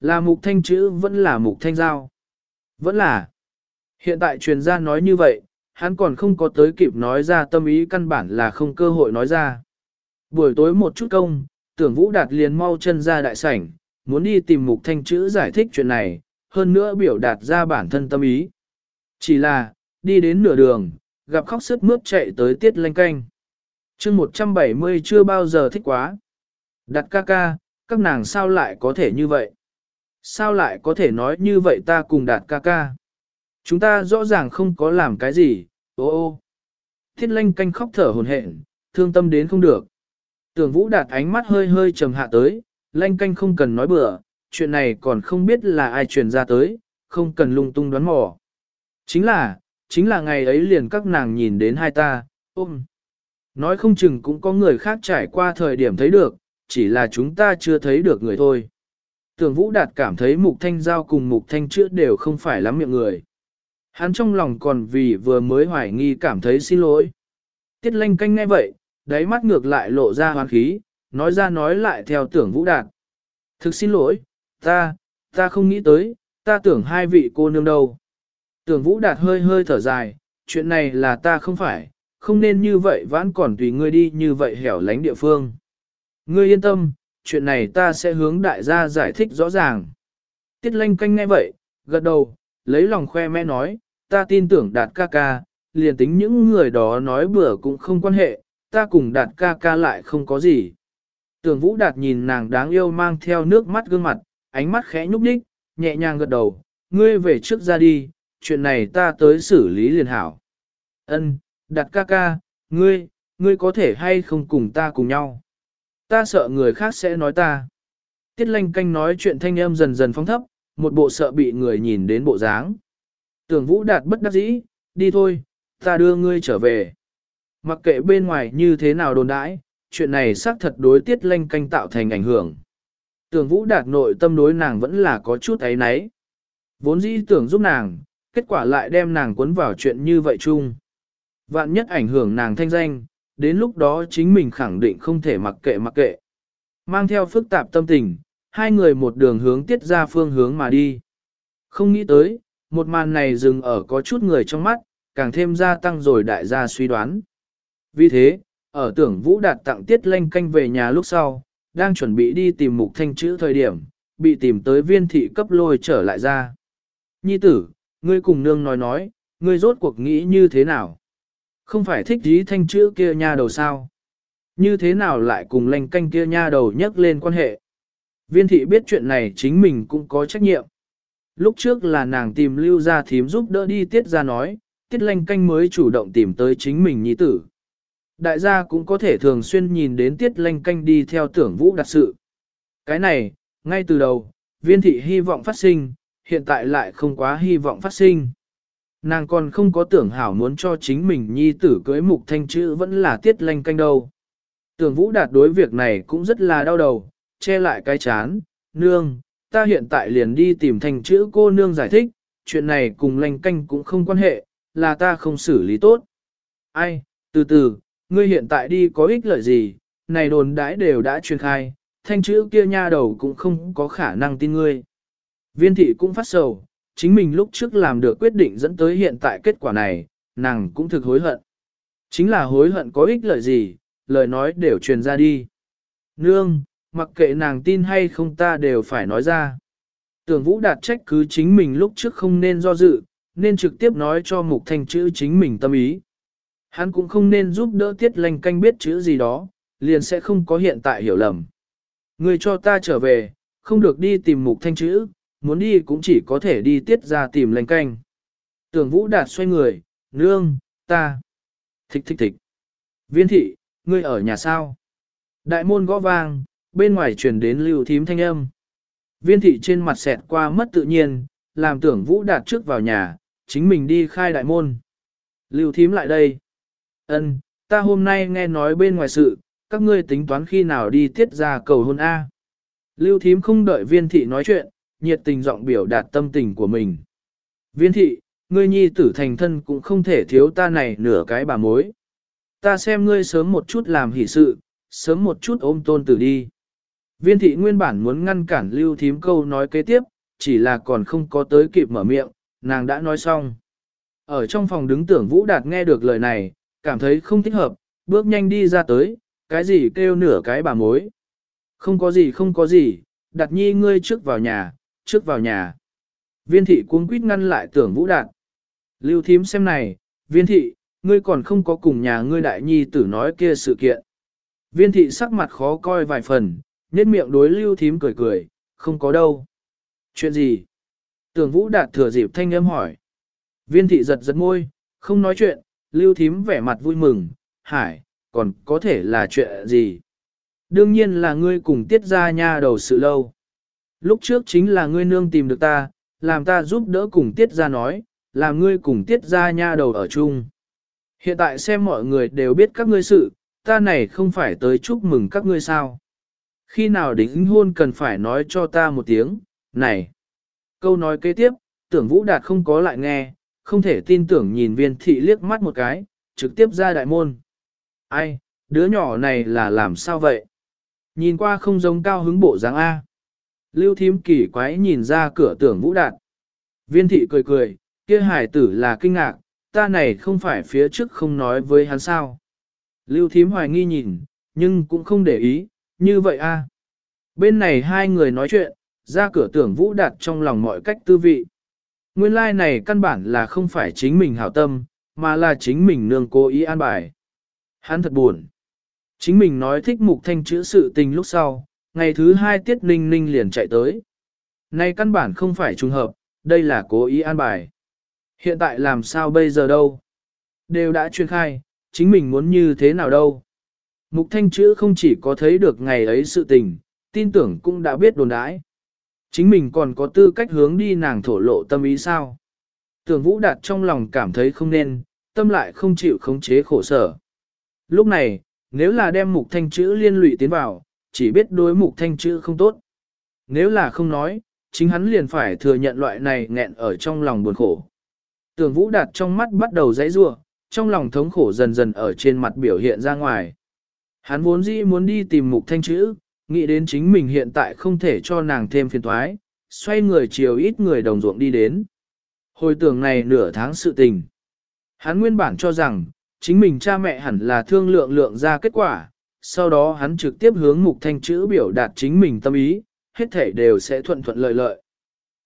Là mục thanh chữ vẫn là mục thanh giao. Vẫn là. Hiện tại truyền gia nói như vậy, hắn còn không có tới kịp nói ra tâm ý căn bản là không cơ hội nói ra. Buổi tối một chút công, tưởng Vũ Đạt liền mau chân ra đại sảnh, muốn đi tìm mục thanh chữ giải thích chuyện này, hơn nữa biểu đạt ra bản thân tâm ý. Chỉ là, đi đến nửa đường, gặp khóc sức mướt chạy tới tiết lanh canh. chương 170 chưa bao giờ thích quá. Đặt ca ca, các nàng sao lại có thể như vậy? Sao lại có thể nói như vậy ta cùng đạt ca ca? Chúng ta rõ ràng không có làm cái gì, ô ô. Thiết lanh canh khóc thở hồn hển, thương tâm đến không được. Tưởng vũ đạt ánh mắt hơi hơi trầm hạ tới, lanh canh không cần nói bừa, chuyện này còn không biết là ai truyền ra tới, không cần lung tung đoán mò. Chính là, chính là ngày ấy liền các nàng nhìn đến hai ta, ôm. Nói không chừng cũng có người khác trải qua thời điểm thấy được, chỉ là chúng ta chưa thấy được người thôi. Tưởng Vũ Đạt cảm thấy Mục Thanh Giao cùng Mục Thanh Chữa đều không phải lắm miệng người. Hắn trong lòng còn vì vừa mới hoài nghi cảm thấy xin lỗi. Tiết lanh canh nghe vậy, đáy mắt ngược lại lộ ra hoán khí, nói ra nói lại theo tưởng Vũ Đạt. Thực xin lỗi, ta, ta không nghĩ tới, ta tưởng hai vị cô nương đâu. Tưởng Vũ Đạt hơi hơi thở dài, chuyện này là ta không phải, không nên như vậy vẫn còn tùy ngươi đi như vậy hẻo lánh địa phương. Ngươi yên tâm, chuyện này ta sẽ hướng đại gia giải thích rõ ràng. Tiết lanh canh nghe vậy, gật đầu, lấy lòng khoe mẽ nói, ta tin tưởng đạt ca ca, liền tính những người đó nói bừa cũng không quan hệ, ta cùng đạt ca ca lại không có gì. Tưởng vũ đạt nhìn nàng đáng yêu mang theo nước mắt gương mặt, ánh mắt khẽ nhúc nhích, nhẹ nhàng gật đầu, ngươi về trước ra đi, chuyện này ta tới xử lý liền hảo. Ân, đạt ca ca, ngươi, ngươi có thể hay không cùng ta cùng nhau ta sợ người khác sẽ nói ta. Tiết lanh canh nói chuyện thanh âm dần dần phóng thấp, một bộ sợ bị người nhìn đến bộ dáng. Tưởng vũ đạt bất đắc dĩ, đi thôi, ta đưa ngươi trở về. Mặc kệ bên ngoài như thế nào đồn đãi, chuyện này xác thật đối tiết lanh canh tạo thành ảnh hưởng. Tưởng vũ đạt nội tâm đối nàng vẫn là có chút ấy náy. Vốn dĩ tưởng giúp nàng, kết quả lại đem nàng cuốn vào chuyện như vậy chung. Vạn nhất ảnh hưởng nàng thanh danh, đến lúc đó chính mình khẳng định không thể mặc kệ mặc kệ. Mang theo phức tạp tâm tình, hai người một đường hướng tiết ra phương hướng mà đi. Không nghĩ tới, một màn này dừng ở có chút người trong mắt, càng thêm gia tăng rồi đại gia suy đoán. Vì thế, ở tưởng Vũ Đạt tặng tiết lanh canh về nhà lúc sau, đang chuẩn bị đi tìm mục thanh chữ thời điểm, bị tìm tới viên thị cấp lôi trở lại ra. Nhi tử, ngươi cùng nương nói nói, ngươi rốt cuộc nghĩ như thế nào? Không phải thích dí thanh chữ kia nha đầu sao? Như thế nào lại cùng lanh canh kia nha đầu nhắc lên quan hệ? Viên thị biết chuyện này chính mình cũng có trách nhiệm. Lúc trước là nàng tìm lưu ra thím giúp đỡ đi tiết ra nói, tiết lanh canh mới chủ động tìm tới chính mình nhi tử. Đại gia cũng có thể thường xuyên nhìn đến tiết lanh canh đi theo tưởng vũ đặc sự. Cái này, ngay từ đầu, viên thị hy vọng phát sinh, hiện tại lại không quá hy vọng phát sinh. Nàng còn không có tưởng hảo muốn cho chính mình nhi tử cưới mục thanh chữ vẫn là tiết lanh canh đâu. Tưởng vũ đạt đối việc này cũng rất là đau đầu, che lại cái chán, nương, ta hiện tại liền đi tìm thanh chữ cô nương giải thích, chuyện này cùng lanh canh cũng không quan hệ, là ta không xử lý tốt. Ai, từ từ, ngươi hiện tại đi có ích lợi gì, này đồn đãi đều đã truyền khai, thanh chữ kia nha đầu cũng không có khả năng tin ngươi. Viên thị cũng phát sầu, chính mình lúc trước làm được quyết định dẫn tới hiện tại kết quả này, nàng cũng thực hối hận. Chính là hối hận có ích lợi gì, lời nói đều truyền ra đi. Nương, mặc kệ nàng tin hay không ta đều phải nói ra. Tưởng vũ đạt trách cứ chính mình lúc trước không nên do dự, nên trực tiếp nói cho mục thanh chữ chính mình tâm ý. Hắn cũng không nên giúp đỡ tiết lành canh biết chữ gì đó, liền sẽ không có hiện tại hiểu lầm. Người cho ta trở về, không được đi tìm mục thanh chữ, muốn đi cũng chỉ có thể đi tiết ra tìm lành canh. Tưởng vũ đạt xoay người, nương, ta. Thích thích thích. Viên thị, ngươi ở nhà sao? Đại môn gõ vang, bên ngoài truyền đến lưu thím thanh âm. Viên thị trên mặt xẹt qua mất tự nhiên, làm tưởng vũ đạt trước vào nhà, chính mình đi khai đại môn. Lưu thím lại đây. Ân, ta hôm nay nghe nói bên ngoài sự, các ngươi tính toán khi nào đi tiết ra cầu hôn A. Lưu thím không đợi viên thị nói chuyện, nhiệt tình giọng biểu đạt tâm tình của mình. Viên thị, ngươi nhi tử thành thân cũng không thể thiếu ta này nửa cái bà mối. Ta xem ngươi sớm một chút làm hỷ sự, sớm một chút ôm tôn tử đi. Viên thị nguyên bản muốn ngăn cản lưu thím câu nói kế tiếp, chỉ là còn không có tới kịp mở miệng, nàng đã nói xong. Ở trong phòng đứng tưởng Vũ Đạt nghe được lời này, cảm thấy không thích hợp, bước nhanh đi ra tới, cái gì kêu nửa cái bà mối. Không có gì không có gì, đặt nhi ngươi trước vào nhà, trước vào nhà. Viên thị cuống quýt ngăn lại tưởng Vũ Đạt. Lưu thím xem này, viên thị, ngươi còn không có cùng nhà ngươi đại nhi tử nói kia sự kiện. Viên thị sắc mặt khó coi vài phần, nhếch miệng đối lưu thím cười cười, không có đâu. Chuyện gì? Tưởng Vũ Đạt thừa dịp thanh âm hỏi. Viên thị giật giật môi, không nói chuyện, lưu thím vẻ mặt vui mừng, hải, còn có thể là chuyện gì? Đương nhiên là ngươi cùng tiết ra nha đầu sự lâu. Lúc trước chính là ngươi nương tìm được ta, làm ta giúp đỡ cùng tiết ra nói, làm ngươi cùng tiết ra nha đầu ở chung. Hiện tại xem mọi người đều biết các ngươi sự, ta này không phải tới chúc mừng các ngươi sao. Khi nào đính hôn cần phải nói cho ta một tiếng, này. Câu nói kế tiếp, tưởng Vũ Đạt không có lại nghe, không thể tin tưởng nhìn viên thị liếc mắt một cái, trực tiếp ra đại môn. Ai, đứa nhỏ này là làm sao vậy? Nhìn qua không giống cao hứng bộ dáng A. Lưu thím kỳ quái nhìn ra cửa tưởng Vũ Đạt. Viên thị cười cười, kia hải tử là kinh ngạc, ta này không phải phía trước không nói với hắn sao. Lưu thím hoài nghi nhìn, nhưng cũng không để ý, như vậy a. Bên này hai người nói chuyện, ra cửa tưởng vũ đạt trong lòng mọi cách tư vị. Nguyên lai like này căn bản là không phải chính mình hảo tâm, mà là chính mình nương cố ý an bài. Hắn thật buồn. Chính mình nói thích mục thanh chữa sự tình lúc sau, ngày thứ hai tiết ninh ninh liền chạy tới. Này căn bản không phải trùng hợp, đây là cố ý an bài. Hiện tại làm sao bây giờ đâu? Đều đã chuyên khai, chính mình muốn như thế nào đâu? Mục thanh chữ không chỉ có thấy được ngày ấy sự tình, tin tưởng cũng đã biết đồn đãi. Chính mình còn có tư cách hướng đi nàng thổ lộ tâm ý sao? Tưởng vũ đạt trong lòng cảm thấy không nên, tâm lại không chịu khống chế khổ sở. Lúc này, nếu là đem mục thanh chữ liên lụy tiến vào, chỉ biết đối mục thanh chữ không tốt. Nếu là không nói, chính hắn liền phải thừa nhận loại này nghẹn ở trong lòng buồn khổ. Tưởng vũ đạt trong mắt bắt đầu dãy rua, trong lòng thống khổ dần dần ở trên mặt biểu hiện ra ngoài. Hắn vốn dĩ muốn đi tìm mục thanh chữ, nghĩ đến chính mình hiện tại không thể cho nàng thêm phiền toái, xoay người chiều ít người đồng ruộng đi đến. Hồi tưởng này nửa tháng sự tình. Hắn nguyên bản cho rằng, chính mình cha mẹ hẳn là thương lượng lượng ra kết quả, sau đó hắn trực tiếp hướng mục thanh chữ biểu đạt chính mình tâm ý, hết thể đều sẽ thuận thuận lợi lợi.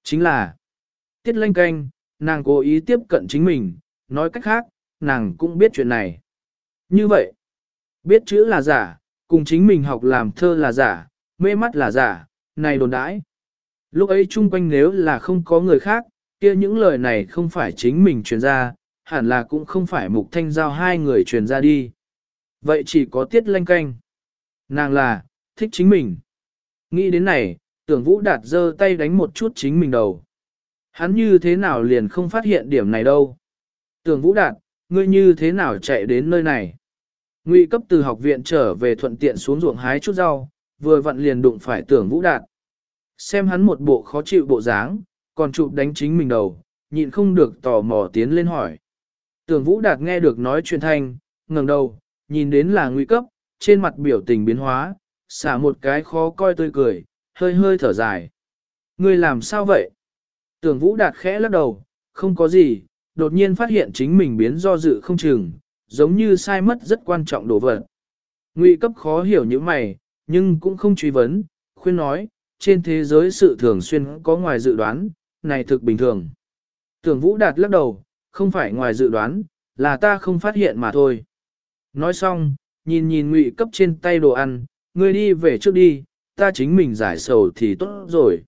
Chính là, tiết lanh canh, nàng cố ý tiếp cận chính mình, nói cách khác, nàng cũng biết chuyện này. Như vậy, biết chữ là giả, cùng chính mình học làm thơ là giả, mê mắt là giả, này đồn đãi. Lúc ấy chung quanh nếu là không có người khác, kia những lời này không phải chính mình truyền ra, hẳn là cũng không phải mục thanh giao hai người truyền ra đi. Vậy chỉ có tiết lanh canh. Nàng là, thích chính mình. Nghĩ đến này, tưởng vũ đạt giơ tay đánh một chút chính mình đầu. Hắn như thế nào liền không phát hiện điểm này đâu. Tưởng vũ đạt, ngươi như thế nào chạy đến nơi này. Ngụy cấp từ học viện trở về thuận tiện xuống ruộng hái chút rau, vừa vặn liền đụng phải tưởng vũ đạt. Xem hắn một bộ khó chịu bộ dáng, còn chụp đánh chính mình đầu, nhịn không được tò mò tiến lên hỏi. Tưởng vũ đạt nghe được nói chuyện thanh, ngẩng đầu, nhìn đến là nguy cấp, trên mặt biểu tình biến hóa, xả một cái khó coi tươi cười, hơi hơi thở dài. Ngươi làm sao vậy? Tưởng vũ đạt khẽ lắc đầu, không có gì, đột nhiên phát hiện chính mình biến do dự không chừng, giống như sai mất rất quan trọng đồ vật. Ngụy cấp khó hiểu như mày, nhưng cũng không truy vấn, khuyên nói, trên thế giới sự thường xuyên có ngoài dự đoán, này thực bình thường. Tưởng Vũ Đạt lắc đầu, không phải ngoài dự đoán, là ta không phát hiện mà thôi. Nói xong, nhìn nhìn ngụy cấp trên tay đồ ăn, ngươi đi về trước đi, ta chính mình giải sầu thì tốt rồi.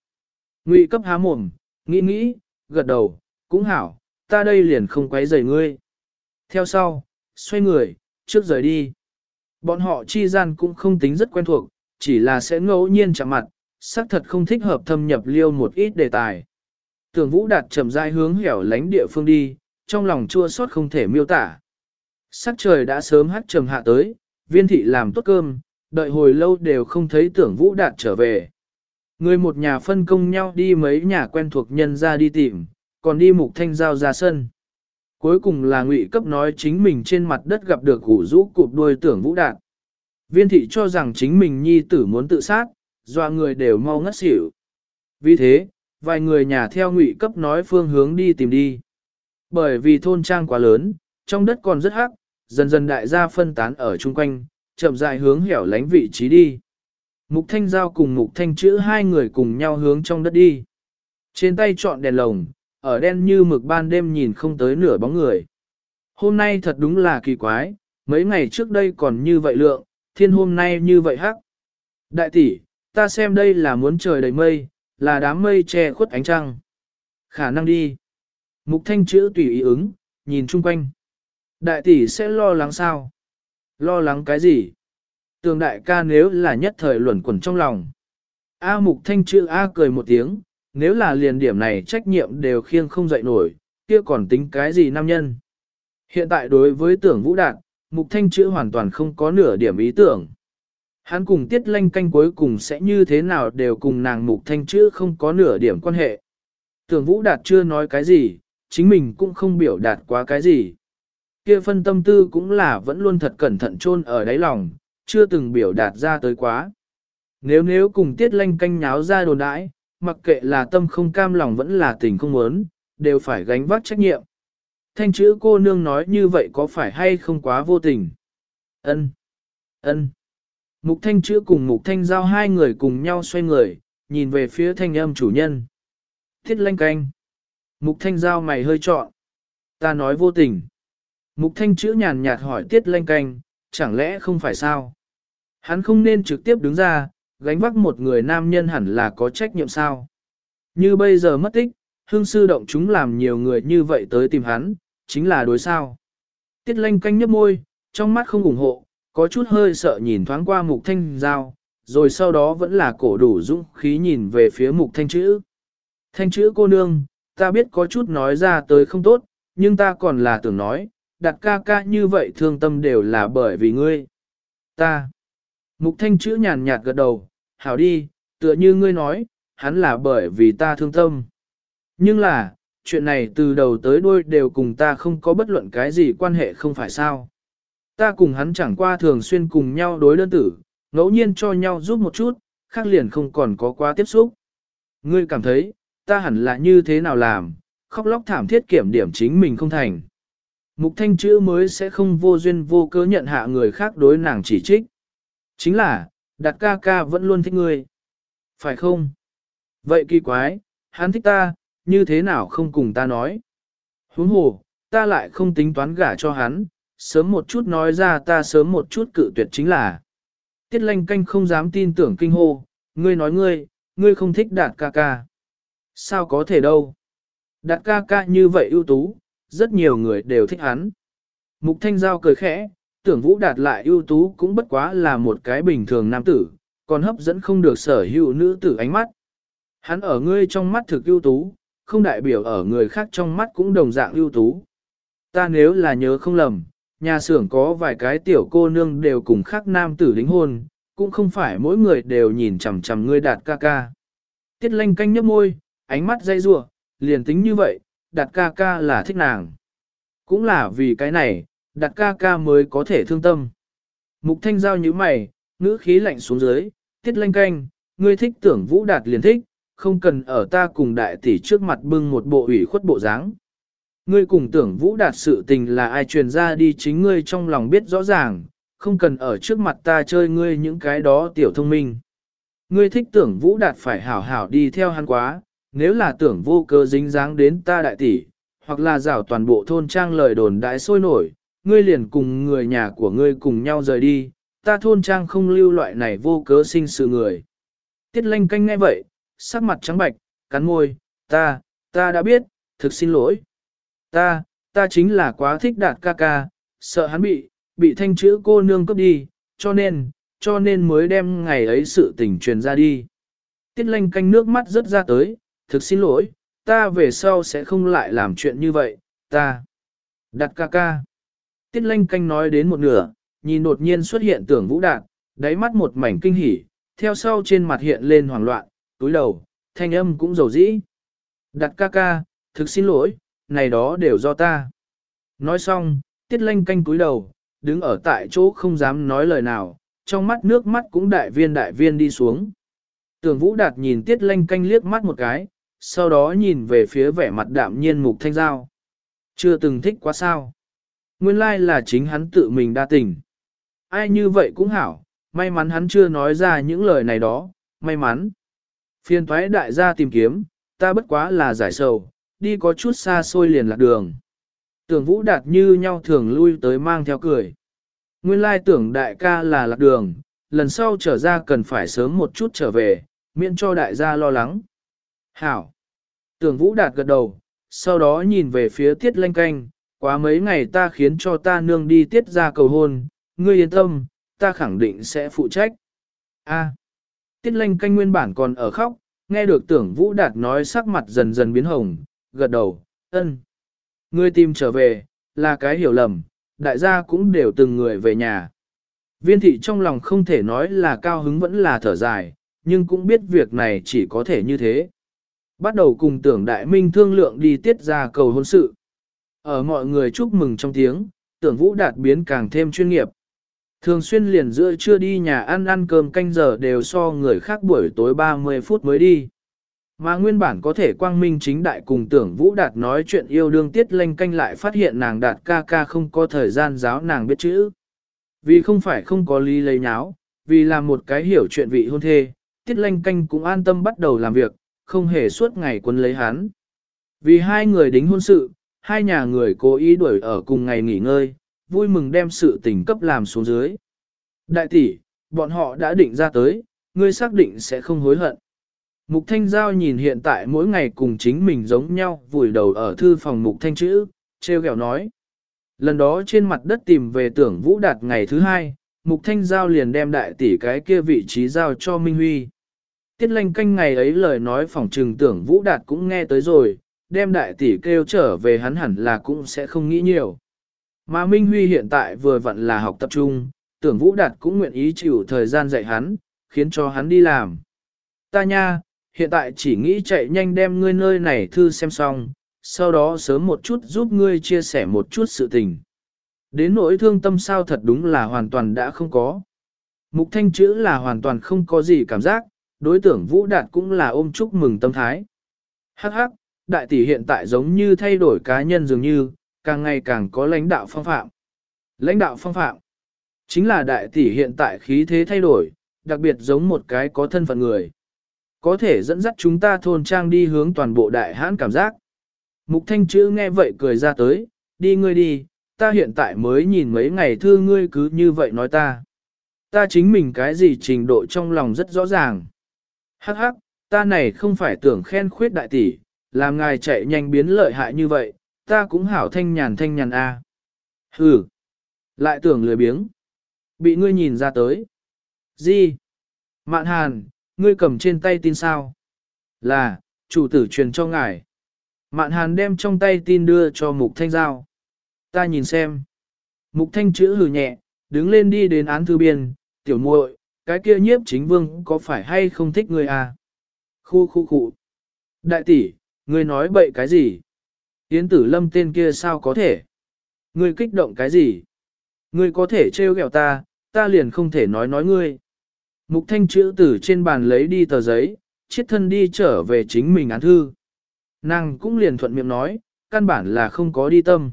Ngụy cấp há mồm, nghĩ nghĩ, gật đầu, cũng hảo, ta đây liền không quấy rầy ngươi. Theo sau, xoay người, trước rời đi. Bọn họ chi gian cũng không tính rất quen thuộc, chỉ là sẽ ngẫu nhiên chạm mặt, xác thật không thích hợp thâm nhập liêu một ít đề tài. Tưởng Vũ Đạt chậm rãi hướng hẻo lánh địa phương đi, trong lòng chua xót không thể miêu tả. Sắc trời đã sớm hát trầm hạ tới, viên thị làm tốt cơm, đợi hồi lâu đều không thấy tưởng Vũ Đạt trở về. Người một nhà phân công nhau đi mấy nhà quen thuộc nhân ra đi tìm, còn đi mục thanh giao ra sân. Cuối cùng là ngụy cấp nói chính mình trên mặt đất gặp được củ rũ cụp đuôi tưởng vũ đạt. Viên thị cho rằng chính mình nhi tử muốn tự sát, dọa người đều mau ngất xỉu. Vì thế, vài người nhà theo ngụy cấp nói phương hướng đi tìm đi. Bởi vì thôn trang quá lớn, trong đất còn rất hắc, dần dần đại gia phân tán ở chung quanh, chậm rãi hướng hẻo lánh vị trí đi. Mục Thanh Giao cùng Mục Thanh Chữ hai người cùng nhau hướng trong đất đi. Trên tay chọn đèn lồng, ở đen như mực ban đêm nhìn không tới nửa bóng người. Hôm nay thật đúng là kỳ quái, mấy ngày trước đây còn như vậy lượng, thiên hôm nay như vậy hắc. Đại tỷ, ta xem đây là muốn trời đầy mây, là đám mây che khuất ánh trăng. Khả năng đi. Mục thanh chữ tùy ý ứng, nhìn chung quanh. Đại tỷ sẽ lo lắng sao? Lo lắng cái gì? Tường đại ca nếu là nhất thời luẩn quẩn trong lòng. A mục thanh chữ A cười một tiếng, nếu là liền điểm này trách nhiệm đều khiêng không dậy nổi, kia còn tính cái gì nam nhân. Hiện tại đối với tưởng vũ đạt, mục thanh chữ hoàn toàn không có nửa điểm ý tưởng. Hắn cùng tiết lanh canh cuối cùng sẽ như thế nào đều cùng nàng mục thanh chữ không có nửa điểm quan hệ. Tưởng vũ đạt chưa nói cái gì, chính mình cũng không biểu đạt quá cái gì. Kia phân tâm tư cũng là vẫn luôn thật cẩn thận chôn ở đáy lòng, chưa từng biểu đạt ra tới quá. Nếu nếu cùng tiết lanh canh nháo ra đồn đãi, mặc kệ là tâm không cam lòng vẫn là tình không muốn, đều phải gánh vác trách nhiệm. Thanh chữ cô nương nói như vậy có phải hay không quá vô tình? Ân, ân. Mục thanh chữ cùng mục thanh giao hai người cùng nhau xoay người, nhìn về phía thanh âm chủ nhân. Thiết lanh canh. Mục thanh giao mày hơi trọn. Ta nói vô tình. Mục thanh chữ nhàn nhạt hỏi tiết lanh canh, chẳng lẽ không phải sao? Hắn không nên trực tiếp đứng ra, gánh vác một người nam nhân hẳn là có trách nhiệm sao? Như bây giờ mất tích, hương sư động chúng làm nhiều người như vậy tới tìm hắn, chính là đối sao. Tiết lanh canh nhấp môi, trong mắt không ủng hộ, có chút hơi sợ nhìn thoáng qua mục thanh giao, rồi sau đó vẫn là cổ đủ dũng khí nhìn về phía mục thanh chữ. Thanh chữ cô nương, ta biết có chút nói ra tới không tốt, nhưng ta còn là tưởng nói, đặt ca ca như vậy thương tâm đều là bởi vì ngươi. Ta. Mục thanh chữ nhàn nhạt gật đầu, hảo đi, tựa như ngươi nói, hắn là bởi vì ta thương tâm. Nhưng là, chuyện này từ đầu tới đuôi đều cùng ta không có bất luận cái gì quan hệ không phải sao. Ta cùng hắn chẳng qua thường xuyên cùng nhau đối đơn tử, ngẫu nhiên cho nhau giúp một chút, khác liền không còn có quá tiếp xúc. Ngươi cảm thấy, ta hẳn là như thế nào làm, khóc lóc thảm thiết kiểm điểm chính mình không thành. Mục thanh chữ mới sẽ không vô duyên vô cớ nhận hạ người khác đối nàng chỉ trích. Chính là, đặt ca ca vẫn luôn thích ngươi. Phải không? Vậy kỳ quái, hắn thích ta, như thế nào không cùng ta nói. Huống hồ, ta lại không tính toán gả cho hắn, sớm một chút nói ra ta sớm một chút cự tuyệt chính là. Tiết lanh canh không dám tin tưởng kinh hô, ngươi nói ngươi, ngươi không thích đạt ca ca. Sao có thể đâu? Đạt ca ca như vậy ưu tú, rất nhiều người đều thích hắn. Mục Thanh Giao cười khẽ, tưởng Vũ Đạt lại ưu tú cũng bất quá là một cái bình thường nam tử, còn hấp dẫn không được sở hữu nữ tử ánh mắt. Hắn ở ngươi trong mắt thực ưu tú, không đại biểu ở người khác trong mắt cũng đồng dạng ưu tú. Ta nếu là nhớ không lầm, nhà xưởng có vài cái tiểu cô nương đều cùng khác nam tử đính hôn, cũng không phải mỗi người đều nhìn chằm chằm ngươi đạt ca ca. Tiết lanh canh nhấp môi, ánh mắt dây rủa liền tính như vậy, đạt ca ca là thích nàng. Cũng là vì cái này, đạt ca ca mới có thể thương tâm. Mục thanh giao như mày, ngữ khí lạnh xuống dưới, tiết lanh canh, ngươi thích tưởng vũ đạt liền thích, không cần ở ta cùng đại tỷ trước mặt bưng một bộ ủy khuất bộ dáng. Ngươi cùng tưởng vũ đạt sự tình là ai truyền ra đi chính ngươi trong lòng biết rõ ràng, không cần ở trước mặt ta chơi ngươi những cái đó tiểu thông minh. Ngươi thích tưởng vũ đạt phải hảo hảo đi theo hắn quá, nếu là tưởng vô cơ dính dáng đến ta đại tỷ, hoặc là rào toàn bộ thôn trang lời đồn đại sôi nổi, ngươi liền cùng người nhà của ngươi cùng nhau rời đi, ta thôn trang không lưu loại này vô cớ sinh sự người. Tiết lanh canh nghe vậy, sắc mặt trắng bạch, cắn môi, ta, ta đã biết, thực xin lỗi. Ta, ta chính là quá thích đạt ca ca, sợ hắn bị, bị thanh chữ cô nương cấp đi, cho nên, cho nên mới đem ngày ấy sự tình truyền ra đi. Tiết lanh canh nước mắt rớt ra tới, thực xin lỗi, ta về sau sẽ không lại làm chuyện như vậy, ta. đặt ca ca. Tiết lanh canh nói đến một nửa, nhìn đột nhiên xuất hiện tưởng vũ đạt, đáy mắt một mảnh kinh hỉ, theo sau trên mặt hiện lên hoảng loạn, túi đầu, thanh âm cũng dầu dĩ. Đặt ca ca, thực xin lỗi, này đó đều do ta. Nói xong, tiết lanh canh cúi đầu, đứng ở tại chỗ không dám nói lời nào, trong mắt nước mắt cũng đại viên đại viên đi xuống. Tưởng Vũ Đạt nhìn Tiết Lanh canh liếc mắt một cái, sau đó nhìn về phía vẻ mặt đạm nhiên Mục Thanh Giao. Chưa từng thích quá sao. Nguyên lai là chính hắn tự mình đa tình. Ai như vậy cũng hảo, may mắn hắn chưa nói ra những lời này đó, may mắn. Phiên thoái đại gia tìm kiếm, ta bất quá là giải sầu, đi có chút xa xôi liền lạc đường. Tưởng vũ đạt như nhau thường lui tới mang theo cười. Nguyên lai tưởng đại ca là lạc đường, lần sau trở ra cần phải sớm một chút trở về, miễn cho đại gia lo lắng. Hảo. Tưởng vũ đạt gật đầu, sau đó nhìn về phía tiết lanh canh, quá mấy ngày ta khiến cho ta nương đi tiết ra cầu hôn, ngươi yên tâm, ta khẳng định sẽ phụ trách. A. Tiết lanh canh nguyên bản còn ở khóc, nghe được tưởng vũ đạt nói sắc mặt dần dần biến hồng, gật đầu, ân. Ngươi tìm trở về, là cái hiểu lầm, đại gia cũng đều từng người về nhà. Viên thị trong lòng không thể nói là cao hứng vẫn là thở dài, nhưng cũng biết việc này chỉ có thể như thế. Bắt đầu cùng tưởng đại minh thương lượng đi tiết ra cầu hôn sự. Ở mọi người chúc mừng trong tiếng, tưởng vũ đạt biến càng thêm chuyên nghiệp. Thường xuyên liền giữa trưa đi nhà ăn ăn cơm canh giờ đều so người khác buổi tối 30 phút mới đi. Mà nguyên bản có thể quang minh chính đại cùng tưởng Vũ Đạt nói chuyện yêu đương tiết lanh canh lại phát hiện nàng Đạt ca ca không có thời gian giáo nàng biết chữ. Vì không phải không có lý lấy nháo, vì là một cái hiểu chuyện vị hôn thê, tiết lanh canh cũng an tâm bắt đầu làm việc, không hề suốt ngày quân lấy hắn. Vì hai người đính hôn sự, hai nhà người cố ý đuổi ở cùng ngày nghỉ ngơi, vui mừng đem sự tình cấp làm xuống dưới. Đại tỷ, bọn họ đã định ra tới, ngươi xác định sẽ không hối hận. Mục Thanh Giao nhìn hiện tại mỗi ngày cùng chính mình giống nhau vùi đầu ở thư phòng Mục Thanh chữ, treo kẹo nói. Lần đó trên mặt đất tìm về tưởng Vũ Đạt ngày thứ hai, Mục Thanh Giao liền đem đại tỷ cái kia vị trí giao cho Minh Huy. Tiết lanh canh ngày ấy lời nói phỏng trừng tưởng Vũ Đạt cũng nghe tới rồi, đem đại tỷ kêu trở về hắn hẳn là cũng sẽ không nghĩ nhiều. Mà Minh Huy hiện tại vừa vặn là học tập trung, tưởng Vũ Đạt cũng nguyện ý chịu thời gian dạy hắn, khiến cho hắn đi làm. Ta nha, hiện tại chỉ nghĩ chạy nhanh đem ngươi nơi này thư xem xong, sau đó sớm một chút giúp ngươi chia sẻ một chút sự tình. Đến nỗi thương tâm sao thật đúng là hoàn toàn đã không có. Mục thanh chữ là hoàn toàn không có gì cảm giác, đối tượng Vũ Đạt cũng là ôm chúc mừng tâm thái. Hắc hắc, đại tỷ hiện tại giống như thay đổi cá nhân dường như, càng ngày càng có lãnh đạo phong phạm. Lãnh đạo phong phạm, chính là đại tỷ hiện tại khí thế thay đổi, đặc biệt giống một cái có thân phận người. Có thể dẫn dắt chúng ta thôn trang đi hướng toàn bộ đại hãn cảm giác. Mục thanh chữ nghe vậy cười ra tới, đi ngươi đi, ta hiện tại mới nhìn mấy ngày thư ngươi cứ như vậy nói ta. Ta chính mình cái gì trình độ trong lòng rất rõ ràng. Hắc hắc, ta này không phải tưởng khen khuyết đại tỷ, làm ngài chạy nhanh biến lợi hại như vậy, ta cũng hảo thanh nhàn thanh nhàn a. À. Hừ, lại tưởng lười biếng. Bị ngươi nhìn ra tới. Gì? Mạn hàn, ngươi cầm trên tay tin sao? Là, chủ tử truyền cho ngài. Mạn hàn đem trong tay tin đưa cho mục thanh giao. Ta nhìn xem. Mục thanh chữ hừ nhẹ, đứng lên đi đến án thư biên, tiểu muội, cái kia nhiếp chính vương có phải hay không thích ngươi à? Khu khu khu. Đại tỷ, ngươi nói bậy cái gì? Yến tử lâm tên kia sao có thể? Ngươi kích động cái gì? Ngươi có thể trêu ghẹo ta, ta liền không thể nói nói ngươi. Mục thanh chữ tử trên bàn lấy đi tờ giấy, chiết thân đi trở về chính mình án thư. Nàng cũng liền thuận miệng nói, căn bản là không có đi tâm.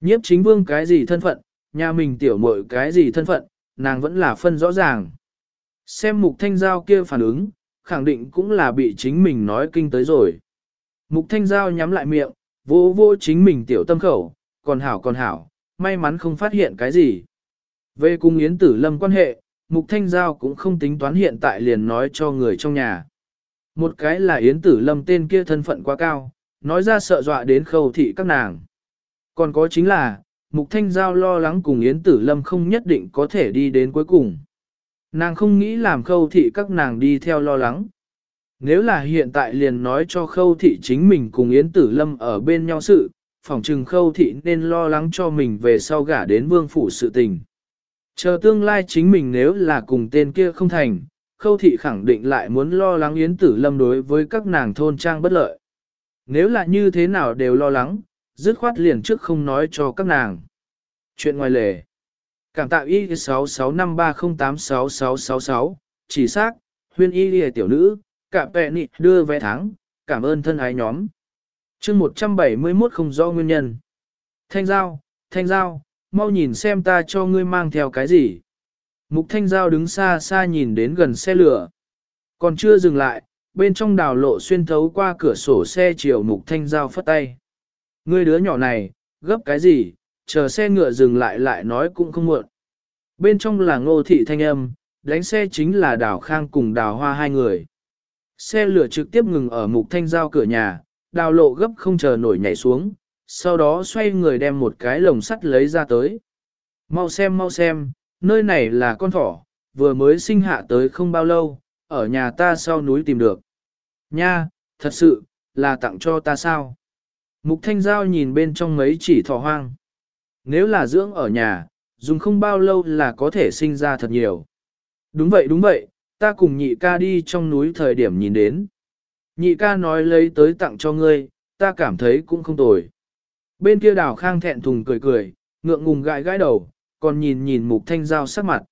Nhiếp chính vương cái gì thân phận, nhà mình tiểu muội cái gì thân phận, nàng vẫn là phân rõ ràng. Xem mục thanh giao kia phản ứng, khẳng định cũng là bị chính mình nói kinh tới rồi. Mục thanh giao nhắm lại miệng, vô vô chính mình tiểu tâm khẩu, còn hảo còn hảo, may mắn không phát hiện cái gì. Về cung yến tử lâm quan hệ, mục thanh giao cũng không tính toán hiện tại liền nói cho người trong nhà. Một cái là yến tử lâm tên kia thân phận quá cao, nói ra sợ dọa đến khâu thị các nàng. Còn có chính là, mục thanh giao lo lắng cùng yến tử lâm không nhất định có thể đi đến cuối cùng. Nàng không nghĩ làm khâu thị các nàng đi theo lo lắng. Nếu là hiện tại liền nói cho khâu thị chính mình cùng Yến Tử Lâm ở bên nhau sự, phỏng trừng khâu thị nên lo lắng cho mình về sau gả đến vương phủ sự tình. Chờ tương lai chính mình nếu là cùng tên kia không thành, khâu thị khẳng định lại muốn lo lắng Yến Tử Lâm đối với các nàng thôn trang bất lợi. Nếu là như thế nào đều lo lắng, dứt khoát liền trước không nói cho các nàng. Chuyện ngoài lề. Cảm tạo y 6653086666, chỉ xác, huyên y lìa tiểu nữ, cả bẹ nị đưa vé tháng, cảm ơn thân ái nhóm. chương 171 không rõ nguyên nhân. Thanh giao, thanh giao, mau nhìn xem ta cho ngươi mang theo cái gì. Mục thanh giao đứng xa xa nhìn đến gần xe lửa. Còn chưa dừng lại, bên trong đào lộ xuyên thấu qua cửa sổ xe chiều mục thanh giao phất tay. Ngươi đứa nhỏ này, gấp cái gì, chờ xe ngựa dừng lại lại nói cũng không muộn. Bên trong là ngô thị thanh âm, đánh xe chính là đào khang cùng đào hoa hai người. Xe lửa trực tiếp ngừng ở mục thanh giao cửa nhà, đào lộ gấp không chờ nổi nhảy xuống, sau đó xoay người đem một cái lồng sắt lấy ra tới. Mau xem mau xem, nơi này là con thỏ, vừa mới sinh hạ tới không bao lâu, ở nhà ta sau núi tìm được. Nha, thật sự, là tặng cho ta sao? Mục Thanh Giao nhìn bên trong mấy chỉ thỏ hoang. Nếu là dưỡng ở nhà, dùng không bao lâu là có thể sinh ra thật nhiều. Đúng vậy đúng vậy, ta cùng nhị ca đi trong núi thời điểm nhìn đến. Nhị ca nói lấy tới tặng cho ngươi, ta cảm thấy cũng không tồi. Bên kia đào khang thẹn thùng cười cười, ngượng ngùng gãi gãi đầu, còn nhìn nhìn mục thanh giao sắc mặt.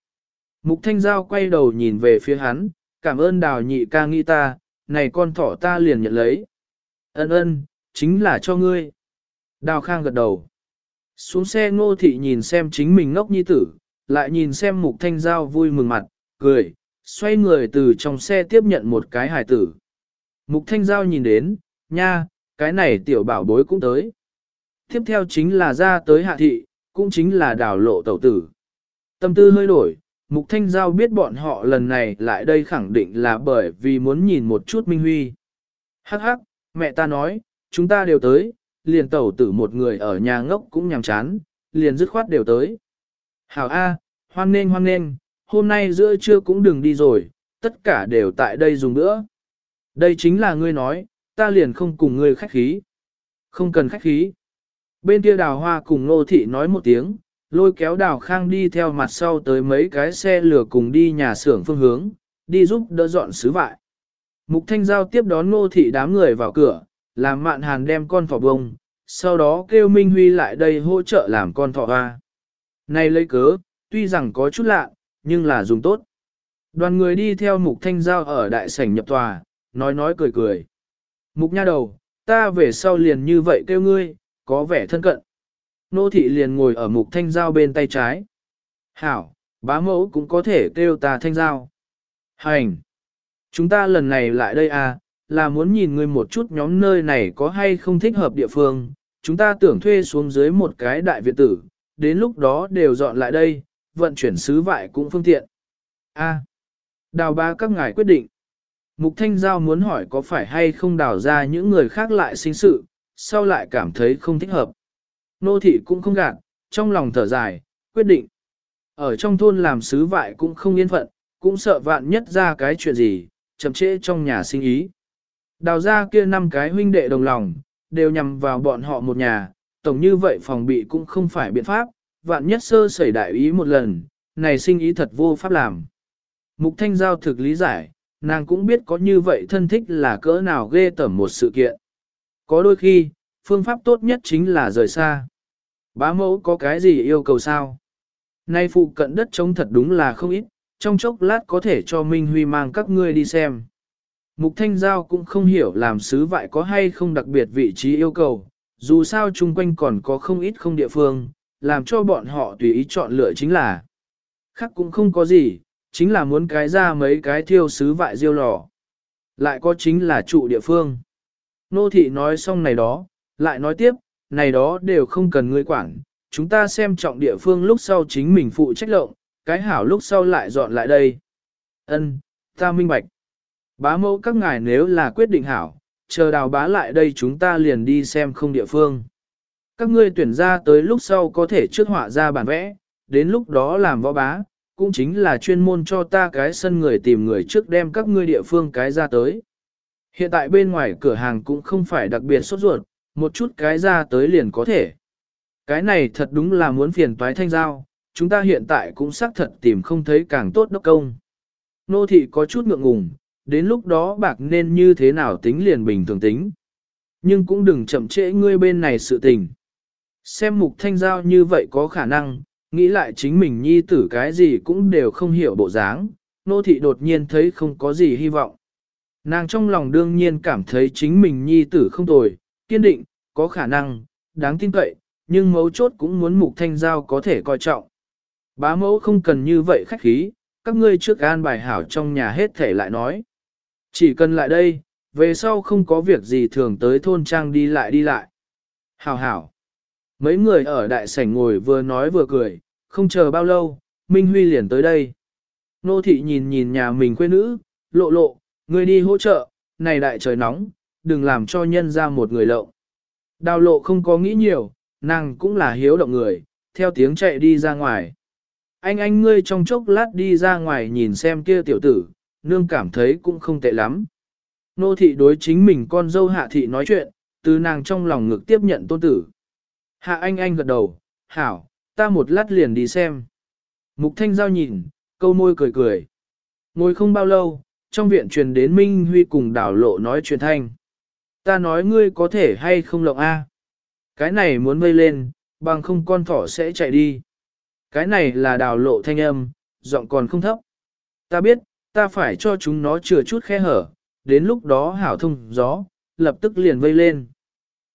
Mục thanh giao quay đầu nhìn về phía hắn, cảm ơn đào nhị ca nghĩ ta, này con thỏ ta liền nhận lấy. Ân ân, chính là cho ngươi. Đào khang gật đầu. Xuống xe ngô thị nhìn xem chính mình ngốc nhi tử, lại nhìn xem mục thanh giao vui mừng mặt, cười, xoay người từ trong xe tiếp nhận một cái hài tử. Mục thanh giao nhìn đến, nha, cái này tiểu bảo bối cũng tới. Tiếp theo chính là ra tới hạ thị, cũng chính là đào lộ tẩu tử. Tâm tư hơi đổi, Mục Thanh Giao biết bọn họ lần này lại đây khẳng định là bởi vì muốn nhìn một chút Minh Huy. Hắc hắc, mẹ ta nói, chúng ta đều tới, liền tẩu tử một người ở nhà ngốc cũng nhàm chán, liền dứt khoát đều tới. Hảo A, hoan nên hoan nên, hôm nay giữa trưa cũng đừng đi rồi, tất cả đều tại đây dùng nữa. Đây chính là ngươi nói, ta liền không cùng ngươi khách khí. Không cần khách khí. Bên kia đào hoa cùng nô thị nói một tiếng, lôi kéo đào khang đi theo mặt sau tới mấy cái xe lửa cùng đi nhà xưởng phương hướng, đi giúp đỡ dọn sứ vại. Mục Thanh Giao tiếp đón nô thị đám người vào cửa, làm mạn hàn đem con thỏ bông, sau đó kêu Minh Huy lại đây hỗ trợ làm con thỏ hoa. Này lấy cớ, tuy rằng có chút lạ, nhưng là dùng tốt. Đoàn người đi theo Mục Thanh Giao ở đại sảnh nhập tòa, nói nói cười cười. Mục nha đầu, ta về sau liền như vậy kêu ngươi, có vẻ thân cận. Nô thị liền ngồi ở mục thanh giao bên tay trái. Hảo, bá mẫu cũng có thể kêu ta thanh giao. Hành! Chúng ta lần này lại đây à, là muốn nhìn ngươi một chút nhóm nơi này có hay không thích hợp địa phương. Chúng ta tưởng thuê xuống dưới một cái đại viện tử, đến lúc đó đều dọn lại đây, vận chuyển sứ vại cũng phương tiện. A. đào ba các ngài quyết định. Mục Thanh Giao muốn hỏi có phải hay không đào ra những người khác lại sinh sự, sau lại cảm thấy không thích hợp. Nô thị cũng không gạt, trong lòng thở dài, quyết định. Ở trong thôn làm sứ vại cũng không yên phận, cũng sợ vạn nhất ra cái chuyện gì, chậm trễ trong nhà sinh ý. Đào ra kia năm cái huynh đệ đồng lòng, đều nhằm vào bọn họ một nhà, tổng như vậy phòng bị cũng không phải biện pháp, vạn nhất sơ xảy đại ý một lần, này sinh ý thật vô pháp làm. Mục Thanh Giao thực lý giải, nàng cũng biết có như vậy thân thích là cỡ nào ghê tởm một sự kiện. Có đôi khi, phương pháp tốt nhất chính là rời xa. Bá mẫu có cái gì yêu cầu sao? Nay phụ cận đất trống thật đúng là không ít, trong chốc lát có thể cho Minh Huy mang các ngươi đi xem. Mục Thanh Giao cũng không hiểu làm sứ vại có hay không đặc biệt vị trí yêu cầu, dù sao chung quanh còn có không ít không địa phương, làm cho bọn họ tùy ý chọn lựa chính là. Khác cũng không có gì, chính là muốn cái ra mấy cái thiêu sứ vại diêu lò. Lại có chính là trụ địa phương. Nô thị nói xong này đó, lại nói tiếp, này đó đều không cần ngươi quản, chúng ta xem trọng địa phương lúc sau chính mình phụ trách lộng, cái hảo lúc sau lại dọn lại đây. Ân, ta minh bạch. Bá mẫu các ngài nếu là quyết định hảo, chờ đào bá lại đây chúng ta liền đi xem không địa phương. Các ngươi tuyển ra tới lúc sau có thể trước họa ra bản vẽ, đến lúc đó làm võ bá, cũng chính là chuyên môn cho ta cái sân người tìm người trước đem các ngươi địa phương cái ra tới. Hiện tại bên ngoài cửa hàng cũng không phải đặc biệt sốt ruột, một chút cái ra tới liền có thể. Cái này thật đúng là muốn phiền toái thanh giao, chúng ta hiện tại cũng xác thật tìm không thấy càng tốt đốc công. Nô thị có chút ngượng ngùng, đến lúc đó bạc nên như thế nào tính liền bình thường tính. Nhưng cũng đừng chậm trễ ngươi bên này sự tình. Xem mục thanh giao như vậy có khả năng, nghĩ lại chính mình nhi tử cái gì cũng đều không hiểu bộ dáng, nô thị đột nhiên thấy không có gì hy vọng. Nàng trong lòng đương nhiên cảm thấy chính mình nhi tử không tồi, kiên định, có khả năng, đáng tin cậy, nhưng mấu chốt cũng muốn mục thanh giao có thể coi trọng. Bá mẫu không cần như vậy khách khí, các ngươi trước an bài hảo trong nhà hết thể lại nói. Chỉ cần lại đây, về sau không có việc gì thường tới thôn trang đi lại đi lại. Hảo hảo. Mấy người ở đại sảnh ngồi vừa nói vừa cười, không chờ bao lâu, Minh Huy liền tới đây. Nô thị nhìn nhìn nhà mình quê nữ, lộ lộ, người đi hỗ trợ, này đại trời nóng, đừng làm cho nhân ra một người lộng. Đào lộ không có nghĩ nhiều, nàng cũng là hiếu động người, theo tiếng chạy đi ra ngoài. Anh anh ngươi trong chốc lát đi ra ngoài nhìn xem kia tiểu tử, nương cảm thấy cũng không tệ lắm. Nô thị đối chính mình con dâu hạ thị nói chuyện, từ nàng trong lòng ngực tiếp nhận tôn tử. Hạ anh anh gật đầu, hảo, ta một lát liền đi xem. Mục thanh giao nhìn, câu môi cười cười. Ngồi không bao lâu, trong viện truyền đến Minh Huy cùng đảo lộ nói chuyện thanh. Ta nói ngươi có thể hay không lộng A. Cái này muốn vây lên, bằng không con thỏ sẽ chạy đi. Cái này là đào lộ thanh âm, giọng còn không thấp. Ta biết, ta phải cho chúng nó chừa chút khe hở, đến lúc đó hảo thông gió, lập tức liền vây lên.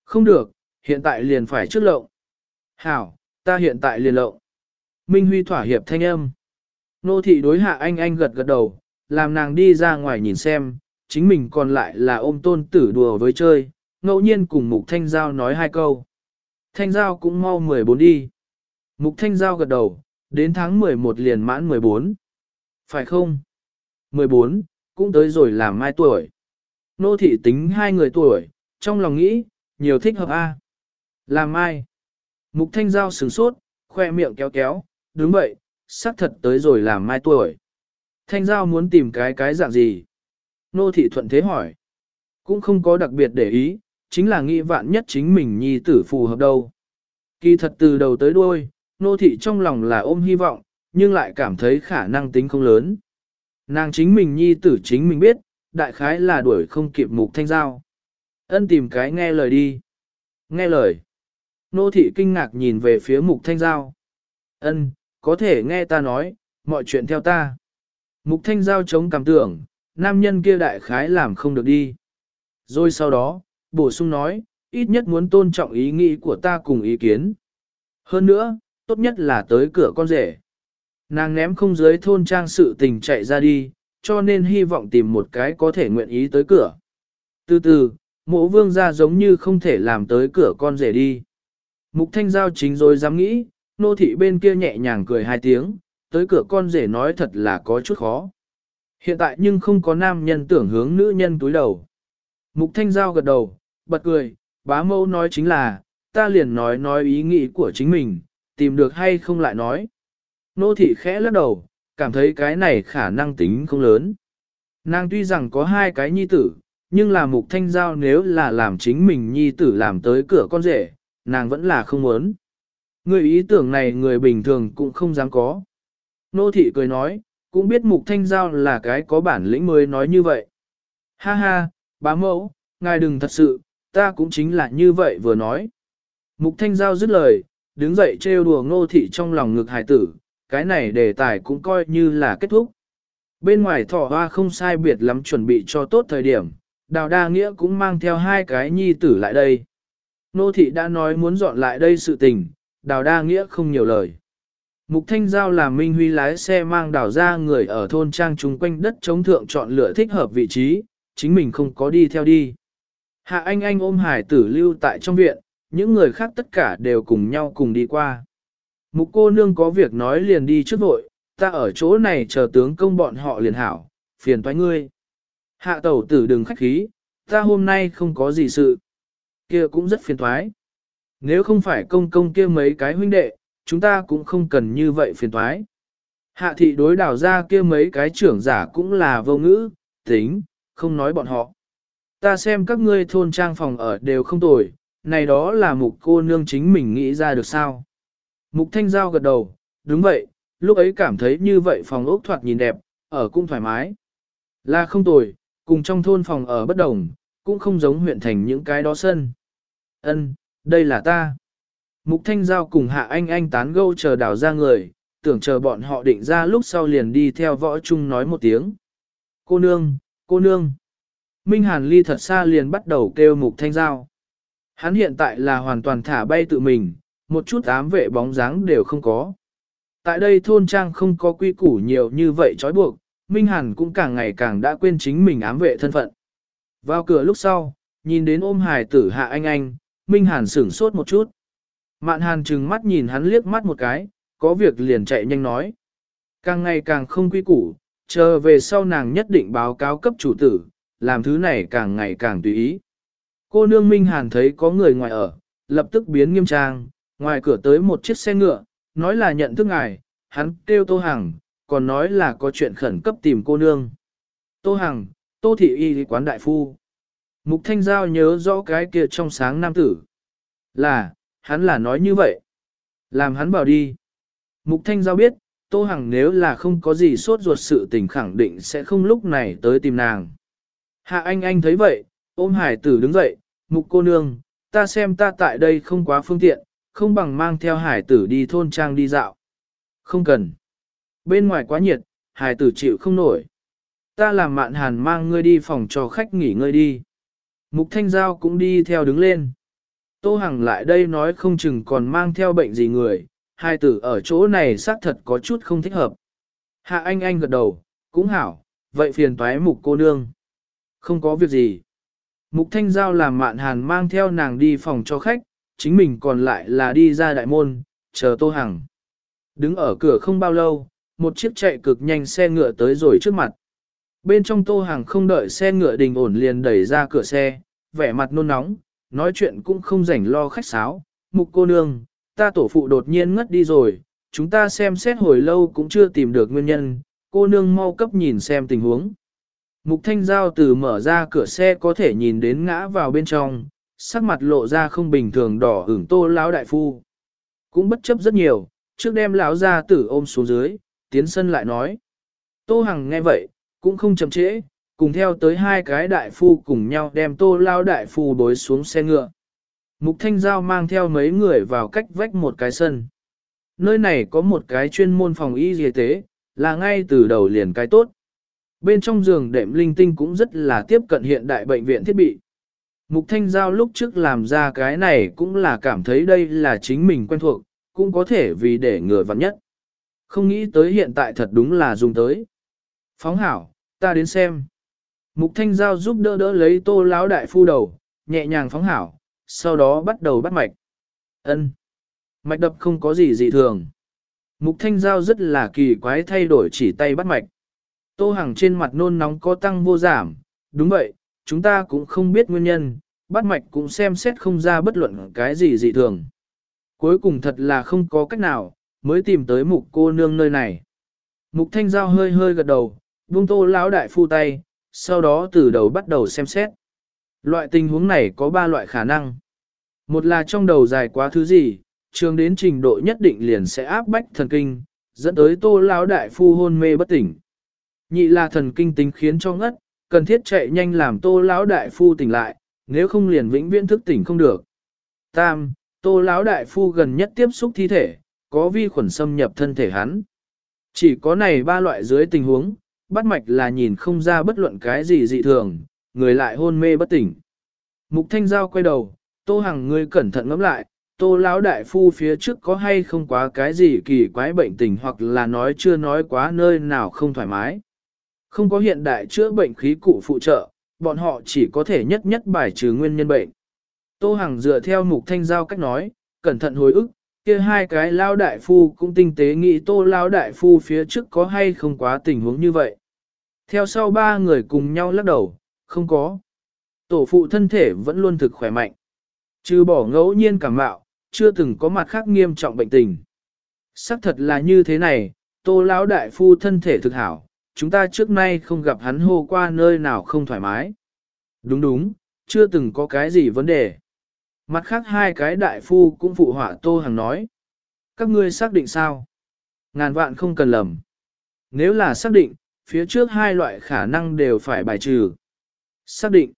Không được, hiện tại liền phải trước lộng. Hảo, ta hiện tại liền lộng. Minh Huy thỏa hiệp thanh âm. Nô thị đối hạ anh anh gật gật đầu, làm nàng đi ra ngoài nhìn xem, chính mình còn lại là ôm tôn tử đùa với chơi, ngẫu nhiên cùng Mục Thanh Giao nói hai câu. Thanh Giao cũng mau 14 đi. Mục Thanh Giao gật đầu, đến tháng 11 liền mãn 14. Phải không? 14, cũng tới rồi làm mai tuổi. Nô thị tính hai người tuổi, trong lòng nghĩ, nhiều thích hợp A. Làm mai. Mục Thanh Giao sửng sốt, khoe miệng kéo kéo, đúng vậy, xác thật tới rồi làm mai tuổi. Thanh Giao muốn tìm cái cái dạng gì? Nô thị thuận thế hỏi. Cũng không có đặc biệt để ý, chính là nghĩ vạn nhất chính mình nhi tử phù hợp đâu. Kỳ thật từ đầu tới đuôi, nô thị trong lòng là ôm hy vọng, nhưng lại cảm thấy khả năng tính không lớn. Nàng chính mình nhi tử chính mình biết, đại khái là đuổi không kịp mục thanh giao. Ân tìm cái nghe lời đi. Nghe lời. Nô thị kinh ngạc nhìn về phía mục thanh giao. Ân, có thể nghe ta nói, mọi chuyện theo ta. Mục thanh giao chống cảm tưởng, nam nhân kia đại khái làm không được đi. Rồi sau đó, bổ sung nói, ít nhất muốn tôn trọng ý nghĩ của ta cùng ý kiến. Hơn nữa, tốt nhất là tới cửa con rể. Nàng ném không dưới thôn trang sự tình chạy ra đi, cho nên hy vọng tìm một cái có thể nguyện ý tới cửa. Từ từ, mộ vương ra giống như không thể làm tới cửa con rể đi. Mục thanh giao chính rồi dám nghĩ, nô thị bên kia nhẹ nhàng cười hai tiếng, tới cửa con rể nói thật là có chút khó. Hiện tại nhưng không có nam nhân tưởng hướng nữ nhân túi đầu. Mục thanh giao gật đầu, bật cười, bá mâu nói chính là, ta liền nói nói ý nghĩ của chính mình, tìm được hay không lại nói. Nô thị khẽ lắc đầu, cảm thấy cái này khả năng tính không lớn. Nàng tuy rằng có hai cái nhi tử, nhưng là mục thanh giao nếu là làm chính mình nhi tử làm tới cửa con rể, nàng vẫn là không muốn. Người ý tưởng này người bình thường cũng không dám có. Nô thị cười nói, cũng biết mục thanh giao là cái có bản lĩnh mới nói như vậy. Ha ha, bá mẫu, ngài đừng thật sự, ta cũng chính là như vậy vừa nói. Mục thanh giao dứt lời, đứng dậy trêu đùa ngô thị trong lòng ngực hài tử, cái này đề tài cũng coi như là kết thúc. Bên ngoài thỏ hoa không sai biệt lắm chuẩn bị cho tốt thời điểm, đào đa nghĩa cũng mang theo hai cái nhi tử lại đây. Nô thị đã nói muốn dọn lại đây sự tình, đào đa nghĩa không nhiều lời. Mục Thanh Giao là Minh Huy lái xe mang đào ra người ở thôn trang chung quanh đất chống thượng chọn lựa thích hợp vị trí, chính mình không có đi theo đi. Hạ Anh Anh ôm hải tử lưu tại trong viện, những người khác tất cả đều cùng nhau cùng đi qua. Mục cô nương có việc nói liền đi trước vội, ta ở chỗ này chờ tướng công bọn họ liền hảo, phiền toái ngươi. Hạ tẩu tử đừng khách khí, ta hôm nay không có gì sự. Kia cũng rất phiền toái. Nếu không phải công công kia mấy cái huynh đệ, chúng ta cũng không cần như vậy phiền toái. Hạ thị đối đảo ra kia mấy cái trưởng giả cũng là vô ngữ, tính, không nói bọn họ. Ta xem các ngươi thôn trang phòng ở đều không tồi, này đó là mục cô nương chính mình nghĩ ra được sao. Mục thanh giao gật đầu, đúng vậy, lúc ấy cảm thấy như vậy phòng ốc thoạt nhìn đẹp, ở cũng thoải mái. Là không tồi, cùng trong thôn phòng ở bất đồng, cũng không giống huyện thành những cái đó sân. Ân, đây là ta. Mục Thanh Giao cùng Hạ Anh Anh tán gẫu chờ Đào ra người, tưởng chờ bọn họ định ra lúc sau liền đi theo võ trung nói một tiếng. Cô nương, cô nương. Minh Hàn ly thật xa liền bắt đầu kêu mục thanh giao. Hắn hiện tại là hoàn toàn thả bay tự mình, một chút ám vệ bóng dáng đều không có. Tại đây thôn trang không có quy củ nhiều như vậy trói buộc, Minh Hàn cũng càng ngày càng đã quên chính mình ám vệ thân phận. Vào cửa lúc sau, nhìn đến ôm hài tử hạ anh anh, Minh Hàn sửng sốt một chút. Mạn Hàn trừng mắt nhìn hắn liếc mắt một cái, có việc liền chạy nhanh nói. Càng ngày càng không quy củ, chờ về sau nàng nhất định báo cáo cấp chủ tử, làm thứ này càng ngày càng tùy ý. Cô nương Minh Hàn thấy có người ngoài ở, lập tức biến nghiêm trang, ngoài cửa tới một chiếc xe ngựa, nói là nhận thức ngài, hắn kêu Tô Hằng, còn nói là có chuyện khẩn cấp tìm cô nương. Tô Hằng, Tô Thị Y quán đại phu. Mục Thanh Giao nhớ rõ cái kia trong sáng nam tử. Là, hắn là nói như vậy. Làm hắn bảo đi. Mục Thanh Giao biết, Tô Hằng nếu là không có gì sốt ruột sự tình khẳng định sẽ không lúc này tới tìm nàng. Hạ anh anh thấy vậy, ôm hải tử đứng dậy, mục cô nương, ta xem ta tại đây không quá phương tiện, không bằng mang theo hải tử đi thôn trang đi dạo. Không cần. Bên ngoài quá nhiệt, hải tử chịu không nổi. Ta làm mạn hàn mang ngươi đi phòng cho khách nghỉ ngơi đi. Mục thanh giao cũng đi theo đứng lên. Tô Hằng lại đây nói không chừng còn mang theo bệnh gì người, hai tử ở chỗ này xác thật có chút không thích hợp. Hạ anh anh gật đầu, cũng hảo, vậy phiền toái mục cô nương. Không có việc gì. Mục Thanh Giao làm mạn hàn mang theo nàng đi phòng cho khách, chính mình còn lại là đi ra đại môn, chờ Tô Hằng. Đứng ở cửa không bao lâu, một chiếc chạy cực nhanh xe ngựa tới rồi trước mặt. Bên trong Tô Hằng không đợi xe ngựa đình ổn liền đẩy ra cửa xe, vẻ mặt nôn nóng, nói chuyện cũng không rảnh lo khách sáo. Mục cô nương, ta tổ phụ đột nhiên ngất đi rồi, chúng ta xem xét hồi lâu cũng chưa tìm được nguyên nhân, cô nương mau cấp nhìn xem tình huống. Mục thanh giao từ mở ra cửa xe có thể nhìn đến ngã vào bên trong, sắc mặt lộ ra không bình thường đỏ ửng tô lão đại phu. Cũng bất chấp rất nhiều, trước đem lão gia tử ôm xuống dưới, tiến sân lại nói. Tô Hằng nghe vậy, cũng không chậm trễ, cùng theo tới hai cái đại phu cùng nhau đem tô lao đại phu bối xuống xe ngựa. Mục Thanh Giao mang theo mấy người vào cách vách một cái sân. Nơi này có một cái chuyên môn phòng y y tế, là ngay từ đầu liền cái tốt. Bên trong giường đệm linh tinh cũng rất là tiếp cận hiện đại bệnh viện thiết bị. Mục Thanh Giao lúc trước làm ra cái này cũng là cảm thấy đây là chính mình quen thuộc, cũng có thể vì để ngừa vặn nhất. Không nghĩ tới hiện tại thật đúng là dùng tới. Phóng hảo, ta đến xem. Mục Thanh Giao giúp đỡ đỡ lấy tô lão đại phu đầu, nhẹ nhàng phóng hảo, sau đó bắt đầu bắt mạch. Ân, Mạch đập không có gì dị thường. Mục Thanh Giao rất là kỳ quái thay đổi chỉ tay bắt mạch. Tô Hằng trên mặt nôn nóng có tăng vô giảm, đúng vậy, chúng ta cũng không biết nguyên nhân, bắt mạch cũng xem xét không ra bất luận cái gì dị thường. Cuối cùng thật là không có cách nào, mới tìm tới mục cô nương nơi này. Mục thanh giao hơi hơi gật đầu, buông tô lão đại phu tay, sau đó từ đầu bắt đầu xem xét. Loại tình huống này có ba loại khả năng. Một là trong đầu dài quá thứ gì, trường đến trình độ nhất định liền sẽ áp bách thần kinh, dẫn tới tô lão đại phu hôn mê bất tỉnh. Nhị là thần kinh tính khiến cho ngất, cần thiết chạy nhanh làm tô lão đại phu tỉnh lại, nếu không liền vĩnh viễn thức tỉnh không được. Tam, tô lão đại phu gần nhất tiếp xúc thi thể, có vi khuẩn xâm nhập thân thể hắn. Chỉ có này ba loại dưới tình huống, bắt mạch là nhìn không ra bất luận cái gì dị thường, người lại hôn mê bất tỉnh. Mục Thanh Giao quay đầu, Tô Hằng ngươi cẩn thận ngẫm lại, Tô lão đại phu phía trước có hay không quá cái gì kỳ quái bệnh tình hoặc là nói chưa nói quá nơi nào không thoải mái. Không có hiện đại chữa bệnh khí cụ phụ trợ, bọn họ chỉ có thể nhất nhất bài trừ nguyên nhân bệnh. Tô Hằng dựa theo mục thanh giao cách nói, cẩn thận hồi ức, kia hai cái lao đại phu cũng tinh tế nghĩ tô lao đại phu phía trước có hay không quá tình huống như vậy. Theo sau ba người cùng nhau lắc đầu, không có. Tổ phụ thân thể vẫn luôn thực khỏe mạnh. Trừ bỏ ngẫu nhiên cảm mạo, chưa từng có mặt khác nghiêm trọng bệnh tình. Sắc thật là như thế này, tô lão đại phu thân thể thực hảo, chúng ta trước nay không gặp hắn hô qua nơi nào không thoải mái. Đúng đúng, chưa từng có cái gì vấn đề. Mặt khác hai cái đại phu cũng phụ họa Tô Hằng nói. Các ngươi xác định sao? Ngàn vạn không cần lầm. Nếu là xác định, phía trước hai loại khả năng đều phải bài trừ. Xác định.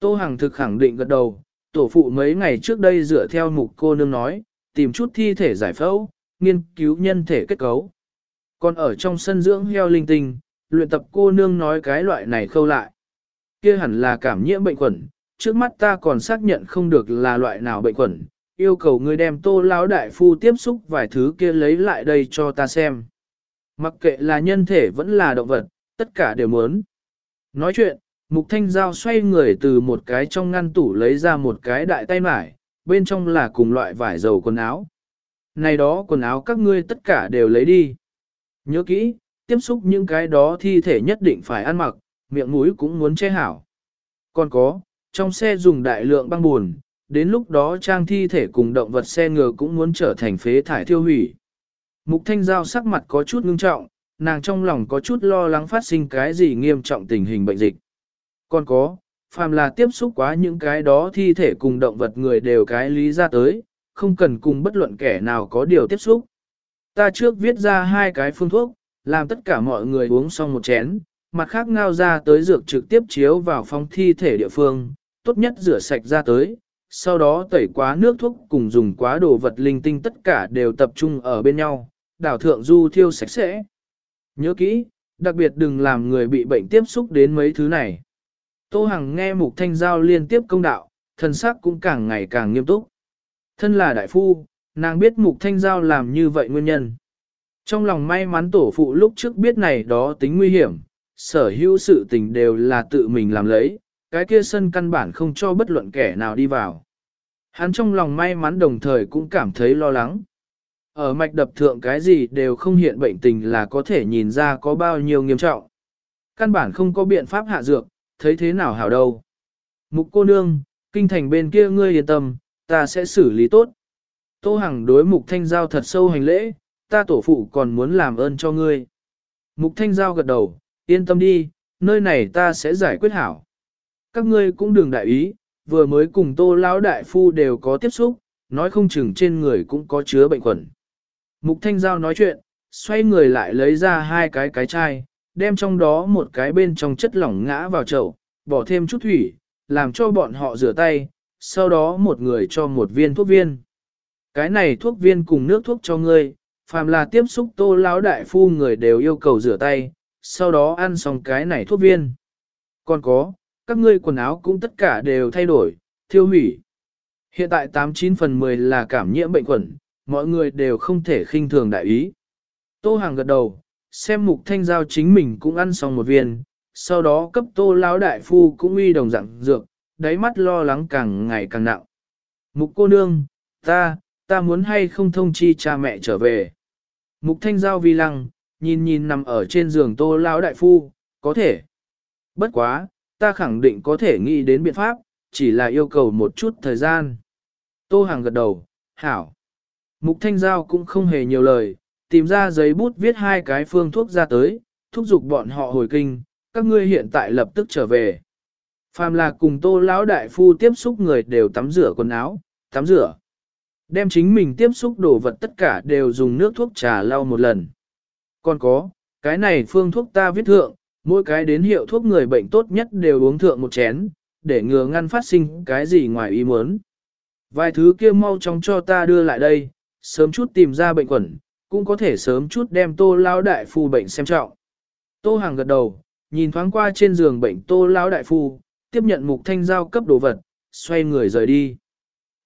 Tô Hằng thực khẳng định gật đầu, tổ phụ mấy ngày trước đây dựa theo mục cô nương nói, tìm chút thi thể giải phẫu, nghiên cứu nhân thể kết cấu, còn ở trong sân dưỡng heo linh tinh, luyện tập cô nương nói cái loại này khâu lại. kia hẳn là cảm nhiễm bệnh khuẩn, trước mắt ta còn xác nhận không được là loại nào bệnh khuẩn, yêu cầu ngươi đem tô lão đại phu tiếp xúc vài thứ kia lấy lại đây cho ta xem. Mặc kệ là nhân thể vẫn là động vật, tất cả đều muốn. Nói chuyện, Mục Thanh Giao xoay người từ một cái trong ngăn tủ lấy ra một cái đại tay mải, bên trong là cùng loại vải dầu quần áo. Này đó quần áo các ngươi tất cả đều lấy đi. Nhớ kỹ, tiếp xúc những cái đó thi thể nhất định phải ăn mặc, miệng mũi cũng muốn che hảo. Còn có, trong xe dùng đại lượng băng buồn, đến lúc đó trang thi thể cùng động vật xe ngựa cũng muốn trở thành phế thải thiêu hủy. Mục Thanh Giao sắc mặt có chút ngưng trọng, nàng trong lòng có chút lo lắng phát sinh cái gì nghiêm trọng tình hình bệnh dịch. Còn có, phàm là tiếp xúc quá những cái đó thi thể cùng động vật người đều cái lý ra tới, không cần cùng bất luận kẻ nào có điều tiếp xúc. Ta trước viết ra hai cái phương thuốc, làm tất cả mọi người uống xong một chén, mặt khác ngao ra tới dược trực tiếp chiếu vào phòng thi thể địa phương, tốt nhất rửa sạch ra tới, sau đó tẩy quá nước thuốc cùng dùng quá đồ vật linh tinh tất cả đều tập trung ở bên nhau, đảo thượng du thiêu sạch sẽ. Nhớ kỹ, đặc biệt đừng làm người bị bệnh tiếp xúc đến mấy thứ này. Tô Hằng nghe Mục Thanh Giao liên tiếp công đạo, thần sắc cũng càng ngày càng nghiêm túc. Thân là đại phu, nàng biết Mục Thanh Giao làm như vậy nguyên nhân. Trong lòng may mắn tổ phụ lúc trước biết này đó tính nguy hiểm, sở hữu sự tình đều là tự mình làm lấy, cái kia sân căn bản không cho bất luận kẻ nào đi vào. Hắn trong lòng may mắn đồng thời cũng cảm thấy lo lắng. Ở mạch đập thượng cái gì đều không hiện bệnh tình là có thể nhìn ra có bao nhiêu nghiêm trọng. Căn bản không có biện pháp hạ dược, thấy thế nào hảo đâu. Mục cô nương, kinh thành bên kia ngươi yên tâm, ta sẽ xử lý tốt. Tô Hằng đối mục thanh giao thật sâu hành lễ, ta tổ phụ còn muốn làm ơn cho ngươi. Mục thanh giao gật đầu, yên tâm đi, nơi này ta sẽ giải quyết hảo. Các ngươi cũng đừng đại ý, vừa mới cùng tô lão đại phu đều có tiếp xúc, nói không chừng trên người cũng có chứa bệnh khuẩn. Mục thanh giao nói chuyện, xoay người lại lấy ra hai cái cái chai, đem trong đó một cái bên trong chất lỏng ngã vào chậu, bỏ thêm chút thủy, làm cho bọn họ rửa tay, sau đó một người cho một viên thuốc viên. Cái này thuốc viên cùng nước thuốc cho ngươi, phàm là tiếp xúc tô lão đại phu người đều yêu cầu rửa tay, sau đó ăn xong cái này thuốc viên. Còn có, các ngươi quần áo cũng tất cả đều thay đổi, thiêu hủy. Hiện tại 89 phần 10 là cảm nhiễm bệnh khuẩn, mọi người đều không thể khinh thường đại ý. Tô Hàng gật đầu, xem mục thanh giao chính mình cũng ăn xong một viên, sau đó cấp tô lão đại phu cũng uy đồng dạng dược, đáy mắt lo lắng càng ngày càng nặng. Mục cô nương, ta, ta muốn hay không thông chi cha mẹ trở về. Mục thanh giao vi lăng, nhìn nhìn nằm ở trên giường tô lão đại phu, có thể. Bất quá, ta khẳng định có thể nghĩ đến biện pháp, chỉ là yêu cầu một chút thời gian. Tô Hàng gật đầu, hảo. Mục Thanh Giao cũng không hề nhiều lời, tìm ra giấy bút viết hai cái phương thuốc ra tới, thúc giục bọn họ hồi kinh, các ngươi hiện tại lập tức trở về. Phàm là cùng tô lão đại phu tiếp xúc người đều tắm rửa quần áo, tắm rửa. Đem chính mình tiếp xúc đồ vật tất cả đều dùng nước thuốc trà lau một lần. Còn có, cái này phương thuốc ta viết thượng, mỗi cái đến hiệu thuốc người bệnh tốt nhất đều uống thượng một chén, để ngừa ngăn phát sinh cái gì ngoài ý muốn. Vài thứ kia mau chóng cho ta đưa lại đây, sớm chút tìm ra bệnh quẩn, cũng có thể sớm chút đem tô lao đại phu bệnh xem trọng. Tô hàng gật đầu, nhìn thoáng qua trên giường bệnh tô lao đại phu, tiếp nhận mục thanh giao cấp đồ vật, xoay người rời đi.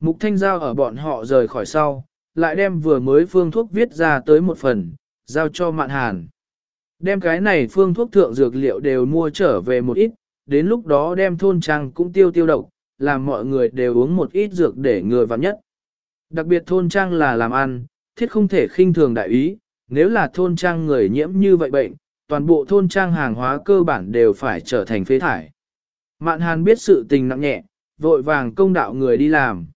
Mục thanh giao ở bọn họ rời khỏi sau, lại đem vừa mới phương thuốc viết ra tới một phần, giao cho mạn hàn. Đem cái này phương thuốc thượng dược liệu đều mua trở về một ít, đến lúc đó đem thôn trang cũng tiêu tiêu độc, làm mọi người đều uống một ít dược để ngừa vặn nhất. Đặc biệt thôn trang là làm ăn, thiết không thể khinh thường đại ý, nếu là thôn trang người nhiễm như vậy bệnh, toàn bộ thôn trang hàng hóa cơ bản đều phải trở thành phế thải. Mạn hàn biết sự tình nặng nhẹ, vội vàng công đạo người đi làm.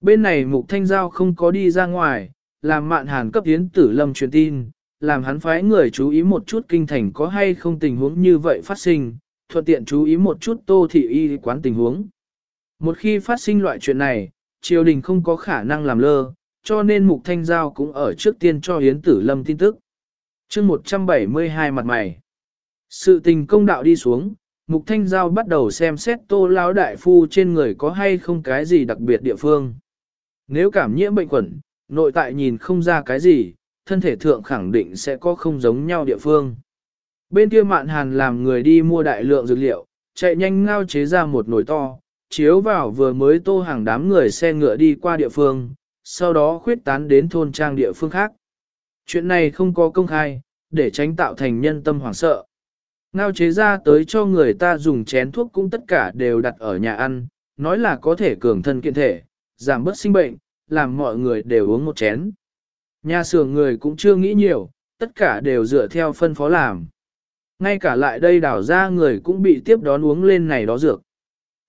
Bên này mục thanh giao không có đi ra ngoài, làm mạn hàn cấp tiến tử lâm truyền tin, làm hắn phái người chú ý một chút kinh thành có hay không tình huống như vậy phát sinh, thuận tiện chú ý một chút tô thị y quán tình huống. Một khi phát sinh loại chuyện này, triều đình không có khả năng làm lơ, cho nên Mục Thanh Giao cũng ở trước tiên cho Hiến Tử Lâm tin tức. chương 172 mặt mày. Sự tình công đạo đi xuống, Mục Thanh Giao bắt đầu xem xét tô lão đại phu trên người có hay không cái gì đặc biệt địa phương. Nếu cảm nhiễm bệnh quẩn, nội tại nhìn không ra cái gì, thân thể thượng khẳng định sẽ có không giống nhau địa phương. Bên kia mạn hàn làm người đi mua đại lượng dược liệu, chạy nhanh ngao chế ra một nồi to, chiếu vào vừa mới tô hàng đám người xe ngựa đi qua địa phương, sau đó khuyết tán đến thôn trang địa phương khác. Chuyện này không có công khai, để tránh tạo thành nhân tâm hoảng sợ. Ngao chế ra tới cho người ta dùng chén thuốc cũng tất cả đều đặt ở nhà ăn, nói là có thể cường thân kiện thể, giảm bớt sinh bệnh, làm mọi người đều uống một chén. Nhà xưởng người cũng chưa nghĩ nhiều, tất cả đều dựa theo phân phó làm. Ngay cả lại đây đảo ra người cũng bị tiếp đón uống lên này đó dược.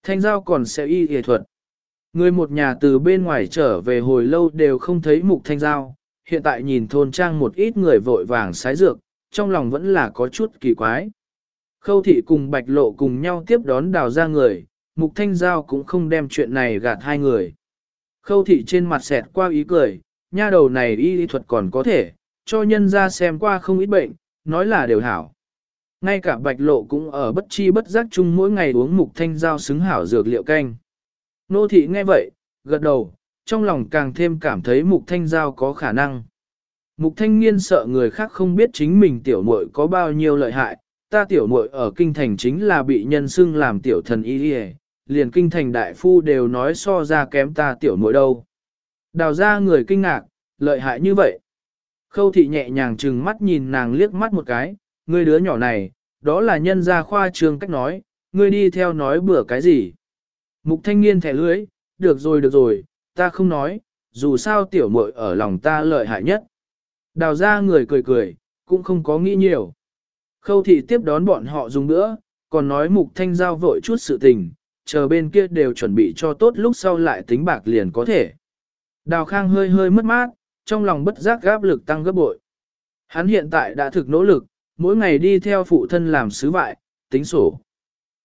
Thanh giao còn sẽ y y thuật. Người một nhà từ bên ngoài trở về hồi lâu đều không thấy mục thanh giao, hiện tại nhìn thôn trang một ít người vội vàng sái dược, trong lòng vẫn là có chút kỳ quái. Khâu thị cùng bạch lộ cùng nhau tiếp đón đào ra người, mục thanh giao cũng không đem chuyện này gạt hai người. Khâu thị trên mặt xẹt qua ý cười, nha đầu này y y thuật còn có thể, cho nhân ra xem qua không ít bệnh, nói là đều hảo. Ngay cả bạch lộ cũng ở bất chi bất giác chung mỗi ngày uống mục thanh giao xứng hảo dược liệu canh. Nô thị nghe vậy, gật đầu, trong lòng càng thêm cảm thấy mục thanh giao có khả năng. Mục thanh niên sợ người khác không biết chính mình tiểu muội có bao nhiêu lợi hại, ta tiểu muội ở kinh thành chính là bị nhân xưng làm tiểu thần y liền kinh thành đại phu đều nói so ra kém ta tiểu muội đâu. Đào ra người kinh ngạc, lợi hại như vậy. Khâu thị nhẹ nhàng trừng mắt nhìn nàng liếc mắt một cái, ngươi đứa nhỏ này, đó là nhân gia khoa trường cách nói, ngươi đi theo nói bữa cái gì. Mục thanh niên thẻ lưới, được rồi được rồi, ta không nói, dù sao tiểu muội ở lòng ta lợi hại nhất. Đào ra người cười cười, cũng không có nghĩ nhiều. Khâu thị tiếp đón bọn họ dùng nữa, còn nói mục thanh giao vội chút sự tình, chờ bên kia đều chuẩn bị cho tốt lúc sau lại tính bạc liền có thể. Đào khang hơi hơi mất mát, trong lòng bất giác gáp lực tăng gấp bội. Hắn hiện tại đã thực nỗ lực, mỗi ngày đi theo phụ thân làm sứ vại, tính sổ.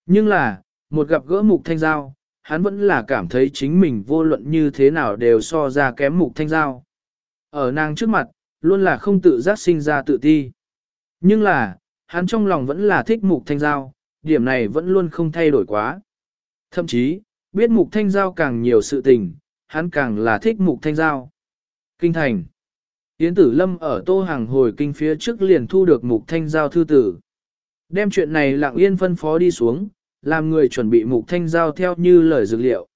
Nhưng là, một gặp gỡ mục thanh giao, hắn vẫn là cảm thấy chính mình vô luận như thế nào đều so ra kém mục thanh giao. Ở nàng trước mặt, luôn là không tự giác sinh ra tự ti. Nhưng là, hắn trong lòng vẫn là thích mục thanh giao, điểm này vẫn luôn không thay đổi quá. Thậm chí, biết mục thanh giao càng nhiều sự tình, hắn càng là thích mục thanh giao. Kinh thành Yến Tử Lâm ở Tô Hàng hồi kinh phía trước liền thu được mục thanh giao thư tử. Đem chuyện này lặng yên phân phó đi xuống, làm người chuẩn bị mục thanh giao theo như lời dược liệu.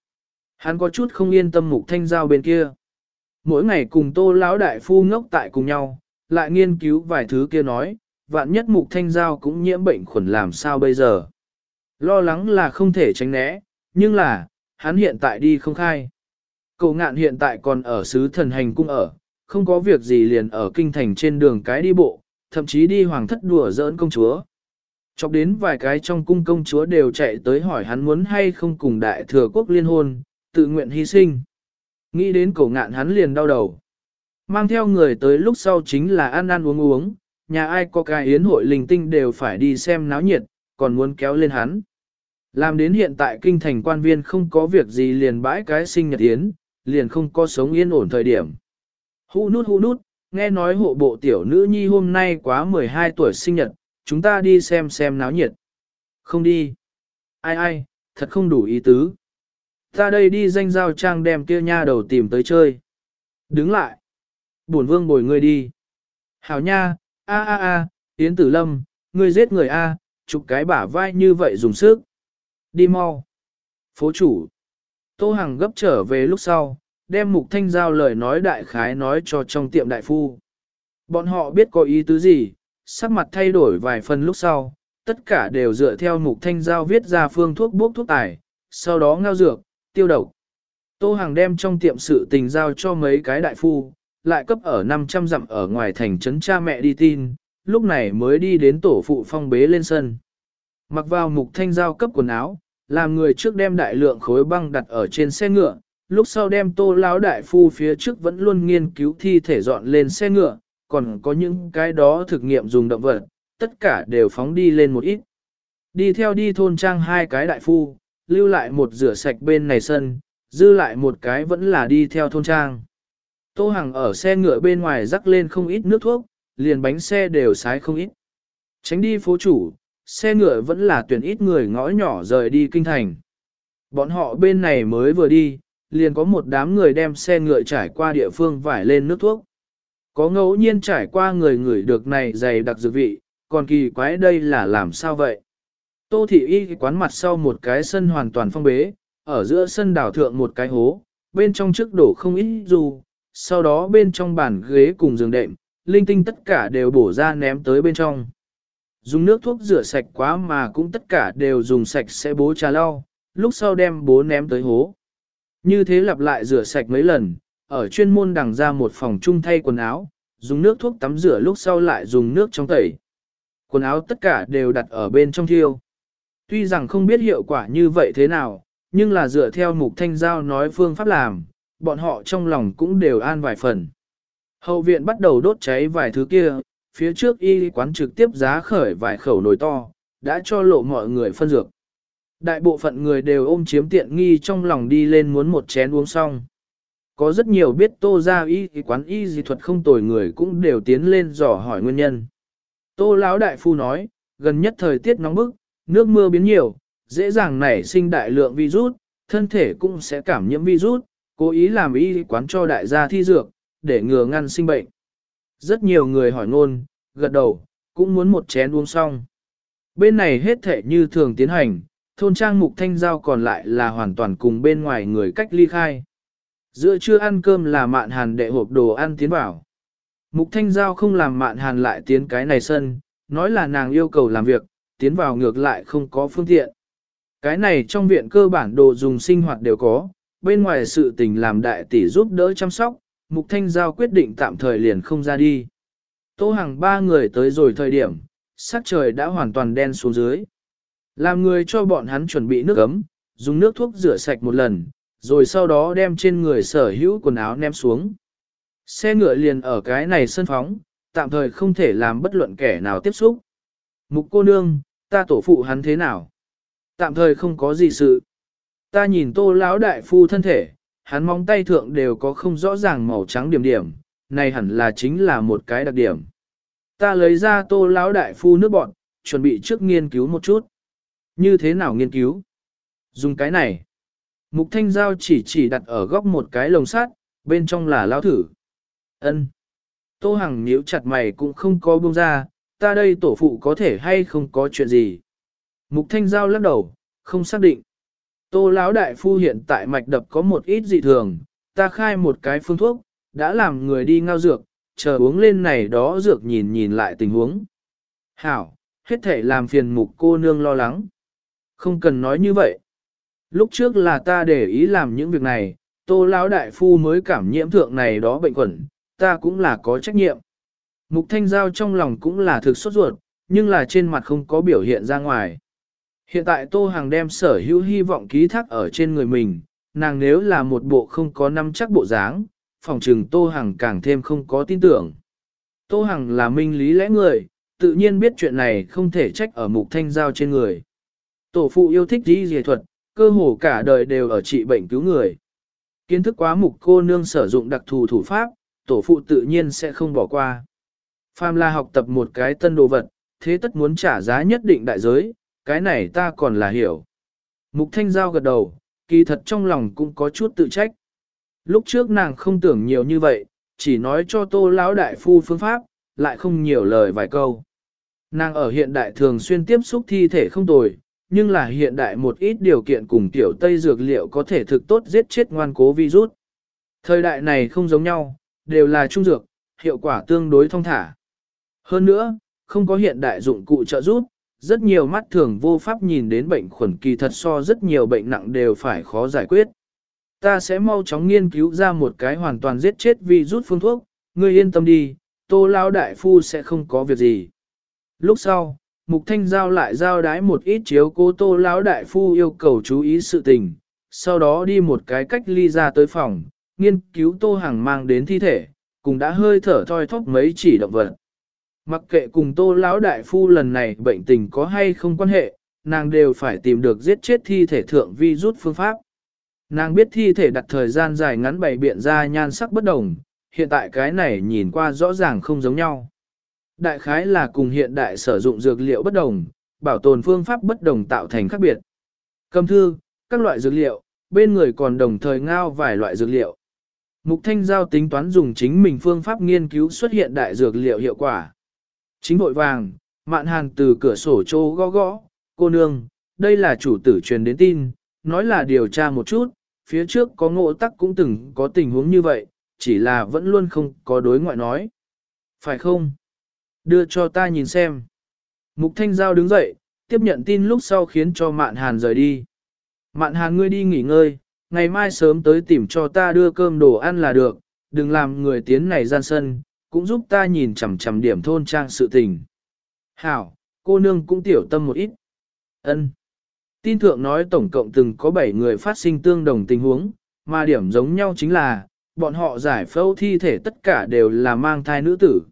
Hắn có chút không yên tâm mục thanh giao bên kia. Mỗi ngày cùng Tô lão đại phu ngốc tại cùng nhau, lại nghiên cứu vài thứ kia nói, vạn nhất mục thanh giao cũng nhiễm bệnh khuẩn làm sao bây giờ. Lo lắng là không thể tránh né, nhưng là, hắn hiện tại đi không khai. Cậu ngạn hiện tại còn ở xứ thần hành cung ở, không có việc gì liền ở kinh thành trên đường cái đi bộ, thậm chí đi hoàng thất đùa giỡn công chúa. Chọc đến vài cái trong cung công chúa đều chạy tới hỏi hắn muốn hay không cùng đại thừa quốc liên hôn, tự nguyện hy sinh. Nghĩ đến cổ ngạn hắn liền đau đầu. Mang theo người tới lúc sau chính là ăn ăn uống uống, nhà ai có cái yến hội linh tinh đều phải đi xem náo nhiệt, còn muốn kéo lên hắn. Làm đến hiện tại kinh thành quan viên không có việc gì liền bãi cái sinh nhật yến, liền không có sống yên ổn thời điểm. Hũ nút hũ nút, nghe nói hộ bộ tiểu nữ nhi hôm nay quá 12 tuổi sinh nhật, chúng ta đi xem xem náo nhiệt. Không đi. Ai ai, thật không đủ ý tứ. Ta đây đi danh giao trang đem kia nha đầu tìm tới chơi. Đứng lại. Bổn vương bồi ngươi đi. Hảo nha, a a a, Yến Tử Lâm, ngươi giết người a, chụp cái bả vai như vậy dùng sức. Đi mau. Phố chủ. Tô Hằng gấp trở về lúc sau, đem mục thanh giao lời nói đại khái nói cho trong tiệm đại phu. Bọn họ biết có ý tứ gì, sắc mặt thay đổi vài phần lúc sau, tất cả đều dựa theo mục thanh giao viết ra phương thuốc bốc thuốc tài, sau đó ngao dược, tiêu độc. Tô Hằng đem trong tiệm sự tình giao cho mấy cái đại phu, lại cấp ở 500 dặm ở ngoài thành trấn cha mẹ đi tin, lúc này mới đi đến tổ phụ phong bế lên sân. Mặc vào mục thanh giao cấp quần áo, làm người trước đem đại lượng khối băng đặt ở trên xe ngựa, lúc sau đem tô lão đại phu phía trước vẫn luôn nghiên cứu thi thể dọn lên xe ngựa, còn có những cái đó thực nghiệm dùng động vật, tất cả đều phóng đi lên một ít. Đi theo đi thôn trang hai cái đại phu, lưu lại một rửa sạch bên này sân, dư lại một cái vẫn là đi theo thôn trang. Tô Hằng ở xe ngựa bên ngoài rắc lên không ít nước thuốc, liền bánh xe đều sái không ít. Tránh đi phố chủ, xe ngựa vẫn là tuyển ít người ngõ nhỏ rời đi kinh thành. Bọn họ bên này mới vừa đi, liền có một đám người đem xe ngựa trải qua địa phương vải lên nước thuốc. Có ngẫu nhiên trải qua người người được này dày đặc dược vị, còn kỳ quái đây là làm sao vậy? Tô thị y quán mặt sau một cái sân hoàn toàn phong bế, ở giữa sân đảo thượng một cái hố, bên trong trước đổ không ít dù, sau đó bên trong bàn ghế cùng giường đệm, linh tinh tất cả đều bổ ra ném tới bên trong. Dùng nước thuốc rửa sạch quá mà cũng tất cả đều dùng sạch sẽ bố trà lau, lúc sau đem bố ném tới hố. Như thế lặp lại rửa sạch mấy lần, ở chuyên môn đằng ra một phòng chung thay quần áo, dùng nước thuốc tắm rửa lúc sau lại dùng nước trong tẩy. Quần áo tất cả đều đặt ở bên trong thiêu. Tuy rằng không biết hiệu quả như vậy thế nào, nhưng là dựa theo mục thanh giao nói phương pháp làm, bọn họ trong lòng cũng đều an vài phần. Hậu viện bắt đầu đốt cháy vài thứ kia, phía trước y quán trực tiếp giá khởi vài khẩu nồi to, đã cho lộ mọi người phân dược. Đại bộ phận người đều ôm chiếm tiện nghi trong lòng đi lên muốn một chén uống xong. Có rất nhiều biết tô ra y quán y dị thuật không tồi người cũng đều tiến lên dò hỏi nguyên nhân. Tô lão đại phu nói, gần nhất thời tiết nóng bức, nước mưa biến nhiều, dễ dàng nảy sinh đại lượng virus, thân thể cũng sẽ cảm nhiễm virus, cố ý làm y quán cho đại gia thi dược, để ngừa ngăn sinh bệnh. Rất nhiều người hỏi ngôn, gật đầu, cũng muốn một chén uống xong. Bên này hết thể như thường tiến hành, thôn trang mục thanh giao còn lại là hoàn toàn cùng bên ngoài người cách ly khai. Giữa trưa ăn cơm là mạn hàn đệ hộp đồ ăn tiến vào. Mục thanh giao không làm mạn hàn lại tiến cái này sân, nói là nàng yêu cầu làm việc, tiến vào ngược lại không có phương tiện. Cái này trong viện cơ bản đồ dùng sinh hoạt đều có, bên ngoài sự tình làm đại tỷ giúp đỡ chăm sóc, Mục Thanh Giao quyết định tạm thời liền không ra đi. Tô Hằng ba người tới rồi thời điểm, sắc trời đã hoàn toàn đen xuống dưới. Làm người cho bọn hắn chuẩn bị nước ấm, dùng nước thuốc rửa sạch một lần, rồi sau đó đem trên người sở hữu quần áo ném xuống. Xe ngựa liền ở cái này sân phóng, tạm thời không thể làm bất luận kẻ nào tiếp xúc. Mục cô nương, ta tổ phụ hắn thế nào? Tạm thời không có gì sự. Ta nhìn tô lão đại phu thân thể, hắn móng tay thượng đều có không rõ ràng màu trắng điểm điểm, này hẳn là chính là một cái đặc điểm. Ta lấy ra tô lão đại phu nước bọn, chuẩn bị trước nghiên cứu một chút. Như thế nào nghiên cứu? Dùng cái này. Mục thanh giao chỉ chỉ đặt ở góc một cái lồng sắt, bên trong là lão thử. Ân. Tô Hằng nhíu chặt mày cũng không có buông ra, ta đây tổ phụ có thể hay không có chuyện gì. Mục thanh giao lắc đầu, không xác định. Tô lão đại phu hiện tại mạch đập có một ít dị thường, ta khai một cái phương thuốc, đã làm người đi ngao dược, chờ uống lên này đó dược nhìn nhìn lại tình huống. Hảo, hết thể làm phiền mục cô nương lo lắng. Không cần nói như vậy. Lúc trước là ta để ý làm những việc này, tô lão đại phu mới cảm nhiễm thượng này đó bệnh quẩn, ta cũng là có trách nhiệm. Mục thanh giao trong lòng cũng là thực sốt ruột, nhưng là trên mặt không có biểu hiện ra ngoài. Hiện tại Tô Hàng đem sở hữu hy vọng ký thác ở trên người mình, nàng nếu là một bộ không có năm chắc bộ dáng, phòng trừng Tô Hằng càng thêm không có tin tưởng. Tô Hằng là minh lý lẽ người, tự nhiên biết chuyện này không thể trách ở mục thanh giao trên người. Tổ phụ yêu thích đi dề thuật, cơ hồ cả đời đều ở trị bệnh cứu người. Kiến thức quá mục cô nương sử dụng đặc thù thủ pháp, tổ phụ tự nhiên sẽ không bỏ qua. Phàm là học tập một cái tân đồ vật, thế tất muốn trả giá nhất định đại giới, cái này ta còn là hiểu. Mục Thanh Giao gật đầu, kỳ thật trong lòng cũng có chút tự trách. Lúc trước nàng không tưởng nhiều như vậy, chỉ nói cho tô lão đại phu phương pháp, lại không nhiều lời vài câu. Nàng ở hiện đại thường xuyên tiếp xúc thi thể không tồi, nhưng là hiện đại một ít điều kiện cùng tiểu tây dược liệu có thể thực tốt giết chết ngoan cố virus. Thời đại này không giống nhau, đều là trung dược, hiệu quả tương đối thông thả. Hơn nữa, không có hiện đại dụng cụ trợ giúp, rất nhiều mắt thường vô pháp nhìn đến bệnh khuẩn kỳ thật so rất nhiều bệnh nặng đều phải khó giải quyết. Ta sẽ mau chóng nghiên cứu ra một cái hoàn toàn giết chết vì rút phương thuốc, ngươi yên tâm đi, tô lao đại phu sẽ không có việc gì. Lúc sau, Mục Thanh Giao lại giao đái một ít chiếu cố tô lão đại phu yêu cầu chú ý sự tình, sau đó đi một cái cách ly ra tới phòng, nghiên cứu tô hàng mang đến thi thể, cùng đã hơi thở thoi thóp mấy chỉ động vật. Mặc kệ cùng tô lão đại phu lần này bệnh tình có hay không quan hệ, nàng đều phải tìm được giết chết thi thể thượng vi rút phương pháp. Nàng biết thi thể đặt thời gian dài ngắn bày biện ra nhan sắc bất đồng, hiện tại cái này nhìn qua rõ ràng không giống nhau. Đại khái là cùng hiện đại sử dụng dược liệu bất đồng, bảo tồn phương pháp bất đồng tạo thành khác biệt. Cầm thư, các loại dược liệu, bên người còn đồng thời ngao vài loại dược liệu. Mục Thanh Giao tính toán dùng chính mình phương pháp nghiên cứu xuất hiện đại dược liệu hiệu quả. Chính vội vàng, mạn hàn từ cửa sổ chỗ gõ gõ, cô nương, đây là chủ tử truyền đến tin, nói là điều tra một chút, phía trước có ngộ tắc cũng từng có tình huống như vậy, chỉ là vẫn luôn không có đối ngoại nói. Phải không? Đưa cho ta nhìn xem. Mục Thanh Giao đứng dậy, tiếp nhận tin lúc sau khiến cho Mạn Hàn rời đi. Mạn Hàn ngươi đi nghỉ ngơi, ngày mai sớm tới tìm cho ta đưa cơm đồ ăn là được, đừng làm người tiến này gian sân, cũng giúp ta nhìn chằm chằm điểm thôn trang sự tình. Hảo, cô nương cũng tiểu tâm một ít. Ân. Tin thượng nói tổng cộng từng có 7 người phát sinh tương đồng tình huống, mà điểm giống nhau chính là, bọn họ giải phẫu thi thể tất cả đều là mang thai nữ tử.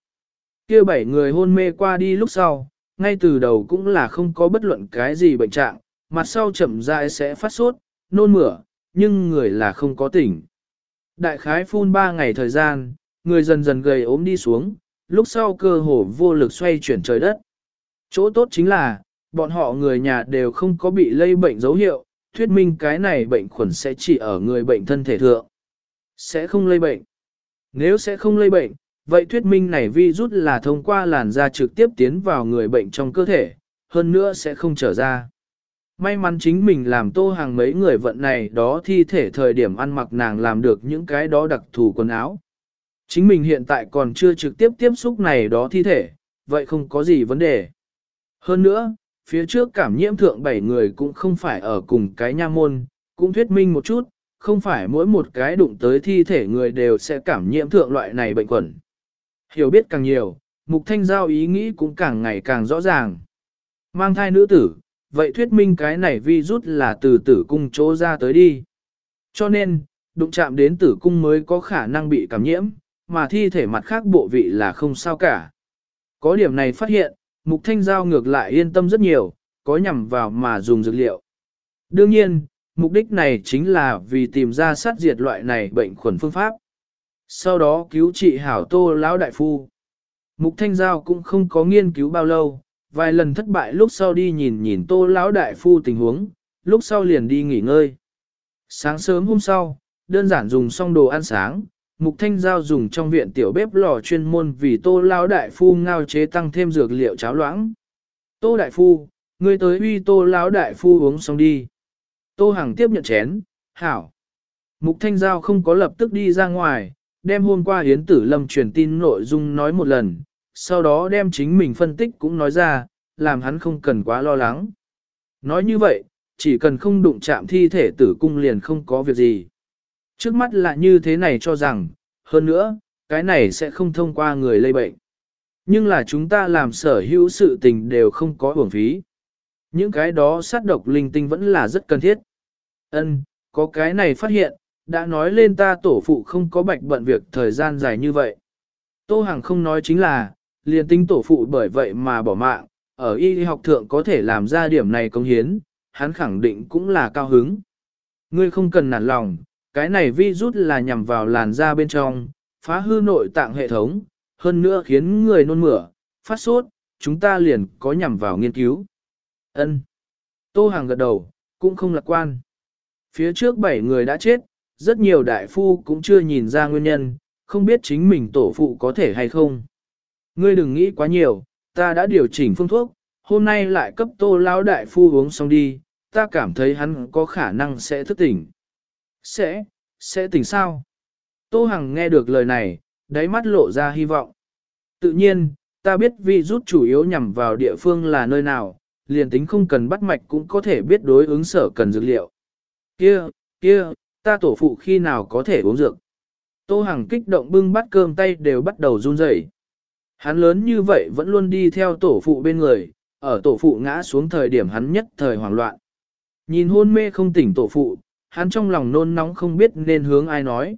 kia 7 người hôn mê qua đi lúc sau, ngay từ đầu cũng là không có bất luận cái gì bệnh trạng, mặt sau chậm rãi sẽ phát sốt, nôn mửa, nhưng người là không có tỉnh. Đại khái phun 3 ngày thời gian, người dần dần gầy ốm đi xuống, lúc sau cơ hồ vô lực xoay chuyển trời đất. Chỗ tốt chính là, bọn họ người nhà đều không có bị lây bệnh dấu hiệu, thuyết minh cái này bệnh khuẩn sẽ chỉ ở người bệnh thân thể thượng. Sẽ không lây bệnh. Nếu sẽ không lây bệnh, vậy thuyết minh này virus là thông qua làn da trực tiếp tiến vào người bệnh trong cơ thể, hơn nữa sẽ không trở ra. May mắn chính mình làm tô hàng mấy người vận này đó thi thể thời điểm ăn mặc nàng làm được những cái đó đặc thù quần áo. Chính mình hiện tại còn chưa trực tiếp tiếp xúc này đó thi thể, vậy không có gì vấn đề. Hơn nữa, phía trước cảm nhiễm thượng bảy người cũng không phải ở cùng cái nha môn, cũng thuyết minh một chút, không phải mỗi một cái đụng tới thi thể người đều sẽ cảm nhiễm thượng loại này bệnh quẩn. Hiểu biết càng nhiều, mục thanh giao ý nghĩ cũng càng ngày càng rõ ràng. Mang thai nữ tử, vậy thuyết minh cái này vi rút là từ tử cung chỗ ra tới đi. Cho nên, đụng chạm đến tử cung mới có khả năng bị cảm nhiễm, mà thi thể mặt khác bộ vị là không sao cả. Có điểm này phát hiện, mục thanh giao ngược lại yên tâm rất nhiều, có nhằm vào mà dùng dược liệu. Đương nhiên, mục đích này chính là vì tìm ra sát diệt loại này bệnh khuẩn phương pháp. Sau đó cứu trị hảo tô lão đại phu. Mục thanh giao cũng không có nghiên cứu bao lâu, vài lần thất bại lúc sau đi nhìn nhìn tô lão đại phu tình huống, lúc sau liền đi nghỉ ngơi. Sáng sớm hôm sau, đơn giản dùng xong đồ ăn sáng, Mục Thanh Giao dùng trong viện tiểu bếp lò chuyên môn vì tô lão đại phu ngao chế tăng thêm dược liệu cháo loãng. Tô đại phu, ngươi tới uy tô lão đại phu uống xong đi. Tô Hằng tiếp nhận chén, hảo. Mục Thanh Giao không có lập tức đi ra ngoài, đem hôm qua Yến Tử Lâm truyền tin nội dung nói một lần, sau đó đem chính mình phân tích cũng nói ra, làm hắn không cần quá lo lắng. Nói như vậy, chỉ cần không đụng chạm thi thể tử cung liền không có việc gì. Trước mắt là như thế này cho rằng, hơn nữa, cái này sẽ không thông qua người lây bệnh. Nhưng là chúng ta làm sở hữu sự tình đều không có hưởng phí. Những cái đó sát độc linh tinh vẫn là rất cần thiết. Ân, có cái này phát hiện, đã nói lên ta tổ phụ không có bạch bận việc thời gian dài như vậy. Tô Hằng không nói chính là, liền tính tổ phụ bởi vậy mà bỏ mạng, ở y học thượng có thể làm ra điểm này công hiến, hắn khẳng định cũng là cao hứng. Ngươi không cần nản lòng, cái này vi rút là nhằm vào làn da bên trong, phá hư nội tạng hệ thống, hơn nữa khiến người nôn mửa, phát sốt, chúng ta liền có nhằm vào nghiên cứu. Ân. Tô Hàng gật đầu, cũng không lạc quan. Phía trước bảy người đã chết, rất nhiều đại phu cũng chưa nhìn ra nguyên nhân, không biết chính mình tổ phụ có thể hay không. Ngươi đừng nghĩ quá nhiều, ta đã điều chỉnh phương thuốc, hôm nay lại cấp tô lão đại phu uống xong đi, ta cảm thấy hắn có khả năng sẽ thức tỉnh. Sẽ, sẽ tỉnh sao? Tô Hằng nghe được lời này, đáy mắt lộ ra hy vọng. Tự nhiên, ta biết vi rút chủ yếu nhằm vào địa phương là nơi nào, liền tính không cần bắt mạch cũng có thể biết đối ứng sở cần dược liệu. Kia, kia, ta tổ phụ khi nào có thể uống dược. Tô Hằng kích động bưng bát cơm tay đều bắt đầu run rẩy. Hắn lớn như vậy vẫn luôn đi theo tổ phụ bên người, ở tổ phụ ngã xuống thời điểm hắn nhất thời hoảng loạn. Nhìn hôn mê không tỉnh tổ phụ, hắn trong lòng nôn nóng không biết nên hướng ai nói.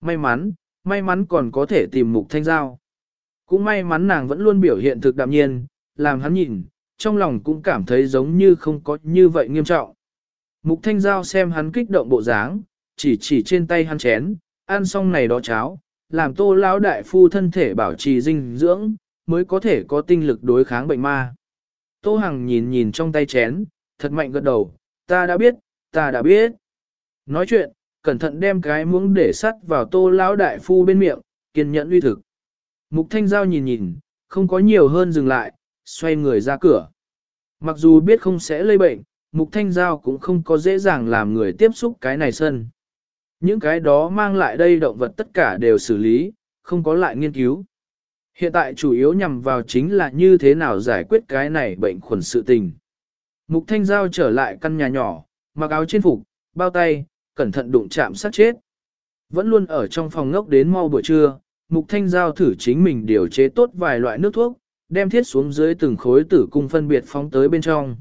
May mắn, may mắn còn có thể tìm mục thanh giao. Cũng may mắn nàng vẫn luôn biểu hiện thực đạm nhiên, làm hắn nhìn, trong lòng cũng cảm thấy giống như không có như vậy nghiêm trọng. Mục thanh giao xem hắn kích động bộ dáng, chỉ chỉ trên tay hắn chén, ăn xong này đó cháo, làm tô lão đại phu thân thể bảo trì dinh dưỡng, mới có thể có tinh lực đối kháng bệnh ma. Tô Hằng nhìn nhìn trong tay chén, thật mạnh gật đầu, ta đã biết, ta đã biết. Nói chuyện, cẩn thận đem cái muỗng để sắt vào tô lão đại phu bên miệng, kiên nhẫn uy thực. Mục thanh giao nhìn nhìn, không có nhiều hơn dừng lại, xoay người ra cửa. Mặc dù biết không sẽ lây bệnh, mục thanh giao cũng không có dễ dàng làm người tiếp xúc cái này sân. Những cái đó mang lại đây động vật tất cả đều xử lý, không có lại nghiên cứu. Hiện tại chủ yếu nhằm vào chính là như thế nào giải quyết cái này bệnh khuẩn sự tình. Mục thanh giao trở lại căn nhà nhỏ, mặc áo trên phục, bao tay, cẩn thận đụng chạm sát chết. Vẫn luôn ở trong phòng ngốc đến mau buổi trưa, mục thanh giao thử chính mình điều chế tốt vài loại nước thuốc, đem thiết xuống dưới từng khối tử cung phân biệt phóng tới bên trong.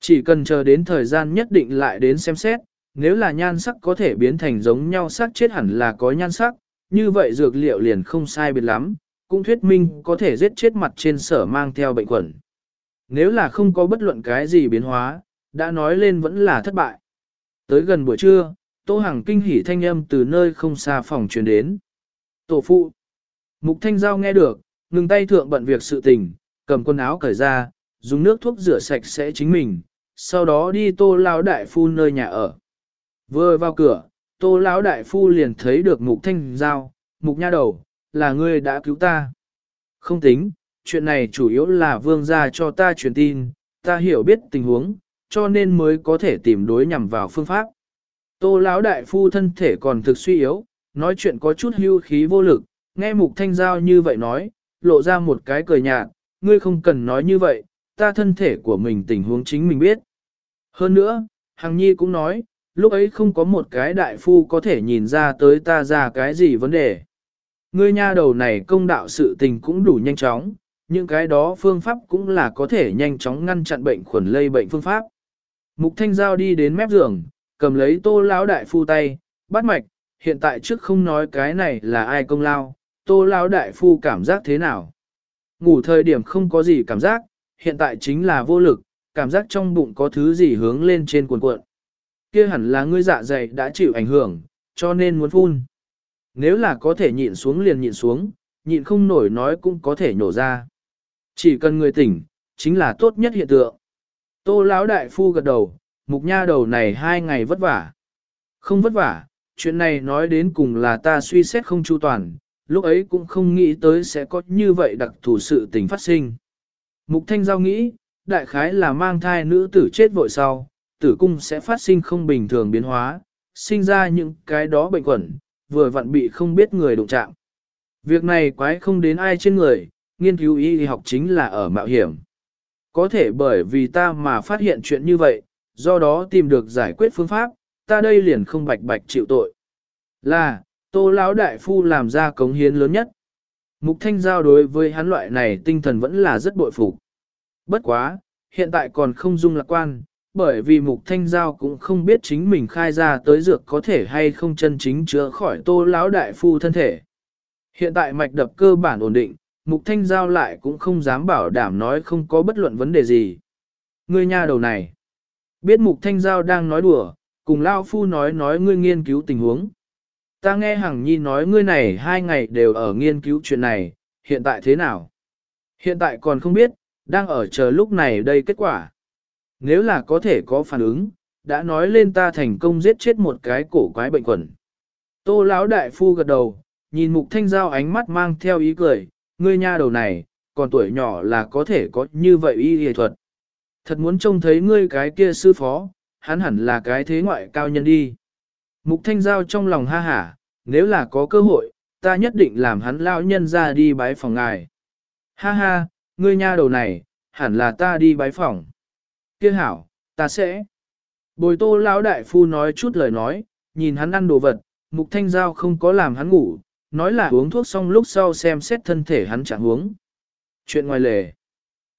Chỉ cần chờ đến thời gian nhất định lại đến xem xét, nếu là nhan sắc có thể biến thành giống nhau sắc chết hẳn là có nhan sắc, như vậy dược liệu liền không sai biệt lắm, cũng thuyết minh có thể giết chết mặt trên sở mang theo bệnh quẩn. Nếu là không có bất luận cái gì biến hóa, đã nói lên vẫn là thất bại. Tới gần buổi trưa, Tô Hằng kinh hỉ thanh âm từ nơi không xa phòng truyền đến. Tổ phụ. Mục Thanh Giao nghe được, ngừng tay thượng bận việc sự tình, cầm quần áo cởi ra, dùng nước thuốc rửa sạch sẽ chính mình, sau đó đi Tô Lão Đại Phu nơi nhà ở. Vừa vào cửa, Tô Lão Đại Phu liền thấy được Mục Thanh Giao, Mục Nha Đầu, là ngươi đã cứu ta. Không tính, chuyện này chủ yếu là vương gia cho ta truyền tin, ta hiểu biết tình huống, cho nên mới có thể tìm đối nhằm vào phương pháp. Tô lão đại phu thân thể còn thực suy yếu, nói chuyện có chút hưu khí vô lực, nghe mục thanh giao như vậy nói, lộ ra một cái cười nhạt, ngươi không cần nói như vậy, ta thân thể của mình tình huống chính mình biết. Hơn nữa, Hằng Nhi cũng nói, lúc ấy không có một cái đại phu có thể nhìn ra tới ta ra cái gì vấn đề. Ngươi nha đầu này công đạo sự tình cũng đủ nhanh chóng, những cái đó phương pháp cũng là có thể nhanh chóng ngăn chặn bệnh khuẩn lây bệnh phương pháp. Mục Thanh Giao đi đến mép giường, cầm lấy tô lão đại phu tay, bắt mạch, hiện tại trước không nói cái này là ai công lao, tô lão đại phu cảm giác thế nào. Ngủ thời điểm không có gì cảm giác, hiện tại chính là vô lực, cảm giác trong bụng có thứ gì hướng lên trên cuộn cuộn. Kia hẳn là ngươi dạ dày đã chịu ảnh hưởng, cho nên muốn phun. Nếu là có thể nhịn xuống liền nhịn xuống, nhịn không nổi nói cũng có thể nhổ ra. Chỉ cần người tỉnh, chính là tốt nhất hiện tượng. Tô lão đại phu gật đầu, mục nha đầu này hai ngày vất vả. Không vất vả, chuyện này nói đến cùng là ta suy xét không chu toàn, lúc ấy cũng không nghĩ tới sẽ có như vậy đặc thù sự tình phát sinh. Mục thanh giao nghĩ, đại khái là mang thai nữ tử chết vội sau, tử cung sẽ phát sinh không bình thường biến hóa, sinh ra những cái đó bệnh quẩn, vừa vặn bị không biết người đụng chạm. Việc này quái không đến ai trên người, nghiên cứu y học chính là ở mạo hiểm. Có thể bởi vì ta mà phát hiện chuyện như vậy, do đó tìm được giải quyết phương pháp, ta đây liền không bạch bạch chịu tội. Là, tô lão đại phu làm ra cống hiến lớn nhất. Mục thanh giao đối với hắn loại này tinh thần vẫn là rất bội phục. Bất quá, hiện tại còn không dung lạc quan, bởi vì mục thanh giao cũng không biết chính mình khai ra tới dược có thể hay không chân chính chữa khỏi tô lão đại phu thân thể. Hiện tại mạch đập cơ bản ổn định, mục thanh giao lại cũng không dám bảo đảm nói không có bất luận vấn đề gì. Ngươi nha đầu này, biết mục thanh giao đang nói đùa, cùng lao phu nói nói ngươi nghiên cứu tình huống. Ta nghe Hằng Nhi nói ngươi này hai ngày đều ở nghiên cứu chuyện này, hiện tại thế nào? Hiện tại còn không biết, đang ở chờ lúc này đây kết quả. Nếu là có thể có phản ứng, đã nói lên ta thành công giết chết một cái cổ quái bệnh quẩn. Tô lão đại phu gật đầu, nhìn mục thanh giao ánh mắt mang theo ý cười, ngươi nha đầu này, còn tuổi nhỏ là có thể có như vậy y y thuật. Thật muốn trông thấy ngươi cái kia sư phó, hắn hẳn là cái thế ngoại cao nhân đi. Mục thanh giao trong lòng ha hả, nếu là có cơ hội, ta nhất định làm hắn lao nhân ra đi bái phòng ngài. Ha ha, ngươi nha đầu này, hẳn là ta đi bái phòng. Kia hảo, ta sẽ. Bồi tô lão đại phu nói chút lời nói, nhìn hắn ăn đồ vật, mục thanh giao không có làm hắn ngủ, nói là uống thuốc xong lúc sau xem xét thân thể hắn chẳng uống. Chuyện ngoài lề.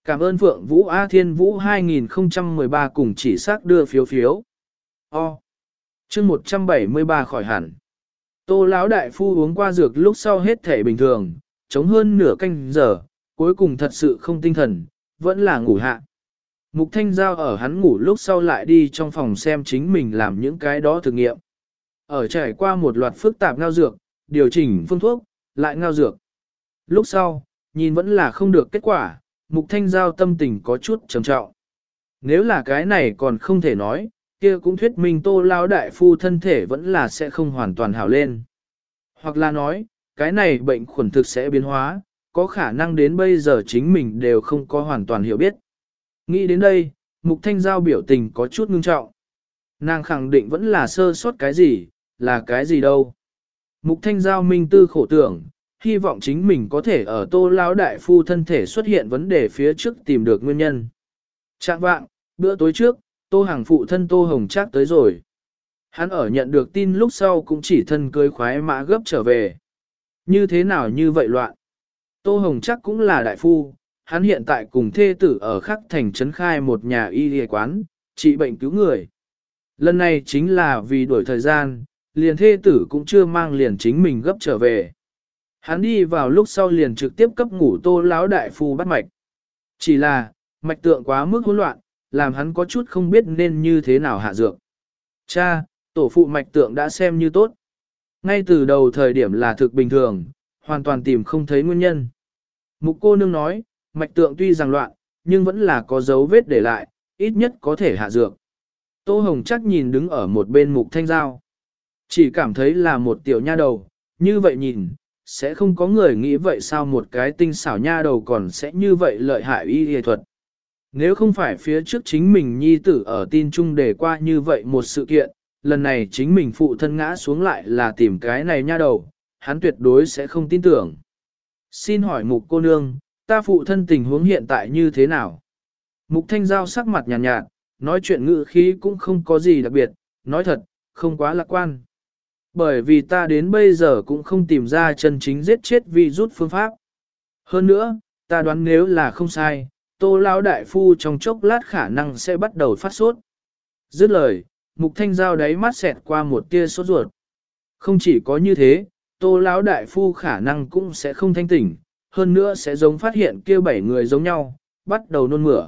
Cảm ơn Phượng Vũ A Thiên Vũ 2013 cùng chỉ xác đưa phiếu phiếu. O. chương 173 khỏi hẳn. Tô lão đại phu uống qua dược lúc sau hết thể bình thường, chống hơn nửa canh giờ, cuối cùng thật sự không tinh thần, vẫn là ngủ hạ. Mục Thanh Giao ở hắn ngủ lúc sau lại đi trong phòng xem chính mình làm những cái đó thử nghiệm. Ở trải qua một loạt phức tạp ngao dược, điều chỉnh phương thuốc, lại ngao dược. Lúc sau, nhìn vẫn là không được kết quả, Mục Thanh Giao tâm tình có chút trầm trọng. Nếu là cái này còn không thể nói, kia cũng thuyết minh tô lao đại phu thân thể vẫn là sẽ không hoàn toàn hảo lên. Hoặc là nói, cái này bệnh khuẩn thực sẽ biến hóa, có khả năng đến bây giờ chính mình đều không có hoàn toàn hiểu biết. Nghĩ đến đây, Mục Thanh Giao biểu tình có chút ngưng trọng. Nàng khẳng định vẫn là sơ sót cái gì, là cái gì đâu. Mục Thanh Giao minh tư khổ tưởng, hy vọng chính mình có thể ở tô lão đại phu thân thể xuất hiện vấn đề phía trước tìm được nguyên nhân. Trạng vạng, bữa tối trước, tô hàng phụ thân tô hồng chắc tới rồi. Hắn ở nhận được tin lúc sau cũng chỉ thân cưới khoái mã gấp trở về. Như thế nào như vậy loạn? Tô hồng chắc cũng là đại phu, hắn hiện tại cùng thê tử ở khắc thành trấn khai một nhà y y quán, trị bệnh cứu người. Lần này chính là vì đuổi thời gian, liền thê tử cũng chưa mang liền chính mình gấp trở về. Hắn đi vào lúc sau liền trực tiếp cấp ngủ tô lão đại phu bắt mạch. Chỉ là, mạch tượng quá mức hỗn loạn, làm hắn có chút không biết nên như thế nào hạ dược. Cha, tổ phụ mạch tượng đã xem như tốt. Ngay từ đầu thời điểm là thực bình thường, hoàn toàn tìm không thấy nguyên nhân. Mục cô nương nói, mạch tượng tuy rằng loạn, nhưng vẫn là có dấu vết để lại, ít nhất có thể hạ dược. Tô Hồng chắc nhìn đứng ở một bên mục thanh giao. Chỉ cảm thấy là một tiểu nha đầu, như vậy nhìn, sẽ không có người nghĩ vậy sao một cái tinh xảo nha đầu còn sẽ như vậy lợi hại y y thuật. Nếu không phải phía trước chính mình nhi tử ở tin chung để qua như vậy một sự kiện, lần này chính mình phụ thân ngã xuống lại là tìm cái này nha đầu, hắn tuyệt đối sẽ không tin tưởng. Xin hỏi mục cô nương, ta phụ thân tình huống hiện tại như thế nào? Mục thanh giao sắc mặt nhàn nhạt, nhạt, nói chuyện ngữ khí cũng không có gì đặc biệt, nói thật, không quá lạc quan. Bởi vì ta đến bây giờ cũng không tìm ra chân chính giết chết vi rút phương pháp. Hơn nữa, ta đoán nếu là không sai, tô lão đại phu trong chốc lát khả năng sẽ bắt đầu phát sốt. Dứt lời, mục thanh giao đáy mắt xẹt qua một tia sốt ruột. Không chỉ có như thế, tô lão đại phu khả năng cũng sẽ không thanh tỉnh, hơn nữa sẽ giống phát hiện kia bảy người giống nhau, bắt đầu nôn mửa.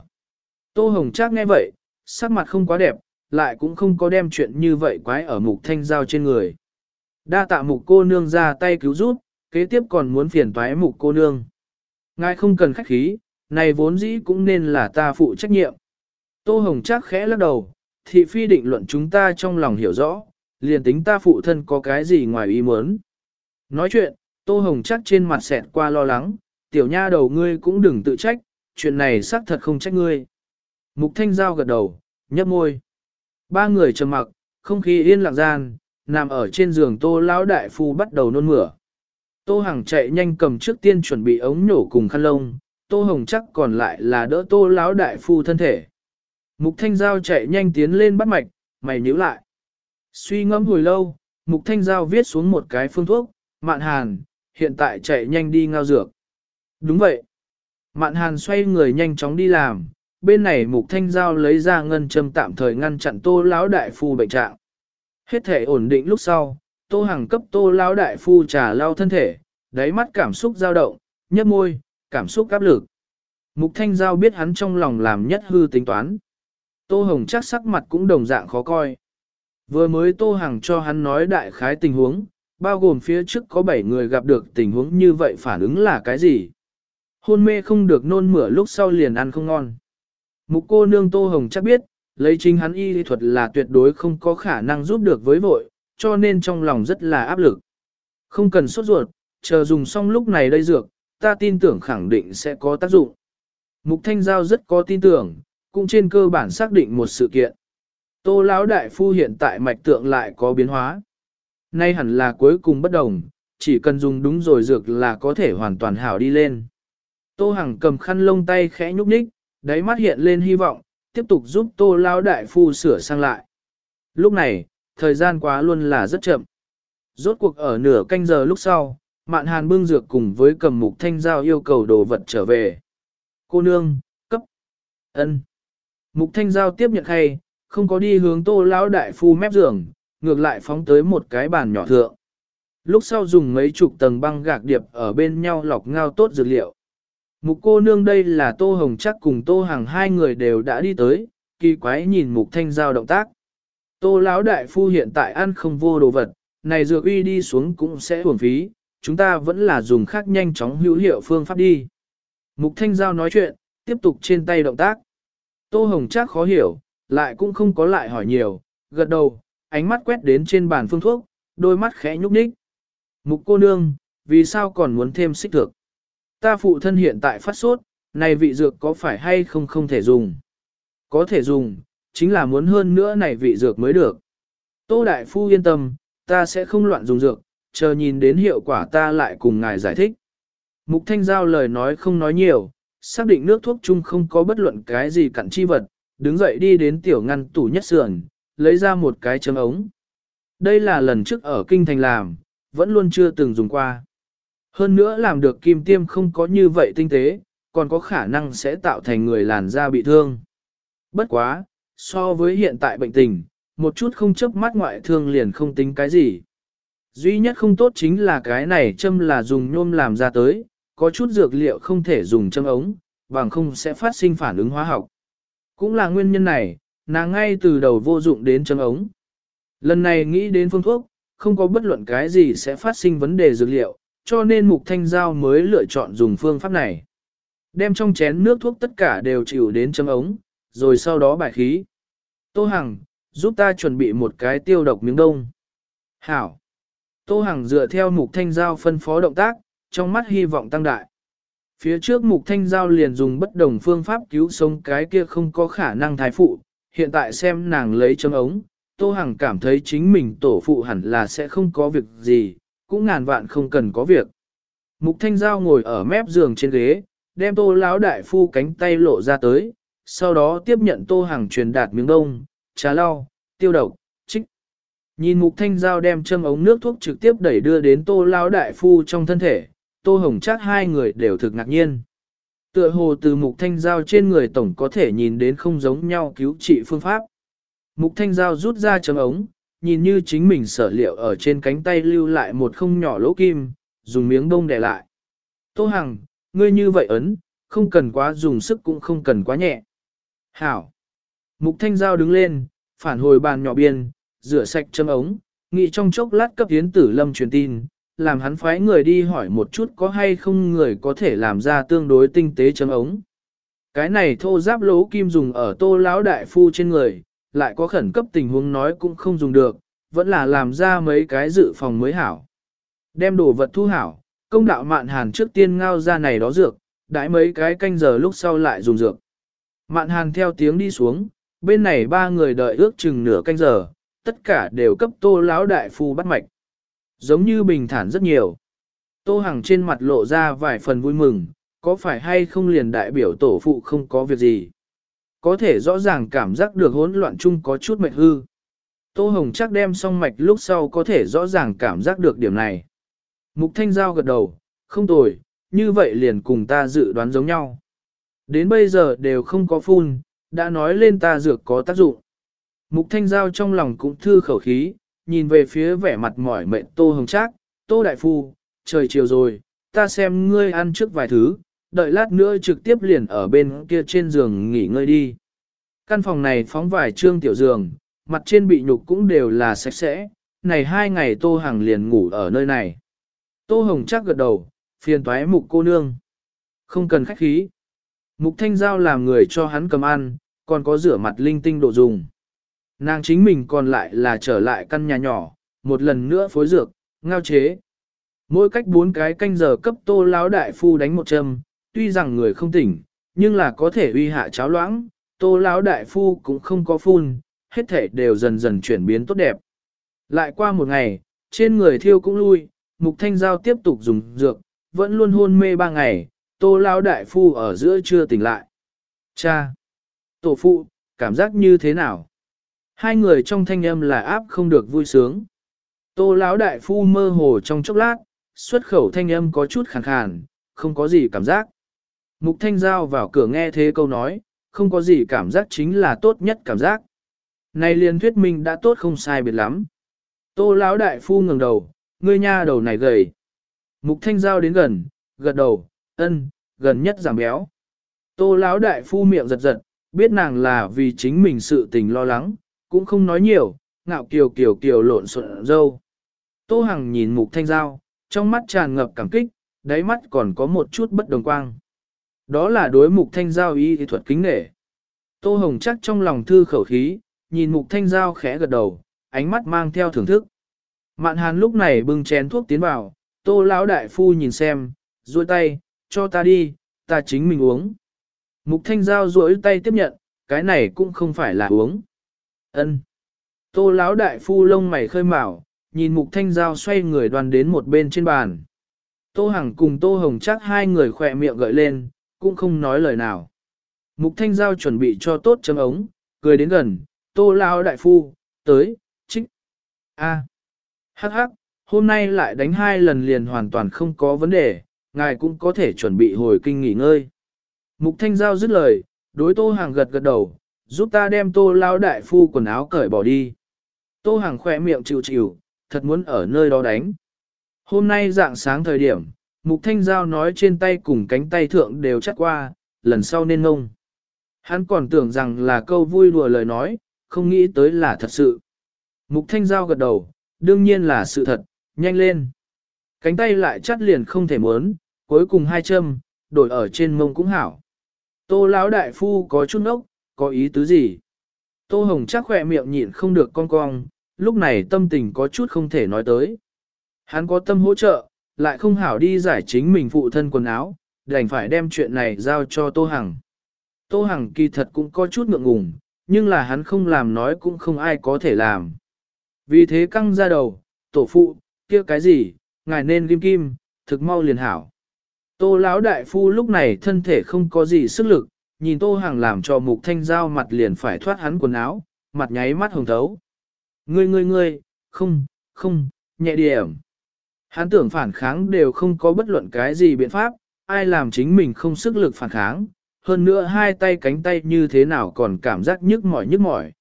Tô Hồng Trác nghe vậy, sắc mặt không quá đẹp, lại cũng không có đem chuyện như vậy quái ở mục thanh giao trên người. Đa tạ mục cô nương ra tay cứu giúp, kế tiếp còn muốn phiền toái mục cô nương. Ngài không cần khách khí, này vốn dĩ cũng nên là ta phụ trách nhiệm. Tô Hồng chắc khẽ lắc đầu, thị phi định luận chúng ta trong lòng hiểu rõ, liền tính ta phụ thân có cái gì ngoài ý muốn. Nói chuyện, Tô Hồng chắc trên mặt xẹt qua lo lắng, tiểu nha đầu ngươi cũng đừng tự trách, chuyện này xác thật không trách ngươi. Mục Thanh Giao gật đầu, nhấp môi. Ba người trầm mặc, không khí yên lặng gian, nằm ở trên giường Tô Lão Đại Phu bắt đầu nôn mửa. Tô Hằng chạy nhanh cầm trước tiên chuẩn bị ống nhổ cùng khăn lông, Tô Hồng chắc còn lại là đỡ Tô Lão Đại Phu thân thể. Mục Thanh Giao chạy nhanh tiến lên bắt mạch, mày nhíu lại. Suy ngẫm hồi lâu, Mục Thanh Giao viết xuống một cái phương thuốc, Mạn Hàn, hiện tại chạy nhanh đi ngao dược. Đúng vậy. Mạn Hàn xoay người nhanh chóng đi làm, bên này Mục Thanh Giao lấy ra ngân châm tạm thời ngăn chặn Tô Lão Đại Phu bệnh trạng. Hết thể ổn định lúc sau, Tô Hằng cấp Tô Lão Đại Phu trà lao thân thể, đáy mắt cảm xúc dao động, nhấp môi, cảm xúc áp lực. Mục Thanh Giao biết hắn trong lòng làm nhất hư tính toán. Tô Hồng chắc sắc mặt cũng đồng dạng khó coi. Vừa mới Tô Hằng cho hắn nói đại khái tình huống, bao gồm phía trước có 7 người gặp được tình huống như vậy phản ứng là cái gì? Hôn mê không được nôn mửa lúc sau liền ăn không ngon. Mục cô nương Tô Hồng chắc biết, lấy chính hắn y thuật là tuyệt đối không có khả năng giúp được với vội, cho nên trong lòng rất là áp lực. Không cần sốt ruột, chờ dùng xong lúc này đây dược, ta tin tưởng khẳng định sẽ có tác dụng. Mục Thanh Giao rất có tin tưởng, cũng trên cơ bản xác định một sự kiện. Tô Lão Đại Phu hiện tại mạch tượng lại có biến hóa. Nay hẳn là cuối cùng bất đồng, chỉ cần dùng đúng rồi dược là có thể hoàn toàn hảo đi lên. Tô Hằng cầm khăn lông tay khẽ nhúc nhích, đáy mắt hiện lên hy vọng, tiếp tục giúp Tô Lão Đại Phu sửa sang lại. Lúc này, thời gian quá luôn là rất chậm. Rốt cuộc ở nửa canh giờ lúc sau, Mạn Hàn bưng dược cùng với cầm mục thanh giao yêu cầu đồ vật trở về. Cô nương, cấp, ân. Mục thanh giao tiếp nhận khay, không có đi hướng tô lão đại phu mép giường, ngược lại phóng tới một cái bàn nhỏ thượng. Lúc sau dùng mấy chục tầng băng gạc điệp ở bên nhau lọc ngao tốt dược liệu. Mục cô nương đây là tô hồng chắc cùng tô hằng hai người đều đã đi tới, kỳ quái nhìn mục thanh giao động tác. Tô lão đại phu hiện tại ăn không vô đồ vật, này dược uy đi xuống cũng sẽ uổng phí, chúng ta vẫn là dùng khác nhanh chóng hữu hiệu phương pháp đi. Mục thanh giao nói chuyện, tiếp tục trên tay động tác. Tô hồng chắc khó hiểu, Lại cũng không có lại hỏi nhiều, gật đầu, ánh mắt quét đến trên bàn phương thuốc, đôi mắt khẽ nhúc nhích. Mục cô nương, vì sao còn muốn thêm xích thực? Ta phụ thân hiện tại phát sốt, này vị dược có phải hay không không thể dùng? Có thể dùng, chính là muốn hơn nữa này vị dược mới được. Tô Đại Phu yên tâm, ta sẽ không loạn dùng dược, chờ nhìn đến hiệu quả ta lại cùng ngài giải thích. Mục Thanh Giao lời nói không nói nhiều, xác định nước thuốc chung không có bất luận cái gì cặn chi vật, đứng dậy đi đến tiểu ngăn tủ nhất sườn, lấy ra một cái chấm ống. Đây là lần trước ở Kinh Thành làm, vẫn luôn chưa từng dùng qua. Hơn nữa làm được kim tiêm không có như vậy tinh tế, còn có khả năng sẽ tạo thành người làn da bị thương. Bất quá, so với hiện tại bệnh tình, một chút không chấp mắt ngoại thương liền không tính cái gì. Duy nhất không tốt chính là cái này châm là dùng nhôm làm ra tới, có chút dược liệu không thể dùng châm ống, bằng không sẽ phát sinh phản ứng hóa học. Cũng là nguyên nhân này, nàng ngay từ đầu vô dụng đến châm ống. Lần này nghĩ đến phương thuốc, không có bất luận cái gì sẽ phát sinh vấn đề dược liệu, cho nên mục thanh giao mới lựa chọn dùng phương pháp này. Đem trong chén nước thuốc tất cả đều chịu đến châm ống, rồi sau đó bài khí. Tô Hằng, giúp ta chuẩn bị một cái tiêu độc miếng đông. Hảo. Tô Hằng dựa theo mục thanh giao phân phó động tác, trong mắt hy vọng tăng đại. Phía trước mục thanh giao liền dùng bất đồng phương pháp cứu sống cái kia không có khả năng thái phụ, hiện tại xem nàng lấy châm ống, Tô Hằng cảm thấy chính mình tổ phụ hẳn là sẽ không có việc gì, cũng ngàn vạn không cần có việc. Mục thanh giao ngồi ở mép giường trên ghế, đem tô lão đại phu cánh tay lộ ra tới, sau đó tiếp nhận tô hàng truyền đạt miếng đông, trà lau, tiêu độc, trích. Nhìn mục thanh giao đem châm ống nước thuốc trực tiếp đẩy đưa đến tô lão đại phu trong thân thể, tô hồng chắc hai người đều thực ngạc nhiên. Tựa hồ từ mục thanh giao trên người tổng có thể nhìn đến không giống nhau cứu trị phương pháp. Mục thanh giao rút ra châm ống, nhìn như chính mình sở liệu ở trên cánh tay lưu lại một không nhỏ lỗ kim, dùng miếng bông đè lại. Tô Hằng, ngươi như vậy ấn, không cần quá dùng sức cũng không cần quá nhẹ. Hảo. Mục thanh giao đứng lên, phản hồi bàn nhỏ biên, rửa sạch chấm ống, nghĩ trong chốc lát cấp hiến tử lâm truyền tin, làm hắn phái người đi hỏi một chút có hay không người có thể làm ra tương đối tinh tế chấm ống. Cái này thô giáp lỗ kim dùng ở tô lão đại phu trên người, lại có khẩn cấp tình huống nói cũng không dùng được, vẫn là làm ra mấy cái dự phòng mới hảo. Đem đồ vật thu hảo, công đạo mạn hàn trước tiên ngao ra này đó dược, đãi mấy cái canh giờ lúc sau lại dùng dược. Mạn hàn theo tiếng đi xuống, bên này ba người đợi ước chừng nửa canh giờ, tất cả đều cấp tô lão đại phu bắt mạch. Giống như bình thản rất nhiều. Tô Hằng trên mặt lộ ra vài phần vui mừng, có phải hay không liền đại biểu tổ phụ không có việc gì có thể rõ ràng cảm giác được hỗn loạn chung có chút mệt hư. Tô Hồng chắc đem xong mạch lúc sau có thể rõ ràng cảm giác được điểm này. Mục Thanh Giao gật đầu, không tồi, như vậy liền cùng ta dự đoán giống nhau. Đến bây giờ đều không có phun, đã nói lên ta dược có tác dụng. Mục Thanh Giao trong lòng cũng thư khẩu khí, nhìn về phía vẻ mặt mỏi mệt Tô Hồng Trác, Tô Đại Phu, trời chiều rồi, ta xem ngươi ăn trước vài thứ, đợi lát nữa trực tiếp liền ở bên kia trên giường nghỉ ngơi đi. Căn phòng này phóng vài trương tiểu giường, mặt trên bị nhục cũng đều là sạch sẽ, này hai ngày Tô Hằng liền ngủ ở nơi này. Tô Hồng chắc gật đầu, phiền toái mục cô nương. Không cần khách khí. Mục thanh giao làm người cho hắn cầm ăn, còn có rửa mặt linh tinh độ dùng. Nàng chính mình còn lại là trở lại căn nhà nhỏ, một lần nữa phối dược, ngao chế. Mỗi cách bốn cái canh giờ cấp tô lão đại phu đánh một châm, tuy rằng người không tỉnh, nhưng là có thể uy hạ cháo loãng, tô lão đại phu cũng không có phun, hết thể đều dần dần chuyển biến tốt đẹp. Lại qua một ngày, trên người thiêu cũng lui, mục thanh giao tiếp tục dùng dược, vẫn luôn hôn mê ba ngày, tô lão đại phu ở giữa chưa tỉnh lại. Cha! Tổ phụ, cảm giác như thế nào? Hai người trong thanh âm là áp không được vui sướng. Tô lão đại phu mơ hồ trong chốc lát, xuất khẩu thanh âm có chút khàn khàn, không có gì cảm giác. Mục Thanh Giao vào cửa nghe thế câu nói, không có gì cảm giác chính là tốt nhất cảm giác. Này liền thuyết minh đã tốt không sai biệt lắm. Tô lão đại phu ngẩng đầu, ngươi nha đầu này gầy. Mục Thanh Giao đến gần, gật đầu, ân, gần nhất giảm béo. Tô lão đại phu miệng giật giật, biết nàng là vì chính mình sự tình lo lắng, cũng không nói nhiều, ngạo kiều kiều kiều lộn xộn dâu. Tô Hằng nhìn Mục Thanh Giao, trong mắt tràn ngập cảm kích, đáy mắt còn có một chút bất đồng quang. Đó là đối mục thanh giao y thuật kính nể. Tô Hồng chắc trong lòng thư khẩu khí, nhìn mục thanh giao khẽ gật đầu, ánh mắt mang theo thưởng thức. Mạn hàn lúc này bưng chén thuốc tiến vào, tô lão đại phu nhìn xem, duỗi tay, cho ta đi, ta chính mình uống. Mục thanh giao duỗi tay tiếp nhận, cái này cũng không phải là uống. ân Tô lão đại phu lông mày khơi mào, nhìn mục thanh giao xoay người đoàn đến một bên trên bàn. Tô Hằng cùng Tô Hồng chắc hai người khỏe miệng gợi lên, cũng không nói lời nào. Mục thanh giao chuẩn bị cho tốt chấm ống, cười đến gần, Tô lão đại phu, tới, trích. A. Hắc hắc, hôm nay lại đánh hai lần liền hoàn toàn không có vấn đề, ngài cũng có thể chuẩn bị hồi kinh nghỉ ngơi. Mục thanh giao dứt lời, đối tô hàng gật gật đầu, giúp ta đem tô lao đại phu quần áo cởi bỏ đi. Tô hàng khỏe miệng chịu chịu, thật muốn ở nơi đó đánh. Hôm nay dạng sáng thời điểm, mục thanh giao nói trên tay cùng cánh tay thượng đều chắc qua, lần sau nên ngông. Hắn còn tưởng rằng là câu vui đùa lời nói, không nghĩ tới là thật sự. Mục thanh giao gật đầu, đương nhiên là sự thật, nhanh lên. Cánh tay lại chắt liền không thể muốn, cuối cùng hai châm, đổi ở trên mông cũng hảo. Tô lão đại phu có chút nốc, có ý tứ gì? Tô Hồng chắc khỏe miệng nhịn không được cong cong, lúc này tâm tình có chút không thể nói tới. Hắn có tâm hỗ trợ, lại không hảo đi giải chính mình phụ thân quần áo, đành phải đem chuyện này giao cho Tô Hằng. Tô Hằng kỳ thật cũng có chút ngượng ngùng, nhưng là hắn không làm nói cũng không ai có thể làm. Vì thế căng ra đầu, tổ phụ, kia cái gì, ngài nên kim kim, thực mau liền hảo. Tô lão đại phu lúc này thân thể không có gì sức lực, nhìn tô hằng làm cho mục thanh giao mặt liền phải thoát hắn quần áo, mặt nháy mắt hồng thấu. Ngươi ngươi ngươi, không, không, nhẹ điểm. Hắn tưởng phản kháng đều không có bất luận cái gì biện pháp, ai làm chính mình không sức lực phản kháng, hơn nữa hai tay cánh tay như thế nào còn cảm giác nhức mỏi nhức mỏi.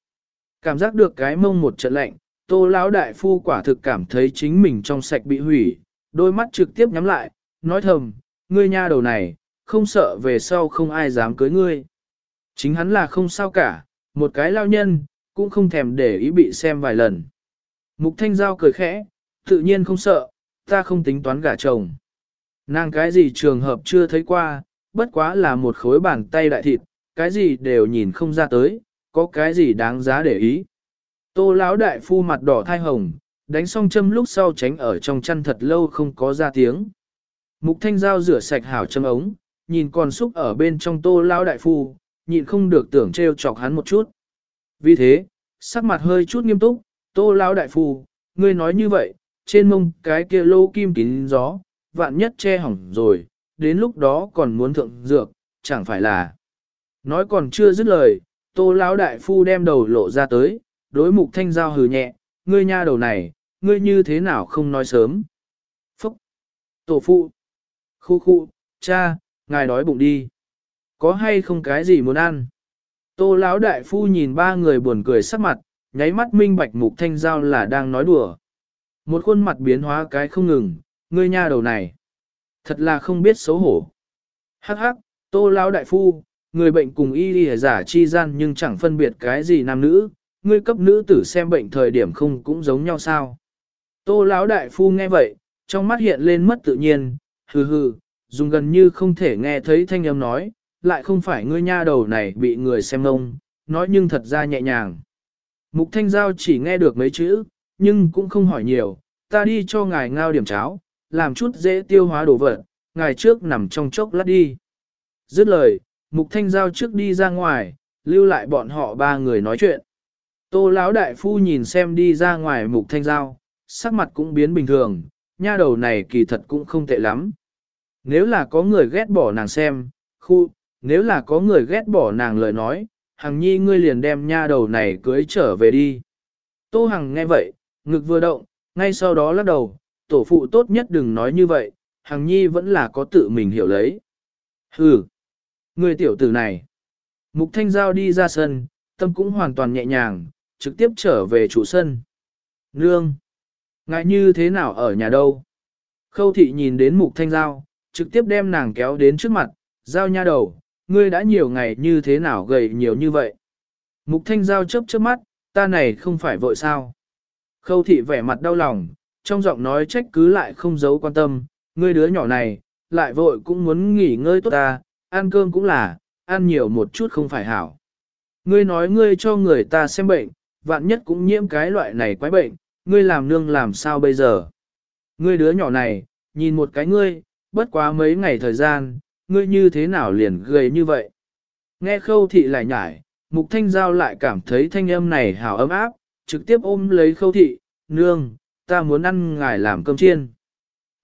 Cảm giác được cái mông một trận lạnh, tô lão đại phu quả thực cảm thấy chính mình trong sạch bị hủy, đôi mắt trực tiếp nhắm lại, nói thầm, ngươi nha đầu này, không sợ về sau không ai dám cưới ngươi. Chính hắn là không sao cả, một cái lao nhân, cũng không thèm để ý bị xem vài lần. Mục thanh giao cười khẽ, tự nhiên không sợ, ta không tính toán gả chồng. Nàng cái gì trường hợp chưa thấy qua, bất quá là một khối bàn tay đại thịt, cái gì đều nhìn không ra tới, có cái gì đáng giá để ý. Tô lão đại phu mặt đỏ thai hồng, đánh xong châm lúc sau tránh ở trong chăn thật lâu không có ra tiếng. Mục thanh giao rửa sạch hảo châm ống, nhìn còn xúc ở bên trong tô lão đại phu, nhịn không được tưởng treo chọc hắn một chút. Vì thế, sắc mặt hơi chút nghiêm túc, tô lão đại phu, ngươi nói như vậy, trên mông cái kia lô kim kín gió, vạn nhất che hỏng rồi, đến lúc đó còn muốn thượng dược, chẳng phải là. Nói còn chưa dứt lời, tô lão đại phu đem đầu lộ ra tới, đối mục thanh giao hừ nhẹ, ngươi nha đầu này, ngươi như thế nào không nói sớm. Phúc! Tổ phụ! Khu khu, cha, ngài đói bụng đi. Có hay không cái gì muốn ăn? Tô lão đại phu nhìn ba người buồn cười sắc mặt, nháy mắt minh bạch mục thanh giao là đang nói đùa. Một khuôn mặt biến hóa cái không ngừng, ngươi nha đầu này. Thật là không biết xấu hổ. Hắc hắc, tô lão đại phu, người bệnh cùng y y giả chi gian nhưng chẳng phân biệt cái gì nam nữ, ngươi cấp nữ tử xem bệnh thời điểm không cũng giống nhau sao. Tô lão đại phu nghe vậy, trong mắt hiện lên mất tự nhiên, hừ hừ, dùng gần như không thể nghe thấy thanh âm nói, lại không phải ngươi nha đầu này bị người xem ngông, nói nhưng thật ra nhẹ nhàng. Mục thanh giao chỉ nghe được mấy chữ, nhưng cũng không hỏi nhiều, ta đi cho ngài ngao điểm cháo, làm chút dễ tiêu hóa đồ vật, ngài trước nằm trong chốc lát đi. Dứt lời, mục thanh giao trước đi ra ngoài, lưu lại bọn họ ba người nói chuyện. Tô lão đại phu nhìn xem đi ra ngoài mục thanh giao, sắc mặt cũng biến bình thường, nha đầu này kỳ thật cũng không tệ lắm. Nếu là có người ghét bỏ nàng xem, khu, nếu là có người ghét bỏ nàng lời nói, hằng nhi ngươi liền đem nha đầu này cưới trở về đi. Tô hằng nghe vậy, ngực vừa động, ngay sau đó lắc đầu, tổ phụ tốt nhất đừng nói như vậy, hằng nhi vẫn là có tự mình hiểu lấy. Hừ, người tiểu tử này. Mục thanh giao đi ra sân, tâm cũng hoàn toàn nhẹ nhàng, trực tiếp trở về trụ sân. Nương! Ngại như thế nào ở nhà đâu? Khâu thị nhìn đến mục thanh giao, trực tiếp đem nàng kéo đến trước mặt, giao nha đầu, ngươi đã nhiều ngày như thế nào gầy nhiều như vậy? Mục thanh giao chớp chớp mắt, ta này không phải vội sao? Khâu thị vẻ mặt đau lòng, trong giọng nói trách cứ lại không giấu quan tâm, ngươi đứa nhỏ này, lại vội cũng muốn nghỉ ngơi tốt ta, ăn cơm cũng là, ăn nhiều một chút không phải hảo. Ngươi nói ngươi cho người ta xem bệnh, vạn nhất cũng nhiễm cái loại này quái bệnh, ngươi làm nương làm sao bây giờ? Ngươi đứa nhỏ này, nhìn một cái ngươi, bất quá mấy ngày thời gian, ngươi như thế nào liền gầy như vậy? Nghe khâu thị lại nhải, mục thanh giao lại cảm thấy thanh âm này hào ấm áp, trực tiếp ôm lấy khâu thị, nương, ta muốn ăn ngài làm cơm chiên.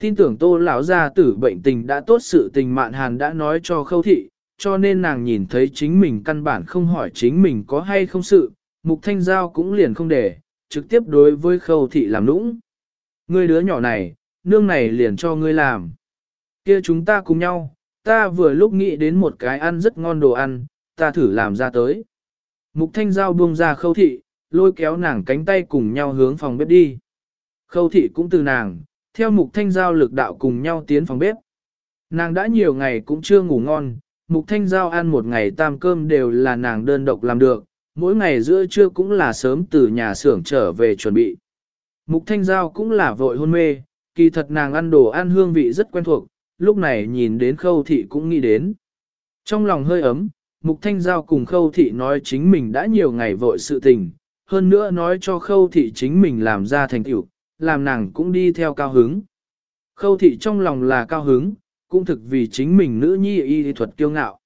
Tin tưởng tô lão gia tử bệnh tình đã tốt sự tình mạn hàn đã nói cho khâu thị, cho nên nàng nhìn thấy chính mình căn bản không hỏi chính mình có hay không sự, mục thanh giao cũng liền không để, trực tiếp đối với khâu thị làm nũng. Ngươi đứa nhỏ này, nương này liền cho ngươi làm. kia chúng ta cùng nhau, ta vừa lúc nghĩ đến một cái ăn rất ngon đồ ăn, ta thử làm ra tới. Mục thanh giao buông ra khâu thị, lôi kéo nàng cánh tay cùng nhau hướng phòng bếp đi. Khâu thị cũng từ nàng, theo mục thanh giao lực đạo cùng nhau tiến phòng bếp. Nàng đã nhiều ngày cũng chưa ngủ ngon, mục thanh giao ăn một ngày tam cơm đều là nàng đơn độc làm được, mỗi ngày giữa trưa cũng là sớm từ nhà xưởng trở về chuẩn bị. Mục thanh giao cũng là vội hôn mê, kỳ thật nàng ăn đồ ăn hương vị rất quen thuộc, lúc này nhìn đến khâu thị cũng nghĩ đến. Trong lòng hơi ấm, mục thanh giao cùng khâu thị nói chính mình đã nhiều ngày vội sự tình, hơn nữa nói cho khâu thị chính mình làm ra thành tựu, làm nàng cũng đi theo cao hứng. Khâu thị trong lòng là cao hứng, cũng thực vì chính mình nữ nhi y thuật kiêu ngạo.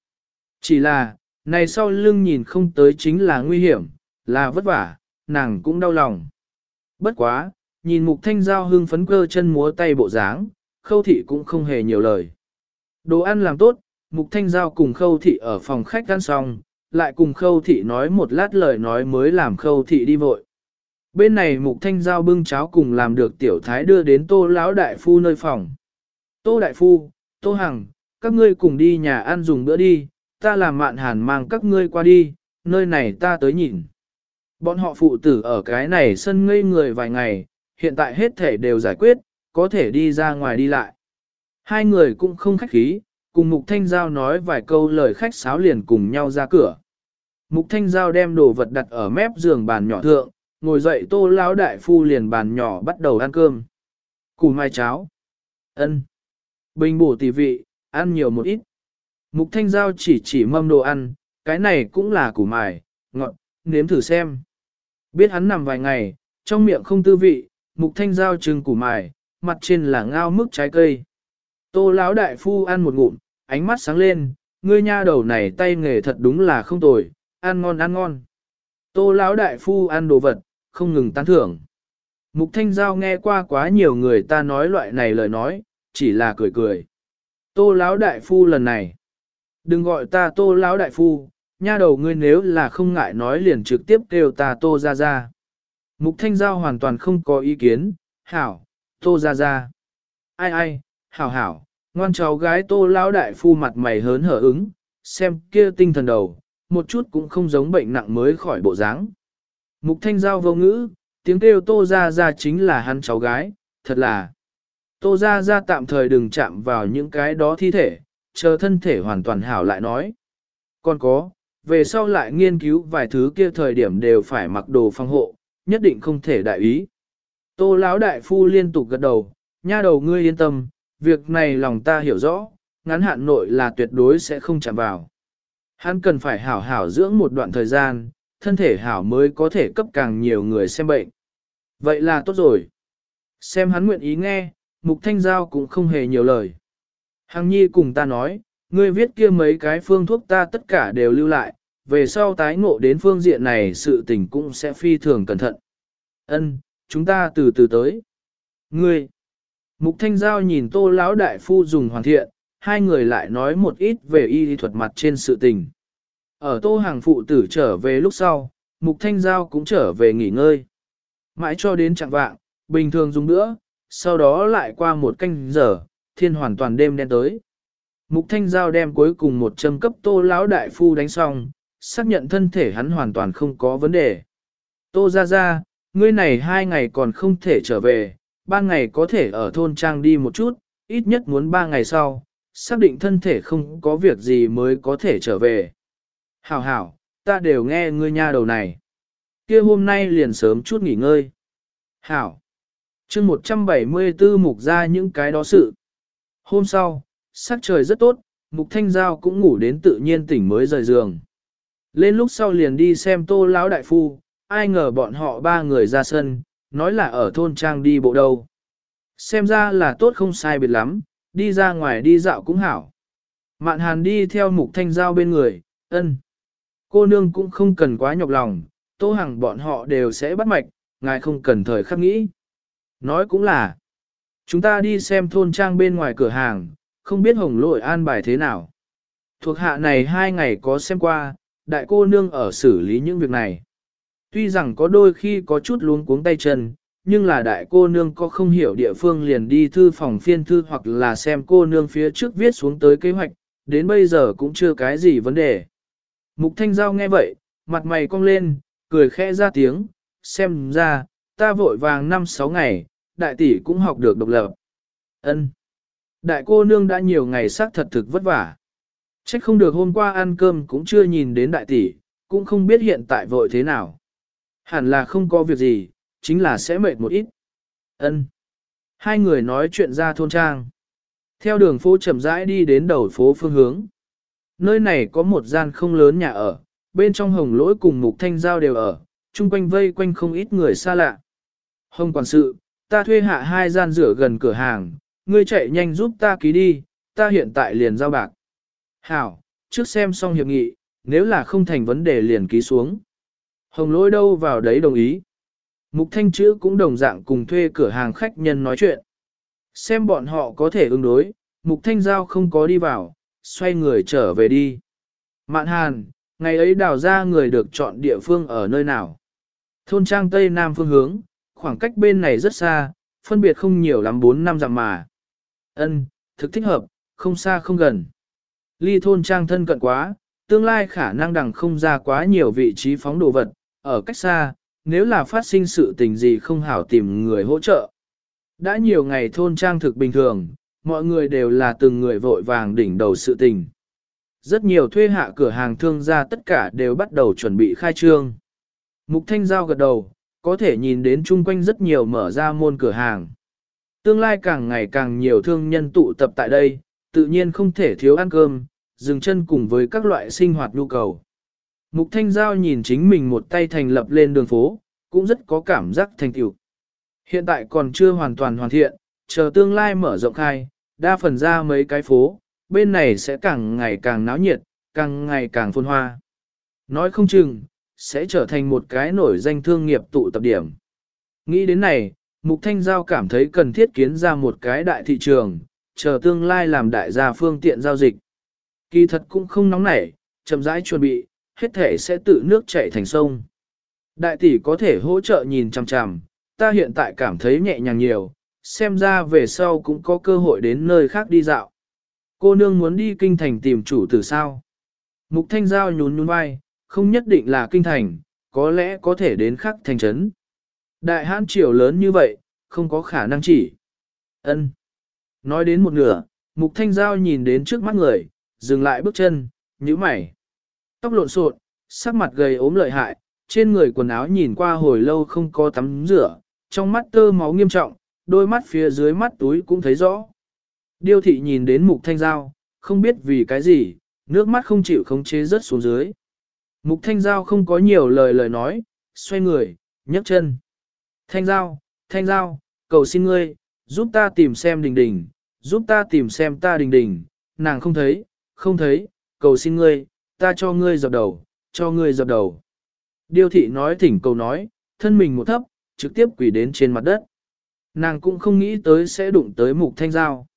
Chỉ là, này sau lưng nhìn không tới chính là nguy hiểm, là vất vả, nàng cũng đau lòng. Bất quá, nhìn mục thanh giao hưng phấn cơ chân múa tay bộ dáng, khâu thị cũng không hề nhiều lời. Đồ ăn làm tốt, mục thanh giao cùng khâu thị ở phòng khách ăn xong, lại cùng khâu thị nói một lát lời nói mới làm khâu thị đi vội. Bên này mục thanh giao bưng cháo cùng làm được tiểu thái đưa đến tô lão đại phu nơi phòng. Tô đại phu, tô hằng, các ngươi cùng đi nhà ăn dùng bữa đi, ta làm mạn hàn mang các ngươi qua đi, nơi này ta tới nhìn. Bọn họ phụ tử ở cái này sân ngây người vài ngày, hiện tại hết thể đều giải quyết, có thể đi ra ngoài đi lại. Hai người cũng không khách khí, cùng Mục Thanh Giao nói vài câu lời khách sáo liền cùng nhau ra cửa. Mục Thanh Giao đem đồ vật đặt ở mép giường bàn nhỏ thượng, ngồi dậy tô lão đại phu liền bàn nhỏ bắt đầu ăn cơm. Củ mai cháo. ân, Bình bổ tỷ vị, ăn nhiều một ít. Mục Thanh Giao chỉ chỉ mâm đồ ăn, cái này cũng là củ mài, ngọt, nếm thử xem. Biết hắn nằm vài ngày, trong miệng không tư vị, Mục Thanh Giao trừng củ mài, mặt trên là ngao mức trái cây. Tô lão đại phu ăn một ngụm, ánh mắt sáng lên, ngươi nha đầu này tay nghề thật đúng là không tồi, ăn ngon ăn ngon. Tô lão đại phu ăn đồ vật, không ngừng tán thưởng. Mục Thanh Giao nghe qua quá nhiều người ta nói loại này lời nói, chỉ là cười cười. Tô lão đại phu lần này, đừng gọi ta Tô lão đại phu, nha đầu ngươi nếu là không ngại nói liền trực tiếp kêu ta Tô ra ra. Mục Thanh Giao hoàn toàn không có ý kiến, hảo, Tô ra ra. Ai ai, hảo hảo, ngoan cháu gái Tô lão đại phu mặt mày hớn hở ứng, xem kia tinh thần đầu, một chút cũng không giống bệnh nặng mới khỏi bộ dáng. Mục thanh giao vô ngữ, tiếng kêu tô ra ra chính là hắn cháu gái, thật là. Tô ra ra tạm thời đừng chạm vào những cái đó thi thể, chờ thân thể hoàn toàn hảo lại nói. Còn có, về sau lại nghiên cứu vài thứ kia thời điểm đều phải mặc đồ phòng hộ, nhất định không thể đại ý. Tô lão đại phu liên tục gật đầu, nha đầu ngươi yên tâm, việc này lòng ta hiểu rõ, ngắn hạn nội là tuyệt đối sẽ không chạm vào. Hắn cần phải hảo hảo dưỡng một đoạn thời gian, thân thể hảo mới có thể cấp càng nhiều người xem bệnh. Vậy là tốt rồi. Xem hắn nguyện ý nghe, Mục Thanh Giao cũng không hề nhiều lời. Hằng Nhi cùng ta nói, ngươi viết kia mấy cái phương thuốc ta tất cả đều lưu lại, về sau tái ngộ đến phương diện này sự tình cũng sẽ phi thường cẩn thận. Ân, chúng ta từ từ tới. Ngươi. Mục Thanh Giao nhìn Tô lão đại phu dùng hoàn thiện, hai người lại nói một ít về y thuật mặt trên sự tình. Ở tô hàng phụ tử trở về lúc sau, mục thanh giao cũng trở về nghỉ ngơi. Mãi cho đến trạng vạng, bình thường dùng nữa, sau đó lại qua một canh giờ, thiên hoàn toàn đêm đen tới. Mục thanh giao đem cuối cùng một châm cấp tô lão đại phu đánh xong, xác nhận thân thể hắn hoàn toàn không có vấn đề. Tô ra ra, ngươi này hai ngày còn không thể trở về, ba ngày có thể ở thôn trang đi một chút, ít nhất muốn ba ngày sau, xác định thân thể không có việc gì mới có thể trở về. Hảo hảo, ta đều nghe ngươi nha đầu này. kia hôm nay liền sớm chút nghỉ ngơi. Hảo. chương 174 mục ra những cái đó sự. Hôm sau, sắc trời rất tốt, mục thanh giao cũng ngủ đến tự nhiên tỉnh mới rời giường. Lên lúc sau liền đi xem tô lão đại phu, ai ngờ bọn họ ba người ra sân, nói là ở thôn trang đi bộ đâu. Xem ra là tốt không sai biệt lắm, đi ra ngoài đi dạo cũng hảo. Mạn hàn đi theo mục thanh giao bên người, ân. Cô nương cũng không cần quá nhọc lòng, tô hằng bọn họ đều sẽ bắt mạch, ngài không cần thời khắc nghĩ. Nói cũng là, chúng ta đi xem thôn trang bên ngoài cửa hàng, không biết hồng lội an bài thế nào. Thuộc hạ này hai ngày có xem qua, đại cô nương ở xử lý những việc này. Tuy rằng có đôi khi có chút luống cuống tay chân, nhưng là đại cô nương có không hiểu địa phương liền đi thư phòng phiên thư hoặc là xem cô nương phía trước viết xuống tới kế hoạch, đến bây giờ cũng chưa cái gì vấn đề. Mục Thanh Giao nghe vậy, mặt mày cong lên, cười khẽ ra tiếng, xem ra, ta vội vàng năm sáu ngày, đại tỷ cũng học được độc lập. Ân. Đại cô nương đã nhiều ngày xác thật thực vất vả. Trách không được hôm qua ăn cơm cũng chưa nhìn đến đại tỷ, cũng không biết hiện tại vội thế nào. Hẳn là không có việc gì, chính là sẽ mệt một ít. Ân. Hai người nói chuyện ra thôn trang. Theo đường phố chậm rãi đi đến đầu phố phương hướng. Nơi này có một gian không lớn nhà ở, bên trong hồng lỗi cùng mục thanh giao đều ở, chung quanh vây quanh không ít người xa lạ. Hồng quản sự, ta thuê hạ hai gian rửa gần cửa hàng, ngươi chạy nhanh giúp ta ký đi, ta hiện tại liền giao bạc. Hảo, trước xem xong hiệp nghị, nếu là không thành vấn đề liền ký xuống. Hồng lỗi đâu vào đấy đồng ý. Mục thanh chữ cũng đồng dạng cùng thuê cửa hàng khách nhân nói chuyện. Xem bọn họ có thể ứng đối, mục thanh giao không có đi vào, xoay người trở về đi. Mạn hàn, ngày ấy đào ra người được chọn địa phương ở nơi nào. Thôn trang Tây Nam phương hướng, khoảng cách bên này rất xa, phân biệt không nhiều lắm 4 năm dặm mà. Ân, thực thích hợp, không xa không gần. Ly thôn trang thân cận quá, tương lai khả năng đằng không ra quá nhiều vị trí phóng đồ vật, ở cách xa, nếu là phát sinh sự tình gì không hảo tìm người hỗ trợ. Đã nhiều ngày thôn trang thực bình thường, mọi người đều là từng người vội vàng đỉnh đầu sự tình. Rất nhiều thuê hạ cửa hàng thương gia tất cả đều bắt đầu chuẩn bị khai trương. Mục Thanh Giao gật đầu, có thể nhìn đến chung quanh rất nhiều mở ra môn cửa hàng. Tương lai càng ngày càng nhiều thương nhân tụ tập tại đây, tự nhiên không thể thiếu ăn cơm, dừng chân cùng với các loại sinh hoạt nhu cầu. Mục Thanh Giao nhìn chính mình một tay thành lập lên đường phố, cũng rất có cảm giác thành tựu. Hiện tại còn chưa hoàn toàn hoàn thiện, chờ tương lai mở rộng khai, đa phần ra mấy cái phố, bên này sẽ càng ngày càng náo nhiệt, càng ngày càng phôn hoa. Nói không chừng, sẽ trở thành một cái nổi danh thương nghiệp tụ tập điểm. Nghĩ đến này, Mục Thanh Giao cảm thấy cần thiết kiến ra một cái đại thị trường, chờ tương lai làm đại gia phương tiện giao dịch. Kỳ thật cũng không nóng nảy, chậm rãi chuẩn bị, hết thể sẽ tự nước chảy thành sông. Đại tỷ có thể hỗ trợ nhìn chằm chằm, ta hiện tại cảm thấy nhẹ nhàng nhiều, xem ra về sau cũng có cơ hội đến nơi khác đi dạo. Cô nương muốn đi kinh thành tìm chủ tử sao? Mục Thanh Giao nhún nhún vai, không nhất định là kinh thành, có lẽ có thể đến khắc thành trấn. Đại hãn triều lớn như vậy, không có khả năng chỉ. ân Nói đến một nửa, Mục Thanh Giao nhìn đến trước mắt người, dừng lại bước chân, nhíu mày. Tóc lộn xộn, sắc mặt gầy ốm lợi hại, trên người quần áo nhìn qua hồi lâu không có tắm rửa, trong mắt tơ máu nghiêm trọng, đôi mắt phía dưới mắt túi cũng thấy rõ. Điêu thị nhìn đến Mục Thanh Giao, không biết vì cái gì, nước mắt không chịu khống chế rớt xuống dưới. Mục Thanh Giao không có nhiều lời lời nói, xoay người, nhấc chân. Thanh Giao, Thanh Giao, cầu xin ngươi, giúp ta tìm xem đình đình, giúp ta tìm xem ta đình đình, nàng không thấy, không thấy, cầu xin ngươi, ta cho ngươi dập đầu, cho ngươi dập đầu. Điêu thị nói thỉnh cầu nói, thân mình một thấp, trực tiếp quỳ đến trên mặt đất. Nàng cũng không nghĩ tới sẽ đụng tới mục thanh giao.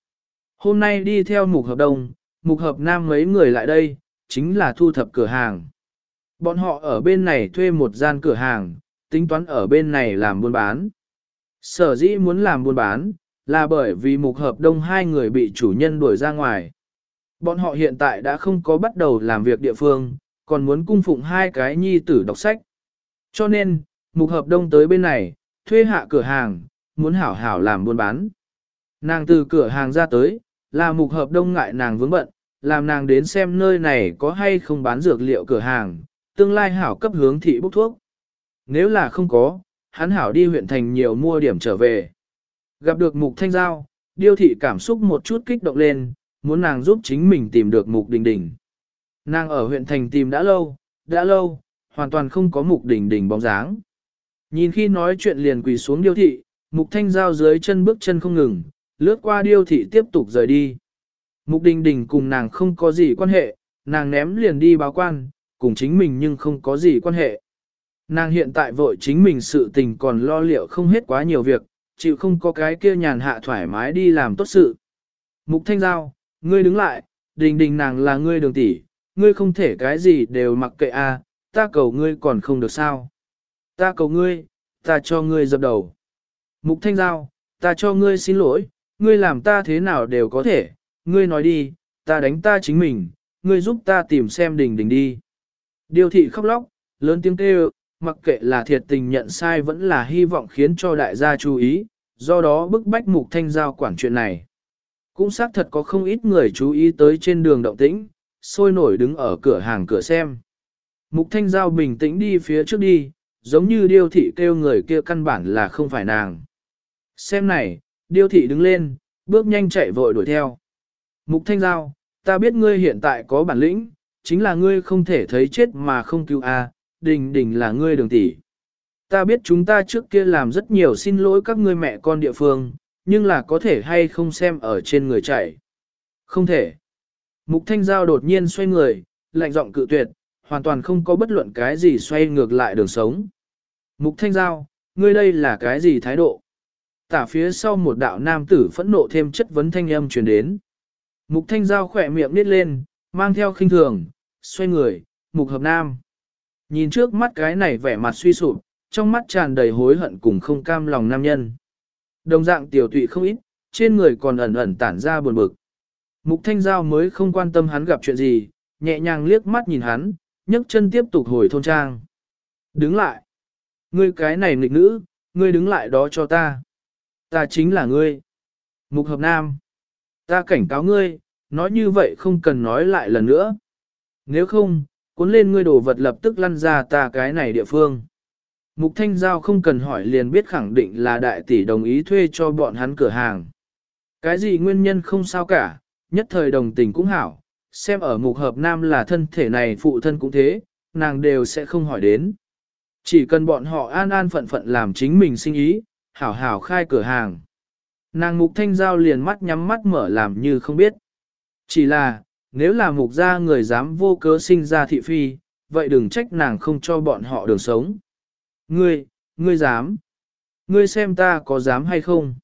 Hôm nay đi theo mục hợp đồng, mục hợp nam mấy người lại đây, chính là thu thập cửa hàng. Bọn họ ở bên này thuê một gian cửa hàng, tính toán ở bên này làm buôn bán. Sở dĩ muốn làm buôn bán, là bởi vì mục hợp đông hai người bị chủ nhân đuổi ra ngoài. Bọn họ hiện tại đã không có bắt đầu làm việc địa phương, còn muốn cung phụng hai cái nhi tử đọc sách. Cho nên, mục hợp đông tới bên này, thuê hạ cửa hàng, muốn hảo hảo làm buôn bán. Nàng từ cửa hàng ra tới, là mục hợp đông ngại nàng vướng bận, làm nàng đến xem nơi này có hay không bán dược liệu cửa hàng, tương lai hảo cấp hướng thị bốc thuốc. Nếu là không có, hắn hảo đi huyện thành nhiều mua điểm trở về. Gặp được mục thanh giao, điêu thị cảm xúc một chút kích động lên, muốn nàng giúp chính mình tìm được mục đình đình. Nàng ở huyện thành tìm đã lâu, đã lâu, hoàn toàn không có mục đình đình bóng dáng. Nhìn khi nói chuyện liền quỳ xuống điêu thị, mục thanh giao dưới chân bước chân không ngừng, lướt qua điêu thị tiếp tục rời đi. Mục đình đình cùng nàng không có gì quan hệ, nàng ném liền đi báo quan, cùng chính mình nhưng không có gì quan hệ. Nàng hiện tại vội chính mình sự tình còn lo liệu không hết quá nhiều việc, chịu không có cái kia nhàn hạ thoải mái đi làm tốt sự. Mục Thanh Giao, ngươi đứng lại, đình đình nàng là ngươi đường tỷ, ngươi không thể cái gì đều mặc kệ a, ta cầu ngươi còn không được sao. Ta cầu ngươi, ta cho ngươi dập đầu. Mục Thanh Giao, ta cho ngươi xin lỗi, ngươi làm ta thế nào đều có thể, ngươi nói đi, ta đánh ta chính mình, ngươi giúp ta tìm xem đình đình đi. Điều thị khóc lóc, lớn tiếng kêu, mặc kệ là thiệt tình nhận sai vẫn là hy vọng khiến cho đại gia chú ý, do đó bức bách mục thanh giao quản chuyện này. Cũng xác thật có không ít người chú ý tới trên đường động tĩnh, sôi nổi đứng ở cửa hàng cửa xem. Mục thanh giao bình tĩnh đi phía trước đi, giống như điêu thị kêu người kia căn bản là không phải nàng. Xem này, điêu thị đứng lên, bước nhanh chạy vội đuổi theo. Mục thanh giao, ta biết ngươi hiện tại có bản lĩnh, chính là ngươi không thể thấy chết mà không cứu a. đình đình là ngươi đường tỷ. Ta biết chúng ta trước kia làm rất nhiều xin lỗi các ngươi mẹ con địa phương, nhưng là có thể hay không xem ở trên người chạy. Không thể. Mục Thanh Giao đột nhiên xoay người, lạnh giọng cự tuyệt, hoàn toàn không có bất luận cái gì xoay ngược lại đường sống. Mục Thanh Giao, ngươi đây là cái gì thái độ? Tả phía sau một đạo nam tử phẫn nộ thêm chất vấn thanh âm truyền đến. Mục Thanh Giao khỏe miệng nít lên, mang theo khinh thường, xoay người, mục hợp nam. Nhìn trước mắt cái này vẻ mặt suy sụp, trong mắt tràn đầy hối hận cùng không cam lòng nam nhân. Đồng dạng tiểu tụy không ít, trên người còn ẩn ẩn tản ra buồn bực. Mục Thanh Giao mới không quan tâm hắn gặp chuyện gì, nhẹ nhàng liếc mắt nhìn hắn, nhấc chân tiếp tục hồi thôn trang. Đứng lại. Ngươi cái này nghịch nữ, ngươi đứng lại đó cho ta. Ta chính là ngươi. Mục Hợp Nam. Ta cảnh cáo ngươi, nói như vậy không cần nói lại lần nữa. Nếu không, cuốn lên ngươi đồ vật lập tức lăn ra ta cái này địa phương. Mục Thanh Giao không cần hỏi liền biết khẳng định là đại tỷ đồng ý thuê cho bọn hắn cửa hàng. Cái gì nguyên nhân không sao cả, nhất thời đồng tình cũng hảo, xem ở mục hợp nam là thân thể này phụ thân cũng thế, nàng đều sẽ không hỏi đến. Chỉ cần bọn họ an an phận phận làm chính mình sinh ý, hảo hảo khai cửa hàng. Nàng mục thanh giao liền mắt nhắm mắt mở làm như không biết. Chỉ là, nếu là mục gia người dám vô cớ sinh ra thị phi, vậy đừng trách nàng không cho bọn họ đường sống. Ngươi, ngươi dám. Ngươi xem ta có dám hay không.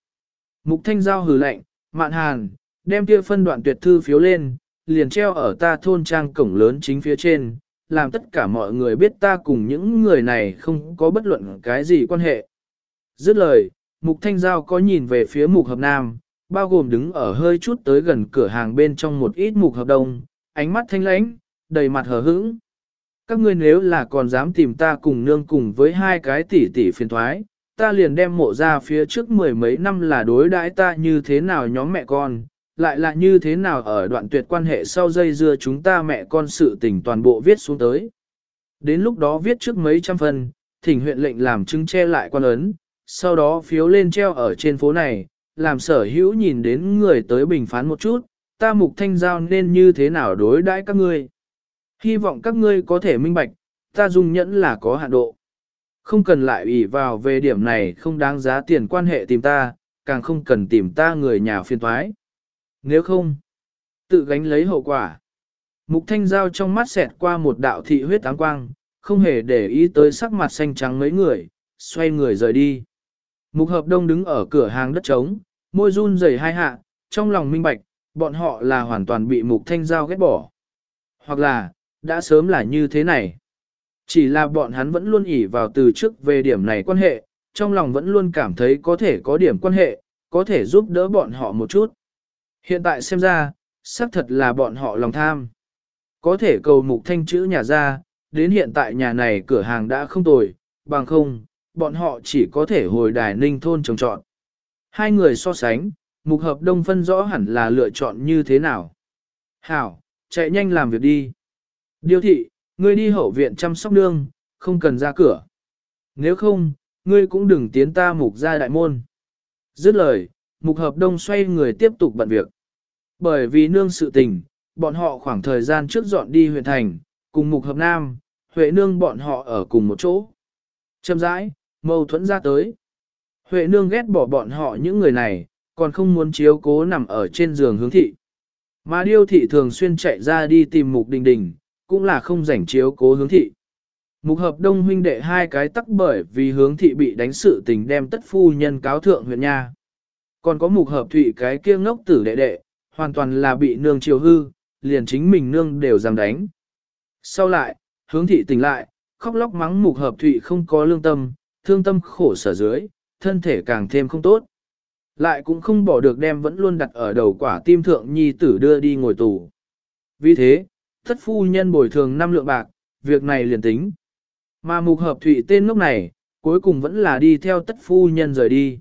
Mục thanh giao hừ lạnh, mạn hàn, đem kia phân đoạn tuyệt thư phiếu lên, liền treo ở ta thôn trang cổng lớn chính phía trên, làm tất cả mọi người biết ta cùng những người này không có bất luận cái gì quan hệ. Dứt lời, Mục Thanh Giao có nhìn về phía Mục Hợp Nam, bao gồm đứng ở hơi chút tới gần cửa hàng bên trong một ít Mục Hợp Đông, ánh mắt thanh lãnh, đầy mặt hờ hững. Các ngươi nếu là còn dám tìm ta cùng nương cùng với hai cái tỷ tỷ phiền thoái, ta liền đem mộ ra phía trước mười mấy năm là đối đãi ta như thế nào nhóm mẹ con, lại là như thế nào ở đoạn tuyệt quan hệ sau dây dưa chúng ta mẹ con sự tình toàn bộ viết xuống tới. Đến lúc đó viết trước mấy trăm phần, thỉnh huyện lệnh làm chứng che lại quan ấn, sau đó phiếu lên treo ở trên phố này, làm sở hữu nhìn đến người tới bình phán một chút, ta mục thanh giao nên như thế nào đối đãi các ngươi. Hy vọng các ngươi có thể minh bạch, ta dung nhẫn là có hạn độ. Không cần lại ủy vào về điểm này không đáng giá tiền quan hệ tìm ta, càng không cần tìm ta người nhà phiên thoái. Nếu không, tự gánh lấy hậu quả. Mục thanh giao trong mắt xẹt qua một đạo thị huyết áng quang, không hề để ý tới sắc mặt xanh trắng mấy người, xoay người rời đi. Mục hợp đông đứng ở cửa hàng đất trống, môi run rẩy hai hạ, trong lòng minh bạch, bọn họ là hoàn toàn bị mục thanh giao ghét bỏ. Hoặc là, đã sớm là như thế này. Chỉ là bọn hắn vẫn luôn ỉ vào từ trước về điểm này quan hệ, trong lòng vẫn luôn cảm thấy có thể có điểm quan hệ, có thể giúp đỡ bọn họ một chút. Hiện tại xem ra, xác thật là bọn họ lòng tham. Có thể cầu mục thanh chữ nhà ra, đến hiện tại nhà này cửa hàng đã không tồi, bằng không, bọn họ chỉ có thể hồi đài ninh thôn trồng trọn. Hai người so sánh, mục hợp đông phân rõ hẳn là lựa chọn như thế nào. Hảo, chạy nhanh làm việc đi. Điêu thị, ngươi đi hậu viện chăm sóc nương, không cần ra cửa. Nếu không, ngươi cũng đừng tiến ta mục ra đại môn. Dứt lời, mục hợp đông xoay người tiếp tục bận việc. Bởi vì nương sự tình, bọn họ khoảng thời gian trước dọn đi huyện thành, cùng mục hợp nam, Huệ nương bọn họ ở cùng một chỗ. Châm rãi, mâu thuẫn ra tới. Huệ nương ghét bỏ bọn họ những người này, còn không muốn chiếu cố nằm ở trên giường hướng thị. Mà điêu thị thường xuyên chạy ra đi tìm mục đình đình, cũng là không rảnh chiếu cố hướng thị. Mục hợp đông huynh đệ hai cái tắc bởi vì hướng thị bị đánh sự tình đem tất phu nhân cáo thượng huyện nha. Còn có mục hợp thụy cái kia ngốc tử đệ đệ, hoàn toàn là bị nương chiều hư, liền chính mình nương đều dám đánh. Sau lại, hướng thị tỉnh lại, khóc lóc mắng mục hợp thụy không có lương tâm, thương tâm khổ sở dưới, thân thể càng thêm không tốt. Lại cũng không bỏ được đem vẫn luôn đặt ở đầu quả tim thượng nhi tử đưa đi ngồi tù. Vì thế, thất phu nhân bồi thường năm lượng bạc, việc này liền tính. Mà mục hợp thụy tên lúc này, cuối cùng vẫn là đi theo tất phu nhân rời đi.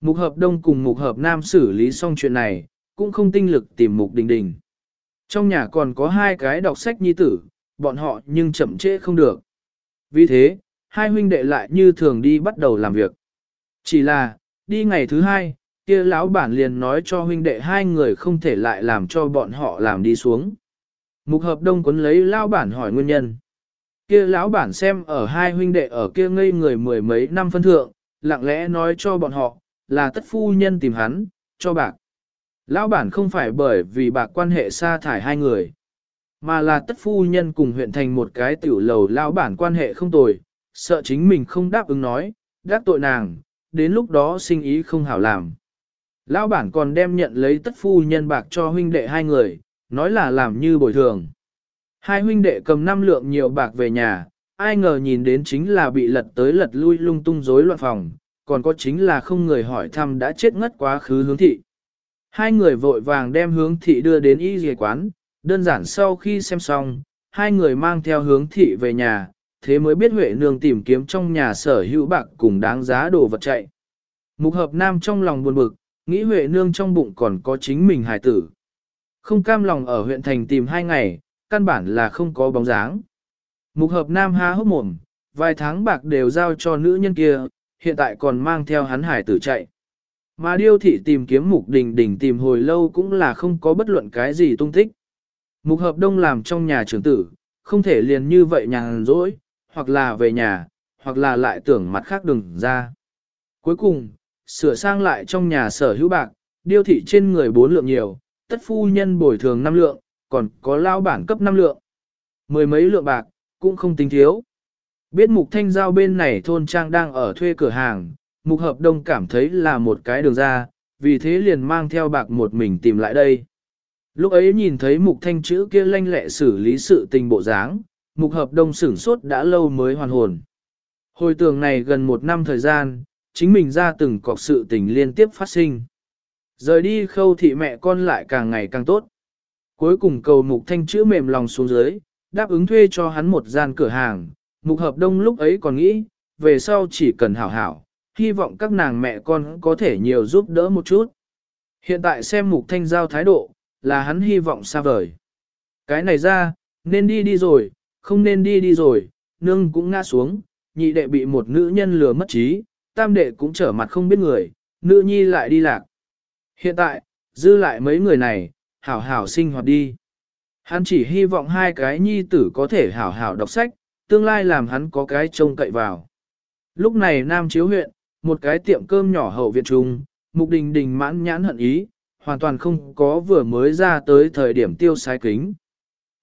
Mục hợp đông cùng mục hợp nam xử lý xong chuyện này, cũng không tinh lực tìm mục đình đình. Trong nhà còn có hai cái đọc sách nhi tử, bọn họ nhưng chậm trễ không được. Vì thế, hai huynh đệ lại như thường đi bắt đầu làm việc. Chỉ là, đi ngày thứ hai, kia lão bản liền nói cho huynh đệ hai người không thể lại làm cho bọn họ làm đi xuống. Mục hợp đông quấn lấy lão bản hỏi nguyên nhân. Kia lão bản xem ở hai huynh đệ ở kia ngây người mười mấy năm phân thượng, lặng lẽ nói cho bọn họ, là tất phu nhân tìm hắn, cho bạc. Lão bản không phải bởi vì bạc quan hệ xa thải hai người, mà là tất phu nhân cùng huyện thành một cái tiểu lầu lão bản quan hệ không tồi, sợ chính mình không đáp ứng nói, đắc tội nàng, đến lúc đó sinh ý không hảo làm. Lão bản còn đem nhận lấy tất phu nhân bạc cho huynh đệ hai người, nói là làm như bồi thường. Hai huynh đệ cầm năm lượng nhiều bạc về nhà, ai ngờ nhìn đến chính là bị lật tới lật lui lung tung rối loạn phòng, còn có chính là không người hỏi thăm đã chết ngất quá khứ hướng thị. Hai người vội vàng đem hướng thị đưa đến y dề quán, đơn giản sau khi xem xong, hai người mang theo hướng thị về nhà, thế mới biết Huệ Nương tìm kiếm trong nhà sở hữu bạc cùng đáng giá đồ vật chạy. Mục hợp nam trong lòng buồn bực, nghĩ Huệ Nương trong bụng còn có chính mình hài tử. Không cam lòng ở huyện thành tìm hai ngày, căn bản là không có bóng dáng. Mục hợp nam há hốc mồm, vài tháng bạc đều giao cho nữ nhân kia, hiện tại còn mang theo hắn hải tử chạy. Mà điêu thị tìm kiếm mục đình đình tìm hồi lâu cũng là không có bất luận cái gì tung tích. Mục hợp đông làm trong nhà trưởng tử, không thể liền như vậy nhàn rỗi, hoặc là về nhà, hoặc là lại tưởng mặt khác đừng ra. Cuối cùng, sửa sang lại trong nhà sở hữu bạc, điêu thị trên người bốn lượng nhiều, tất phu nhân bồi thường năm lượng, còn có lao bản cấp năm lượng. Mười mấy lượng bạc, cũng không tính thiếu. Biết mục thanh giao bên này thôn trang đang ở thuê cửa hàng, mục hợp đông cảm thấy là một cái đường ra, vì thế liền mang theo bạc một mình tìm lại đây. Lúc ấy nhìn thấy mục thanh chữ kia lanh lẹ xử lý sự tình bộ dáng, mục hợp đông sửng sốt đã lâu mới hoàn hồn. Hồi tường này gần một năm thời gian, chính mình ra từng cọc sự tình liên tiếp phát sinh. Rời đi khâu thị mẹ con lại càng ngày càng tốt. Cuối cùng cầu mục thanh chữ mềm lòng xuống dưới, đáp ứng thuê cho hắn một gian cửa hàng. Mục hợp đông lúc ấy còn nghĩ, về sau chỉ cần hảo hảo, hy vọng các nàng mẹ con có thể nhiều giúp đỡ một chút. Hiện tại xem mục thanh giao thái độ, là hắn hy vọng xa vời. Cái này ra, nên đi đi rồi, không nên đi đi rồi, nương cũng ngã xuống, nhị đệ bị một nữ nhân lừa mất trí, tam đệ cũng trở mặt không biết người, nữ nhi lại đi lạc. Hiện tại, dư lại mấy người này, hảo hảo sinh hoạt đi. Hắn chỉ hy vọng hai cái nhi tử có thể hảo hảo đọc sách, tương lai làm hắn có cái trông cậy vào. Lúc này Nam Chiếu huyện, một cái tiệm cơm nhỏ hậu viện trung, mục đình đình mãn nhãn hận ý, hoàn toàn không có vừa mới ra tới thời điểm tiêu sai kính.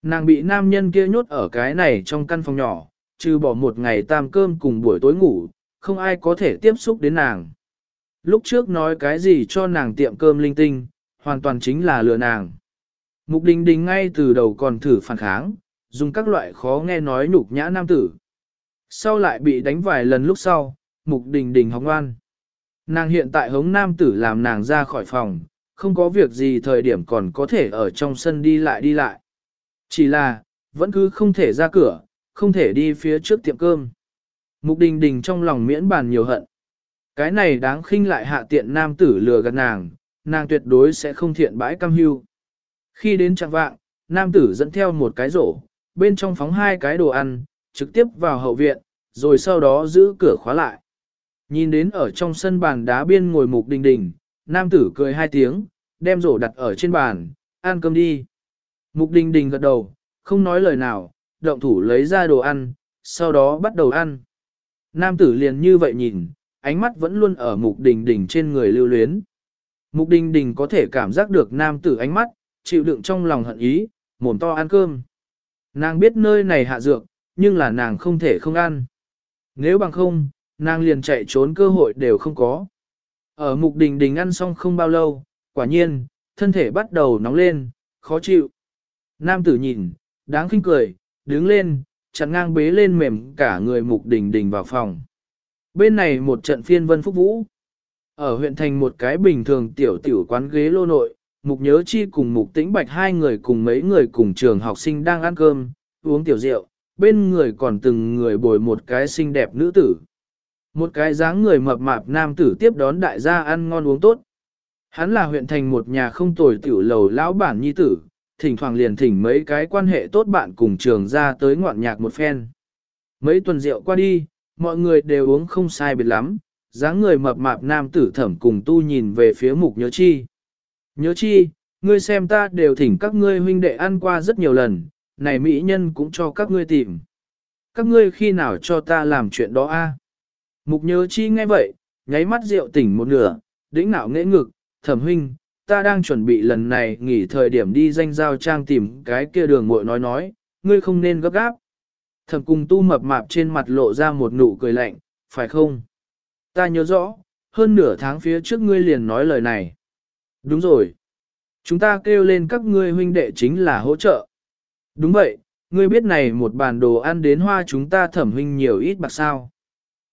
Nàng bị nam nhân kia nhốt ở cái này trong căn phòng nhỏ, trừ bỏ một ngày tam cơm cùng buổi tối ngủ, không ai có thể tiếp xúc đến nàng. Lúc trước nói cái gì cho nàng tiệm cơm linh tinh, hoàn toàn chính là lừa nàng. Mục đình đình ngay từ đầu còn thử phản kháng, dùng các loại khó nghe nói nhục nhã nam tử. Sau lại bị đánh vài lần lúc sau, mục đình đình học ngoan. Nàng hiện tại hống nam tử làm nàng ra khỏi phòng, không có việc gì thời điểm còn có thể ở trong sân đi lại đi lại. Chỉ là, vẫn cứ không thể ra cửa, không thể đi phía trước tiệm cơm. Mục đình đình trong lòng miễn bàn nhiều hận. Cái này đáng khinh lại hạ tiện nam tử lừa gạt nàng, nàng tuyệt đối sẽ không thiện bãi cam hưu. Khi đến trạng vạng, nam tử dẫn theo một cái rổ, bên trong phóng hai cái đồ ăn, trực tiếp vào hậu viện, rồi sau đó giữ cửa khóa lại. Nhìn đến ở trong sân bàn đá biên ngồi mục đình đình, nam tử cười hai tiếng, đem rổ đặt ở trên bàn, ăn cơm đi. Mục đình đình gật đầu, không nói lời nào, động thủ lấy ra đồ ăn, sau đó bắt đầu ăn. Nam tử liền như vậy nhìn, ánh mắt vẫn luôn ở mục đình đình trên người lưu luyến. Mục đình đình có thể cảm giác được nam tử ánh mắt, chịu đựng trong lòng hận ý, mồm to ăn cơm. Nàng biết nơi này hạ dược, nhưng là nàng không thể không ăn. Nếu bằng không, nàng liền chạy trốn cơ hội đều không có. Ở mục đình đình ăn xong không bao lâu, quả nhiên, thân thể bắt đầu nóng lên, khó chịu. Nam tử nhìn, đáng khinh cười, đứng lên, chặn ngang bế lên mềm cả người mục đình đình vào phòng. Bên này một trận phiên vân phúc vũ. Ở huyện thành một cái bình thường tiểu tiểu quán ghế lô nội, mục nhớ chi cùng mục tĩnh bạch hai người cùng mấy người cùng trường học sinh đang ăn cơm, uống tiểu rượu, bên người còn từng người bồi một cái xinh đẹp nữ tử. Một cái dáng người mập mạp nam tử tiếp đón đại gia ăn ngon uống tốt. Hắn là huyện thành một nhà không tồi tiểu lầu lão bản nhi tử, thỉnh thoảng liền thỉnh mấy cái quan hệ tốt bạn cùng trường ra tới ngoạn nhạc một phen. Mấy tuần rượu qua đi, mọi người đều uống không sai biệt lắm, dáng người mập mạp nam tử thẩm cùng tu nhìn về phía mục nhớ chi. Nhớ chi, ngươi xem ta đều thỉnh các ngươi huynh đệ ăn qua rất nhiều lần, này mỹ nhân cũng cho các ngươi tìm. Các ngươi khi nào cho ta làm chuyện đó a? Mục nhớ chi nghe vậy, nháy mắt rượu tỉnh một nửa, đĩnh nạo nghễ ngực, thẩm huynh, ta đang chuẩn bị lần này nghỉ thời điểm đi danh giao trang tìm cái kia đường muội nói nói, ngươi không nên gấp gáp. Thẩm cùng tu mập mạp trên mặt lộ ra một nụ cười lạnh, phải không? Ta nhớ rõ, hơn nửa tháng phía trước ngươi liền nói lời này. Đúng rồi. Chúng ta kêu lên các ngươi huynh đệ chính là hỗ trợ. Đúng vậy, ngươi biết này một bàn đồ ăn đến hoa chúng ta thẩm huynh nhiều ít bạc sao.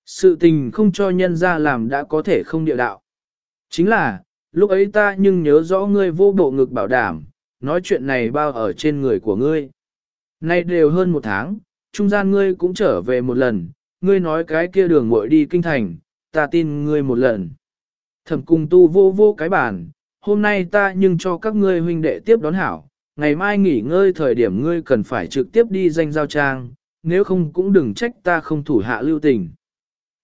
Sự tình không cho nhân ra làm đã có thể không địa đạo. Chính là, lúc ấy ta nhưng nhớ rõ ngươi vô bộ ngực bảo đảm, nói chuyện này bao ở trên người của ngươi. Nay đều hơn một tháng, trung gian ngươi cũng trở về một lần, ngươi nói cái kia đường muội đi kinh thành, ta tin ngươi một lần. Thẩm cung tu vô vô cái bản, hôm nay ta nhưng cho các ngươi huynh đệ tiếp đón hảo, ngày mai nghỉ ngơi thời điểm ngươi cần phải trực tiếp đi danh giao trang, nếu không cũng đừng trách ta không thủ hạ lưu tình.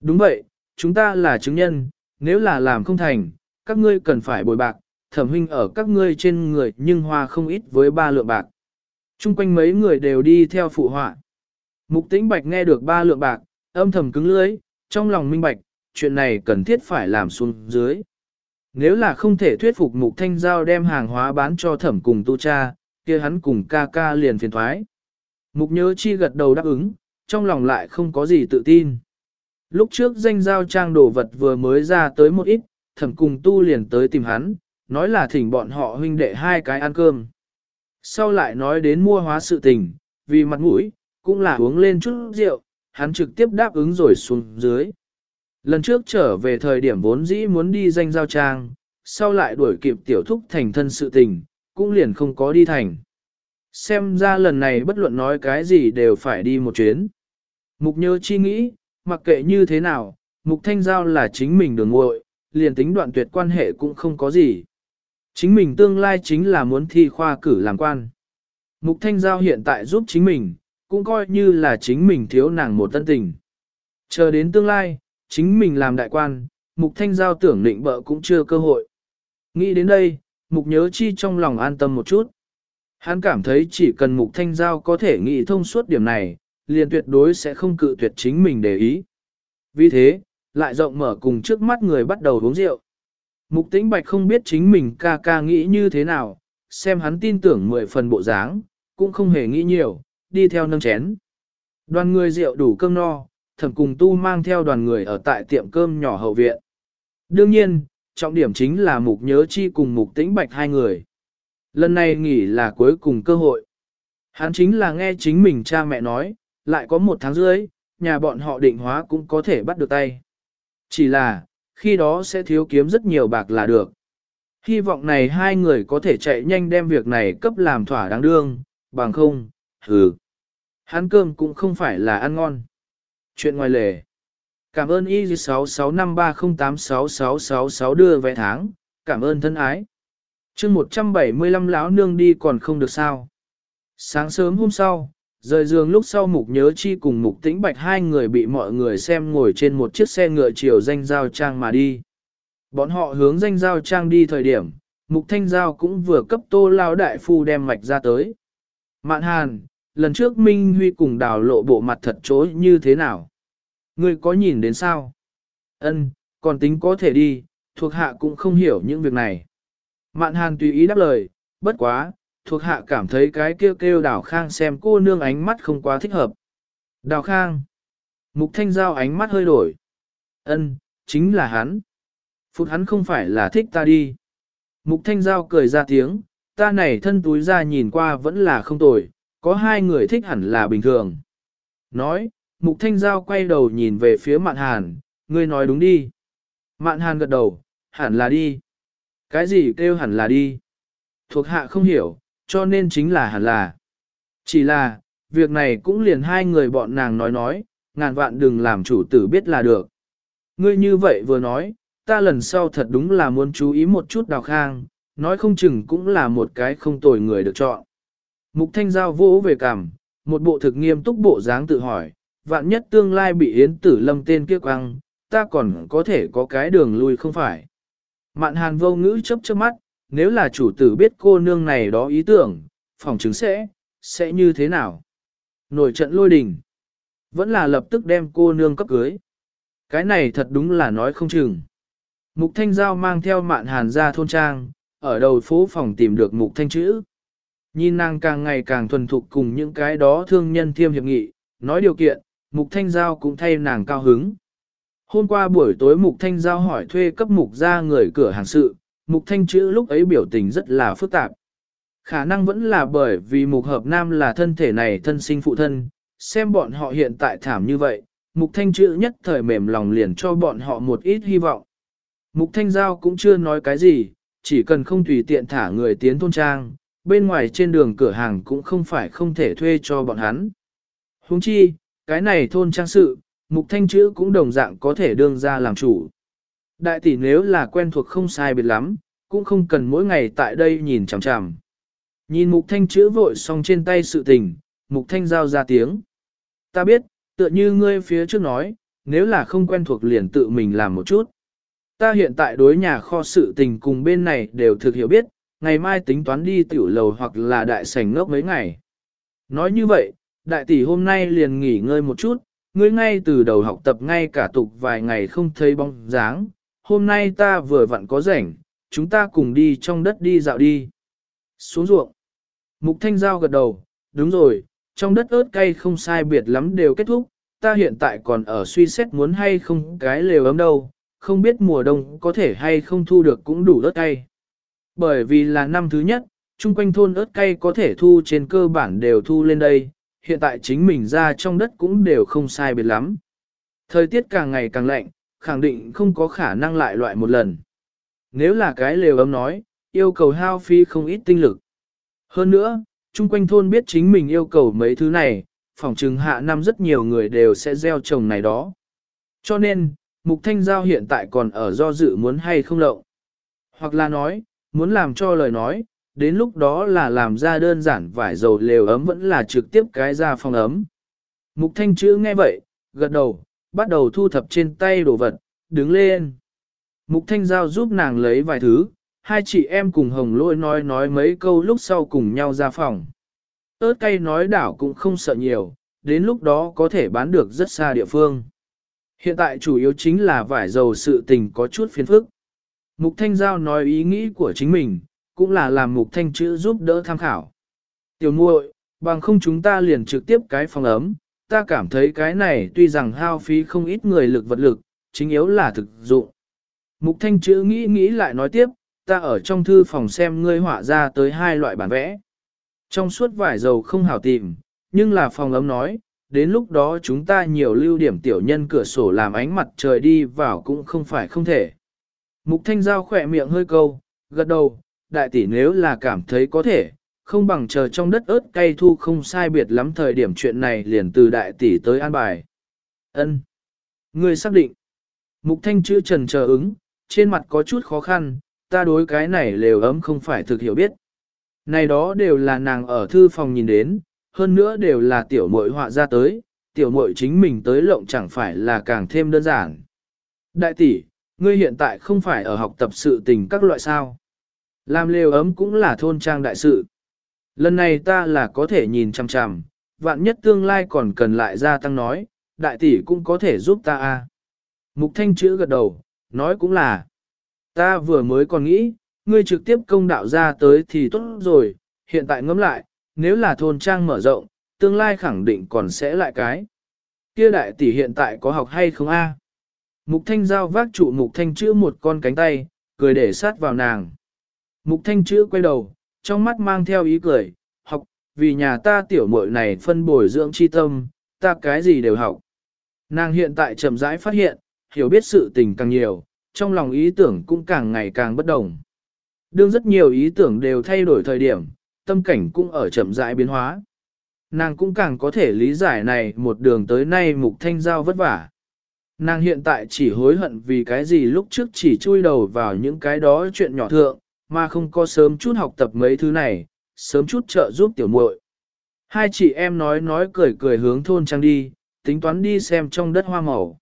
Đúng vậy, chúng ta là chứng nhân, nếu là làm không thành, các ngươi cần phải bồi bạc, thẩm huynh ở các ngươi trên người nhưng hoa không ít với ba lượng bạc. Trung quanh mấy người đều đi theo phụ họa. Mục tĩnh bạch nghe được ba lượng bạc, âm thầm cứng lưỡi, trong lòng minh bạch, chuyện này cần thiết phải làm xuống dưới. Nếu là không thể thuyết phục mục thanh giao đem hàng hóa bán cho thẩm cùng tu cha, kia hắn cùng ca ca liền phiền thoái. Mục nhớ chi gật đầu đáp ứng, trong lòng lại không có gì tự tin. Lúc trước danh giao trang đồ vật vừa mới ra tới một ít, thẩm cùng tu liền tới tìm hắn, nói là thỉnh bọn họ huynh đệ hai cái ăn cơm. Sau lại nói đến mua hóa sự tình, vì mặt mũi, cũng là uống lên chút rượu, hắn trực tiếp đáp ứng rồi xuống dưới. Lần trước trở về thời điểm vốn dĩ muốn đi danh giao trang, sau lại đuổi kịp tiểu thúc thành thân sự tình, cũng liền không có đi thành. Xem ra lần này bất luận nói cái gì đều phải đi một chuyến. Mục nhớ chi nghĩ, mặc kệ như thế nào, mục thanh giao là chính mình đường ngội, liền tính đoạn tuyệt quan hệ cũng không có gì. Chính mình tương lai chính là muốn thi khoa cử làm quan. Mục thanh giao hiện tại giúp chính mình, cũng coi như là chính mình thiếu nàng một tân tình. Chờ đến tương lai, chính mình làm đại quan, mục thanh giao tưởng định bợ cũng chưa cơ hội. Nghĩ đến đây, mục nhớ chi trong lòng an tâm một chút. Hắn cảm thấy chỉ cần mục thanh giao có thể nghĩ thông suốt điểm này, liền tuyệt đối sẽ không cự tuyệt chính mình để ý. Vì thế, lại rộng mở cùng trước mắt người bắt đầu uống rượu. Mục tĩnh bạch không biết chính mình ca ca nghĩ như thế nào, xem hắn tin tưởng mười phần bộ dáng, cũng không hề nghĩ nhiều, đi theo nâng chén. Đoàn người rượu đủ cơm no, thẩm cùng tu mang theo đoàn người ở tại tiệm cơm nhỏ hậu viện. Đương nhiên, trọng điểm chính là mục nhớ chi cùng mục tĩnh bạch hai người. Lần này nghỉ là cuối cùng cơ hội. Hắn chính là nghe chính mình cha mẹ nói, lại có một tháng rưỡi, nhà bọn họ định hóa cũng có thể bắt được tay. Chỉ là, khi đó sẽ thiếu kiếm rất nhiều bạc là được. Hy vọng này hai người có thể chạy nhanh đem việc này cấp làm thỏa đáng đương, bằng không, hừ. Hắn cơm cũng không phải là ăn ngon. Chuyện ngoài lề. Cảm ơn y 6653086666 đưa vé tháng, cảm ơn thân ái. chương 175 lão nương đi còn không được sao. Sáng sớm hôm sau, rời giường lúc sau mục nhớ chi cùng mục tĩnh bạch hai người bị mọi người xem ngồi trên một chiếc xe ngựa chiều danh giao trang mà đi. Bọn họ hướng danh giao trang đi thời điểm, mục thanh giao cũng vừa cấp tô lao đại phu đem mạch ra tới. Mạn hàn, lần trước Minh Huy cùng đào lộ bộ mặt thật chối như thế nào? Ngươi có nhìn đến sao? Ân, còn tính có thể đi, thuộc hạ cũng không hiểu những việc này. Mạn hàn tùy ý đáp lời, bất quá, thuộc hạ cảm thấy cái kêu kêu đào khang xem cô nương ánh mắt không quá thích hợp. Đào khang. Mục thanh giao ánh mắt hơi đổi. Ân, chính là hắn. Phụt hắn không phải là thích ta đi. Mục thanh giao cười ra tiếng, ta này thân túi ra nhìn qua vẫn là không tồi, có hai người thích hẳn là bình thường. Nói, mục thanh giao quay đầu nhìn về phía mạn hàn, ngươi nói đúng đi. Mạn hàn gật đầu, hẳn là đi. Cái gì kêu hẳn là đi? Thuộc hạ không hiểu, cho nên chính là hẳn là. Chỉ là, việc này cũng liền hai người bọn nàng nói nói, ngàn vạn đừng làm chủ tử biết là được. Ngươi như vậy vừa nói, ta lần sau thật đúng là muốn chú ý một chút đào khang, nói không chừng cũng là một cái không tồi người được chọn. Mục thanh giao vỗ về cằm, một bộ thực nghiêm túc bộ dáng tự hỏi, vạn nhất tương lai bị yến tử lâm tên kia quăng, ta còn có thể có cái đường lui không phải. Mạn hàn vô ngữ chấp chớp mắt, nếu là chủ tử biết cô nương này đó ý tưởng, phòng chứng sẽ, sẽ như thế nào? Nổi trận lôi đình. Vẫn là lập tức đem cô nương cấp cưới. Cái này thật đúng là nói không chừng. Mục Thanh Giao mang theo mạn hàn ra thôn trang, ở đầu phố phòng tìm được Mục Thanh chữ. Nhìn nàng càng ngày càng thuần thục cùng những cái đó thương nhân thiêm hiệp nghị, nói điều kiện, Mục Thanh Giao cũng thay nàng cao hứng. Hôm qua buổi tối Mục Thanh Giao hỏi thuê cấp Mục ra người cửa hàng sự, Mục Thanh chữ lúc ấy biểu tình rất là phức tạp. Khả năng vẫn là bởi vì Mục Hợp Nam là thân thể này thân sinh phụ thân, xem bọn họ hiện tại thảm như vậy, Mục Thanh chữ nhất thời mềm lòng liền cho bọn họ một ít hy vọng. Mục Thanh Giao cũng chưa nói cái gì, chỉ cần không tùy tiện thả người tiến thôn trang, bên ngoài trên đường cửa hàng cũng không phải không thể thuê cho bọn hắn. Huống chi, cái này thôn trang sự, Mục Thanh chữ cũng đồng dạng có thể đương ra làm chủ. Đại tỷ nếu là quen thuộc không sai biệt lắm, cũng không cần mỗi ngày tại đây nhìn chằm chằm. Nhìn Mục Thanh chữ vội xong trên tay sự tình, Mục Thanh Giao ra tiếng. Ta biết, tựa như ngươi phía trước nói, nếu là không quen thuộc liền tự mình làm một chút. Ta hiện tại đối nhà kho sự tình cùng bên này đều thực hiểu biết, ngày mai tính toán đi tiểu lầu hoặc là đại sảnh ngốc mấy ngày. Nói như vậy, đại tỷ hôm nay liền nghỉ ngơi một chút, ngươi ngay từ đầu học tập ngay cả tục vài ngày không thấy bóng dáng, hôm nay ta vừa vặn có rảnh, chúng ta cùng đi trong đất đi dạo đi. Xuống ruộng. Mục Thanh Giao gật đầu, đúng rồi, trong đất ớt cay không sai biệt lắm đều kết thúc, ta hiện tại còn ở suy xét muốn hay không cái lều ấm đâu, không biết mùa đông có thể hay không thu được cũng đủ ớt cay. Bởi vì là năm thứ nhất, chung quanh thôn ớt cay có thể thu trên cơ bản đều thu lên đây, hiện tại chính mình ra trong đất cũng đều không sai biệt lắm. Thời tiết càng ngày càng lạnh, khẳng định không có khả năng lại loại một lần. Nếu là cái lều ấm nói, yêu cầu hao phí không ít tinh lực. Hơn nữa, chung quanh thôn biết chính mình yêu cầu mấy thứ này, phòng trừng hạ năm rất nhiều người đều sẽ gieo trồng này đó. Cho nên, Mục Thanh Giao hiện tại còn ở do dự muốn hay không lộng. Hoặc là nói, muốn làm cho lời nói, đến lúc đó là làm ra đơn giản vải dầu lều ấm vẫn là trực tiếp cái ra phòng ấm. Mục Thanh chữ nghe vậy, gật đầu, bắt đầu thu thập trên tay đồ vật, đứng lên. Mục Thanh Giao giúp nàng lấy vài thứ, hai chị em cùng hồng lôi nói nói mấy câu lúc sau cùng nhau ra phòng. ớt cay nói đảo cũng không sợ nhiều, đến lúc đó có thể bán được rất xa địa phương. Hiện tại chủ yếu chính là vải dầu sự tình có chút phiền phức. Mục Thanh Giao nói ý nghĩ của chính mình, cũng là làm Mục Thanh chữ giúp đỡ tham khảo. Tiểu muội, bằng không chúng ta liền trực tiếp cái phòng ấm, ta cảm thấy cái này tuy rằng hao phí không ít người lực vật lực, chính yếu là thực dụng. Mục Thanh chữ nghĩ nghĩ lại nói tiếp, ta ở trong thư phòng xem ngươi họa ra tới hai loại bản vẽ. Trong suốt vải dầu không hảo tìm, nhưng là phòng ấm nói, đến lúc đó chúng ta nhiều lưu điểm tiểu nhân cửa sổ làm ánh mặt trời đi vào cũng không phải không thể. Mục Thanh Giao khỏe miệng hơi câu, gật đầu, đại tỷ nếu là cảm thấy có thể, không bằng chờ trong đất ớt cay thu không sai biệt lắm thời điểm chuyện này liền từ đại tỷ tới an bài. Ân, Ngươi xác định. Mục Thanh chữ trần chờ ứng, trên mặt có chút khó khăn, ta đối cái này lều ấm không phải thực hiểu biết. Này đó đều là nàng ở thư phòng nhìn đến, hơn nữa đều là tiểu muội họa ra tới, tiểu muội chính mình tới lộng chẳng phải là càng thêm đơn giản. Đại tỷ, ngươi hiện tại không phải ở học tập sự tình các loại sao. Làm lều ấm cũng là thôn trang đại sự. Lần này ta là có thể nhìn chằm chằm, vạn nhất tương lai còn cần lại gia tăng nói, đại tỷ cũng có thể giúp ta a. Mục thanh chữ gật đầu, nói cũng là, ta vừa mới còn nghĩ, ngươi trực tiếp công đạo ra tới thì tốt rồi, hiện tại ngẫm lại, nếu là thôn trang mở rộng, tương lai khẳng định còn sẽ lại cái. Kia đại tỷ hiện tại có học hay không a? Mục thanh giao vác trụ mục thanh chữ một con cánh tay, cười để sát vào nàng. Mục thanh chữ quay đầu, trong mắt mang theo ý cười, học, vì nhà ta tiểu muội này phân bồi dưỡng chi tâm, ta cái gì đều học. Nàng hiện tại chậm rãi phát hiện, hiểu biết sự tình càng nhiều, trong lòng ý tưởng cũng càng ngày càng bất đồng. Đương rất nhiều ý tưởng đều thay đổi thời điểm, tâm cảnh cũng ở chậm rãi biến hóa. Nàng cũng càng có thể lý giải này một đường tới nay mục thanh giao vất vả. Nàng hiện tại chỉ hối hận vì cái gì lúc trước chỉ chui đầu vào những cái đó chuyện nhỏ thượng, mà không có sớm chút học tập mấy thứ này, sớm chút trợ giúp tiểu muội. Hai chị em nói nói cười cười hướng thôn trang đi, tính toán đi xem trong đất hoa màu.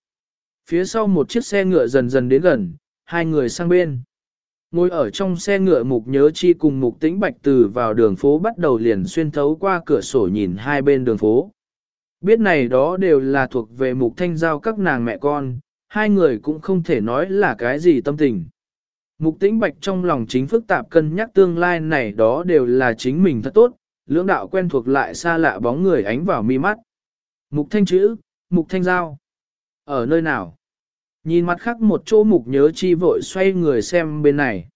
Phía sau một chiếc xe ngựa dần dần đến gần, hai người sang bên. Ngồi ở trong xe ngựa mục nhớ chi cùng mục tĩnh bạch từ vào đường phố bắt đầu liền xuyên thấu qua cửa sổ nhìn hai bên đường phố. Biết này đó đều là thuộc về mục thanh giao các nàng mẹ con, hai người cũng không thể nói là cái gì tâm tình. Mục tĩnh bạch trong lòng chính phức tạp cân nhắc tương lai này đó đều là chính mình thật tốt, lưỡng đạo quen thuộc lại xa lạ bóng người ánh vào mi mắt. Mục thanh chữ, mục thanh giao. Ở nơi nào? Nhìn mặt khác một chỗ mục nhớ chi vội xoay người xem bên này.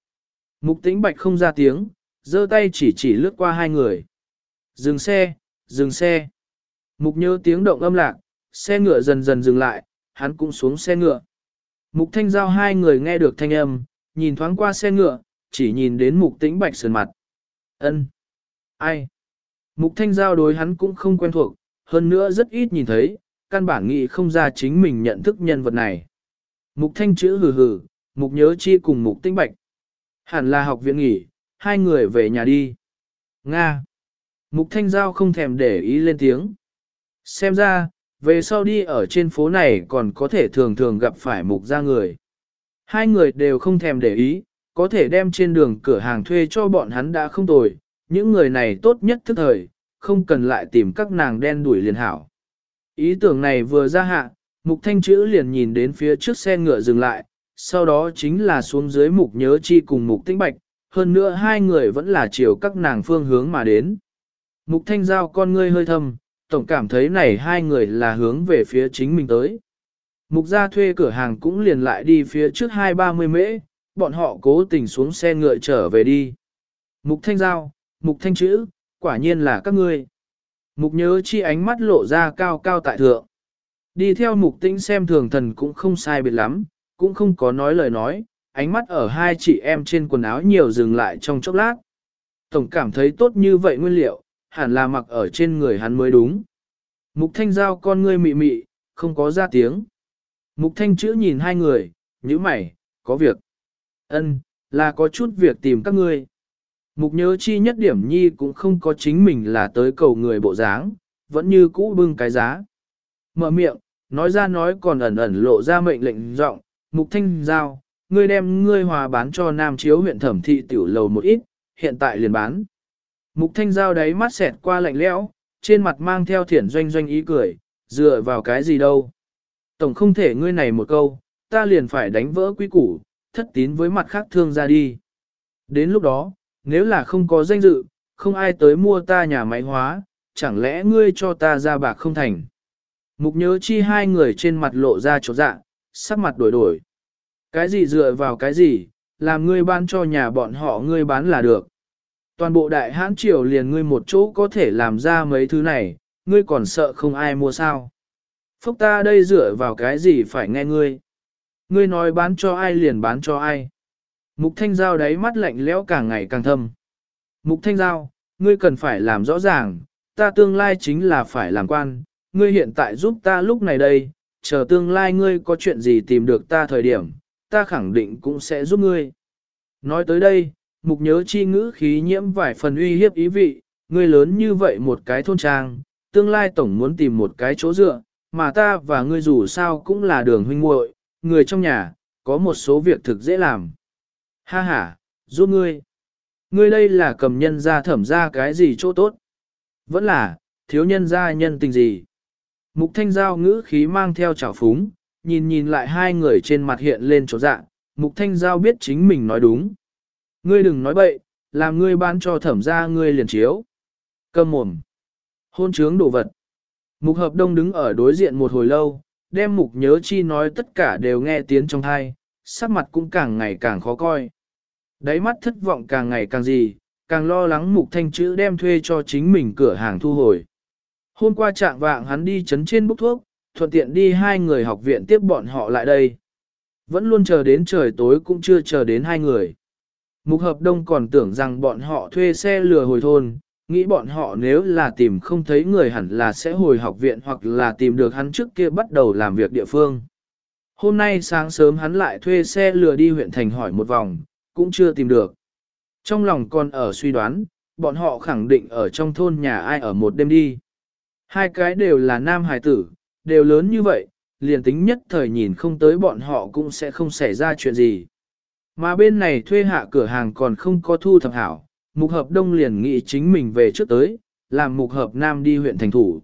Mục tĩnh bạch không ra tiếng, giơ tay chỉ chỉ lướt qua hai người. Dừng xe, dừng xe. Mục nhớ tiếng động âm lạc, xe ngựa dần dần dừng lại, hắn cũng xuống xe ngựa. Mục thanh giao hai người nghe được thanh âm, nhìn thoáng qua xe ngựa, chỉ nhìn đến mục tĩnh bạch sườn mặt. ân Ai? Mục thanh giao đối hắn cũng không quen thuộc, hơn nữa rất ít nhìn thấy, căn bản nghĩ không ra chính mình nhận thức nhân vật này. Mục thanh chữ hừ hừ, mục nhớ chi cùng mục tĩnh bạch. Hẳn là học viện nghỉ, hai người về nhà đi. Nga. Mục thanh giao không thèm để ý lên tiếng. Xem ra, về sau đi ở trên phố này còn có thể thường thường gặp phải mục ra người. Hai người đều không thèm để ý, có thể đem trên đường cửa hàng thuê cho bọn hắn đã không tồi, những người này tốt nhất thức thời, không cần lại tìm các nàng đen đuổi liền hảo. Ý tưởng này vừa ra hạ, mục thanh chữ liền nhìn đến phía trước xe ngựa dừng lại, sau đó chính là xuống dưới mục nhớ chi cùng mục tĩnh bạch, hơn nữa hai người vẫn là chiều các nàng phương hướng mà đến. Mục thanh giao con ngươi hơi thâm, tổng cảm thấy này hai người là hướng về phía chính mình tới. Mục gia thuê cửa hàng cũng liền lại đi phía trước hai ba mươi mễ, bọn họ cố tình xuống xe ngựa trở về đi. Mục thanh giao, mục thanh chữ, quả nhiên là các ngươi. Mục nhớ chi ánh mắt lộ ra cao cao tại thượng. Đi theo mục tĩnh xem thường thần cũng không sai biệt lắm, cũng không có nói lời nói, ánh mắt ở hai chị em trên quần áo nhiều dừng lại trong chốc lát. Tổng cảm thấy tốt như vậy nguyên liệu, hẳn là mặc ở trên người hắn mới đúng. Mục thanh giao con ngươi mị mị, không có ra tiếng. Mục thanh chữ nhìn hai người, như mày, có việc. Ân, là có chút việc tìm các ngươi. Mục nhớ chi nhất điểm nhi cũng không có chính mình là tới cầu người bộ dáng, vẫn như cũ bưng cái giá. Mở miệng, nói ra nói còn ẩn ẩn lộ ra mệnh lệnh giọng, mục thanh giao, ngươi đem ngươi hòa bán cho Nam Chiếu huyện thẩm thị tiểu lầu một ít, hiện tại liền bán. Mục thanh giao đáy mắt xẹt qua lạnh lẽo, trên mặt mang theo thiển doanh doanh ý cười, dựa vào cái gì đâu. Tổng không thể ngươi này một câu, ta liền phải đánh vỡ quy củ, thất tín với mặt khác thương ra đi. Đến lúc đó, nếu là không có danh dự, không ai tới mua ta nhà máy hóa, chẳng lẽ ngươi cho ta ra bạc không thành. Mục nhớ chi hai người trên mặt lộ ra chỗ dạ, sắc mặt đổi đổi. Cái gì dựa vào cái gì, làm ngươi bán cho nhà bọn họ ngươi bán là được. Toàn bộ đại hãn triều liền ngươi một chỗ có thể làm ra mấy thứ này, ngươi còn sợ không ai mua sao. Phúc ta đây dựa vào cái gì phải nghe ngươi. Ngươi nói bán cho ai liền bán cho ai. Mục thanh giao đáy mắt lạnh lẽo càng ngày càng thâm. Mục thanh giao, ngươi cần phải làm rõ ràng, ta tương lai chính là phải làm quan, ngươi hiện tại giúp ta lúc này đây, chờ tương lai ngươi có chuyện gì tìm được ta thời điểm, ta khẳng định cũng sẽ giúp ngươi. Nói tới đây, mục nhớ chi ngữ khí nhiễm vài phần uy hiếp ý vị, ngươi lớn như vậy một cái thôn trang, tương lai tổng muốn tìm một cái chỗ dựa, mà ta và ngươi dù sao cũng là đường huynh muội, người trong nhà, có một số việc thực dễ làm. Ha ha, giúp ngươi. Ngươi đây là cầm nhân ra thẩm ra cái gì chỗ tốt? Vẫn là, thiếu nhân gia nhân tình gì. Mục thanh giao ngữ khí mang theo trào phúng, nhìn nhìn lại hai người trên mặt hiện lên chỗ dạ, mục thanh giao biết chính mình nói đúng. Ngươi đừng nói bậy, làm ngươi bán cho thẩm ra ngươi liền chiếu. Cơm mồm. Hôn trướng đồ vật. Mục hợp đông đứng ở đối diện một hồi lâu, đem mục nhớ chi nói tất cả đều nghe tiếng trong thai, sắc mặt cũng càng ngày càng khó coi. Đáy mắt thất vọng càng ngày càng gì, càng lo lắng mục thanh chữ đem thuê cho chính mình cửa hàng thu hồi. Hôm qua trạng vạng hắn đi chấn trên bốc thuốc, thuận tiện đi hai người học viện tiếp bọn họ lại đây. Vẫn luôn chờ đến trời tối cũng chưa chờ đến hai người. Mục hợp đông còn tưởng rằng bọn họ thuê xe lừa hồi thôn, nghĩ bọn họ nếu là tìm không thấy người hẳn là sẽ hồi học viện hoặc là tìm được hắn trước kia bắt đầu làm việc địa phương. Hôm nay sáng sớm hắn lại thuê xe lừa đi huyện thành hỏi một vòng, cũng chưa tìm được. Trong lòng còn ở suy đoán, bọn họ khẳng định ở trong thôn nhà ai ở một đêm đi. Hai cái đều là nam hài tử, đều lớn như vậy, liền tính nhất thời nhìn không tới bọn họ cũng sẽ không xảy ra chuyện gì. Mà bên này thuê hạ cửa hàng còn không có thu thập hảo, mục hợp đông liền nghĩ chính mình về trước tới, làm mục hợp nam đi huyện thành thủ.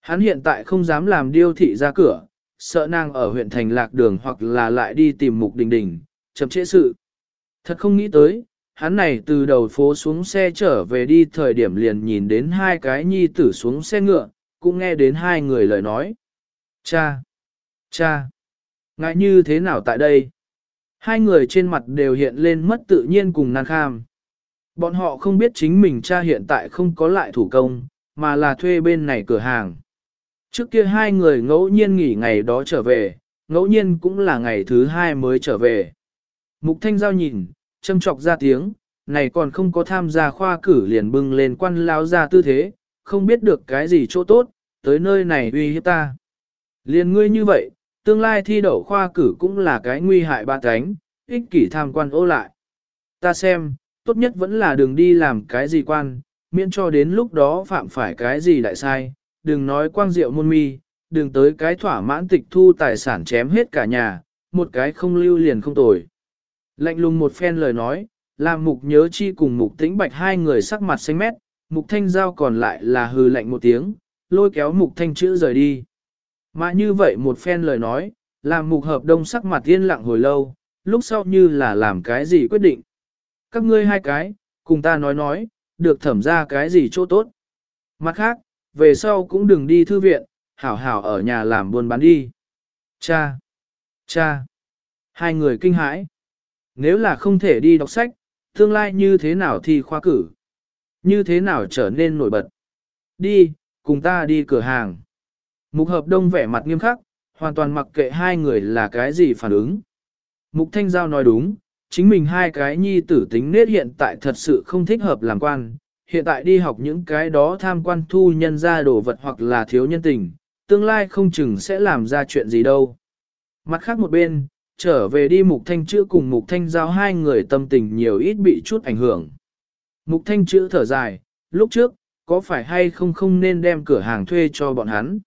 Hắn hiện tại không dám làm điêu thị ra cửa, sợ nàng ở huyện thành lạc đường hoặc là lại đi tìm mục đình đình, chậm trễ sự. Thật không nghĩ tới, hắn này từ đầu phố xuống xe trở về đi thời điểm liền nhìn đến hai cái nhi tử xuống xe ngựa, cũng nghe đến hai người lời nói. Cha! Cha! Ngại như thế nào tại đây? Hai người trên mặt đều hiện lên mất tự nhiên cùng nan kham. Bọn họ không biết chính mình cha hiện tại không có lại thủ công, mà là thuê bên này cửa hàng. Trước kia hai người ngẫu nhiên nghỉ ngày đó trở về, ngẫu nhiên cũng là ngày thứ hai mới trở về. Mục Thanh Giao nhìn, châm chọc ra tiếng, này còn không có tham gia khoa cử liền bưng lên quan lao ra tư thế, không biết được cái gì chỗ tốt, tới nơi này uy hiếp ta. Liền ngươi như vậy, tương lai thi đậu khoa cử cũng là cái nguy hại ba cánh, ích kỷ tham quan ô lại. Ta xem, tốt nhất vẫn là đừng đi làm cái gì quan, miễn cho đến lúc đó phạm phải cái gì đại sai, đừng nói quang diệu môn mi, đừng tới cái thỏa mãn tịch thu tài sản chém hết cả nhà, một cái không lưu liền không tồi. Lạnh lùng một phen lời nói, làm mục nhớ chi cùng mục tĩnh bạch hai người sắc mặt xanh mét, mục thanh giao còn lại là hừ lạnh một tiếng, lôi kéo mục thanh chữ rời đi. Mà như vậy một phen lời nói, làm mục hợp đông sắc mặt yên lặng hồi lâu, lúc sau như là làm cái gì quyết định. Các ngươi hai cái, cùng ta nói nói, được thẩm ra cái gì chỗ tốt. Mặt khác, về sau cũng đừng đi thư viện, hảo hảo ở nhà làm buôn bán đi. Cha! Cha! Hai người kinh hãi. Nếu là không thể đi đọc sách, tương lai như thế nào thì khoa cử? Như thế nào trở nên nổi bật? Đi, cùng ta đi cửa hàng. Mục hợp đông vẻ mặt nghiêm khắc, hoàn toàn mặc kệ hai người là cái gì phản ứng. Mục thanh giao nói đúng, chính mình hai cái nhi tử tính nết hiện tại thật sự không thích hợp làm quan, hiện tại đi học những cái đó tham quan thu nhân ra đồ vật hoặc là thiếu nhân tình, tương lai không chừng sẽ làm ra chuyện gì đâu. Mặt khác một bên, trở về đi mục thanh chữ cùng mục thanh giao hai người tâm tình nhiều ít bị chút ảnh hưởng. Mục thanh chữ thở dài, lúc trước, có phải hay không không nên đem cửa hàng thuê cho bọn hắn?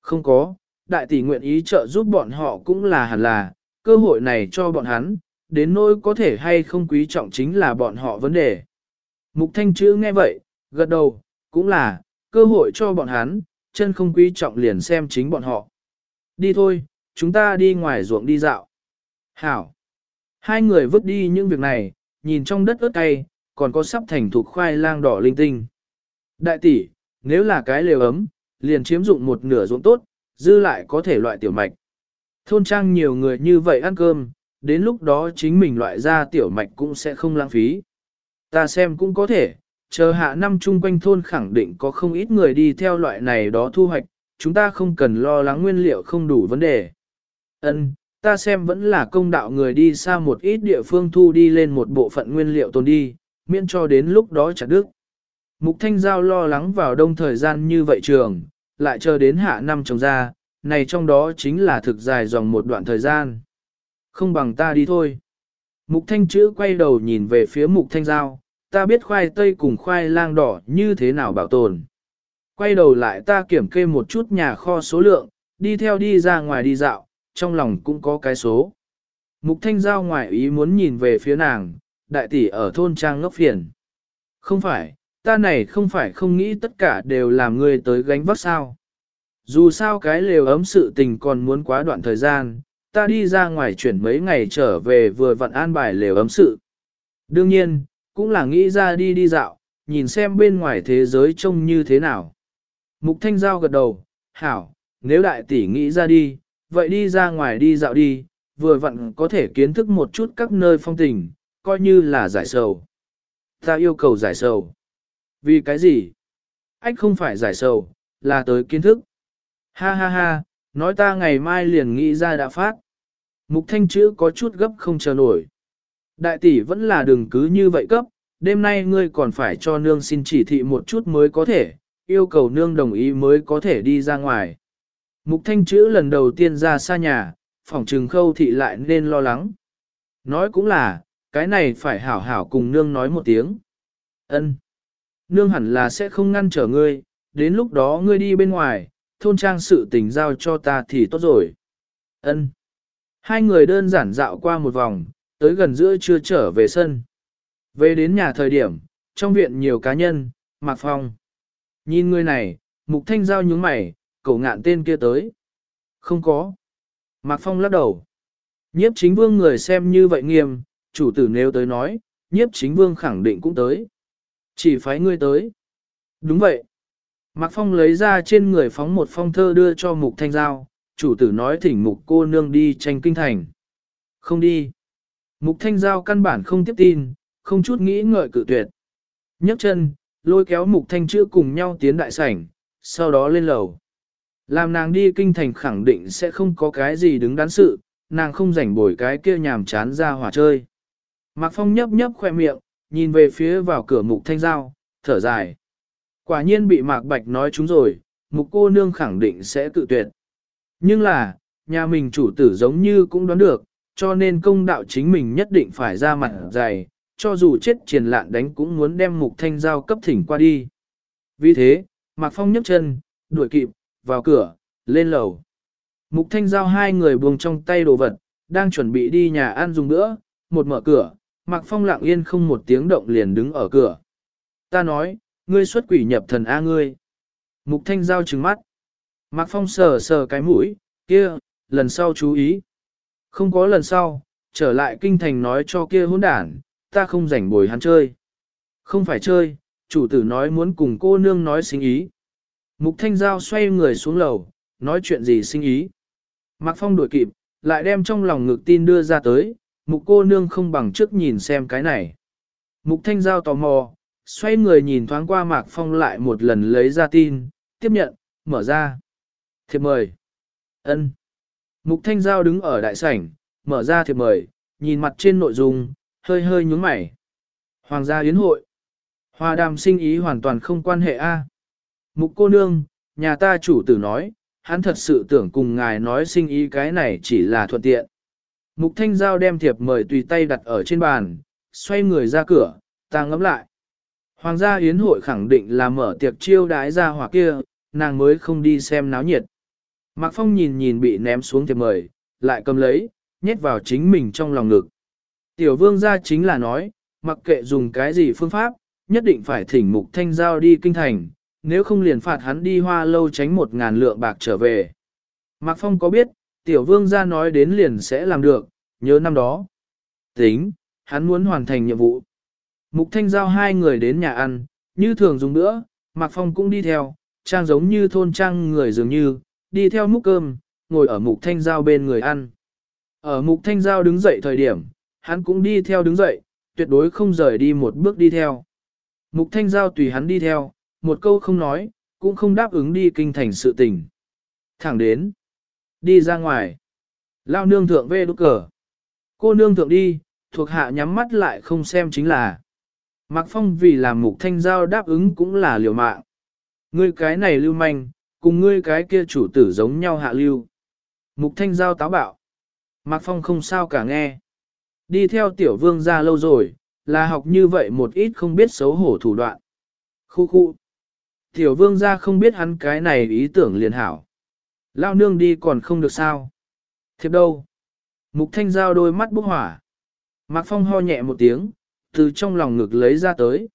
Không có, đại tỷ nguyện ý trợ giúp bọn họ cũng là hẳn là, cơ hội này cho bọn hắn, đến nỗi có thể hay không quý trọng chính là bọn họ vấn đề. Mục thanh chữ nghe vậy, gật đầu, cũng là, cơ hội cho bọn hắn, chân không quý trọng liền xem chính bọn họ. Đi thôi, chúng ta đi ngoài ruộng đi dạo. Hảo. Hai người vứt đi những việc này, nhìn trong đất ớt cay, còn có sắp thành thuộc khoai lang đỏ linh tinh. Đại tỷ, nếu là cái lều ấm, liền chiếm dụng một nửa ruộng tốt, dư lại có thể loại tiểu mạch. Thôn trang nhiều người như vậy ăn cơm, đến lúc đó chính mình loại ra tiểu mạch cũng sẽ không lãng phí. Ta xem cũng có thể, chờ hạ năm chung quanh thôn khẳng định có không ít người đi theo loại này đó thu hoạch, chúng ta không cần lo lắng nguyên liệu không đủ vấn đề. Ân, ta xem vẫn là công đạo người đi xa một ít địa phương thu đi lên một bộ phận nguyên liệu tồn đi, miễn cho đến lúc đó chặt đức. Mục Thanh Giao lo lắng vào đông thời gian như vậy trường, lại chờ đến hạ năm trồng ra, này trong đó chính là thực dài dòng một đoạn thời gian. Không bằng ta đi thôi. Mục Thanh chữ quay đầu nhìn về phía Mục Thanh Giao, ta biết khoai tây cùng khoai lang đỏ như thế nào bảo tồn. Quay đầu lại ta kiểm kê một chút nhà kho số lượng, đi theo đi ra ngoài đi dạo, trong lòng cũng có cái số. Mục Thanh Giao ngoài ý muốn nhìn về phía nàng, đại tỷ ở thôn trang ngốc phiền. Không phải, ta này không phải không nghĩ tất cả đều làm ngươi tới gánh vác sao. Dù sao cái lều ấm sự tình còn muốn quá đoạn thời gian, ta đi ra ngoài chuyển mấy ngày trở về vừa vặn an bài lều ấm sự. Đương nhiên, cũng là nghĩ ra đi đi dạo, nhìn xem bên ngoài thế giới trông như thế nào. Mục Thanh Giao gật đầu, hảo, nếu đại tỷ nghĩ ra đi, vậy đi ra ngoài đi dạo đi, vừa vặn có thể kiến thức một chút các nơi phong tình, coi như là giải sầu. Ta yêu cầu giải sầu. Vì cái gì? Anh không phải giải sầu, là tới kiến thức. Ha ha ha, nói ta ngày mai liền nghĩ ra đã phát. Mục thanh chữ có chút gấp không chờ nổi. Đại tỷ vẫn là đừng cứ như vậy cấp, đêm nay ngươi còn phải cho nương xin chỉ thị một chút mới có thể, yêu cầu nương đồng ý mới có thể đi ra ngoài. Mục thanh chữ lần đầu tiên ra xa nhà, phòng trừng khâu thị lại nên lo lắng. Nói cũng là, cái này phải hảo hảo cùng nương nói một tiếng. Ân, Nương hẳn là sẽ không ngăn trở ngươi, đến lúc đó ngươi đi bên ngoài, thôn trang sự tình giao cho ta thì tốt rồi. Ân. Hai người đơn giản dạo qua một vòng, tới gần giữa chưa trở về sân. Về đến nhà thời điểm, trong viện nhiều cá nhân, Mạc Phong. Nhìn người này, Mục Thanh Giao nhướng mày, cậu ngạn tên kia tới. Không có. Mạc Phong lắc đầu. Nhiếp chính vương người xem như vậy nghiêm, chủ tử nếu tới nói, nhiếp chính vương khẳng định cũng tới. Chỉ phái ngươi tới. Đúng vậy. Mạc Phong lấy ra trên người phóng một phong thơ đưa cho Mục Thanh Giao, chủ tử nói thỉnh Mục cô nương đi tranh kinh thành. Không đi. Mục Thanh Giao căn bản không tiếp tin, không chút nghĩ ngợi cự tuyệt. nhấc chân, lôi kéo Mục Thanh chữa cùng nhau tiến đại sảnh, sau đó lên lầu. Làm nàng đi kinh thành khẳng định sẽ không có cái gì đứng đắn sự, nàng không rảnh bồi cái kia nhàm chán ra hỏa chơi. Mạc Phong nhấp nhấp khoe miệng, nhìn về phía vào cửa Mục Thanh Giao, thở dài. Quả nhiên bị Mạc Bạch nói chúng rồi, Mục cô nương khẳng định sẽ cự tuyệt. Nhưng là, nhà mình chủ tử giống như cũng đoán được, cho nên công đạo chính mình nhất định phải ra mặt dày, cho dù chết triền lạn đánh cũng muốn đem mục thanh giao cấp thỉnh qua đi. Vì thế, Mạc Phong nhấc chân, đuổi kịp, vào cửa, lên lầu. Mục thanh giao hai người buông trong tay đồ vật, đang chuẩn bị đi nhà ăn dùng nữa, một mở cửa, Mạc Phong lặng yên không một tiếng động liền đứng ở cửa. Ta nói, ngươi xuất quỷ nhập thần A ngươi. Mục thanh giao trừng mắt. Mạc Phong sờ sờ cái mũi, kia, lần sau chú ý. Không có lần sau, trở lại kinh thành nói cho kia hỗn đản, ta không rảnh bồi hắn chơi. Không phải chơi, chủ tử nói muốn cùng cô nương nói sinh ý. Mục Thanh Giao xoay người xuống lầu, nói chuyện gì sinh ý. Mạc Phong đuổi kịp, lại đem trong lòng ngực tin đưa ra tới, mục cô nương không bằng trước nhìn xem cái này. Mục Thanh Giao tò mò, xoay người nhìn thoáng qua Mạc Phong lại một lần lấy ra tin, tiếp nhận, mở ra. Thiệp mời. ân Mục Thanh Giao đứng ở đại sảnh, mở ra thiệp mời, nhìn mặt trên nội dung, hơi hơi nhúng mày. Hoàng gia yến hội. Hòa đàm sinh ý hoàn toàn không quan hệ a. Mục cô nương, nhà ta chủ tử nói, hắn thật sự tưởng cùng ngài nói sinh ý cái này chỉ là thuận tiện. Mục Thanh Giao đem thiệp mời tùy tay đặt ở trên bàn, xoay người ra cửa, ta ngắm lại. Hoàng gia yến hội khẳng định là mở tiệc chiêu đái ra hỏa kia, nàng mới không đi xem náo nhiệt. Mạc Phong nhìn nhìn bị ném xuống thiệp mời, lại cầm lấy, nhét vào chính mình trong lòng ngực. Tiểu vương gia chính là nói, mặc kệ dùng cái gì phương pháp, nhất định phải thỉnh mục thanh giao đi kinh thành, nếu không liền phạt hắn đi hoa lâu tránh một ngàn lượng bạc trở về. Mạc Phong có biết, tiểu vương gia nói đến liền sẽ làm được, nhớ năm đó. Tính, hắn muốn hoàn thành nhiệm vụ. Mục thanh giao hai người đến nhà ăn, như thường dùng nữa, Mạc Phong cũng đi theo, trang giống như thôn trang người dường như, đi theo múc cơm, ngồi ở mục thanh giao bên người ăn. Ở mục thanh giao đứng dậy thời điểm, hắn cũng đi theo đứng dậy, tuyệt đối không rời đi một bước đi theo. Mục thanh giao tùy hắn đi theo, một câu không nói, cũng không đáp ứng đi kinh thành sự tình. Thẳng đến, đi ra ngoài. Lao nương thượng về đốt cờ. Cô nương thượng đi, thuộc hạ nhắm mắt lại không xem chính là. Mạc Phong vì làm mục thanh giao đáp ứng cũng là liều mạng. Ngươi cái này lưu manh, cùng ngươi cái kia chủ tử giống nhau hạ lưu. Mục thanh giao táo bạo. Mạc Phong không sao cả nghe. Đi theo tiểu vương ra lâu rồi, là học như vậy một ít không biết xấu hổ thủ đoạn. Khu khu. Tiểu vương ra không biết hắn cái này ý tưởng liền hảo. Lao nương đi còn không được sao. Thiệp đâu? Mục thanh giao đôi mắt bốc hỏa. Mạc Phong ho nhẹ một tiếng, từ trong lòng ngực lấy ra tới.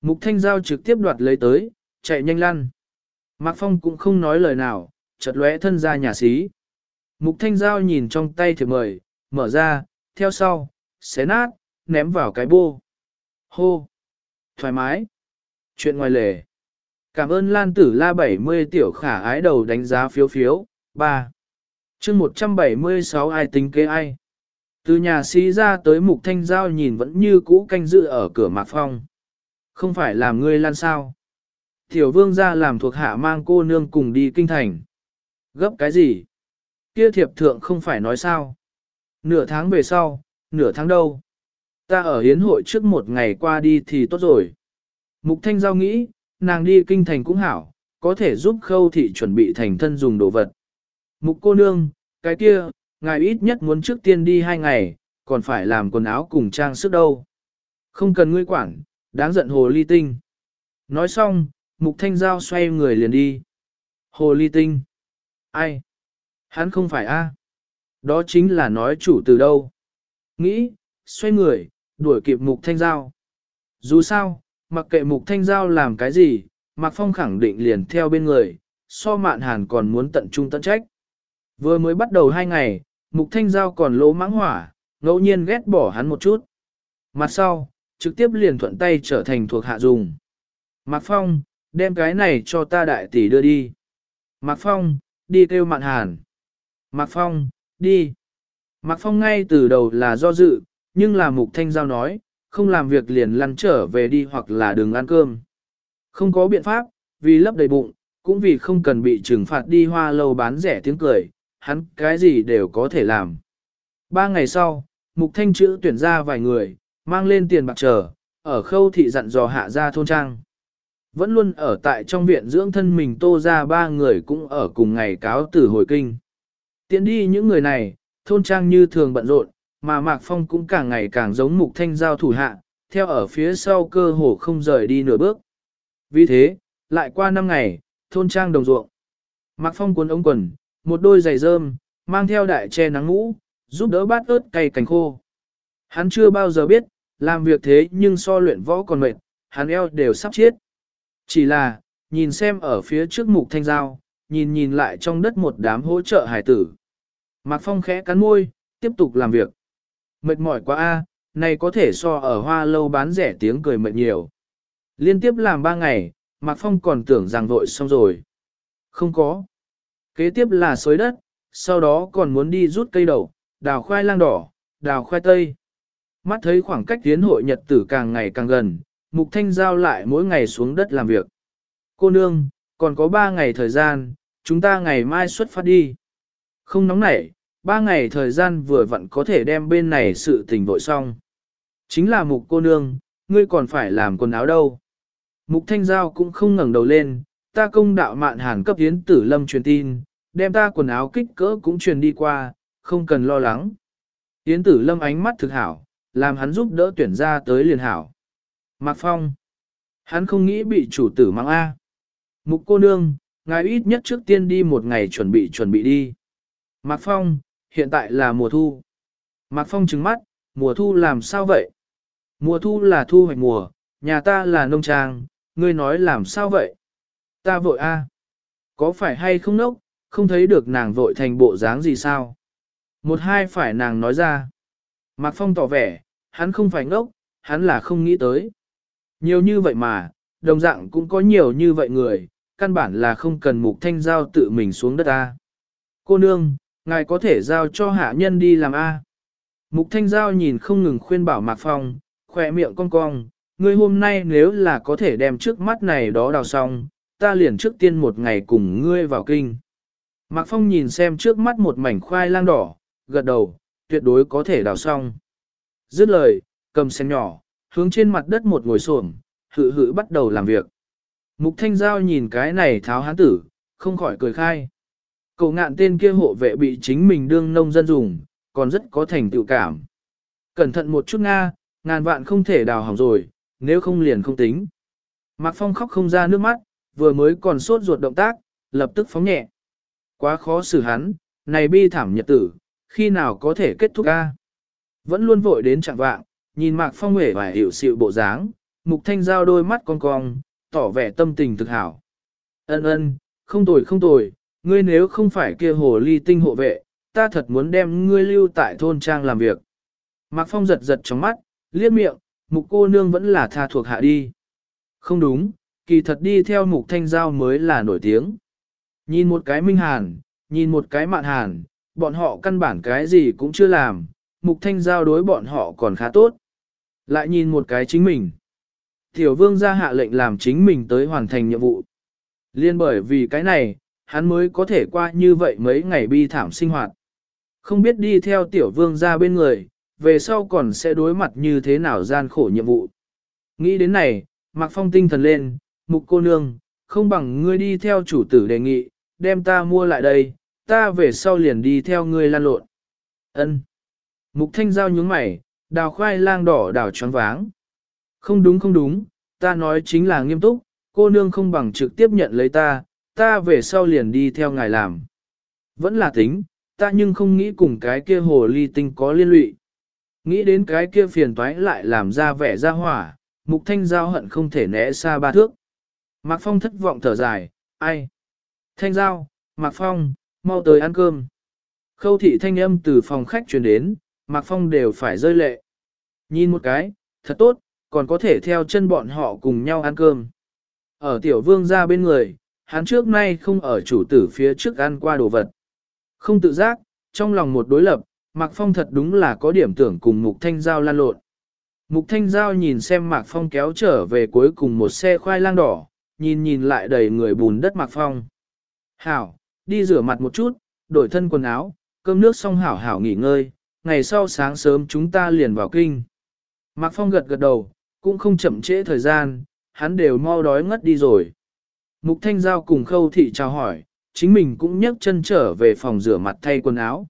Mục Thanh Giao trực tiếp đoạt lấy tới, chạy nhanh lăn. Mạc Phong cũng không nói lời nào, chợt lóe thân ra nhà xí. Mục Thanh Giao nhìn trong tay thiệp mời, mở ra, theo sau, xé nát, ném vào cái bô. Hô! Thoải mái! Chuyện ngoài lề. Cảm ơn Lan Tử La 70 tiểu khả ái đầu đánh giá phiếu phiếu. 3. chương 176 ai tính kế ai? Từ nhà sĩ ra tới mục thanh giao nhìn vẫn như cũ canh dự ở cửa mạc phong. Không phải làm ngươi lan sao? Tiểu vương ra làm thuộc hạ mang cô nương cùng đi kinh thành. Gấp cái gì? Kia thiệp thượng không phải nói sao? Nửa tháng về sau, nửa tháng đâu? Ta ở hiến hội trước một ngày qua đi thì tốt rồi. Mục thanh giao nghĩ, nàng đi kinh thành cũng hảo, có thể giúp khâu thị chuẩn bị thành thân dùng đồ vật. Mục cô nương, cái kia, ngài ít nhất muốn trước tiên đi hai ngày, còn phải làm quần áo cùng trang sức đâu. Không cần ngươi quản, đáng giận hồ ly tinh. Nói xong, mục thanh giao xoay người liền đi. Hồ ly tinh. Ai? Hắn không phải a? Đó chính là nói chủ từ đâu. Nghĩ, xoay người, đuổi kịp mục thanh giao. Dù sao, mặc kệ mục thanh giao làm cái gì, Mạc Phong khẳng định liền theo bên người, so mạn hàn còn muốn tận trung tận trách. Vừa mới bắt đầu hai ngày, mục thanh giao còn lỗ mãng hỏa, ngẫu nhiên ghét bỏ hắn một chút. Mặt sau, trực tiếp liền thuận tay trở thành thuộc hạ dùng. Mạc Phong, đem cái này cho ta đại tỷ đưa đi. Mạc Phong, đi kêu mạn hàn. Mạc Phong, đi. Mạc Phong ngay từ đầu là do dự, nhưng là mục thanh giao nói, không làm việc liền lăn trở về đi hoặc là đừng ăn cơm. Không có biện pháp, vì lấp đầy bụng, cũng vì không cần bị trừng phạt đi hoa lâu bán rẻ tiếng cười, hắn cái gì đều có thể làm. Ba ngày sau, mục thanh chữ tuyển ra vài người, mang lên tiền bạc chờ, ở khâu thị dặn dò hạ ra thôn trang. Vẫn luôn ở tại trong viện dưỡng thân mình tô ra ba người cũng ở cùng ngày cáo tử hồi kinh. Tiến đi những người này, thôn trang như thường bận rộn, mà Mạc Phong cũng càng ngày càng giống mục thanh giao thủ hạ, theo ở phía sau cơ hồ không rời đi nửa bước. Vì thế, lại qua năm ngày, thôn trang đồng ruộng. Mạc Phong cuốn ống quần, một đôi giày rơm, mang theo đại che nắng ngũ, giúp đỡ bát ớt cày cành khô. Hắn chưa bao giờ biết, làm việc thế nhưng so luyện võ còn mệt, hắn eo đều sắp chết. Chỉ là, nhìn xem ở phía trước mục thanh giao, nhìn nhìn lại trong đất một đám hỗ trợ hải tử. Mạc Phong khẽ cắn môi, tiếp tục làm việc. Mệt mỏi quá a, này có thể so ở hoa lâu bán rẻ tiếng cười mệt nhiều. Liên tiếp làm ba ngày, Mạc Phong còn tưởng rằng vội xong rồi. Không có. Kế tiếp là xới đất, sau đó còn muốn đi rút cây đậu, đào khoai lang đỏ, đào khoai tây. Mắt thấy khoảng cách tiến hội nhật tử càng ngày càng gần, Mục Thanh giao lại mỗi ngày xuống đất làm việc. Cô nương, còn có ba ngày thời gian, chúng ta ngày mai xuất phát đi. Không nóng nảy, ba ngày thời gian vừa vặn có thể đem bên này sự tình vội xong. Chính là mục cô nương, ngươi còn phải làm quần áo đâu. Mục thanh giao cũng không ngẩng đầu lên, ta công đạo mạn hàn cấp hiến tử lâm truyền tin, đem ta quần áo kích cỡ cũng truyền đi qua, không cần lo lắng. Hiến tử lâm ánh mắt thực hảo, làm hắn giúp đỡ tuyển ra tới liền hảo. Mạc Phong, hắn không nghĩ bị chủ tử mang A. Mục cô nương, ngài ít nhất trước tiên đi một ngày chuẩn bị chuẩn bị đi. Mạc Phong, hiện tại là mùa thu. Mạc Phong trừng mắt, mùa thu làm sao vậy? Mùa thu là thu hoạch mùa, nhà ta là nông trang, ngươi nói làm sao vậy? Ta vội a, Có phải hay không nốc, không thấy được nàng vội thành bộ dáng gì sao? Một hai phải nàng nói ra. Mạc Phong tỏ vẻ, hắn không phải ngốc, hắn là không nghĩ tới. Nhiều như vậy mà, đồng dạng cũng có nhiều như vậy người, căn bản là không cần mục thanh giao tự mình xuống đất ta. Cô nương, ngài có thể giao cho hạ nhân đi làm A. Mục thanh giao nhìn không ngừng khuyên bảo Mạc Phong, khỏe miệng cong cong, ngươi hôm nay nếu là có thể đem trước mắt này đó đào xong, ta liền trước tiên một ngày cùng ngươi vào kinh. Mạc Phong nhìn xem trước mắt một mảnh khoai lang đỏ, gật đầu, tuyệt đối có thể đào xong. Dứt lời, cầm sen nhỏ, hướng trên mặt đất một ngồi xổm, hự hự bắt đầu làm việc. Mục Thanh Giao nhìn cái này tháo hán tử, không khỏi cười khai. Cậu ngạn tên kia hộ vệ bị chính mình đương nông dân dùng, còn rất có thành tựu cảm. Cẩn thận một chút Nga, ngàn vạn không thể đào hỏng rồi, nếu không liền không tính. Mạc Phong khóc không ra nước mắt, vừa mới còn sốt ruột động tác, lập tức phóng nhẹ. Quá khó xử hắn, này bi thảm nhật tử, khi nào có thể kết thúc ca. Vẫn luôn vội đến trạng vạng, nhìn Mạc Phong hề và hiểu sự bộ dáng, Mục Thanh Giao đôi mắt cong cong, tỏ vẻ tâm tình thực hảo. Ân ân, không tồi không tồi, ngươi nếu không phải kia hồ ly tinh hộ vệ, ta thật muốn đem ngươi lưu tại thôn trang làm việc. Mạc Phong giật giật trong mắt, liếc miệng, mục cô nương vẫn là tha thuộc hạ đi. Không đúng, kỳ thật đi theo mục thanh giao mới là nổi tiếng. Nhìn một cái minh hàn, nhìn một cái mạn hàn, bọn họ căn bản cái gì cũng chưa làm, mục thanh giao đối bọn họ còn khá tốt. Lại nhìn một cái chính mình. Tiểu vương ra hạ lệnh làm chính mình tới hoàn thành nhiệm vụ. Liên bởi vì cái này, hắn mới có thể qua như vậy mấy ngày bi thảm sinh hoạt. Không biết đi theo tiểu vương ra bên người, về sau còn sẽ đối mặt như thế nào gian khổ nhiệm vụ. Nghĩ đến này, Mạc Phong tinh thần lên, mục cô nương, không bằng ngươi đi theo chủ tử đề nghị, đem ta mua lại đây, ta về sau liền đi theo ngươi lan lộn. Ân. Mục thanh giao nhướng mày, đào khoai lang đỏ đào tròn váng. Không đúng không đúng, ta nói chính là nghiêm túc, cô nương không bằng trực tiếp nhận lấy ta, ta về sau liền đi theo ngài làm. Vẫn là tính, ta nhưng không nghĩ cùng cái kia hồ ly tinh có liên lụy. Nghĩ đến cái kia phiền toái lại làm ra vẻ ra hỏa, mục thanh giao hận không thể né xa ba thước. Mạc Phong thất vọng thở dài, ai? Thanh giao, Mạc Phong, mau tới ăn cơm. Khâu thị thanh âm từ phòng khách truyền đến, Mạc Phong đều phải rơi lệ. Nhìn một cái, thật tốt, còn có thể theo chân bọn họ cùng nhau ăn cơm. Ở tiểu vương ra bên người, hắn trước nay không ở chủ tử phía trước ăn qua đồ vật. Không tự giác, trong lòng một đối lập, Mạc Phong thật đúng là có điểm tưởng cùng Mục Thanh Giao lan lộn. Mục Thanh Giao nhìn xem Mạc Phong kéo trở về cuối cùng một xe khoai lang đỏ, nhìn nhìn lại đầy người bùn đất Mạc Phong. Hảo, đi rửa mặt một chút, đổi thân quần áo, cơm nước xong hảo hảo nghỉ ngơi, ngày sau sáng sớm chúng ta liền vào kinh. Mạc Phong gật gật đầu, cũng không chậm trễ thời gian, hắn đều mau đói ngất đi rồi. Mục Thanh Giao cùng Khâu Thị chào hỏi, chính mình cũng nhấc chân trở về phòng rửa mặt thay quần áo.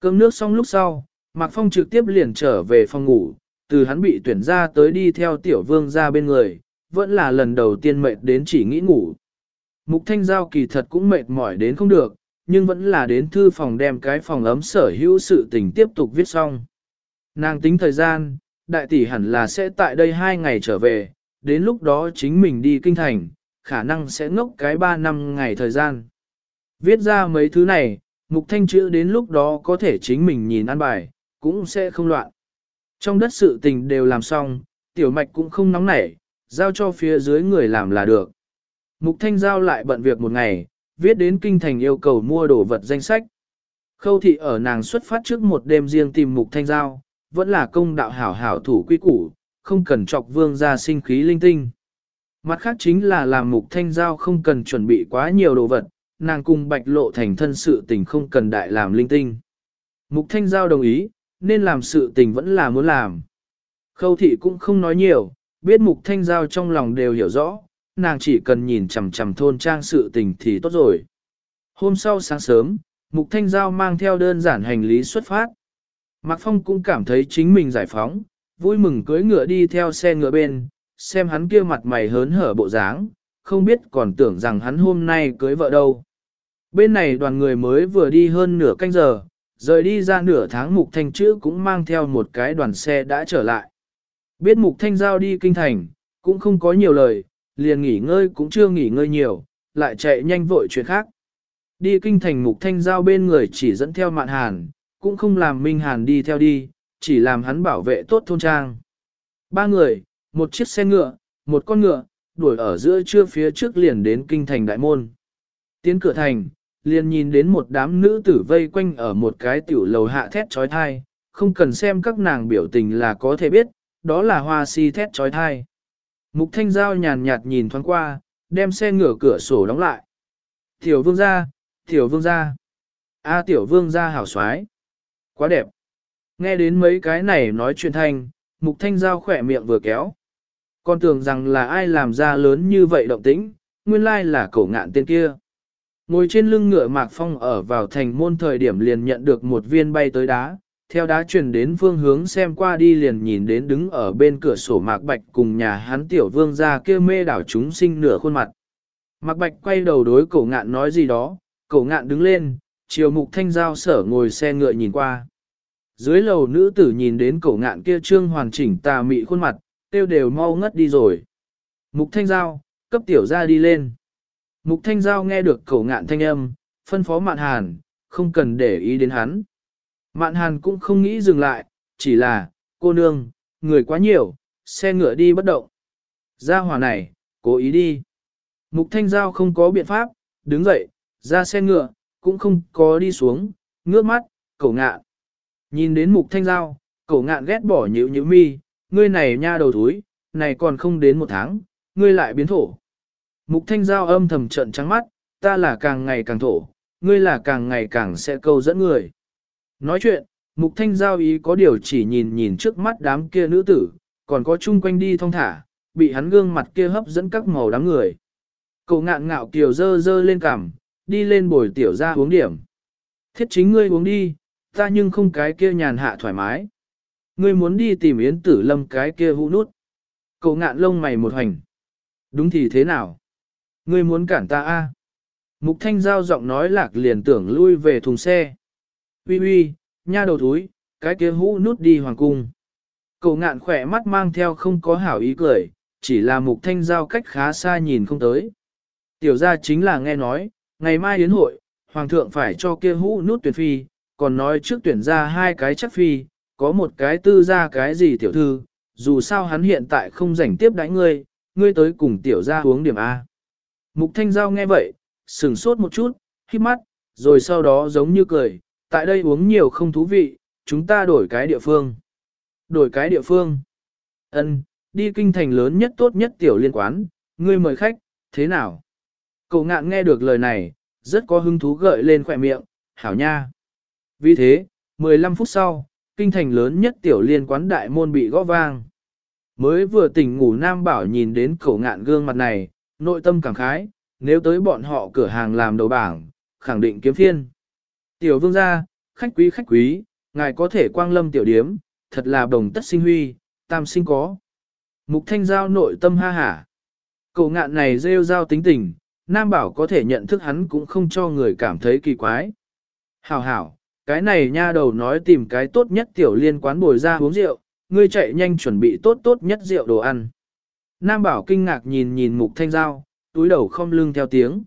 Cơm nước xong lúc sau, Mạc Phong trực tiếp liền trở về phòng ngủ, từ hắn bị tuyển ra tới đi theo tiểu vương ra bên người, vẫn là lần đầu tiên mệt đến chỉ nghĩ ngủ. Mục Thanh Giao kỳ thật cũng mệt mỏi đến không được, nhưng vẫn là đến thư phòng đem cái phòng ấm sở hữu sự tình tiếp tục viết xong. Nàng tính thời gian, đại tỷ hẳn là sẽ tại đây hai ngày trở về, đến lúc đó chính mình đi kinh thành, khả năng sẽ ngốc cái ba năm ngày thời gian. Viết ra mấy thứ này, mục thanh chữ đến lúc đó có thể chính mình nhìn ăn bài, cũng sẽ không loạn. Trong đất sự tình đều làm xong, tiểu mạch cũng không nóng nảy, giao cho phía dưới người làm là được. Mục thanh giao lại bận việc một ngày, viết đến kinh thành yêu cầu mua đồ vật danh sách. Khâu thị ở nàng xuất phát trước một đêm riêng tìm mục thanh giao, vẫn là công đạo hảo hảo thủ quy củ, không cần chọc vương ra sinh khí linh tinh. Mặt khác chính là làm mục thanh giao không cần chuẩn bị quá nhiều đồ vật, nàng cùng bạch lộ thành thân sự tình không cần đại làm linh tinh. Mục thanh giao đồng ý, nên làm sự tình vẫn là muốn làm. Khâu thị cũng không nói nhiều, biết mục thanh giao trong lòng đều hiểu rõ, nàng chỉ cần nhìn chằm chằm thôn trang sự tình thì tốt rồi. Hôm sau sáng sớm, mục thanh giao mang theo đơn giản hành lý xuất phát. Mạc Phong cũng cảm thấy chính mình giải phóng, vui mừng cưỡi ngựa đi theo xe ngựa bên, xem hắn kia mặt mày hớn hở bộ dáng, không biết còn tưởng rằng hắn hôm nay cưới vợ đâu. Bên này đoàn người mới vừa đi hơn nửa canh giờ, rời đi ra nửa tháng Mục Thanh chữ cũng mang theo một cái đoàn xe đã trở lại. Biết Mục Thanh giao đi kinh thành, cũng không có nhiều lời, liền nghỉ ngơi cũng chưa nghỉ ngơi nhiều, lại chạy nhanh vội chuyện khác. Đi kinh thành Mục Thanh giao bên người chỉ dẫn theo mạn hàn, cũng không làm Minh Hàn đi theo đi, chỉ làm hắn bảo vệ tốt thôn trang. Ba người, một chiếc xe ngựa, một con ngựa, đuổi ở giữa trưa phía trước liền đến kinh thành đại môn. Tiến cửa thành, liền nhìn đến một đám nữ tử vây quanh ở một cái tiểu lầu hạ thét trói thai, không cần xem các nàng biểu tình là có thể biết, đó là hoa si thét trói thai. Mục thanh giao nhàn nhạt nhìn thoáng qua, đem xe ngựa cửa sổ đóng lại. Tiểu vương gia, tiểu vương gia. A tiểu vương gia hảo xoái. Quá đẹp. Nghe đến mấy cái này nói chuyện thanh, mục thanh giao khỏe miệng vừa kéo. Con tưởng rằng là ai làm ra lớn như vậy động tĩnh, nguyên lai là cổ ngạn tên kia. Ngồi trên lưng ngựa Mạc Phong ở vào thành môn thời điểm liền nhận được một viên bay tới đá, theo đá truyền đến phương hướng xem qua đi liền nhìn đến đứng ở bên cửa sổ Mạc Bạch cùng nhà hắn tiểu vương ra kia mê đảo chúng sinh nửa khuôn mặt. Mạc Bạch quay đầu đối cổ ngạn nói gì đó, cổ ngạn đứng lên, chiều mục thanh giao sở ngồi xe ngựa nhìn qua. Dưới lầu nữ tử nhìn đến cổ ngạn kia trương hoàn chỉnh tà mị khuôn mặt, tiêu đều mau ngất đi rồi. Mục thanh giao, cấp tiểu ra đi lên. Mục thanh giao nghe được cổ ngạn thanh âm, phân phó mạn hàn, không cần để ý đến hắn. Mạn hàn cũng không nghĩ dừng lại, chỉ là, cô nương, người quá nhiều, xe ngựa đi bất động. Ra hỏa này, cố ý đi. Mục thanh giao không có biện pháp, đứng dậy, ra xe ngựa, cũng không có đi xuống, ngước mắt, cổ ngạn. Nhìn đến mục thanh giao, cổ ngạn ghét bỏ nhữ nhữ mi, ngươi này nha đầu thúi, này còn không đến một tháng, ngươi lại biến thổ. Mục thanh giao âm thầm trận trắng mắt, ta là càng ngày càng thổ, ngươi là càng ngày càng sẽ câu dẫn người. Nói chuyện, mục thanh giao ý có điều chỉ nhìn nhìn trước mắt đám kia nữ tử, còn có chung quanh đi thong thả, bị hắn gương mặt kia hấp dẫn các màu đám người. Cậu ngạn ngạo kiều dơ dơ lên cằm, đi lên bồi tiểu ra uống điểm. Thiết chính ngươi uống đi, ta nhưng không cái kia nhàn hạ thoải mái. Ngươi muốn đi tìm yến tử lâm cái kia hũ nút. Cậu ngạn lông mày một hành. Đúng thì thế nào? Ngươi muốn cản ta a? Mục thanh giao giọng nói lạc liền tưởng lui về thùng xe. Uy uy, nha đầu thúi, cái kia hũ nút đi hoàng cung. Cậu ngạn khỏe mắt mang theo không có hảo ý cười, chỉ là mục thanh giao cách khá xa nhìn không tới. Tiểu ra chính là nghe nói, ngày mai yến hội, hoàng thượng phải cho kia hũ nút tuyển phi, còn nói trước tuyển ra hai cái chắc phi, có một cái tư ra cái gì tiểu thư, dù sao hắn hiện tại không rảnh tiếp đãi ngươi, ngươi tới cùng tiểu ra uống điểm A. Mục thanh giao nghe vậy, sừng sốt một chút, khi mắt, rồi sau đó giống như cười, tại đây uống nhiều không thú vị, chúng ta đổi cái địa phương. Đổi cái địa phương. Ân, đi kinh thành lớn nhất tốt nhất tiểu liên quán, ngươi mời khách, thế nào? Cậu ngạn nghe được lời này, rất có hứng thú gợi lên khỏe miệng, hảo nha. Vì thế, 15 phút sau, kinh thành lớn nhất tiểu liên quán đại môn bị gõ vang. Mới vừa tỉnh ngủ Nam Bảo nhìn đến cậu ngạn gương mặt này, nội tâm cảm khái, nếu tới bọn họ cửa hàng làm đầu bảng, khẳng định kiếm phiên. Tiểu vương gia, khách quý khách quý, ngài có thể quang lâm tiểu điếm, thật là đồng tất sinh huy, tam sinh có. Mục thanh giao nội tâm ha hả. Cậu ngạn này rêu giao tính tình, Nam Bảo có thể nhận thức hắn cũng không cho người cảm thấy kỳ quái. Hảo hảo, cái này nha đầu nói tìm cái tốt nhất tiểu liên quán bồi ra uống rượu, ngươi chạy nhanh chuẩn bị tốt tốt nhất rượu đồ ăn. Nam Bảo kinh ngạc nhìn nhìn Mục Thanh Giao, túi đầu không lưng theo tiếng.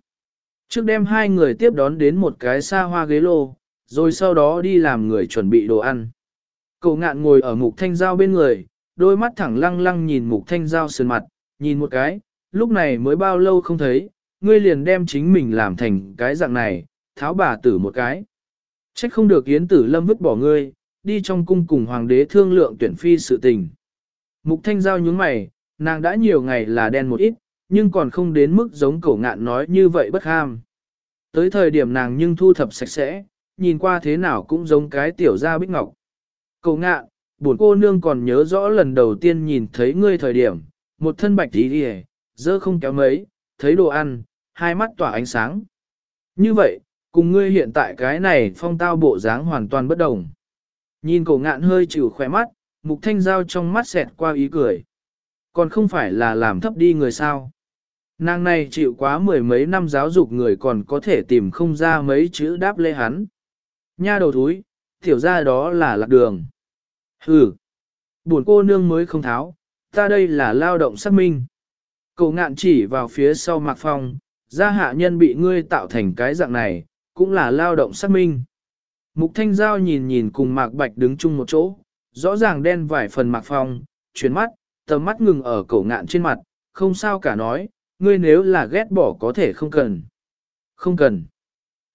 Trước đêm hai người tiếp đón đến một cái xa hoa ghế lô, rồi sau đó đi làm người chuẩn bị đồ ăn. Cậu ngạn ngồi ở Mục Thanh Giao bên người, đôi mắt thẳng lăng lăng nhìn Mục Thanh Giao sườn mặt, nhìn một cái, lúc này mới bao lâu không thấy, ngươi liền đem chính mình làm thành cái dạng này, tháo bà tử một cái. Trách không được Yến Tử Lâm vứt bỏ ngươi, đi trong cung cùng hoàng đế thương lượng tuyển phi sự tình. Mục Thanh Giao nhướng mày, nàng đã nhiều ngày là đen một ít, nhưng còn không đến mức giống cổ ngạn nói như vậy bất ham. Tới thời điểm nàng nhưng thu thập sạch sẽ, nhìn qua thế nào cũng giống cái tiểu gia bích ngọc. Cổ ngạn, buồn cô nương còn nhớ rõ lần đầu tiên nhìn thấy ngươi thời điểm, một thân bạch tí đi dơ không kéo mấy, thấy đồ ăn, hai mắt tỏa ánh sáng. Như vậy, cùng ngươi hiện tại cái này phong tao bộ dáng hoàn toàn bất đồng. Nhìn cổ ngạn hơi chịu khỏe mắt, mục thanh giao trong mắt xẹt qua ý cười. Còn không phải là làm thấp đi người sao. Nàng này chịu quá mười mấy năm giáo dục người còn có thể tìm không ra mấy chữ đáp lê hắn. Nha đầu thúi, tiểu ra đó là lạc đường. Hừ, buồn cô nương mới không tháo, ta đây là lao động xác minh. Cậu ngạn chỉ vào phía sau mạc phong, gia hạ nhân bị ngươi tạo thành cái dạng này, cũng là lao động xác minh. Mục thanh giao nhìn nhìn cùng mạc bạch đứng chung một chỗ, rõ ràng đen vài phần mạc phong, chuyển mắt, tầm mắt ngừng ở cổ ngạn trên mặt, không sao cả nói, ngươi nếu là ghét bỏ có thể không cần. Không cần.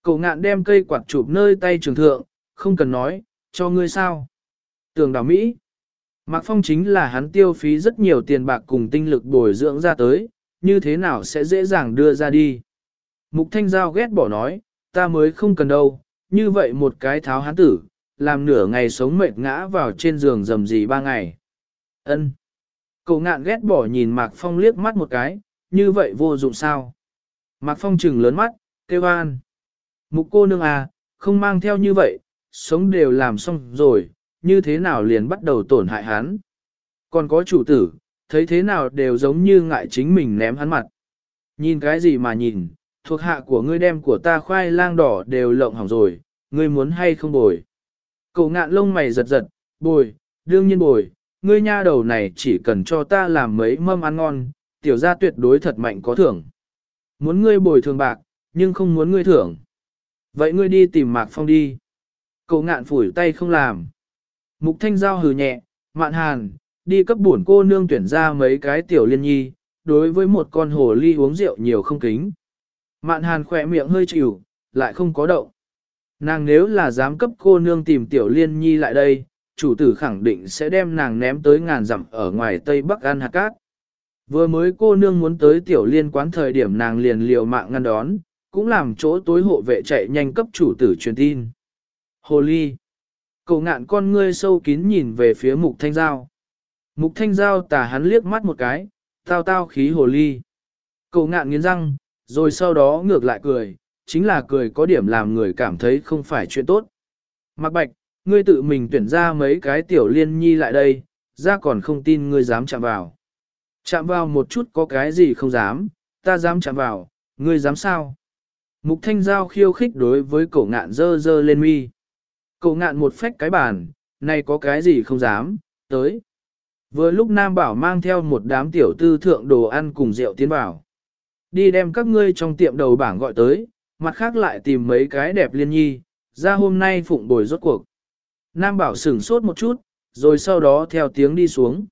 Cổ ngạn đem cây quạt chụp nơi tay trường thượng, không cần nói, cho ngươi sao. Tường đảo Mỹ. Mạc Phong chính là hắn tiêu phí rất nhiều tiền bạc cùng tinh lực bồi dưỡng ra tới, như thế nào sẽ dễ dàng đưa ra đi. Mục Thanh Giao ghét bỏ nói, ta mới không cần đâu, như vậy một cái tháo hắn tử, làm nửa ngày sống mệt ngã vào trên giường dầm gì ba ngày. Ân. Cậu ngạn ghét bỏ nhìn Mạc Phong liếc mắt một cái, như vậy vô dụng sao. Mạc Phong trừng lớn mắt, kêu an. Mục cô nương à, không mang theo như vậy, sống đều làm xong rồi, như thế nào liền bắt đầu tổn hại hắn. Còn có chủ tử, thấy thế nào đều giống như ngại chính mình ném hắn mặt. Nhìn cái gì mà nhìn, thuộc hạ của ngươi đem của ta khoai lang đỏ đều lộng hỏng rồi, ngươi muốn hay không bồi. Cậu ngạn lông mày giật giật, bồi, đương nhiên bồi, ngươi nha đầu này chỉ cần cho ta làm mấy mâm ăn ngon, tiểu gia tuyệt đối thật mạnh có thưởng. Muốn ngươi bồi thường bạc, nhưng không muốn ngươi thưởng. Vậy ngươi đi tìm Mạc Phong đi. Cậu ngạn phủi tay không làm. Mục Thanh Giao hừ nhẹ, mạn hàn, đi cấp bổn cô nương tuyển ra mấy cái tiểu liên nhi, đối với một con hồ ly uống rượu nhiều không kính. Mạn hàn khỏe miệng hơi chịu, lại không có động. Nàng nếu là dám cấp cô nương tìm tiểu liên nhi lại đây, chủ tử khẳng định sẽ đem nàng ném tới ngàn dặm ở ngoài Tây Bắc An hạt cát. Vừa mới cô nương muốn tới tiểu liên quán thời điểm nàng liền liều mạng ngăn đón, cũng làm chỗ tối hộ vệ chạy nhanh cấp chủ tử truyền tin. Hồ ly. Cậu ngạn con ngươi sâu kín nhìn về phía mục thanh giao. Mục thanh giao tà hắn liếc mắt một cái, tao tao khí hồ ly. Cậu ngạn nghiến răng, rồi sau đó ngược lại cười, chính là cười có điểm làm người cảm thấy không phải chuyện tốt. Mạc Bạch, ngươi tự mình tuyển ra mấy cái tiểu liên nhi lại đây, ra còn không tin ngươi dám chạm vào. Chạm vào một chút có cái gì không dám, ta dám chạm vào, ngươi dám sao? Mục thanh giao khiêu khích đối với cổ ngạn dơ dơ lên mi. Cổ ngạn một phách cái bàn, này có cái gì không dám, tới. Vừa lúc Nam Bảo mang theo một đám tiểu tư thượng đồ ăn cùng rượu tiến vào. Đi đem các ngươi trong tiệm đầu bảng gọi tới, mặt khác lại tìm mấy cái đẹp liên nhi, ra hôm nay phụng bồi rốt cuộc. Nam Bảo sửng sốt một chút, rồi sau đó theo tiếng đi xuống.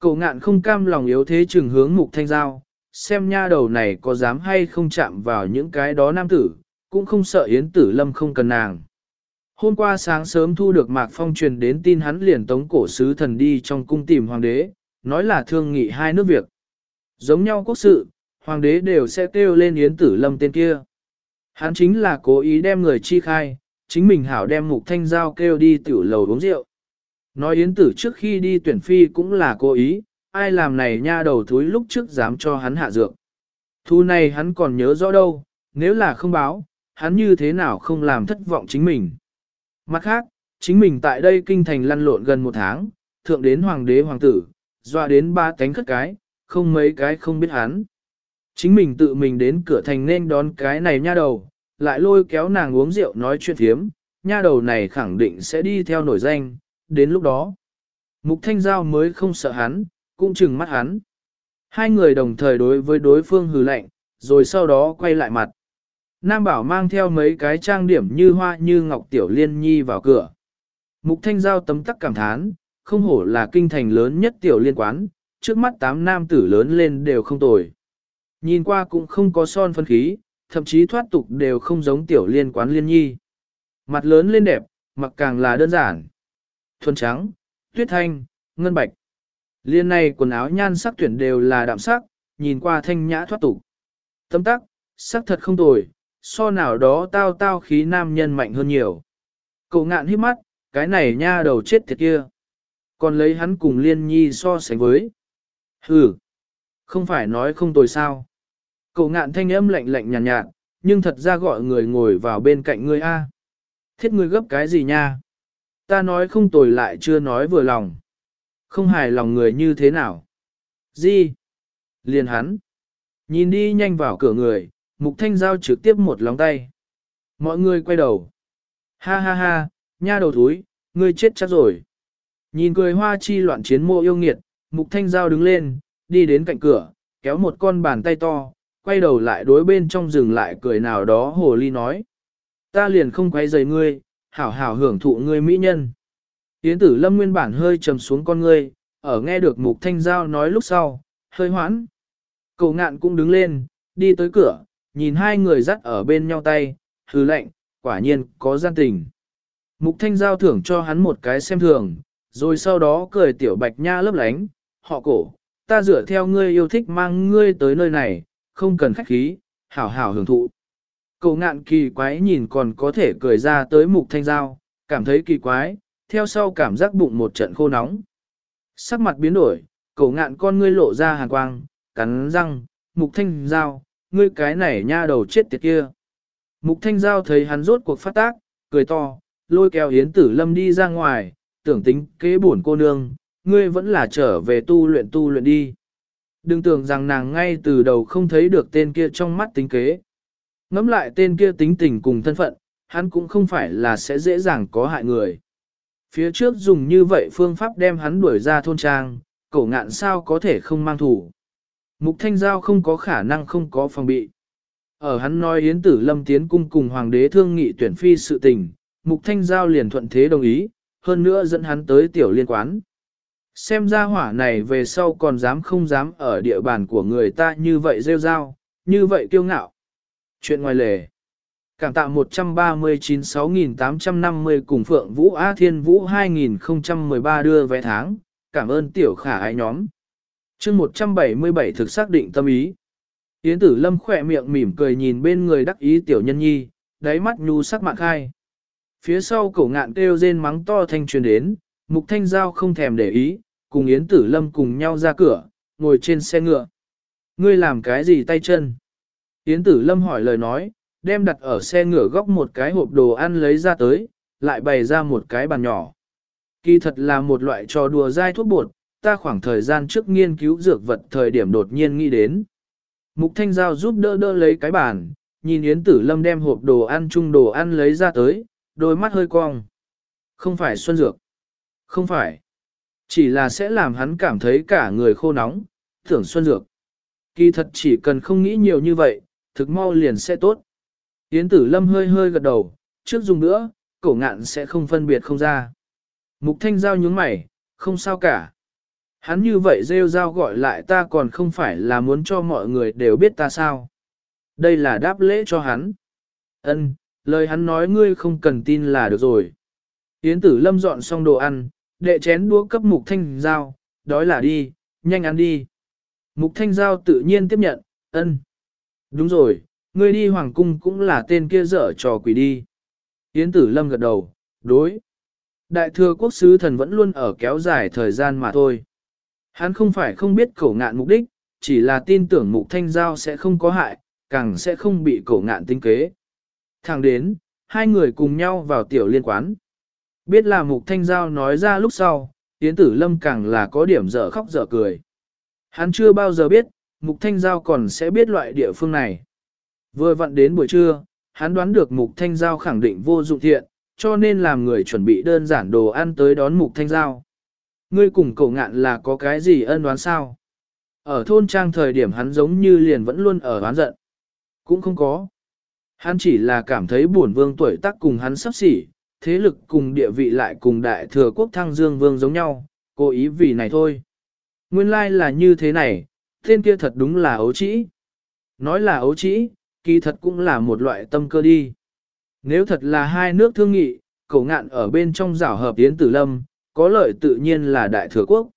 Cậu ngạn không cam lòng yếu thế chừng hướng mục thanh giao, xem nha đầu này có dám hay không chạm vào những cái đó nam tử, cũng không sợ Yến Tử Lâm không cần nàng. Hôm qua sáng sớm thu được Mạc Phong truyền đến tin hắn liền tống cổ sứ thần đi trong cung tìm hoàng đế, nói là thương nghị hai nước việc. Giống nhau quốc sự, hoàng đế đều sẽ kêu lên Yến Tử Lâm tên kia. Hắn chính là cố ý đem người chi khai, chính mình hảo đem mục thanh giao kêu đi tiểu lầu uống rượu. Nói Yến Tử trước khi đi tuyển phi cũng là cố ý, ai làm này nha đầu thúi lúc trước dám cho hắn hạ dược. Thu này hắn còn nhớ rõ đâu, nếu là không báo, hắn như thế nào không làm thất vọng chính mình. Mặt khác, chính mình tại đây kinh thành lăn lộn gần một tháng, thượng đến hoàng đế hoàng tử, dọa đến ba cánh khất cái, không mấy cái không biết hắn. Chính mình tự mình đến cửa thành nên đón cái này nha đầu, lại lôi kéo nàng uống rượu nói chuyện thiếm, nha đầu này khẳng định sẽ đi theo nổi danh, đến lúc đó. Mục Thanh Giao mới không sợ hắn, cũng chừng mắt hắn. Hai người đồng thời đối với đối phương hừ lạnh, rồi sau đó quay lại mặt. Nam Bảo mang theo mấy cái trang điểm như hoa như ngọc tiểu liên nhi vào cửa. Mục Thanh Giao tấm tắc cảm thán, không hổ là kinh thành lớn nhất tiểu liên quán, trước mắt tám nam tử lớn lên đều không tồi. Nhìn qua cũng không có son phân khí, thậm chí thoát tục đều không giống tiểu liên quán liên nhi. Mặt lớn lên đẹp, mặc càng là đơn giản. Thuần trắng, tuyết thanh, ngân bạch. Liên này quần áo nhan sắc tuyển đều là đạm sắc, nhìn qua thanh nhã thoát tục. Tâm tắc, sắc thật không tồi, so nào đó tao tao khí nam nhân mạnh hơn nhiều. Cậu ngạn hít mắt, cái này nha đầu chết thiệt kia. Còn lấy hắn cùng liên nhi so sánh với. Hừ, không phải nói không tồi sao. Cậu ngạn thanh âm lạnh lạnh nhàn nhạt, nhạt, nhưng thật ra gọi người ngồi vào bên cạnh ngươi a. Thiết ngươi gấp cái gì nha? Ta nói không tồi lại chưa nói vừa lòng. Không hài lòng người như thế nào? Gì? Liền hắn. Nhìn đi nhanh vào cửa người, mục thanh giao trực tiếp một lòng tay. Mọi người quay đầu. Ha ha ha, nha đầu thúi, ngươi chết chắc rồi. Nhìn cười hoa chi loạn chiến mộ yêu nghiệt, mục thanh giao đứng lên, đi đến cạnh cửa, kéo một con bàn tay to, quay đầu lại đối bên trong rừng lại cười nào đó hồ ly nói. Ta liền không quay rời ngươi, hảo hảo hưởng thụ ngươi mỹ nhân. Yến tử lâm nguyên bản hơi trầm xuống con ngươi, ở nghe được mục thanh giao nói lúc sau, hơi hoãn. Cậu ngạn cũng đứng lên, đi tới cửa, nhìn hai người dắt ở bên nhau tay, hứ lệnh, quả nhiên có gian tình. Mục thanh giao thưởng cho hắn một cái xem thường, rồi sau đó cười tiểu bạch nha lấp lánh, họ cổ, ta dựa theo ngươi yêu thích mang ngươi tới nơi này, không cần khách khí, hảo hảo hưởng thụ. Cậu ngạn kỳ quái nhìn còn có thể cười ra tới mục thanh giao, cảm thấy kỳ quái, theo sau cảm giác bụng một trận khô nóng. Sắc mặt biến đổi, cậu ngạn con ngươi lộ ra hàn quang, cắn răng, mục thanh giao, ngươi cái này nha đầu chết tiệt kia. Mục thanh giao thấy hắn rốt cuộc phát tác, cười to, lôi kéo hiến tử lâm đi ra ngoài, tưởng tính kế buồn cô nương, ngươi vẫn là trở về tu luyện tu luyện đi. Đừng tưởng rằng nàng ngay từ đầu không thấy được tên kia trong mắt tính kế. Ngắm lại tên kia tính tình cùng thân phận, hắn cũng không phải là sẽ dễ dàng có hại người. Phía trước dùng như vậy phương pháp đem hắn đuổi ra thôn trang, cổ ngạn sao có thể không mang thủ. Mục Thanh Giao không có khả năng không có phòng bị. Ở hắn nói Yến Tử Lâm tiến cung cùng Hoàng đế thương nghị tuyển phi sự tình, Mục Thanh Giao liền thuận thế đồng ý, hơn nữa dẫn hắn tới tiểu liên quán. Xem ra hỏa này về sau còn dám không dám ở địa bàn của người ta như vậy rêu rao, như vậy kiêu ngạo. Chuyện ngoài lề. Cảm tạ 139-6850 cùng Phượng Vũ Á Thiên Vũ 2013 đưa vé tháng, cảm ơn tiểu khả ái nhóm. chương 177 thực xác định tâm ý. Yến tử lâm khỏe miệng mỉm cười nhìn bên người đắc ý tiểu nhân nhi, đáy mắt nhu sắc mạng khai. Phía sau cổ ngạn kêu rên mắng to thanh truyền đến, mục thanh giao không thèm để ý, cùng Yến tử lâm cùng nhau ra cửa, ngồi trên xe ngựa. Ngươi làm cái gì tay chân? Yến tử lâm hỏi lời nói, đem đặt ở xe ngựa góc một cái hộp đồ ăn lấy ra tới, lại bày ra một cái bàn nhỏ. Kỳ thật là một loại trò đùa dai thuốc bột, ta khoảng thời gian trước nghiên cứu dược vật thời điểm đột nhiên nghĩ đến. Mục Thanh Giao giúp đỡ đỡ lấy cái bàn, nhìn Yến Tử Lâm đem hộp đồ ăn chung đồ ăn lấy ra tới, đôi mắt hơi cong. Không phải xuân dược. Không phải. Chỉ là sẽ làm hắn cảm thấy cả người khô nóng, thưởng xuân dược. Kỳ thật chỉ cần không nghĩ nhiều như vậy, thực mau liền sẽ tốt. Yến Tử Lâm hơi hơi gật đầu, trước dùng nữa, cổ ngạn sẽ không phân biệt không ra. Mục Thanh Giao nhướng mày, không sao cả. Hắn như vậy rêu rao gọi lại ta còn không phải là muốn cho mọi người đều biết ta sao. Đây là đáp lễ cho hắn. Ân, lời hắn nói ngươi không cần tin là được rồi. Yến tử lâm dọn xong đồ ăn, đệ chén đũa cấp mục thanh giao, đói là đi, nhanh ăn đi. Mục thanh giao tự nhiên tiếp nhận, ân. Đúng rồi, ngươi đi hoàng cung cũng là tên kia dở trò quỷ đi. Yến tử lâm gật đầu, đối. Đại thừa quốc sứ thần vẫn luôn ở kéo dài thời gian mà thôi. Hắn không phải không biết cổ ngạn mục đích, chỉ là tin tưởng mục thanh giao sẽ không có hại, càng sẽ không bị cổ ngạn tinh kế. Thẳng đến, hai người cùng nhau vào tiểu liên quán. Biết là mục thanh giao nói ra lúc sau, tiến tử lâm càng là có điểm dở khóc dở cười. Hắn chưa bao giờ biết, mục thanh giao còn sẽ biết loại địa phương này. Vừa vặn đến buổi trưa, hắn đoán được mục thanh giao khẳng định vô dụng thiện, cho nên làm người chuẩn bị đơn giản đồ ăn tới đón mục thanh giao. Ngươi cùng cậu ngạn là có cái gì ân đoán sao? Ở thôn trang thời điểm hắn giống như liền vẫn luôn ở oán giận. Cũng không có. Hắn chỉ là cảm thấy buồn vương tuổi tác cùng hắn sắp xỉ, thế lực cùng địa vị lại cùng đại thừa quốc thăng dương vương giống nhau, cố ý vì này thôi. Nguyên lai là như thế này, tên kia thật đúng là ấu trĩ. Nói là ấu trĩ, kỳ thật cũng là một loại tâm cơ đi. Nếu thật là hai nước thương nghị, cậu ngạn ở bên trong rảo hợp tiến tử lâm, có lợi tự nhiên là đại thừa quốc.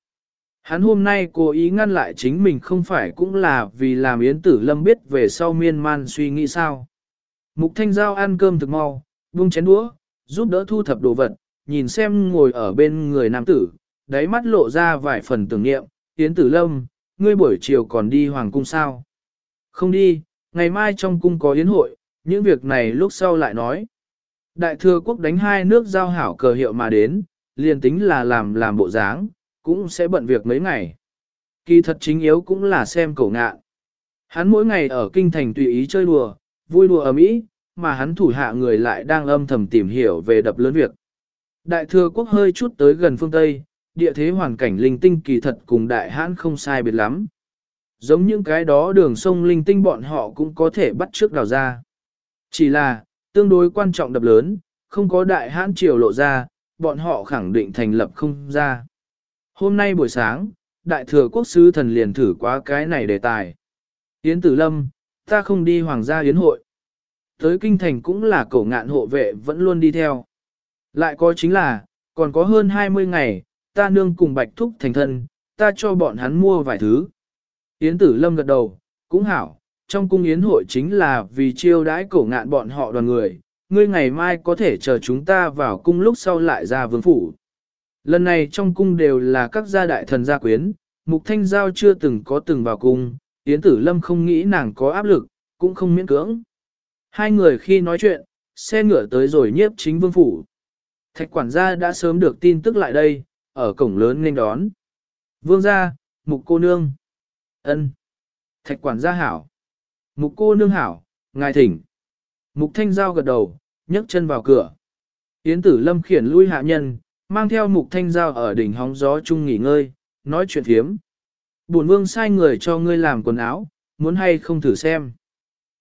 Hắn hôm nay cố ý ngăn lại chính mình không phải cũng là vì làm Yến Tử Lâm biết về sau miên man suy nghĩ sao. Mục Thanh Giao ăn cơm thực mau, buông chén đũa, giúp đỡ thu thập đồ vật, nhìn xem ngồi ở bên người nam tử, đáy mắt lộ ra vài phần tưởng niệm, Yến Tử Lâm, ngươi buổi chiều còn đi Hoàng Cung sao? Không đi, ngày mai trong cung có yến hội, những việc này lúc sau lại nói. Đại thừa quốc đánh hai nước giao hảo cờ hiệu mà đến, liền tính là làm làm bộ dáng, cũng sẽ bận việc mấy ngày. Kỳ thật chính yếu cũng là xem cổ ngạ. Hắn mỗi ngày ở kinh thành tùy ý chơi đùa, vui đùa ở mỹ, mà hắn thủ hạ người lại đang âm thầm tìm hiểu về đập lớn việc. Đại thừa quốc hơi chút tới gần phương Tây, địa thế hoàn cảnh linh tinh kỳ thật cùng đại hãn không sai biệt lắm. Giống những cái đó đường sông linh tinh bọn họ cũng có thể bắt trước đào ra. Chỉ là, tương đối quan trọng đập lớn, không có đại hãn triều lộ ra, bọn họ khẳng định thành lập không ra. Hôm nay buổi sáng, đại thừa quốc sứ thần liền thử quá cái này đề tài. Yến Tử Lâm, ta không đi hoàng gia yến hội. Tới kinh thành cũng là cổ ngạn hộ vệ vẫn luôn đi theo. Lại có chính là, còn có hơn 20 ngày, ta nương cùng bạch thúc thành thân, ta cho bọn hắn mua vài thứ. Yến Tử Lâm gật đầu, cũng hảo, trong cung yến hội chính là vì chiêu đãi cổ ngạn bọn họ đoàn người, ngươi ngày mai có thể chờ chúng ta vào cung lúc sau lại ra vương phủ. Lần này trong cung đều là các gia đại thần gia quyến, Mục Thanh Giao chưa từng có từng vào cung, Yến Tử Lâm không nghĩ nàng có áp lực, cũng không miễn cưỡng. Hai người khi nói chuyện, xe ngựa tới rồi nhiếp chính vương phủ. Thạch quản gia đã sớm được tin tức lại đây, ở cổng lớn nên đón. Vương gia, mục cô nương. ân, Thạch quản gia hảo. Mục cô nương hảo, ngài thỉnh. Mục thanh giao gật đầu, nhấc chân vào cửa. Yến tử lâm khiển lui hạ nhân, Mang theo mục thanh giao ở đỉnh hóng gió chung nghỉ ngơi, nói chuyện thiếm. Bổn vương sai người cho ngươi làm quần áo, muốn hay không thử xem.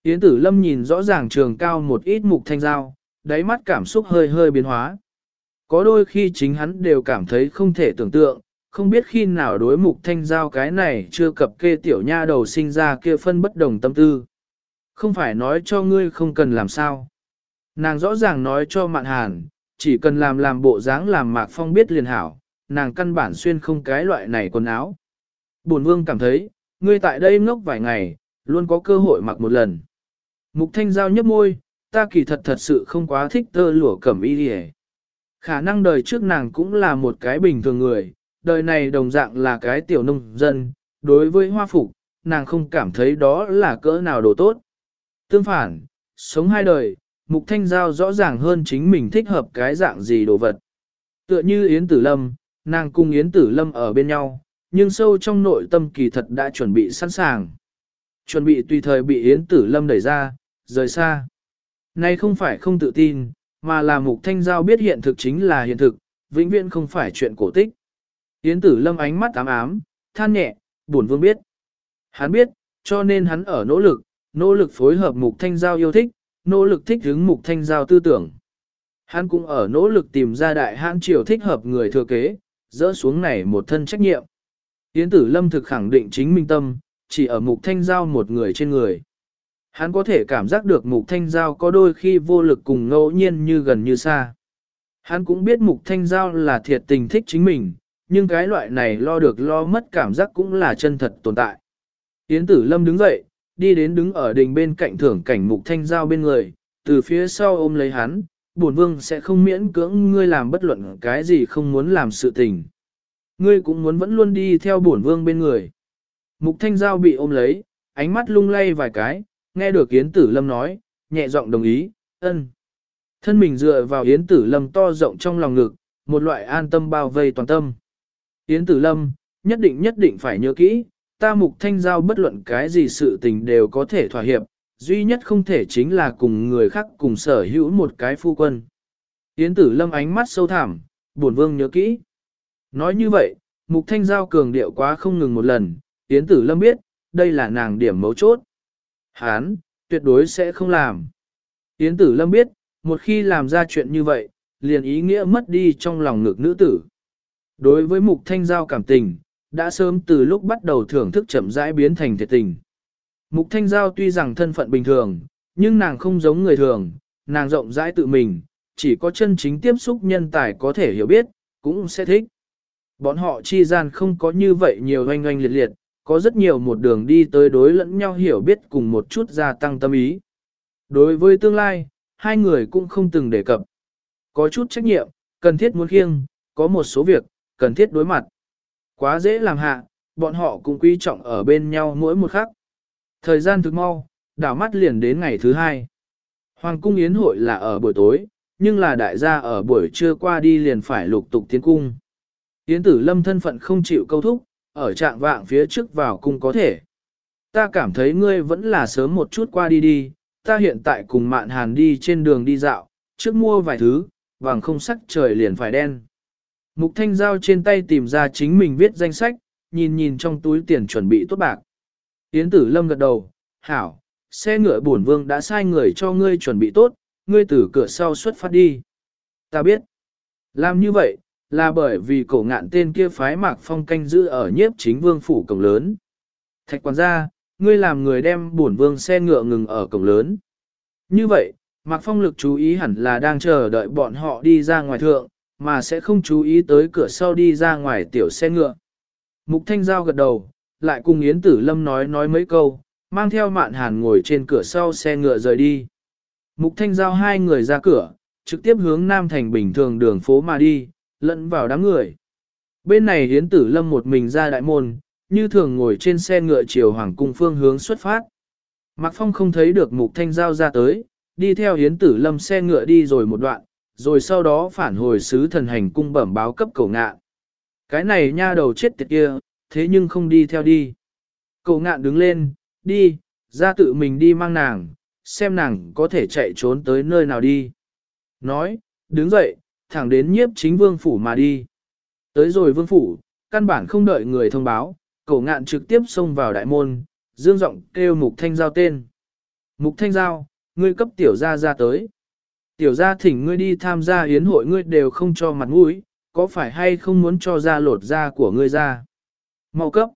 Yến tử lâm nhìn rõ ràng trường cao một ít mục thanh giao, đáy mắt cảm xúc hơi hơi biến hóa. Có đôi khi chính hắn đều cảm thấy không thể tưởng tượng, không biết khi nào đối mục thanh giao cái này chưa cập kê tiểu nha đầu sinh ra kia phân bất đồng tâm tư. Không phải nói cho ngươi không cần làm sao. Nàng rõ ràng nói cho mạn hàn, chỉ cần làm làm bộ dáng làm mạc phong biết liền hảo, nàng căn bản xuyên không cái loại này quần áo. Bổn vương cảm thấy, ngươi tại đây ngốc vài ngày, luôn có cơ hội mặc một lần. Mục thanh giao nhấp môi, ta kỳ thật thật sự không quá thích tơ lụa cẩm y đi Khả năng đời trước nàng cũng là một cái bình thường người, đời này đồng dạng là cái tiểu nông dân, đối với hoa phục, nàng không cảm thấy đó là cỡ nào đồ tốt. Tương phản, sống hai đời, mục thanh giao rõ ràng hơn chính mình thích hợp cái dạng gì đồ vật. Tựa như Yến Tử Lâm, nàng cùng Yến Tử Lâm ở bên nhau, nhưng sâu trong nội tâm kỳ thật đã chuẩn bị sẵn sàng. Chuẩn bị tùy thời bị Yến Tử Lâm đẩy ra, rời xa. Nay không phải không tự tin, mà là mục thanh giao biết hiện thực chính là hiện thực, vĩnh viễn không phải chuyện cổ tích. Yến Tử Lâm ánh mắt ám ám, than nhẹ, buồn vương biết. Hắn biết, cho nên hắn ở nỗ lực, nỗ lực phối hợp mục thanh giao yêu thích, nỗ lực thích hướng mục thanh giao tư tưởng. Hắn cũng ở nỗ lực tìm ra đại hãn triều thích hợp người thừa kế, dỡ xuống này một thân trách nhiệm. Yến tử lâm thực khẳng định chính minh tâm, chỉ ở mục thanh giao một người trên người. Hắn có thể cảm giác được mục thanh giao có đôi khi vô lực cùng ngẫu nhiên như gần như xa. Hắn cũng biết mục thanh giao là thiệt tình thích chính mình, nhưng cái loại này lo được lo mất cảm giác cũng là chân thật tồn tại. Yến tử lâm đứng dậy, đi đến đứng ở đình bên cạnh thưởng cảnh mục thanh giao bên người, từ phía sau ôm lấy hắn, bổn vương sẽ không miễn cưỡng ngươi làm bất luận cái gì không muốn làm sự tình. Ngươi cũng muốn vẫn luôn đi theo bổn vương bên người. Mục thanh giao bị ôm lấy, ánh mắt lung lay vài cái, nghe được Yến Tử Lâm nói, nhẹ giọng đồng ý, ân. Thân mình dựa vào Yến Tử Lâm to rộng trong lòng ngực, một loại an tâm bao vây toàn tâm. Yến Tử Lâm, nhất định nhất định phải nhớ kỹ, ta mục thanh giao bất luận cái gì sự tình đều có thể thỏa hiệp, duy nhất không thể chính là cùng người khác cùng sở hữu một cái phu quân. Yến tử lâm ánh mắt sâu thẳm, buồn vương nhớ kỹ. Nói như vậy, mục thanh giao cường điệu quá không ngừng một lần, Yến tử lâm biết, đây là nàng điểm mấu chốt. Hán, tuyệt đối sẽ không làm. Yến tử lâm biết, một khi làm ra chuyện như vậy, liền ý nghĩa mất đi trong lòng ngực nữ tử. Đối với mục thanh giao cảm tình, đã sớm từ lúc bắt đầu thưởng thức chậm rãi biến thành thiệt tình. Mục Thanh Giao tuy rằng thân phận bình thường, nhưng nàng không giống người thường, nàng rộng rãi tự mình, chỉ có chân chính tiếp xúc nhân tài có thể hiểu biết, cũng sẽ thích. Bọn họ chi gian không có như vậy nhiều oanh oanh liệt liệt, có rất nhiều một đường đi tới đối lẫn nhau hiểu biết cùng một chút gia tăng tâm ý. Đối với tương lai, hai người cũng không từng đề cập. Có chút trách nhiệm, cần thiết muốn khiêng, có một số việc, cần thiết đối mặt. Quá dễ làm hạ, bọn họ cũng quý trọng ở bên nhau mỗi một khắc. Thời gian thực mau, đảo mắt liền đến ngày thứ hai. Hoàng cung yến hội là ở buổi tối, nhưng là đại gia ở buổi trưa qua đi liền phải lục tục tiến cung. Yến tử lâm thân phận không chịu câu thúc, ở trạng vạng phía trước vào cung có thể. Ta cảm thấy ngươi vẫn là sớm một chút qua đi đi, ta hiện tại cùng mạn hàn đi trên đường đi dạo, trước mua vài thứ, vàng không sắc trời liền phải đen. Mục Thanh Giao trên tay tìm ra chính mình viết danh sách, nhìn nhìn trong túi tiền chuẩn bị tốt bạc. Yến Tử Lâm gật đầu, hảo, xe ngựa bổn vương đã sai người cho ngươi chuẩn bị tốt, ngươi từ cửa sau xuất phát đi. Ta biết, làm như vậy, là bởi vì cổ ngạn tên kia phái mạc phong canh giữ ở nhiếp chính vương phủ cổng lớn. Thạch quản gia, ngươi làm người đem bổn vương xe ngựa ngừng ở cổng lớn. Như vậy, mạc phong lực chú ý hẳn là đang chờ đợi bọn họ đi ra ngoài thượng, mà sẽ không chú ý tới cửa sau đi ra ngoài tiểu xe ngựa. Mục Thanh Giao gật đầu, lại cùng Yến Tử Lâm nói nói mấy câu, mang theo mạn hàn ngồi trên cửa sau xe ngựa rời đi. Mục Thanh Giao hai người ra cửa, trực tiếp hướng Nam Thành bình thường đường phố mà đi, lẫn vào đám người. Bên này hiến Tử Lâm một mình ra đại môn, như thường ngồi trên xe ngựa chiều Hoàng Cung phương hướng xuất phát. Mạc Phong không thấy được Mục Thanh Giao ra tới, đi theo hiến Tử Lâm xe ngựa đi rồi một đoạn, rồi sau đó phản hồi sứ thần hành cung bẩm báo cấp cầu ngạn. Cái này nha đầu chết tiệt kia, thế nhưng không đi theo đi. Cầu ngạn đứng lên, đi, ra tự mình đi mang nàng, xem nàng có thể chạy trốn tới nơi nào đi. Nói, đứng dậy, thẳng đến nhiếp chính vương phủ mà đi. Tới rồi vương phủ, căn bản không đợi người thông báo, cổ ngạn trực tiếp xông vào đại môn, dương giọng kêu mục thanh giao tên. Mục thanh giao, ngươi cấp tiểu gia ra tới. Tiểu gia thỉnh ngươi đi tham gia yến hội ngươi đều không cho mặt mũi, có phải hay không muốn cho ra lột da của ngươi ra? Mau cấp.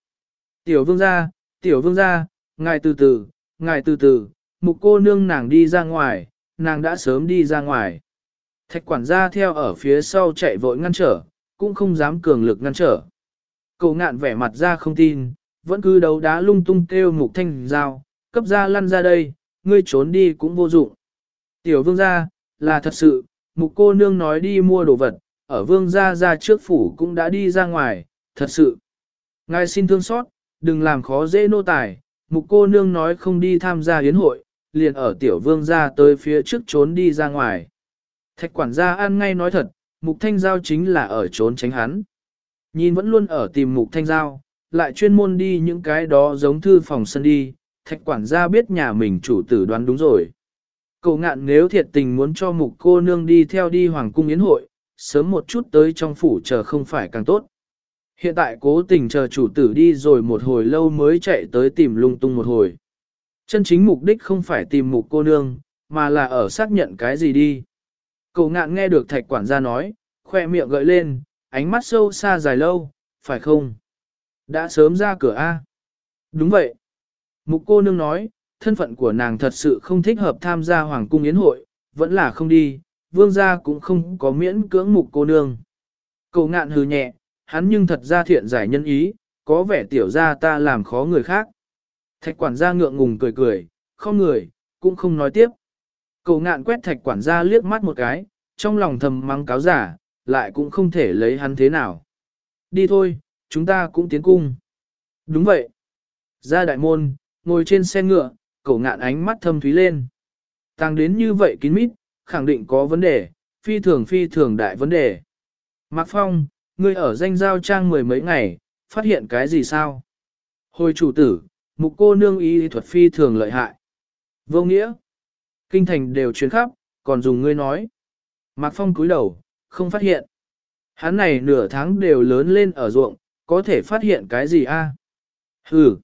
Tiểu vương gia, tiểu vương gia, ngài từ từ, ngài từ từ, mục cô nương nàng đi ra ngoài, nàng đã sớm đi ra ngoài. Thạch quản gia theo ở phía sau chạy vội ngăn trở, cũng không dám cường lực ngăn trở. Cầu ngạn vẻ mặt ra không tin, vẫn cứ đấu đá lung tung kêu mục thanh dao, cấp ra lăn ra đây, ngươi trốn đi cũng vô dụng. Tiểu vương gia, là thật sự, mục cô nương nói đi mua đồ vật, ở vương gia ra trước phủ cũng đã đi ra ngoài, thật sự. Ngài xin thương xót, đừng làm khó dễ nô tài, mục cô nương nói không đi tham gia yến hội, liền ở tiểu vương gia tới phía trước trốn đi ra ngoài. Thạch quản gia ăn ngay nói thật, mục thanh giao chính là ở trốn tránh hắn. Nhìn vẫn luôn ở tìm mục thanh giao, lại chuyên môn đi những cái đó giống thư phòng sân đi, thạch quản gia biết nhà mình chủ tử đoán đúng rồi. Cậu ngạn nếu thiệt tình muốn cho mục cô nương đi theo đi hoàng cung yến hội, sớm một chút tới trong phủ chờ không phải càng tốt. Hiện tại cố tình chờ chủ tử đi rồi một hồi lâu mới chạy tới tìm lung tung một hồi. Chân chính mục đích không phải tìm mục cô nương, mà là ở xác nhận cái gì đi. Cậu ngạn nghe được thạch quản gia nói, khoe miệng gợi lên, ánh mắt sâu xa dài lâu, phải không? Đã sớm ra cửa A. Đúng vậy. Mục cô nương nói, thân phận của nàng thật sự không thích hợp tham gia hoàng cung yến hội, vẫn là không đi, vương gia cũng không có miễn cưỡng mục cô nương. Cậu ngạn hừ nhẹ, hắn nhưng thật ra thiện giải nhân ý, có vẻ tiểu ra ta làm khó người khác. Thạch quản gia ngượng ngùng cười cười, không người, cũng không nói tiếp. Cậu ngạn quét thạch quản gia liếc mắt một cái, trong lòng thầm mắng cáo giả, lại cũng không thể lấy hắn thế nào. Đi thôi, chúng ta cũng tiến cung. Đúng vậy. Ra đại môn, ngồi trên xe ngựa, cậu ngạn ánh mắt thâm thúy lên. Tàng đến như vậy kín mít, khẳng định có vấn đề, phi thường phi thường đại vấn đề. Mạc Phong, ngươi ở danh giao trang mười mấy ngày, phát hiện cái gì sao? Hồi chủ tử, mục cô nương y thuật phi thường lợi hại. Vô nghĩa, kinh thành đều chuyến khắp, còn dùng ngươi nói. Mạc Phong cúi đầu, không phát hiện. Hắn này nửa tháng đều lớn lên ở ruộng, có thể phát hiện cái gì a? À? Hừ,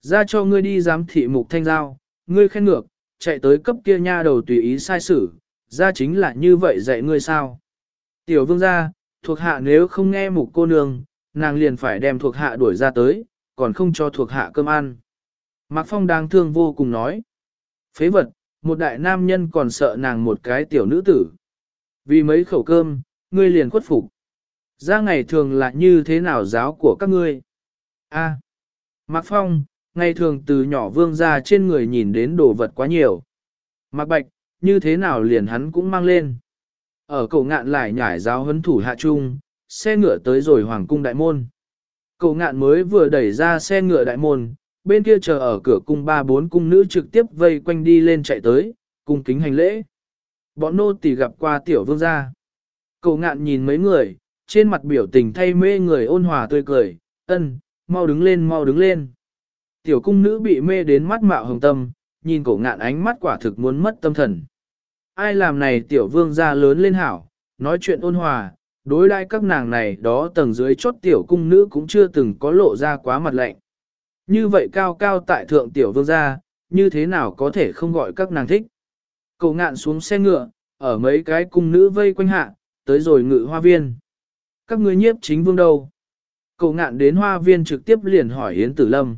ra cho ngươi đi giám thị mục thanh giao, ngươi khen ngược, chạy tới cấp kia nha đầu tùy ý sai xử, ra chính là như vậy dạy ngươi sao. Tiểu vương gia, thuộc hạ nếu không nghe mục cô nương, nàng liền phải đem thuộc hạ đuổi ra tới, còn không cho thuộc hạ cơm ăn. Mạc Phong đang thương vô cùng nói. Phế vật, một đại nam nhân còn sợ nàng một cái tiểu nữ tử. Vì mấy khẩu cơm, ngươi liền khuất phục. Ra ngày thường là như thế nào giáo của các ngươi? A. À, Mạc Phong, ngày thường từ nhỏ vương ra trên người nhìn đến đồ vật quá nhiều. Mạc Bạch, như thế nào liền hắn cũng mang lên. Ở cầu ngạn lại nhảy giáo huấn thủ hạ trung, xe ngựa tới rồi hoàng cung đại môn. Cầu ngạn mới vừa đẩy ra xe ngựa đại môn, bên kia chờ ở cửa cung ba bốn cung nữ trực tiếp vây quanh đi lên chạy tới, cung kính hành lễ. Bọn nô tỳ gặp qua tiểu vương gia. Cậu ngạn nhìn mấy người, trên mặt biểu tình thay mê người ôn hòa tươi cười, ân, mau đứng lên mau đứng lên. Tiểu cung nữ bị mê đến mắt mạo hồng tâm, nhìn cổ ngạn ánh mắt quả thực muốn mất tâm thần. Ai làm này tiểu vương gia lớn lên hảo, nói chuyện ôn hòa, đối đãi các nàng này đó tầng dưới chốt tiểu cung nữ cũng chưa từng có lộ ra quá mặt lạnh. Như vậy cao cao tại thượng tiểu vương gia, như thế nào có thể không gọi các nàng thích. Cầu ngạn xuống xe ngựa, ở mấy cái cung nữ vây quanh hạ, tới rồi ngự hoa viên. Các ngươi nhiếp chính vương đâu? Cầu ngạn đến hoa viên trực tiếp liền hỏi Yến Tử Lâm.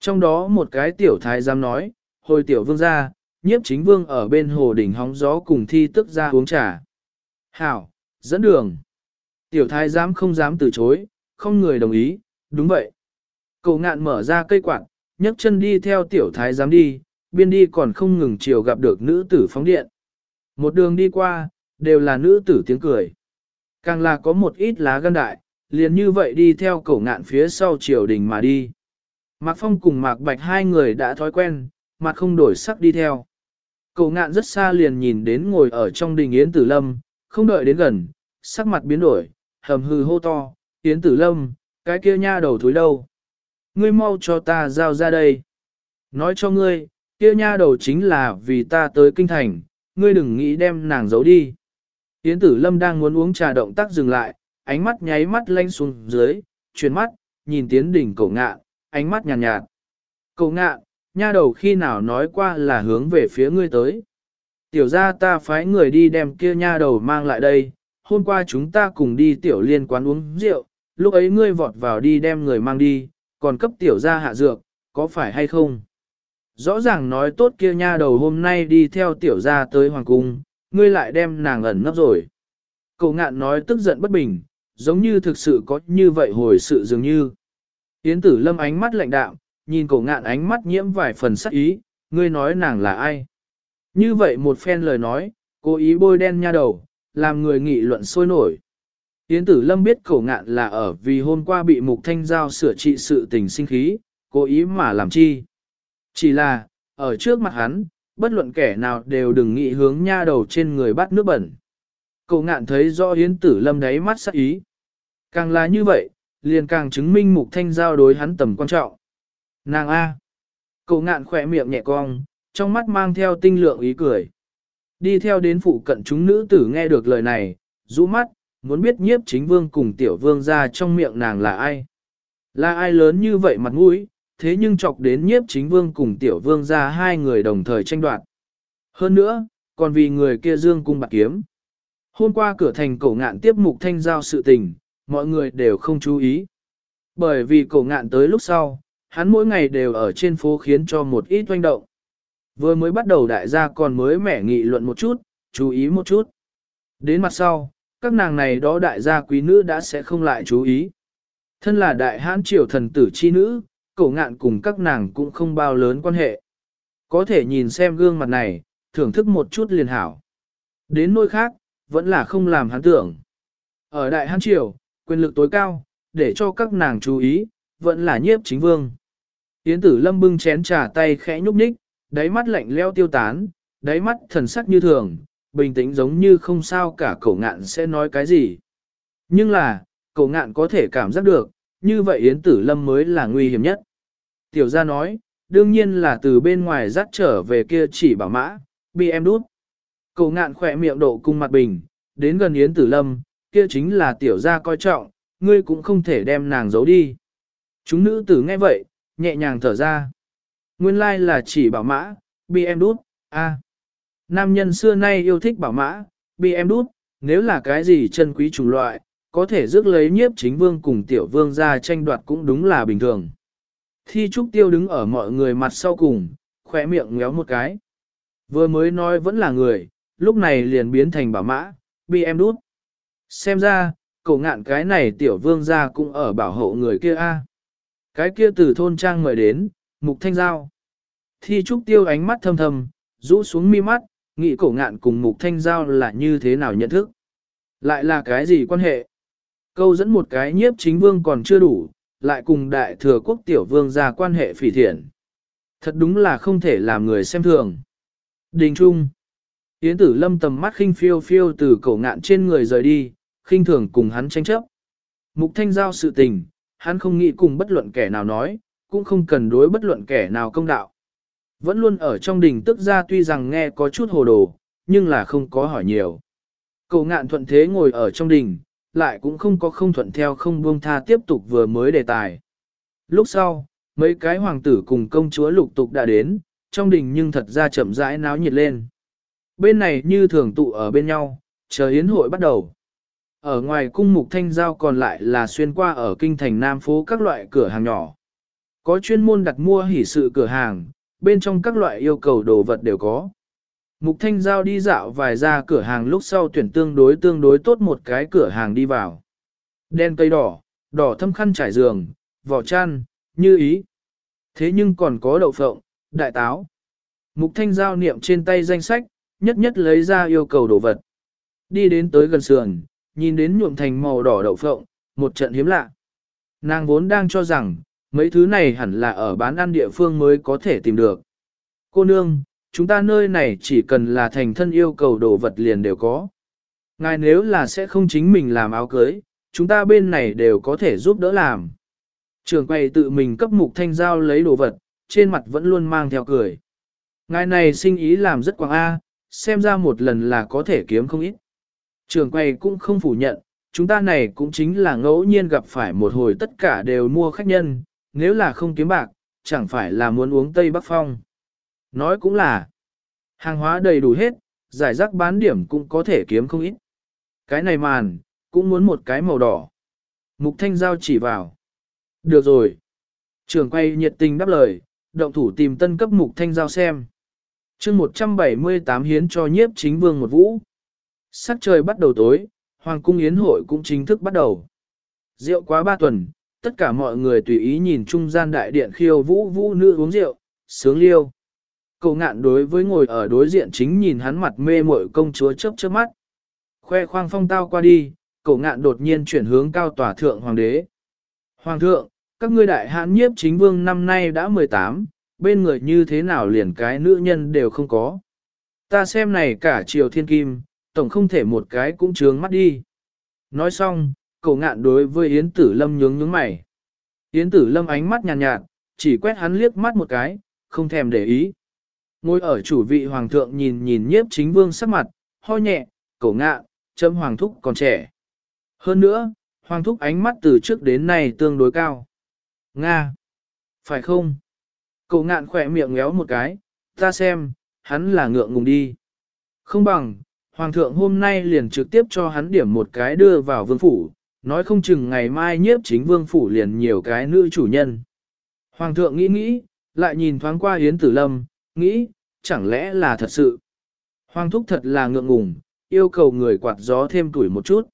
Trong đó một cái tiểu thái giám nói, hồi tiểu vương ra, nhiếp chính vương ở bên hồ đỉnh hóng gió cùng thi tức ra uống trà. Hảo, dẫn đường. Tiểu thái giám không dám từ chối, không người đồng ý, đúng vậy. Cậu ngạn mở ra cây quạt, nhấc chân đi theo tiểu thái giám đi, biên đi còn không ngừng chiều gặp được nữ tử phóng điện. Một đường đi qua, đều là nữ tử tiếng cười. Càng là có một ít lá gan đại, liền như vậy đi theo cổ ngạn phía sau triều đình mà đi. Mạc Phong cùng Mạc Bạch hai người đã thói quen, mặt không đổi sắc đi theo. Cổ ngạn rất xa liền nhìn đến ngồi ở trong đình Yến Tử Lâm, không đợi đến gần, sắc mặt biến đổi, hầm hừ hô to, Yến Tử Lâm, cái kia nha đầu thúi đâu? Ngươi mau cho ta giao ra đây. Nói cho ngươi, kia nha đầu chính là vì ta tới kinh thành, ngươi đừng nghĩ đem nàng giấu đi. Yến tử lâm đang muốn uống trà động tác dừng lại, ánh mắt nháy mắt lanh xuống dưới, chuyển mắt, nhìn tiến đỉnh cổ ngạn, ánh mắt nhàn nhạt, nhạt. Cổ ngạn, nha đầu khi nào nói qua là hướng về phía ngươi tới. Tiểu ra ta phái người đi đem kia nha đầu mang lại đây, hôm qua chúng ta cùng đi tiểu liên quán uống rượu, lúc ấy ngươi vọt vào đi đem người mang đi, còn cấp tiểu gia hạ dược, có phải hay không? Rõ ràng nói tốt kia nha đầu hôm nay đi theo tiểu gia tới hoàng cung, ngươi lại đem nàng ẩn nấp rồi. Cậu ngạn nói tức giận bất bình, giống như thực sự có như vậy hồi sự dường như. Yến tử lâm ánh mắt lạnh đạm, nhìn cậu ngạn ánh mắt nhiễm vài phần sắc ý, ngươi nói nàng là ai? Như vậy một phen lời nói, cố ý bôi đen nha đầu, làm người nghị luận sôi nổi. Yến tử lâm biết cổ ngạn là ở vì hôm qua bị mục thanh giao sửa trị sự tình sinh khí, cố ý mà làm chi. Chỉ là, ở trước mặt hắn, bất luận kẻ nào đều đừng nghĩ hướng nha đầu trên người bắt nước bẩn. Cổ ngạn thấy do Yến tử lâm đáy mắt sắc ý. Càng là như vậy, liền càng chứng minh mục thanh giao đối hắn tầm quan trọng. Nàng A. Cổ ngạn khỏe miệng nhẹ cong, trong mắt mang theo tinh lượng ý cười. Đi theo đến phụ cận chúng nữ tử nghe được lời này, rũ mắt, muốn biết nhiếp chính vương cùng tiểu vương ra trong miệng nàng là ai. Là ai lớn như vậy mặt mũi, thế nhưng chọc đến nhiếp chính vương cùng tiểu vương ra hai người đồng thời tranh đoạt. Hơn nữa, còn vì người kia dương cung bạc kiếm. Hôm qua cửa thành cổ ngạn tiếp mục thanh giao sự tình, mọi người đều không chú ý. Bởi vì cổ ngạn tới lúc sau, hắn mỗi ngày đều ở trên phố khiến cho một ít oanh động. Vừa mới bắt đầu đại gia còn mới mẻ nghị luận một chút, chú ý một chút. Đến mặt sau, các nàng này đó đại gia quý nữ đã sẽ không lại chú ý. Thân là đại hãn triều thần tử chi nữ, cổ ngạn cùng các nàng cũng không bao lớn quan hệ. Có thể nhìn xem gương mặt này, thưởng thức một chút liền hảo. Đến nơi khác, vẫn là không làm hắn tưởng. Ở đại hãn triều, quyền lực tối cao, để cho các nàng chú ý, vẫn là nhiếp chính vương. Yến tử lâm bưng chén trà tay khẽ nhúc nhích, đáy mắt lạnh leo tiêu tán, đáy mắt thần sắc như thường, bình tĩnh giống như không sao cả cổ ngạn sẽ nói cái gì. Nhưng là, cổ ngạn có thể cảm giác được, như vậy Yến Tử Lâm mới là nguy hiểm nhất. Tiểu gia nói, đương nhiên là từ bên ngoài dắt trở về kia chỉ bảo mã, bị em đút. Cổ ngạn khỏe miệng độ cung mặt bình, đến gần Yến Tử Lâm, kia chính là tiểu gia coi trọng, ngươi cũng không thể đem nàng giấu đi. Chúng nữ tử nghe vậy, nhẹ nhàng thở ra. Nguyên lai like là chỉ bảo mã, bị em đút, a. Nam nhân xưa nay yêu thích bảo mã, bị em đút, nếu là cái gì chân quý chủng loại, có thể rước lấy nhiếp chính vương cùng tiểu vương ra tranh đoạt cũng đúng là bình thường. Thi trúc tiêu đứng ở mọi người mặt sau cùng, khỏe miệng ngéo một cái. Vừa mới nói vẫn là người, lúc này liền biến thành bảo mã, bị em đút. Xem ra, cậu ngạn cái này tiểu vương ra cũng ở bảo hộ người kia a. Cái kia từ thôn trang mời đến, mục thanh giao. Thi trúc tiêu ánh mắt thâm thầm, rũ xuống mi mắt, nghĩ cổ ngạn cùng mục thanh giao là như thế nào nhận thức. Lại là cái gì quan hệ? Câu dẫn một cái nhiếp chính vương còn chưa đủ, lại cùng đại thừa quốc tiểu vương ra quan hệ phỉ thiện. Thật đúng là không thể làm người xem thường. Đình Trung Yến tử lâm tầm mắt khinh phiêu phiêu từ cổ ngạn trên người rời đi, khinh thường cùng hắn tranh chấp. Mục thanh giao sự tình, hắn không nghĩ cùng bất luận kẻ nào nói, cũng không cần đối bất luận kẻ nào công đạo. Vẫn luôn ở trong đình tức ra tuy rằng nghe có chút hồ đồ, nhưng là không có hỏi nhiều. Cầu ngạn thuận thế ngồi ở trong đình, lại cũng không có không thuận theo không buông tha tiếp tục vừa mới đề tài. Lúc sau, mấy cái hoàng tử cùng công chúa lục tục đã đến, trong đình nhưng thật ra chậm rãi náo nhiệt lên. Bên này như thường tụ ở bên nhau, chờ hiến hội bắt đầu. Ở ngoài cung mục thanh giao còn lại là xuyên qua ở kinh thành Nam phố các loại cửa hàng nhỏ. Có chuyên môn đặt mua hỉ sự cửa hàng, bên trong các loại yêu cầu đồ vật đều có. Mục Thanh Giao đi dạo vài ra cửa hàng lúc sau tuyển tương đối tương đối tốt một cái cửa hàng đi vào. Đen cây đỏ, đỏ thâm khăn trải giường, vỏ chăn, như ý. Thế nhưng còn có đậu phộng, đại táo. Mục Thanh Giao niệm trên tay danh sách, nhất nhất lấy ra yêu cầu đồ vật. Đi đến tới gần sườn, nhìn đến nhuộm thành màu đỏ đậu phộng, một trận hiếm lạ. Nàng vốn đang cho rằng, mấy thứ này hẳn là ở bán ăn địa phương mới có thể tìm được. Cô nương, chúng ta nơi này chỉ cần là thành thân yêu cầu đồ vật liền đều có. Ngài nếu là sẽ không chính mình làm áo cưới, chúng ta bên này đều có thể giúp đỡ làm. Trường quay tự mình cấp mục thanh giao lấy đồ vật, trên mặt vẫn luôn mang theo cười. Ngài này sinh ý làm rất quảng A, xem ra một lần là có thể kiếm không ít. Trường quay cũng không phủ nhận, chúng ta này cũng chính là ngẫu nhiên gặp phải một hồi tất cả đều mua khách nhân, nếu là không kiếm bạc, chẳng phải là muốn uống Tây Bắc Phong. Nói cũng là, hàng hóa đầy đủ hết, giải rác bán điểm cũng có thể kiếm không ít. Cái này màn, cũng muốn một cái màu đỏ. Mục Thanh Giao chỉ vào. Được rồi. Trường quay nhiệt tình đáp lời, động thủ tìm tân cấp Mục Thanh Giao xem. chương 178 hiến cho nhiếp chính vương một vũ. Sắc trời bắt đầu tối, Hoàng cung yến hội cũng chính thức bắt đầu. Rượu quá ba tuần, tất cả mọi người tùy ý nhìn trung gian đại điện khiêu vũ vũ nữ uống rượu, sướng liêu. Cậu ngạn đối với ngồi ở đối diện chính nhìn hắn mặt mê mội công chúa chớp chớp mắt. Khoe khoang phong tao qua đi, cậu ngạn đột nhiên chuyển hướng cao tòa thượng hoàng đế. Hoàng thượng, các ngươi đại hãn nhiếp chính vương năm nay đã 18, bên người như thế nào liền cái nữ nhân đều không có. Ta xem này cả triều thiên kim, tổng không thể một cái cũng trướng mắt đi. Nói xong, Cổ ngạn đối với Yến Tử Lâm nhướng nhướng mày. Yến Tử Lâm ánh mắt nhàn nhạt, nhạt, chỉ quét hắn liếc mắt một cái, không thèm để ý. Ngồi ở chủ vị hoàng thượng nhìn nhìn nhiếp chính vương sắc mặt, ho nhẹ, cổ ngạn, châm hoàng thúc còn trẻ. Hơn nữa, hoàng thúc ánh mắt từ trước đến nay tương đối cao. Nga! Phải không? Cổ ngạn khỏe miệng ngéo một cái, ta xem, hắn là ngượng ngùng đi. Không bằng, hoàng thượng hôm nay liền trực tiếp cho hắn điểm một cái đưa vào vương phủ, nói không chừng ngày mai nhiếp chính vương phủ liền nhiều cái nữ chủ nhân. Hoàng thượng nghĩ nghĩ, lại nhìn thoáng qua Yến Tử Lâm, nghĩ, chẳng lẽ là thật sự. Hoàng thúc thật là ngượng ngùng, yêu cầu người quạt gió thêm tuổi một chút.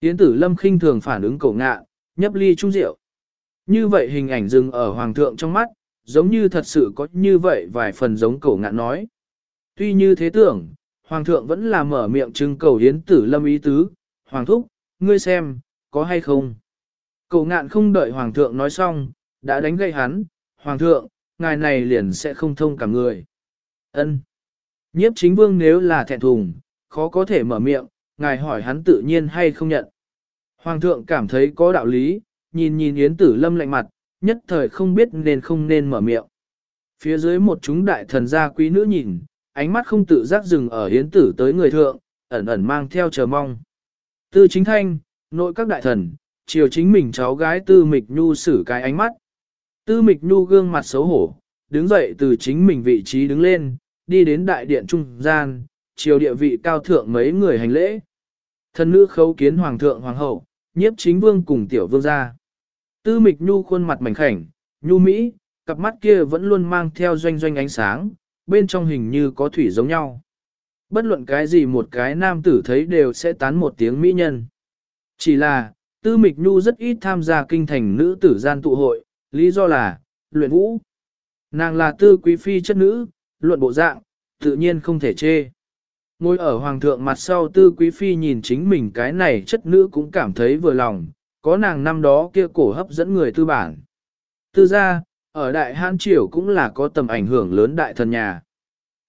Yến Tử Lâm khinh thường phản ứng cổ ngạ, nhấp ly trung rượu. Như vậy hình ảnh dừng ở hoàng thượng trong mắt, giống như thật sự có như vậy vài phần giống cổ ngạ nói. Tuy như thế tưởng, Hoàng thượng vẫn là mở miệng trưng cầu hiến tử lâm ý tứ, Hoàng thúc, ngươi xem, có hay không? Cậu ngạn không đợi Hoàng thượng nói xong, đã đánh gây hắn, Hoàng thượng, ngài này liền sẽ không thông cả người. ân Nhiếp chính vương nếu là thẹn thùng, khó có thể mở miệng, ngài hỏi hắn tự nhiên hay không nhận. Hoàng thượng cảm thấy có đạo lý, nhìn nhìn Yến Tử Lâm lạnh mặt, nhất thời không biết nên không nên mở miệng. Phía dưới một chúng đại thần gia quý nữ nhìn, ánh mắt không tự giác dừng ở hiến tử tới người thượng, ẩn ẩn mang theo chờ mong. Tư chính thanh, nội các đại thần, chiều chính mình cháu gái tư mịch nhu xử cái ánh mắt. Tư mịch nhu gương mặt xấu hổ, đứng dậy từ chính mình vị trí đứng lên, đi đến đại điện trung gian, chiều địa vị cao thượng mấy người hành lễ. Thần nữ khấu kiến hoàng thượng hoàng hậu, nhiếp chính vương cùng tiểu vương gia. Tư mịch nhu khuôn mặt mảnh khảnh, nhu mỹ, cặp mắt kia vẫn luôn mang theo doanh doanh ánh sáng, bên trong hình như có thủy giống nhau. Bất luận cái gì một cái nam tử thấy đều sẽ tán một tiếng mỹ nhân. Chỉ là, tư mịch nhu rất ít tham gia kinh thành nữ tử gian tụ hội, lý do là, luyện vũ. Nàng là tư quý phi chất nữ, luận bộ dạng, tự nhiên không thể chê. Ngồi ở hoàng thượng mặt sau tư quý phi nhìn chính mình cái này chất nữ cũng cảm thấy vừa lòng, có nàng năm đó kia cổ hấp dẫn người tư bản. Tư gia, ở Đại Hán Triều cũng là có tầm ảnh hưởng lớn đại thần nhà.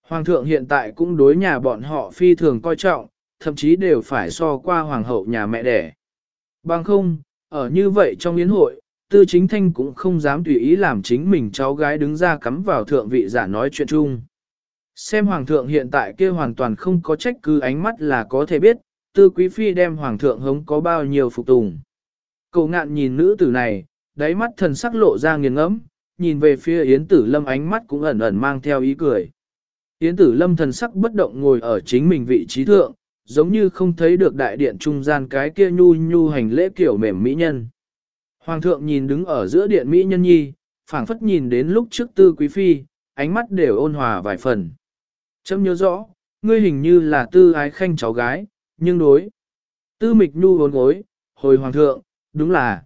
Hoàng thượng hiện tại cũng đối nhà bọn họ phi thường coi trọng, thậm chí đều phải so qua hoàng hậu nhà mẹ đẻ. Bằng không, ở như vậy trong yến hội, tư chính thanh cũng không dám tùy ý làm chính mình cháu gái đứng ra cắm vào thượng vị giả nói chuyện chung. Xem hoàng thượng hiện tại kia hoàn toàn không có trách cứ ánh mắt là có thể biết, tư quý phi đem hoàng thượng hống có bao nhiêu phục tùng. Cậu ngạn nhìn nữ tử này, đáy mắt thần sắc lộ ra nghiền ngẫm, nhìn về phía Yến Tử Lâm ánh mắt cũng ẩn ẩn mang theo ý cười. Yến Tử Lâm thần sắc bất động ngồi ở chính mình vị trí thượng, giống như không thấy được đại điện trung gian cái kia nhu nhu hành lễ kiểu mềm mỹ nhân. Hoàng thượng nhìn đứng ở giữa điện mỹ nhân nhi, phảng phất nhìn đến lúc trước tư quý phi, ánh mắt đều ôn hòa vài phần. Chấm nhớ rõ, ngươi hình như là tư ái khanh cháu gái, nhưng đối. Tư mịch nhu hồn gối, hồi hoàng thượng, đúng là.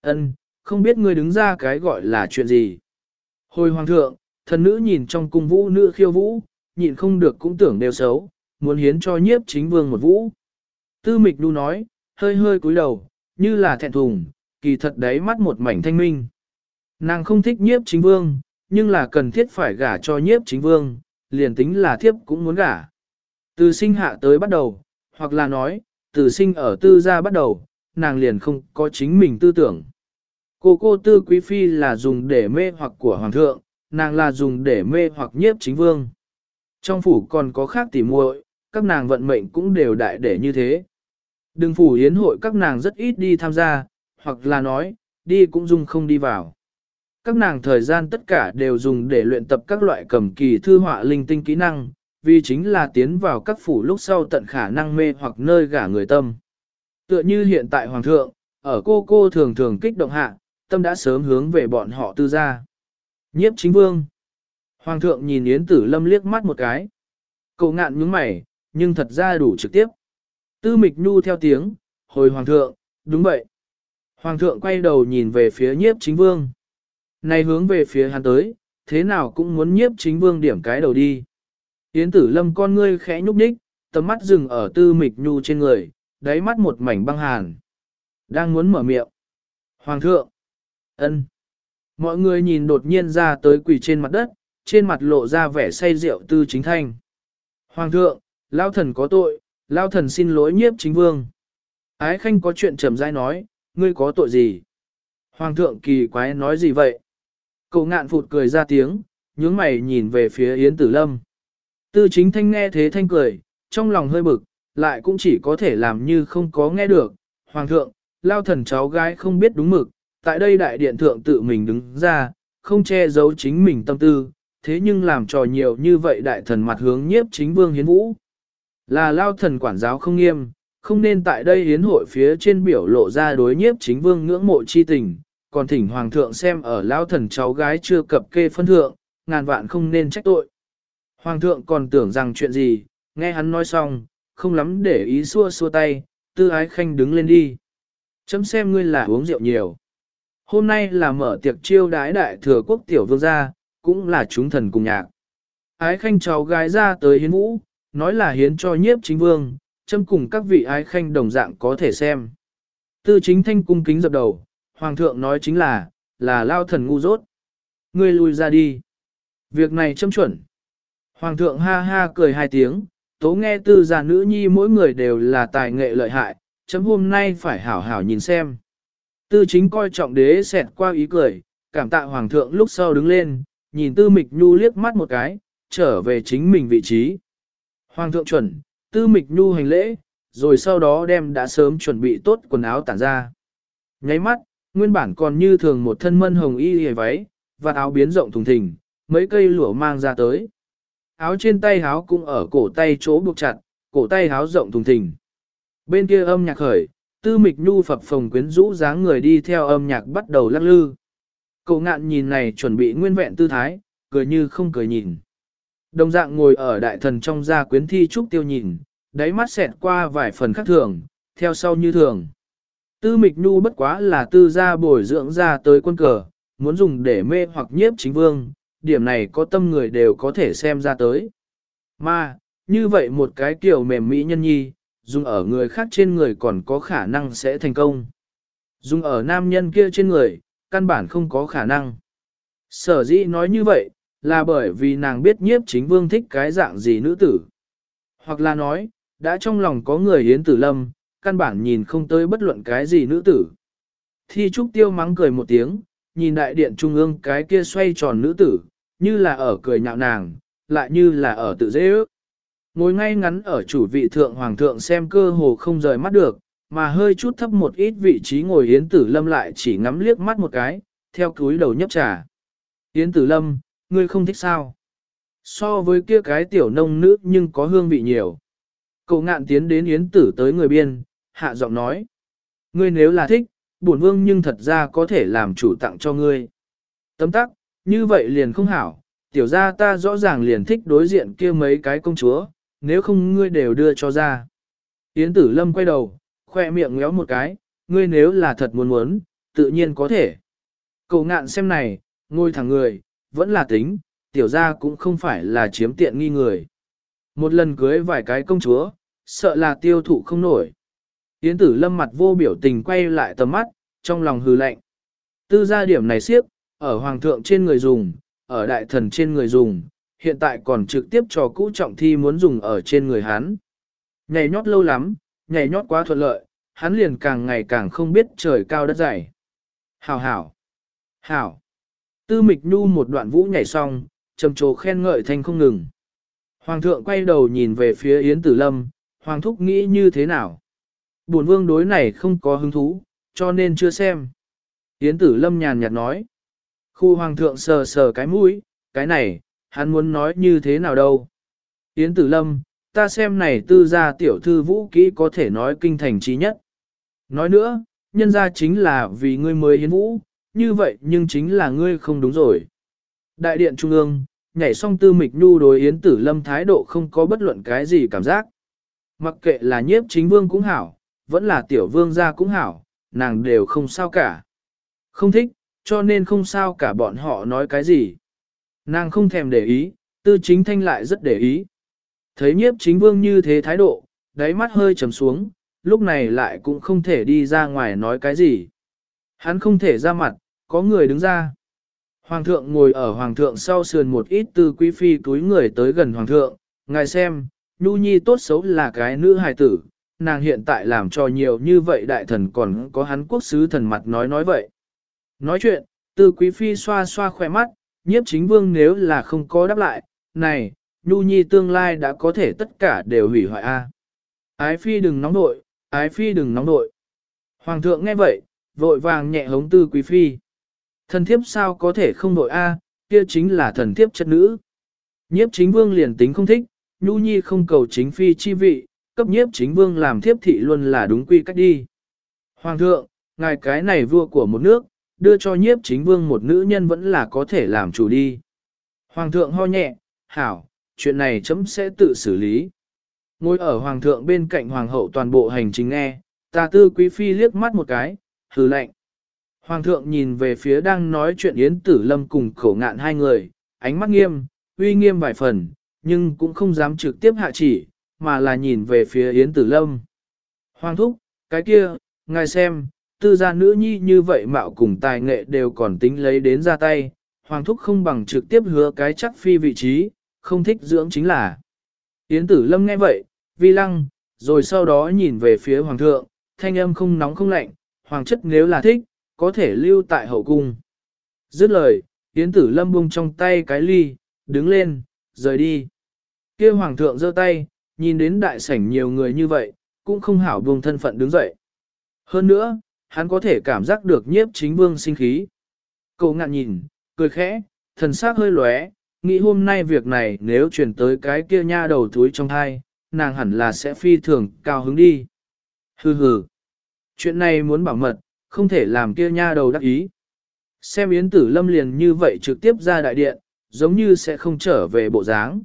ân không biết ngươi đứng ra cái gọi là chuyện gì. Hồi hoàng thượng, thần nữ nhìn trong cung vũ nữ khiêu vũ, nhịn không được cũng tưởng đều xấu, muốn hiến cho nhiếp chính vương một vũ. Tư mịch đu nói, hơi hơi cúi đầu, như là thẹn thùng, kỳ thật đáy mắt một mảnh thanh minh. Nàng không thích nhiếp chính vương, nhưng là cần thiết phải gả cho nhiếp chính vương, liền tính là thiếp cũng muốn gả. Từ sinh hạ tới bắt đầu, hoặc là nói, từ sinh ở tư gia bắt đầu, nàng liền không có chính mình tư tưởng. Cô cô tư quý phi là dùng để mê hoặc của hoàng thượng, nàng là dùng để mê hoặc nhiếp chính vương. Trong phủ còn có khác tỉ muội, các nàng vận mệnh cũng đều đại để như thế. Đừng phủ yến hội các nàng rất ít đi tham gia, hoặc là nói, đi cũng dung không đi vào. Các nàng thời gian tất cả đều dùng để luyện tập các loại cầm kỳ thư họa linh tinh kỹ năng, vì chính là tiến vào các phủ lúc sau tận khả năng mê hoặc nơi gả người tâm. Tựa như hiện tại Hoàng thượng, ở cô cô thường thường kích động hạ, tâm đã sớm hướng về bọn họ tư gia. Nhiếp chính vương. Hoàng thượng nhìn Yến Tử Lâm liếc mắt một cái. Cậu ngạn nhướng mày, nhưng thật ra đủ trực tiếp. Tư mịch nhu theo tiếng, hồi Hoàng thượng, đúng vậy. Hoàng thượng quay đầu nhìn về phía nhiếp chính vương. Này hướng về phía hắn tới, thế nào cũng muốn nhiếp chính vương điểm cái đầu đi. Yến tử lâm con ngươi khẽ nhúc nhích, tầm mắt dừng ở tư mịch nhu trên người, đáy mắt một mảnh băng hàn. Đang muốn mở miệng. Hoàng thượng. ân. Mọi người nhìn đột nhiên ra tới quỳ trên mặt đất, trên mặt lộ ra vẻ say rượu tư chính thanh. Hoàng thượng, lao thần có tội, lao thần xin lỗi nhiếp chính vương. Ái khanh có chuyện trầm dai nói, ngươi có tội gì? Hoàng thượng kỳ quái nói gì vậy? Cậu ngạn phụt cười ra tiếng, nhướng mày nhìn về phía Yến Tử Lâm. Tư chính thanh nghe thế thanh cười, trong lòng hơi bực, lại cũng chỉ có thể làm như không có nghe được. Hoàng thượng, lao thần cháu gái không biết đúng mực, tại đây đại điện thượng tự mình đứng ra, không che giấu chính mình tâm tư, thế nhưng làm trò nhiều như vậy đại thần mặt hướng nhiếp chính vương hiến vũ. Là lao thần quản giáo không nghiêm, không nên tại đây hiến hội phía trên biểu lộ ra đối nhiếp chính vương ngưỡng mộ chi tình, còn thỉnh hoàng thượng xem ở lao thần cháu gái chưa cập kê phân thượng, ngàn vạn không nên trách tội. Hoàng thượng còn tưởng rằng chuyện gì, nghe hắn nói xong, không lắm để ý xua xua tay, tư ái khanh đứng lên đi. Chấm xem ngươi là uống rượu nhiều. Hôm nay là mở tiệc chiêu đái đại thừa quốc tiểu vương gia, cũng là chúng thần cùng nhạc. Ái khanh cháu gái ra tới hiến vũ, nói là hiến cho nhiếp chính vương, châm cùng các vị ái khanh đồng dạng có thể xem. Tư chính thanh cung kính dập đầu, hoàng thượng nói chính là, là lao thần ngu dốt. Ngươi lui ra đi. Việc này châm chuẩn. Hoàng thượng ha ha cười hai tiếng, tố nghe tư già nữ nhi mỗi người đều là tài nghệ lợi hại, chấm hôm nay phải hảo hảo nhìn xem. Tư chính coi trọng đế xẹt qua ý cười, cảm tạ hoàng thượng lúc sau đứng lên, nhìn tư mịch nhu liếc mắt một cái, trở về chính mình vị trí. Hoàng thượng chuẩn, tư mịch nhu hành lễ, rồi sau đó đem đã sớm chuẩn bị tốt quần áo tản ra. Nháy mắt, nguyên bản còn như thường một thân mân hồng y hề váy, và áo biến rộng thùng thình, mấy cây lụa mang ra tới. Áo trên tay áo cũng ở cổ tay chỗ buộc chặt, cổ tay áo rộng thùng thình. Bên kia âm nhạc khởi, tư mịch nhu phập phồng quyến rũ dáng người đi theo âm nhạc bắt đầu lắc lư. Cậu ngạn nhìn này chuẩn bị nguyên vẹn tư thái, cười như không cười nhìn. Đồng dạng ngồi ở đại thần trong gia quyến thi trúc tiêu nhìn, đáy mắt xẹt qua vài phần khác thường, theo sau như thường. Tư mịch nhu bất quá là tư gia bồi dưỡng ra tới quân cờ, muốn dùng để mê hoặc nhiếp chính vương, điểm này có tâm người đều có thể xem ra tới. Mà, như vậy một cái kiểu mềm mỹ nhân nhi, dùng ở người khác trên người còn có khả năng sẽ thành công. Dùng ở nam nhân kia trên người, căn bản không có khả năng. Sở dĩ nói như vậy, là bởi vì nàng biết nhiếp chính vương thích cái dạng gì nữ tử. Hoặc là nói, đã trong lòng có người hiến tử lâm, căn bản nhìn không tới bất luận cái gì nữ tử. Thi trúc tiêu mắng cười một tiếng, nhìn đại điện trung ương cái kia xoay tròn nữ tử, như là ở cười nhạo nàng, lại như là ở tự dễ ước. Ngồi ngay ngắn ở chủ vị thượng hoàng thượng xem cơ hồ không rời mắt được, mà hơi chút thấp một ít vị trí ngồi Yến Tử Lâm lại chỉ ngắm liếc mắt một cái, theo cúi đầu nhấp trà. Yến Tử Lâm, ngươi không thích sao? So với kia cái tiểu nông nữ nhưng có hương vị nhiều. Cậu ngạn tiến đến Yến Tử tới người biên, hạ giọng nói. Ngươi nếu là thích, bổn vương nhưng thật ra có thể làm chủ tặng cho ngươi. Tấm tắc, như vậy liền không hảo, tiểu gia ta rõ ràng liền thích đối diện kia mấy cái công chúa, nếu không ngươi đều đưa cho ra. Yến tử lâm quay đầu, khoe miệng ngéo một cái, ngươi nếu là thật muốn muốn, tự nhiên có thể. Cậu ngạn xem này, ngôi thẳng người, vẫn là tính, tiểu gia cũng không phải là chiếm tiện nghi người. Một lần cưới vài cái công chúa, sợ là tiêu thụ không nổi. Yến tử lâm mặt vô biểu tình quay lại tầm mắt, trong lòng hư lạnh. Tư gia điểm này siếp, ở hoàng thượng trên người dùng, ở đại thần trên người dùng, hiện tại còn trực tiếp cho cũ trọng thi muốn dùng ở trên người hắn. Nhảy nhót lâu lắm, nhảy nhót quá thuận lợi, hắn liền càng ngày càng không biết trời cao đất dày. Hảo hảo, hảo. Tư mịch nhu một đoạn vũ nhảy xong, trầm trồ khen ngợi thanh không ngừng. Hoàng thượng quay đầu nhìn về phía Yến Tử Lâm, Hoàng thúc nghĩ như thế nào? Bổn vương đối này không có hứng thú, cho nên chưa xem. Yến Tử Lâm nhàn nhạt nói. Khu Hoàng thượng sờ sờ cái mũi, cái này, hắn muốn nói như thế nào đâu? Yến Tử Lâm, ta xem này tư gia tiểu thư vũ kỹ có thể nói kinh thành trí nhất. Nói nữa, nhân ra chính là vì ngươi mới hiến vũ, như vậy nhưng chính là ngươi không đúng rồi. Đại điện Trung ương, nhảy xong tư mịch nhu đối Yến Tử Lâm thái độ không có bất luận cái gì cảm giác. Mặc kệ là nhiếp chính vương cũng hảo, vẫn là tiểu vương gia cũng hảo, nàng đều không sao cả. Không thích, cho nên không sao cả bọn họ nói cái gì. Nàng không thèm để ý, tư chính thanh lại rất để ý. Thấy nhiếp chính vương như thế thái độ, đáy mắt hơi trầm xuống, lúc này lại cũng không thể đi ra ngoài nói cái gì. Hắn không thể ra mặt, có người đứng ra. Hoàng thượng ngồi ở hoàng thượng sau sườn một ít từ quý phi túi người tới gần hoàng thượng, ngài xem, Nhu Nhi tốt xấu là cái nữ hài tử, nàng hiện tại làm cho nhiều như vậy đại thần còn có hắn quốc sứ thần mặt nói nói vậy. Nói chuyện, từ quý phi xoa xoa khỏe mắt, nhiếp chính vương nếu là không có đáp lại, này, Nhu Nhi tương lai đã có thể tất cả đều hủy hoại a. Ái phi đừng nóng nội, ái phi đừng nóng nội. Hoàng thượng nghe vậy, vội vàng nhẹ hống tư quý phi. Thần thiếp sao có thể không nội a, kia chính là thần thiếp chất nữ. Nhiếp chính vương liền tính không thích, Nhu Nhi không cầu chính phi chi vị, cấp nhiếp chính vương làm thiếp thị luôn là đúng quy cách đi. Hoàng thượng, ngài cái này vua của một nước, đưa cho nhiếp chính vương một nữ nhân vẫn là có thể làm chủ đi. Hoàng thượng ho nhẹ, hảo, chuyện này chấm sẽ tự xử lý. Ngồi ở hoàng thượng bên cạnh hoàng hậu toàn bộ hành trình nghe, ta tư quý phi liếc mắt một cái, hừ lạnh. Hoàng thượng nhìn về phía đang nói chuyện Yến Tử Lâm cùng khổ ngạn hai người, ánh mắt nghiêm, uy nghiêm vài phần, nhưng cũng không dám trực tiếp hạ chỉ, mà là nhìn về phía Yến Tử Lâm. Hoàng thúc, cái kia, ngài xem, tư gia nữ nhi như vậy mạo cùng tài nghệ đều còn tính lấy đến ra tay, Hoàng thúc không bằng trực tiếp hứa cái chắc phi vị trí, không thích dưỡng chính là. Yến Tử Lâm nghe vậy, vi lăng, rồi sau đó nhìn về phía Hoàng thượng, thanh âm không nóng không lạnh, Hoàng chất nếu là thích, có thể lưu tại hậu cung. Dứt lời, Yến Tử Lâm buông trong tay cái ly, đứng lên, rời đi. kia Hoàng thượng giơ tay, nhìn đến đại sảnh nhiều người như vậy, cũng không hảo buông thân phận đứng dậy. Hơn nữa, hắn có thể cảm giác được nhiếp chính vương sinh khí. Cậu ngạn nhìn, cười khẽ, thần sắc hơi lóe, nghĩ hôm nay việc này nếu truyền tới cái kia nha đầu túi trong thai, nàng hẳn là sẽ phi thường cao hứng đi. Hừ hừ. Chuyện này muốn bảo mật, không thể làm kia nha đầu đắc ý. Xem Yến Tử Lâm liền như vậy trực tiếp ra đại điện, giống như sẽ không trở về bộ dáng.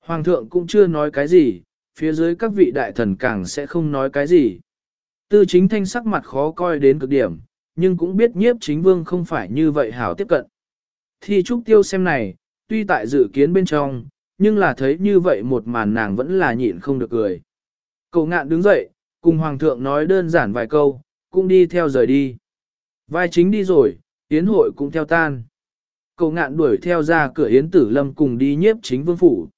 Hoàng thượng cũng chưa nói cái gì, phía dưới các vị đại thần càng sẽ không nói cái gì. Tư chính thanh sắc mặt khó coi đến cực điểm, nhưng cũng biết nhiếp chính vương không phải như vậy hảo tiếp cận. Thi trúc tiêu xem này, tuy tại dự kiến bên trong, nhưng là thấy như vậy một màn nàng vẫn là nhịn không được cười. Cậu ngạn đứng dậy, cùng hoàng thượng nói đơn giản vài câu, cũng đi theo rời đi. Vai chính đi rồi, yến hội cũng theo tan. Cậu ngạn đuổi theo ra cửa yến tử lâm cùng đi nhiếp chính vương phủ.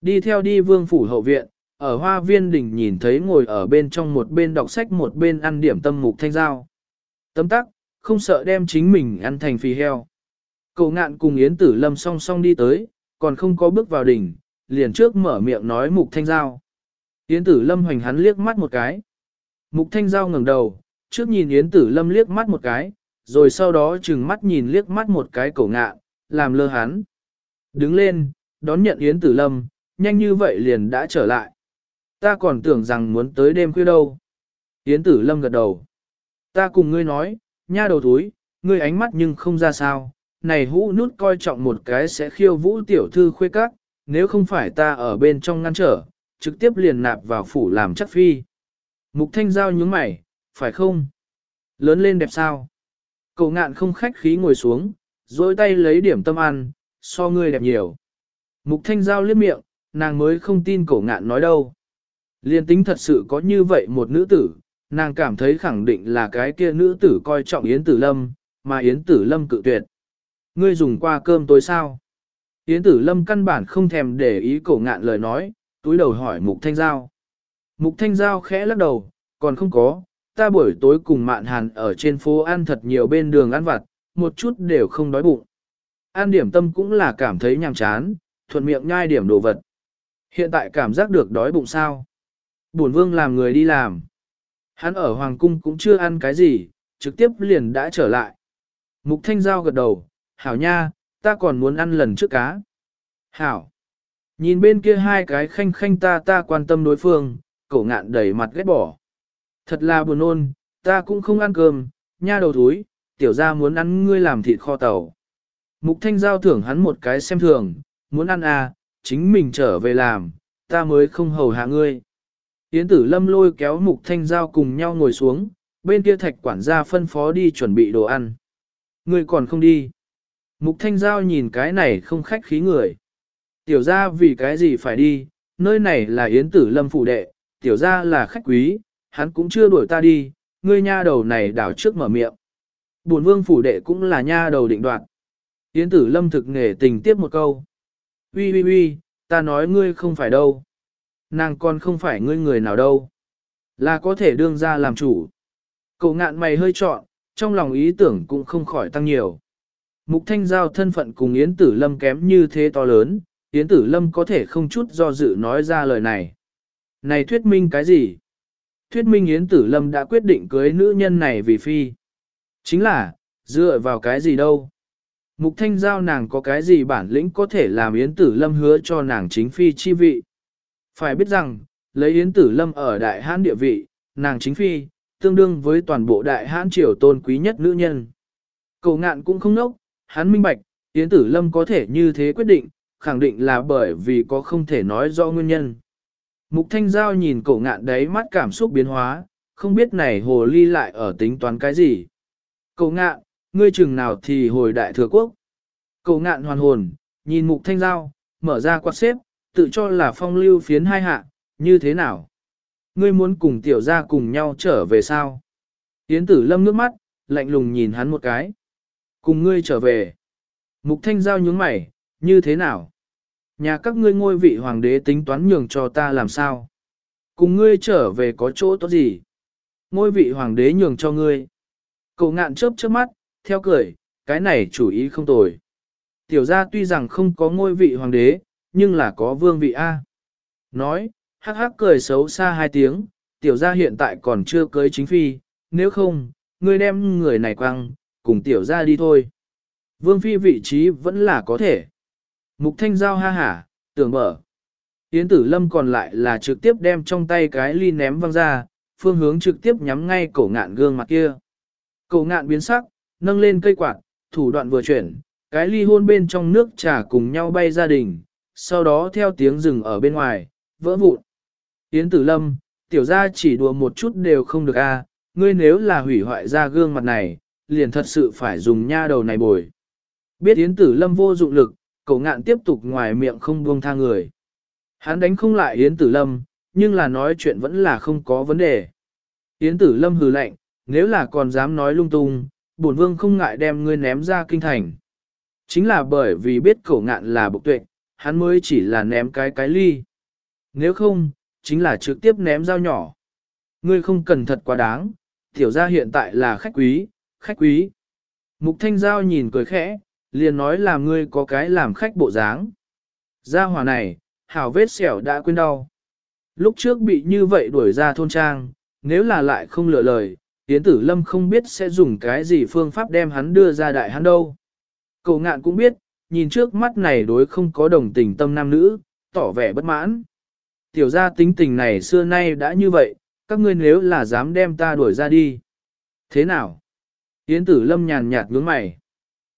Đi theo đi vương phủ hậu viện, ở hoa viên đỉnh nhìn thấy ngồi ở bên trong một bên đọc sách một bên ăn điểm tâm mục thanh giao. Tấm tắc, không sợ đem chính mình ăn thành phì heo. Cậu ngạn cùng Yến Tử Lâm song song đi tới, còn không có bước vào đỉnh, liền trước mở miệng nói mục thanh giao. Yến Tử Lâm hoành hắn liếc mắt một cái. Mục thanh giao ngẩng đầu, trước nhìn Yến Tử Lâm liếc mắt một cái, rồi sau đó chừng mắt nhìn liếc mắt một cái cổ ngạ, làm lơ hắn. Đứng lên, đón nhận Yến Tử Lâm, nhanh như vậy liền đã trở lại. Ta còn tưởng rằng muốn tới đêm khuya đâu. Yến Tử Lâm gật đầu. Ta cùng ngươi nói, nha đầu túi, ngươi ánh mắt nhưng không ra sao, này hũ nút coi trọng một cái sẽ khiêu vũ tiểu thư khuê các, nếu không phải ta ở bên trong ngăn trở, trực tiếp liền nạp vào phủ làm chắc phi. Mục thanh giao nhướng mày, phải không? Lớn lên đẹp sao? Cậu ngạn không khách khí ngồi xuống, dối tay lấy điểm tâm ăn, so ngươi đẹp nhiều. Mục thanh giao liếc miệng, nàng mới không tin cổ ngạn nói đâu. Liên tính thật sự có như vậy một nữ tử, nàng cảm thấy khẳng định là cái kia nữ tử coi trọng Yến Tử Lâm, mà Yến Tử Lâm cự tuyệt. Ngươi dùng qua cơm tối sao? Yến Tử Lâm căn bản không thèm để ý cổ ngạn lời nói, túi đầu hỏi Mục Thanh Giao. Mục Thanh Giao khẽ lắc đầu, còn không có, ta buổi tối cùng mạn hàn ở trên phố ăn thật nhiều bên đường ăn vặt, một chút đều không đói bụng. An điểm tâm cũng là cảm thấy nhàm chán, thuận miệng nhai điểm đồ vật. Hiện tại cảm giác được đói bụng sao. Bổn vương làm người đi làm. Hắn ở Hoàng Cung cũng chưa ăn cái gì, trực tiếp liền đã trở lại. Mục Thanh Giao gật đầu, hảo nha, ta còn muốn ăn lần trước cá. Hảo. Nhìn bên kia hai cái khanh khanh ta ta quan tâm đối phương, cậu ngạn đẩy mặt ghét bỏ. Thật là buồn ôn, ta cũng không ăn cơm, nha đầu thúi, tiểu ra muốn ăn ngươi làm thịt kho tàu. Mục Thanh Giao thưởng hắn một cái xem thường, muốn ăn à, chính mình trở về làm, ta mới không hầu hạ ngươi. Yến tử lâm lôi kéo Mục Thanh Giao cùng nhau ngồi xuống, bên kia thạch quản gia phân phó đi chuẩn bị đồ ăn. Ngươi còn không đi. Mục Thanh Giao nhìn cái này không khách khí người. Tiểu ra vì cái gì phải đi, nơi này là Yến tử lâm phủ đệ, tiểu ra là khách quý, hắn cũng chưa đuổi ta đi, ngươi nha đầu này đảo trước mở miệng. Bổn vương phủ đệ cũng là nha đầu định đoạt. Yến tử lâm thực nghề tình tiếp một câu. Ui ui ui, ta nói ngươi không phải đâu. Nàng còn không phải ngươi người nào đâu. Là có thể đương ra làm chủ. Cậu ngạn mày hơi trọn, trong lòng ý tưởng cũng không khỏi tăng nhiều. Mục thanh giao thân phận cùng Yến tử lâm kém như thế to lớn, Yến tử lâm có thể không chút do dự nói ra lời này. Này thuyết minh cái gì? Thuyết minh Yến tử lâm đã quyết định cưới nữ nhân này vì phi. Chính là, dựa vào cái gì đâu? Mục thanh giao nàng có cái gì bản lĩnh có thể làm Yến Tử Lâm hứa cho nàng chính phi chi vị. Phải biết rằng, lấy Yến Tử Lâm ở đại Hán địa vị, nàng chính phi, tương đương với toàn bộ đại Hán triều tôn quý nhất nữ nhân. Cầu ngạn cũng không nốc, hắn minh bạch, Yến Tử Lâm có thể như thế quyết định, khẳng định là bởi vì có không thể nói rõ nguyên nhân. Mục Thanh Giao nhìn cổ ngạn đấy mắt cảm xúc biến hóa, không biết này hồ ly lại ở tính toán cái gì. Cổ ngạn, ngươi chừng nào thì hồi đại thừa quốc. Cổ ngạn hoàn hồn, nhìn Mục Thanh Giao, mở ra quạt xếp, tự cho là phong lưu phiến hai hạ, như thế nào? Ngươi muốn cùng tiểu gia cùng nhau trở về sao? Yến tử lâm nước mắt, lạnh lùng nhìn hắn một cái. Cùng ngươi trở về. Mục thanh giao nhướng mày, như thế nào? Nhà các ngươi ngôi vị hoàng đế tính toán nhường cho ta làm sao? Cùng ngươi trở về có chỗ tốt gì? Ngôi vị hoàng đế nhường cho ngươi. Cậu ngạn chớp chớp mắt, theo cười, cái này chủ ý không tồi. Tiểu gia tuy rằng không có ngôi vị hoàng đế, nhưng là có vương vị A. Nói, hắc hắc cười xấu xa hai tiếng, tiểu gia hiện tại còn chưa cưới chính phi, nếu không, ngươi đem người này quăng, cùng tiểu gia đi thôi. Vương phi vị trí vẫn là có thể. Mục thanh giao ha hả, tưởng mở. Yến tử lâm còn lại là trực tiếp đem trong tay cái ly ném văng ra, phương hướng trực tiếp nhắm ngay cổ ngạn gương mặt kia. Cổ ngạn biến sắc, nâng lên cây quạt, thủ đoạn vừa chuyển, cái ly hôn bên trong nước trà cùng nhau bay ra đình, sau đó theo tiếng rừng ở bên ngoài, vỡ vụn. Yến tử lâm, tiểu gia chỉ đùa một chút đều không được a, ngươi nếu là hủy hoại ra gương mặt này, liền thật sự phải dùng nha đầu này bồi. Biết Yến tử lâm vô dụng lực, cậu ngạn tiếp tục ngoài miệng không buông tha người. Hắn đánh không lại Yến tử lâm, nhưng là nói chuyện vẫn là không có vấn đề. Yến tử lâm hừ lạnh, nếu là còn dám nói lung tung, bổn vương không ngại đem ngươi ném ra kinh thành. Chính là bởi vì biết cậu ngạn là bộc tuệ, hắn mới chỉ là ném cái cái ly. Nếu không, chính là trực tiếp ném dao nhỏ. Ngươi không cần thật quá đáng, tiểu gia hiện tại là khách quý, khách quý. Mục thanh giao nhìn cười khẽ, liền nói là ngươi có cái làm khách bộ dáng. Gia hỏa này, hảo vết sẹo đã quên đau. Lúc trước bị như vậy đuổi ra thôn trang, nếu là lại không lựa lời, Yến Tử Lâm không biết sẽ dùng cái gì phương pháp đem hắn đưa ra đại hắn đâu. Cậu ngạn cũng biết, nhìn trước mắt này đối không có đồng tình tâm nam nữ, tỏ vẻ bất mãn. Tiểu gia tính tình này xưa nay đã như vậy, các ngươi nếu là dám đem ta đuổi ra đi. Thế nào? Yến tử lâm nhàn nhạt nhướng mày.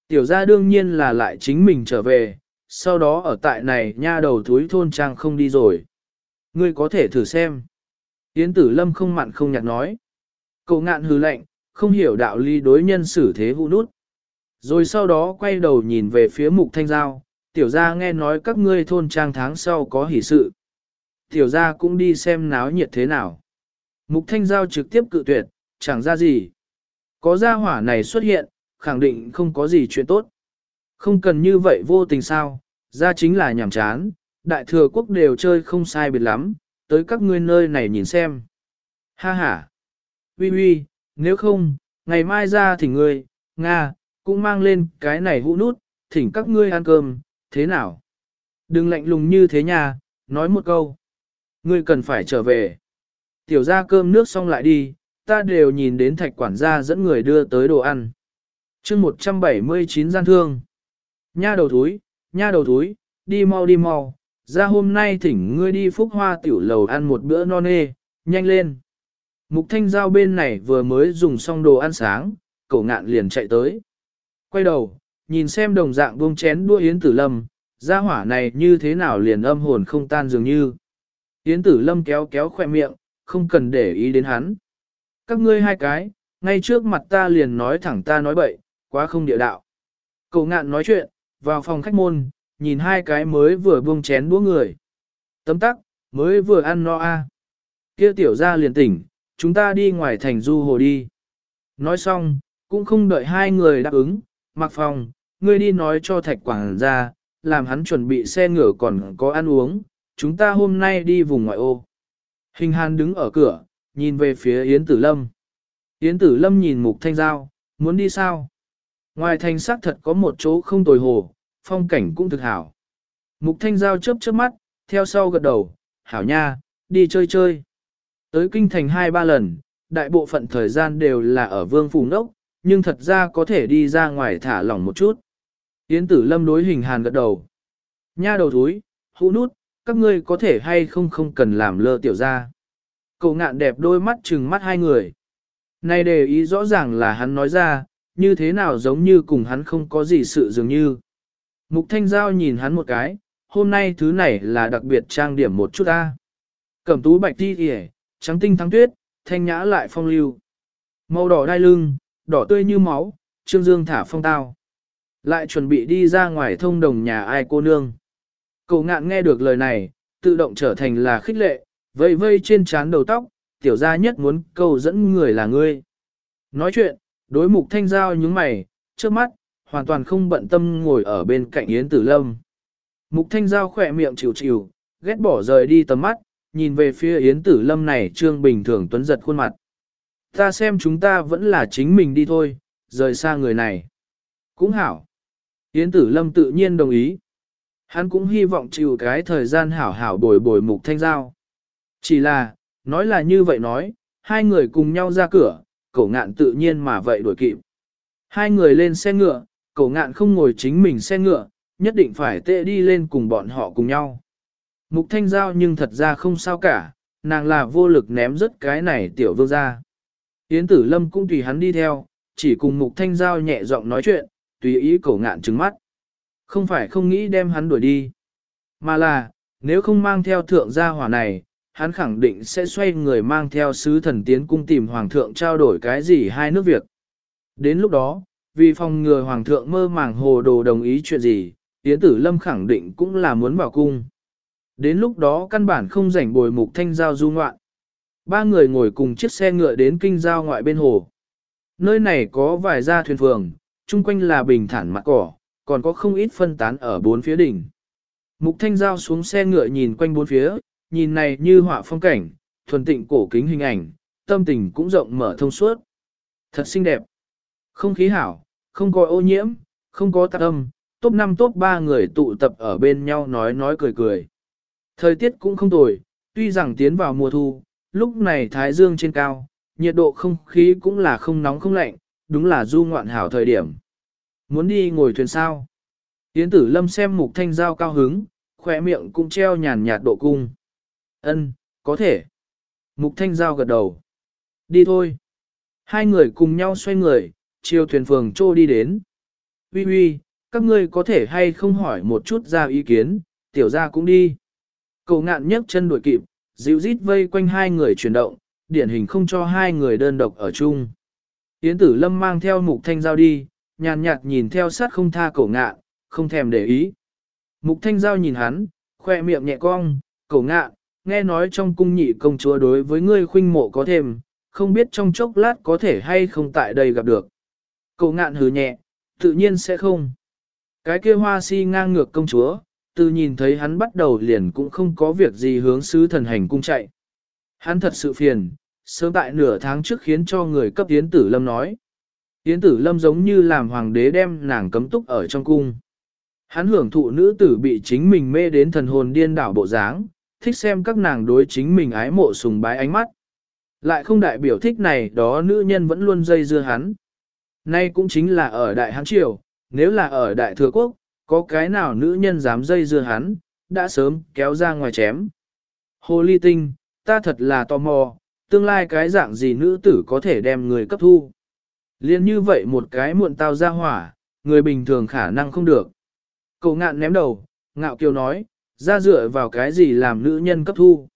Tiểu gia đương nhiên là lại chính mình trở về, sau đó ở tại này nha đầu túi thôn trang không đi rồi. Ngươi có thể thử xem. Yến tử lâm không mặn không nhạt nói. Cậu ngạn hư lạnh, không hiểu đạo lý đối nhân xử thế hụ nút. Rồi sau đó quay đầu nhìn về phía mục thanh giao, tiểu gia nghe nói các ngươi thôn trang tháng sau có hỷ sự. Tiểu gia cũng đi xem náo nhiệt thế nào. Mục thanh giao trực tiếp cự tuyệt, chẳng ra gì. Có gia hỏa này xuất hiện, khẳng định không có gì chuyện tốt. Không cần như vậy vô tình sao, ra chính là nhảm chán, đại thừa quốc đều chơi không sai biệt lắm, tới các ngươi nơi này nhìn xem. Ha ha. Uy uy, nếu không, ngày mai ra thì ngươi, Nga, cũng mang lên cái này hũ nút, thỉnh các ngươi ăn cơm, thế nào? Đừng lạnh lùng như thế nha, nói một câu. Ngươi cần phải trở về. Tiểu ra cơm nước xong lại đi, ta đều nhìn đến thạch quản gia dẫn người đưa tới đồ ăn chương 179 gian thương. Nha đầu thúi, nha đầu thúi, đi mau đi mau, ra hôm nay thỉnh ngươi đi phúc hoa tiểu lầu ăn một bữa non nê, nhanh lên. Mục thanh giao bên này vừa mới dùng xong đồ ăn sáng, cậu ngạn liền chạy tới. Quay đầu, nhìn xem đồng dạng buông chén đua Yến Tử Lâm, gia hỏa này như thế nào liền âm hồn không tan dường như. Yến Tử Lâm kéo kéo khỏe miệng, không cần để ý đến hắn. Các ngươi hai cái, ngay trước mặt ta liền nói thẳng ta nói bậy, quá không địa đạo. Cậu ngạn nói chuyện, vào phòng khách môn, nhìn hai cái mới vừa buông chén đũa người. Tấm tắc, mới vừa ăn no a. Kia tiểu ra liền tỉnh, chúng ta đi ngoài thành du hồ đi. Nói xong, cũng không đợi hai người đáp ứng, mặc phòng, ngươi đi nói cho thạch quảng ra, làm hắn chuẩn bị xe ngựa còn có ăn uống, chúng ta hôm nay đi vùng ngoại ô. Hình hàn đứng ở cửa, nhìn về phía Yến Tử Lâm. Yến Tử Lâm nhìn Mục Thanh Giao, muốn đi sao? Ngoài thành xác thật có một chỗ không tồi hồ, phong cảnh cũng thực hảo. Mục Thanh Giao chớp chớp mắt, theo sau gật đầu, hảo nha, đi chơi chơi. Tới kinh thành hai ba lần, đại bộ phận thời gian đều là ở vương phủ nốc, nhưng thật ra có thể đi ra ngoài thả lỏng một chút. Yến tử lâm đối hình hàn gật đầu. Nha đầu thúi, hũ nút, các ngươi có thể hay không không cần làm lơ tiểu ra. Cậu ngạn đẹp đôi mắt trừng mắt hai người. Này đề ý rõ ràng là hắn nói ra, như thế nào giống như cùng hắn không có gì sự dường như. Mục Thanh Giao nhìn hắn một cái, hôm nay thứ này là đặc biệt trang điểm một chút ta. Cẩm tú bạch ti kìa, trắng tinh thắng tuyết, thanh nhã lại phong lưu. Màu đỏ đai lưng, đỏ tươi như máu, trương dương thả phong tao. Lại chuẩn bị đi ra ngoài thông đồng nhà ai cô nương. Cậu ngạn nghe được lời này, tự động trở thành là khích lệ, vây vây trên trán đầu tóc, tiểu gia nhất muốn câu dẫn người là ngươi. Nói chuyện, đối mục thanh giao nhướng mày, trước mắt, hoàn toàn không bận tâm ngồi ở bên cạnh Yến Tử Lâm. Mục thanh giao khỏe miệng chịu chịu, ghét bỏ rời đi tầm mắt, nhìn về phía Yến Tử Lâm này trương bình thường tuấn giật khuôn mặt. Ta xem chúng ta vẫn là chính mình đi thôi, rời xa người này. Cũng hảo. Yến Tử Lâm tự nhiên đồng ý. Hắn cũng hy vọng chịu cái thời gian hảo hảo bồi bồi mục thanh giao. Chỉ là, nói là như vậy nói, hai người cùng nhau ra cửa, cổ ngạn tự nhiên mà vậy đuổi kịp. Hai người lên xe ngựa, cổ ngạn không ngồi chính mình xe ngựa, nhất định phải tệ đi lên cùng bọn họ cùng nhau. Mục thanh giao nhưng thật ra không sao cả, nàng là vô lực ném rớt cái này tiểu vương ra. Yến tử lâm cũng tùy hắn đi theo, chỉ cùng mục thanh giao nhẹ giọng nói chuyện, tùy ý cổ ngạn trứng mắt. Không phải không nghĩ đem hắn đuổi đi, mà là, nếu không mang theo thượng gia hỏa này, hắn khẳng định sẽ xoay người mang theo sứ thần tiến cung tìm hoàng thượng trao đổi cái gì hai nước việc. Đến lúc đó, vì phòng ngừa hoàng thượng mơ màng hồ đồ đồng ý chuyện gì, Yến Tử Lâm khẳng định cũng là muốn vào cung. Đến lúc đó căn bản không rảnh bồi mục thanh giao du ngoạn. Ba người ngồi cùng chiếc xe ngựa đến kinh giao ngoại bên hồ. Nơi này có vài gia thuyền phường, chung quanh là bình thản mặt cỏ, còn có không ít phân tán ở bốn phía đỉnh. Mục thanh giao xuống xe ngựa nhìn quanh bốn phía, nhìn này như họa phong cảnh, thuần tịnh cổ kính hình ảnh, tâm tình cũng rộng mở thông suốt. Thật xinh đẹp. Không khí hảo, không có ô nhiễm, không có tạc âm, top 5 top 3 người tụ tập ở bên nhau nói nói cười cười. Thời tiết cũng không tồi, tuy rằng tiến vào mùa thu, lúc này thái dương trên cao, nhiệt độ không khí cũng là không nóng không lạnh, đúng là du ngoạn hảo thời điểm. Muốn đi ngồi thuyền sao? Yến tử lâm xem mục thanh giao cao hứng, khỏe miệng cũng treo nhàn nhạt độ cung. Ân, có thể. Mục thanh giao gật đầu. Đi thôi. Hai người cùng nhau xoay người, chiều thuyền phường trô đi đến. Uy uy, các ngươi có thể hay không hỏi một chút ra ý kiến, tiểu ra cũng đi. Cậu ngạn nhấc chân đuổi kịp, dịu rít vây quanh hai người chuyển động, điển hình không cho hai người đơn độc ở chung. Yến tử lâm mang theo mục thanh giao đi, nhàn nhạt nhìn theo sát không tha cổ ngạn, không thèm để ý. Mục thanh giao nhìn hắn, khoe miệng nhẹ cong, cổ ngạn, nghe nói trong cung nhị công chúa đối với ngươi khuynh mộ có thêm, không biết trong chốc lát có thể hay không tại đây gặp được. Cậu ngạn hừ nhẹ, tự nhiên sẽ không. Cái kia hoa si ngang ngược công chúa, từ nhìn thấy hắn bắt đầu liền cũng không có việc gì hướng sứ thần hành cung chạy. Hắn thật sự phiền, sớm tại nửa tháng trước khiến cho người cấp Yến Tử Lâm nói. Yến Tử Lâm giống như làm hoàng đế đem nàng cấm túc ở trong cung. Hắn hưởng thụ nữ tử bị chính mình mê đến thần hồn điên đảo bộ dáng, thích xem các nàng đối chính mình ái mộ sùng bái ánh mắt. Lại không đại biểu thích này đó nữ nhân vẫn luôn dây dưa hắn. Nay cũng chính là ở Đại Hán Triều, nếu là ở Đại Thừa Quốc, có cái nào nữ nhân dám dây dưa hắn, đã sớm kéo ra ngoài chém. Hồ ly tinh, ta thật là tò mò, tương lai cái dạng gì nữ tử có thể đem người cấp thu. Liên như vậy một cái muộn tao ra hỏa, người bình thường khả năng không được. Cậu ngạn ném đầu, ngạo kiều nói, ra dựa vào cái gì làm nữ nhân cấp thu.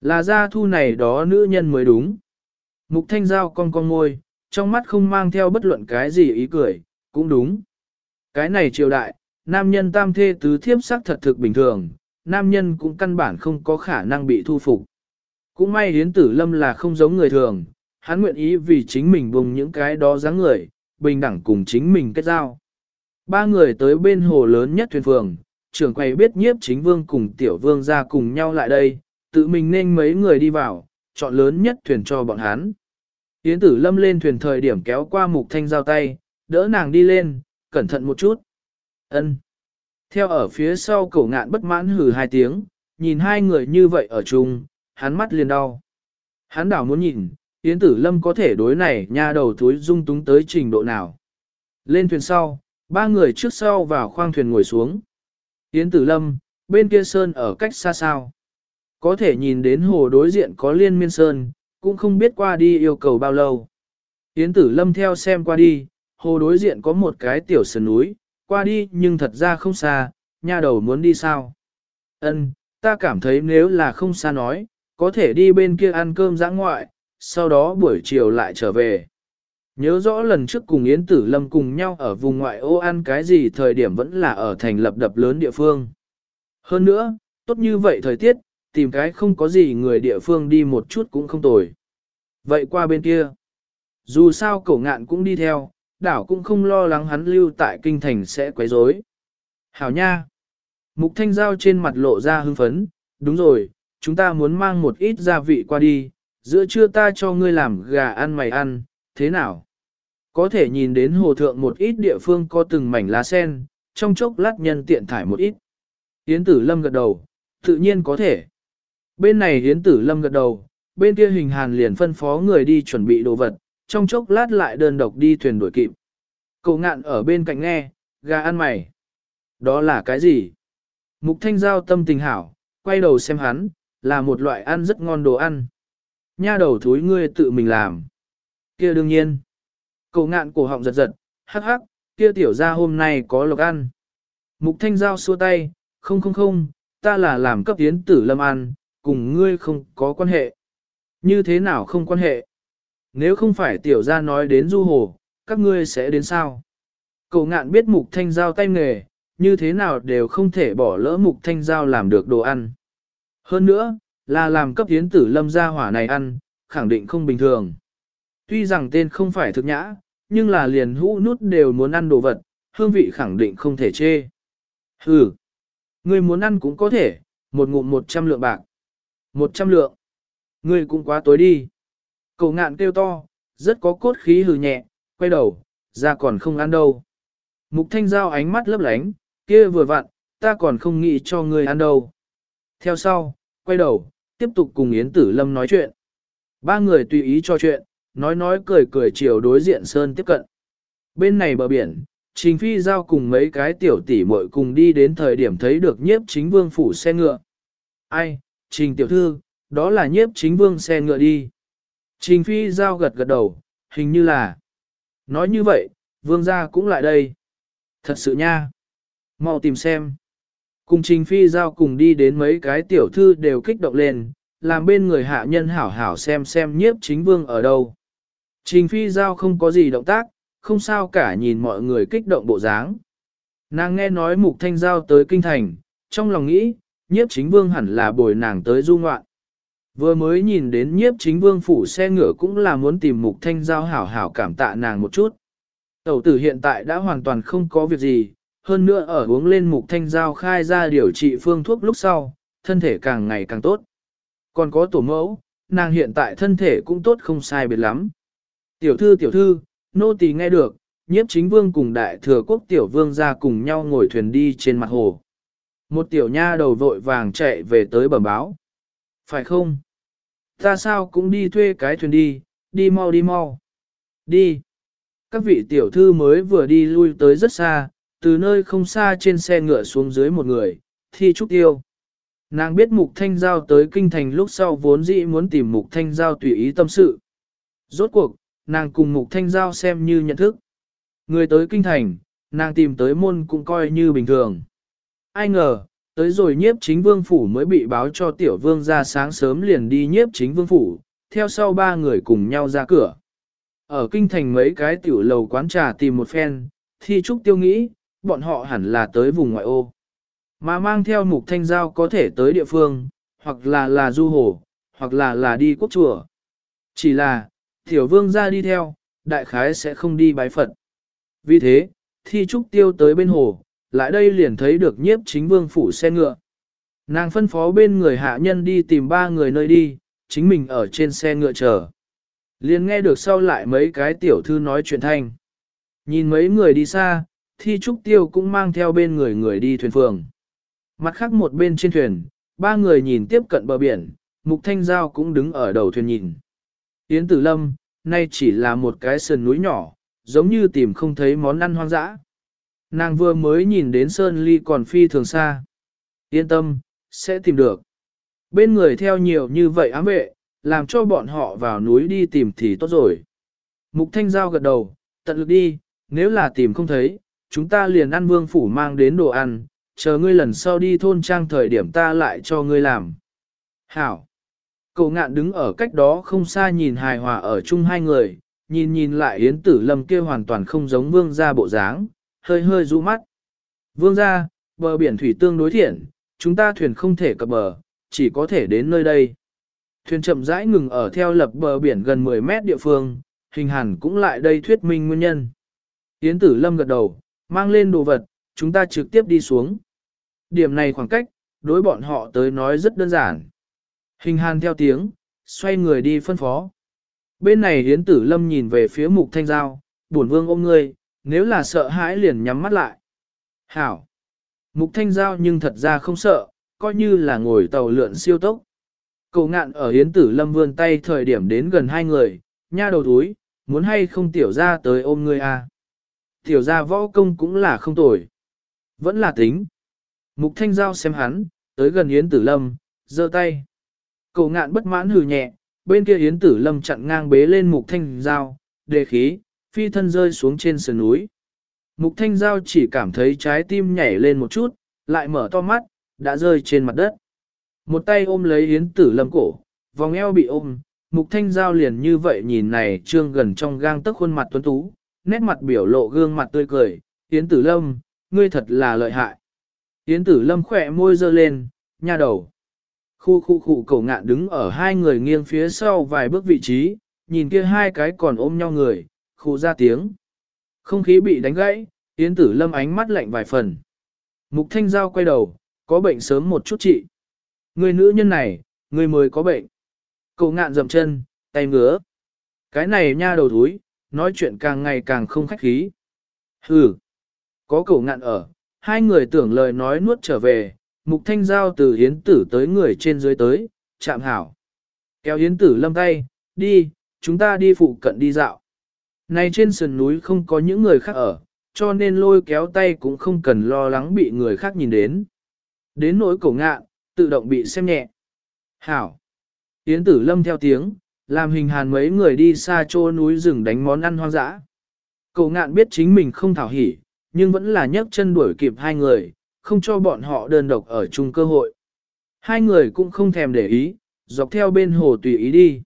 Là ra thu này đó nữ nhân mới đúng. Mục thanh giao con con ngôi, trong mắt không mang theo bất luận cái gì ý cười, cũng đúng. Cái này triều đại, nam nhân tam thê tứ thiếp sắc thật thực bình thường, nam nhân cũng căn bản không có khả năng bị thu phục. Cũng may hiến tử lâm là không giống người thường, hắn nguyện ý vì chính mình vùng những cái đó dáng người, bình đẳng cùng chính mình kết giao. Ba người tới bên hồ lớn nhất thuyền phường, trưởng quầy biết nhiếp chính vương cùng tiểu vương ra cùng nhau lại đây, tự mình nên mấy người đi vào, chọn lớn nhất thuyền cho bọn hắn. Yến tử lâm lên thuyền thời điểm kéo qua mục thanh giao tay, đỡ nàng đi lên, cẩn thận một chút. ân Theo ở phía sau cổ ngạn bất mãn hừ hai tiếng, nhìn hai người như vậy ở chung, hắn mắt liền đau. Hắn đảo muốn nhìn, Yến tử lâm có thể đối này nha đầu thúi dung túng tới trình độ nào. Lên thuyền sau, ba người trước sau vào khoang thuyền ngồi xuống. Yến tử lâm, bên kia sơn ở cách xa sao. Có thể nhìn đến hồ đối diện có liên miên sơn, cũng không biết qua đi yêu cầu bao lâu. Yến tử lâm theo xem qua đi, hồ đối diện có một cái tiểu sườn núi, qua đi nhưng thật ra không xa, nha đầu muốn đi sao. Ân, ta cảm thấy nếu là không xa nói, có thể đi bên kia ăn cơm giã ngoại, sau đó buổi chiều lại trở về. Nhớ rõ lần trước cùng Yến Tử Lâm cùng nhau ở vùng ngoại ô ăn cái gì thời điểm vẫn là ở thành lập đập lớn địa phương. Hơn nữa, tốt như vậy thời tiết, tìm cái không có gì người địa phương đi một chút cũng không tồi. Vậy qua bên kia, dù sao cổ ngạn cũng đi theo, đảo cũng không lo lắng hắn lưu tại kinh thành sẽ quấy rối. Hảo nha! Mục thanh giao trên mặt lộ ra hưng phấn, đúng rồi, chúng ta muốn mang một ít gia vị qua đi, giữa trưa ta cho ngươi làm gà ăn mày ăn, thế nào? Có thể nhìn đến hồ thượng một ít địa phương có từng mảnh lá sen, trong chốc lát nhân tiện thải một ít. Yến tử lâm gật đầu, tự nhiên có thể. Bên này Yến tử lâm gật đầu, bên kia hình hàn liền phân phó người đi chuẩn bị đồ vật, trong chốc lát lại đơn độc đi thuyền đuổi kịp. Cậu ngạn ở bên cạnh nghe, gà ăn mày. Đó là cái gì? Mục thanh giao tâm tình hảo, quay đầu xem hắn, là một loại ăn rất ngon đồ ăn. Nha đầu thúi ngươi tự mình làm. kia đương nhiên. Cậu ngạn cổ họng giật giật, hắc hắc, kia tiểu ra hôm nay có lộc ăn. Mục thanh giao xua tay, không không không, ta là làm cấp tiến tử lâm ăn, cùng ngươi không có quan hệ. Như thế nào không quan hệ? Nếu không phải tiểu ra nói đến du hồ, các ngươi sẽ đến sao? Cậu ngạn biết mục thanh giao tay nghề, như thế nào đều không thể bỏ lỡ mục thanh giao làm được đồ ăn. Hơn nữa, là làm cấp tiến tử lâm gia hỏa này ăn, khẳng định không bình thường. Tuy rằng tên không phải thực nhã, nhưng là liền hũ nút đều muốn ăn đồ vật, hương vị khẳng định không thể chê. Hừ, người muốn ăn cũng có thể, một ngụm một trăm lượng bạc. Một trăm lượng. Người cũng quá tối đi. Cầu ngạn kêu to, rất có cốt khí hừ nhẹ, quay đầu, ra còn không ăn đâu. Mục thanh giao ánh mắt lấp lánh, kia vừa vặn, ta còn không nghĩ cho người ăn đâu. Theo sau, quay đầu, tiếp tục cùng Yến Tử Lâm nói chuyện. Ba người tùy ý cho chuyện, nói nói cười cười chiều đối diện Sơn tiếp cận. Bên này bờ biển, Trình Phi Giao cùng mấy cái tiểu tỷ muội cùng đi đến thời điểm thấy được nhiếp chính vương phủ xe ngựa. Ai, Trình tiểu thư, đó là nhiếp chính vương xe ngựa đi. Trình Phi Giao gật gật đầu, hình như là. Nói như vậy, vương gia cũng lại đây. Thật sự nha. Mau tìm xem. Cùng Trình Phi Giao cùng đi đến mấy cái tiểu thư đều kích động lên, làm bên người hạ nhân hảo hảo xem xem nhiếp chính vương ở đâu. Trình Phi Giao không có gì động tác, không sao cả nhìn mọi người kích động bộ dáng. Nàng nghe nói Mục Thanh Giao tới kinh thành, trong lòng nghĩ, nhiếp chính vương hẳn là bồi nàng tới du ngoạn. Vừa mới nhìn đến nhiếp chính vương phủ xe ngựa cũng là muốn tìm Mục Thanh Giao hảo hảo cảm tạ nàng một chút. Tẩu tử hiện tại đã hoàn toàn không có việc gì, hơn nữa ở uống lên Mục Thanh Giao khai ra điều trị phương thuốc lúc sau, thân thể càng ngày càng tốt. Còn có tổ mẫu, nàng hiện tại thân thể cũng tốt không sai biệt lắm. Tiểu thư tiểu thư, nô tỳ nghe được, nhiếp chính vương cùng đại thừa quốc tiểu vương ra cùng nhau ngồi thuyền đi trên mặt hồ. Một tiểu nha đầu vội vàng chạy về tới bẩm báo. Phải không? Ta sao cũng đi thuê cái thuyền đi, đi mau đi mau. Đi. Các vị tiểu thư mới vừa đi lui tới rất xa, từ nơi không xa trên xe ngựa xuống dưới một người, thi trúc tiêu. Nàng biết Mục Thanh Giao tới kinh thành lúc sau vốn dĩ muốn tìm Mục Thanh Giao tùy ý tâm sự. Rốt cuộc, nàng cùng Mục Thanh Giao xem như nhận thức. Người tới kinh thành, nàng tìm tới môn cũng coi như bình thường. Ai ngờ, tới rồi nhiếp chính vương phủ mới bị báo cho tiểu vương ra sáng sớm liền đi nhiếp chính vương phủ, theo sau ba người cùng nhau ra cửa. Ở kinh thành mấy cái tiểu lầu quán trà tìm một phen, thì trúc tiêu nghĩ, bọn họ hẳn là tới vùng ngoại ô. Mà mang theo mục thanh giao có thể tới địa phương, hoặc là là du hồ, hoặc là là đi quốc chùa. Chỉ là, tiểu vương ra đi theo, đại khái sẽ không đi bái Phật. Vì thế, thi trúc tiêu tới bên hồ, lại đây liền thấy được nhiếp chính vương phủ xe ngựa. Nàng phân phó bên người hạ nhân đi tìm ba người nơi đi, chính mình ở trên xe ngựa chờ. Liền nghe được sau lại mấy cái tiểu thư nói chuyện thanh. Nhìn mấy người đi xa, thi trúc tiêu cũng mang theo bên người người đi thuyền phường. Mặt khác một bên trên thuyền, ba người nhìn tiếp cận bờ biển, mục thanh giao cũng đứng ở đầu thuyền nhìn. Yến tử lâm, nay chỉ là một cái sườn núi nhỏ, giống như tìm không thấy món ăn hoang dã. Nàng vừa mới nhìn đến Sơn Ly còn phi thường xa. Yên tâm, sẽ tìm được. Bên người theo nhiều như vậy ám vệ, làm cho bọn họ vào núi đi tìm thì tốt rồi. Mục Thanh Giao gật đầu, tận lực đi, nếu là tìm không thấy, chúng ta liền ăn vương phủ mang đến đồ ăn, chờ ngươi lần sau đi thôn trang thời điểm ta lại cho ngươi làm. Hảo! Cậu ngạn đứng ở cách đó không xa nhìn hài hòa ở chung hai người, nhìn nhìn lại Yến Tử Lâm kia hoàn toàn không giống vương gia bộ dáng, hơi hơi rũ mắt. Vương gia, bờ biển thủy tương đối thiện, chúng ta thuyền không thể cập bờ, chỉ có thể đến nơi đây. Thuyền chậm rãi ngừng ở theo lập bờ biển gần 10 mét địa phương, hình hẳn cũng lại đây thuyết minh nguyên nhân. Yến Tử Lâm gật đầu, mang lên đồ vật, chúng ta trực tiếp đi xuống. Điểm này khoảng cách, đối bọn họ tới nói rất đơn giản. Hình hàn theo tiếng, xoay người đi phân phó. Bên này Yến Tử Lâm nhìn về phía mục thanh giao, buồn vương ôm ngươi, nếu là sợ hãi liền nhắm mắt lại. Hảo! Mục thanh giao nhưng thật ra không sợ, coi như là ngồi tàu lượn siêu tốc. Cậu ngạn ở Yến Tử Lâm vươn tay thời điểm đến gần hai người, nha đầu túi, muốn hay không tiểu ra tới ôm ngươi à. Tiểu ra võ công cũng là không tồi. Vẫn là tính. Mục thanh giao xem hắn, tới gần Yến Tử Lâm, giơ tay. Cậu ngạn bất mãn hừ nhẹ, bên kia Yến Tử Lâm chặn ngang bế lên mục thanh giao, đề khí, phi thân rơi xuống trên sườn núi. Mục thanh giao chỉ cảm thấy trái tim nhảy lên một chút, lại mở to mắt, đã rơi trên mặt đất. Một tay ôm lấy Yến Tử Lâm cổ, vòng eo bị ôm, mục thanh giao liền như vậy nhìn này trương gần trong gang tức khuôn mặt tuấn tú, nét mặt biểu lộ gương mặt tươi cười, Yến Tử Lâm, ngươi thật là lợi hại. Yến Tử Lâm khỏe môi dơ lên, nha đầu. Khu khu khu cổ ngạn đứng ở hai người nghiêng phía sau vài bước vị trí, nhìn kia hai cái còn ôm nhau người, khu ra tiếng. Không khí bị đánh gãy, Yến Tử Lâm ánh mắt lạnh vài phần. Mục Thanh Giao quay đầu, có bệnh sớm một chút chị. Người nữ nhân này, người mới có bệnh. Cậu ngạn dậm chân, tay ngứa. Cái này nha đầu thúi, nói chuyện càng ngày càng không khách khí. Hừ, có cậu ngạn ở, hai người tưởng lời nói nuốt trở về, mục thanh giao từ hiến tử tới người trên dưới tới, chạm hảo. Kéo hiến tử lâm tay, đi, chúng ta đi phụ cận đi dạo. Này trên sườn núi không có những người khác ở, cho nên lôi kéo tay cũng không cần lo lắng bị người khác nhìn đến. Đến nỗi cổ ngạn, tự động bị xem nhẹ. Hảo. Yến tử lâm theo tiếng, làm hình hàn mấy người đi xa chỗ núi rừng đánh món ăn hoang dã. Cổ ngạn biết chính mình không thảo hỉ, nhưng vẫn là nhấc chân đuổi kịp hai người, không cho bọn họ đơn độc ở chung cơ hội. Hai người cũng không thèm để ý, dọc theo bên hồ tùy ý đi.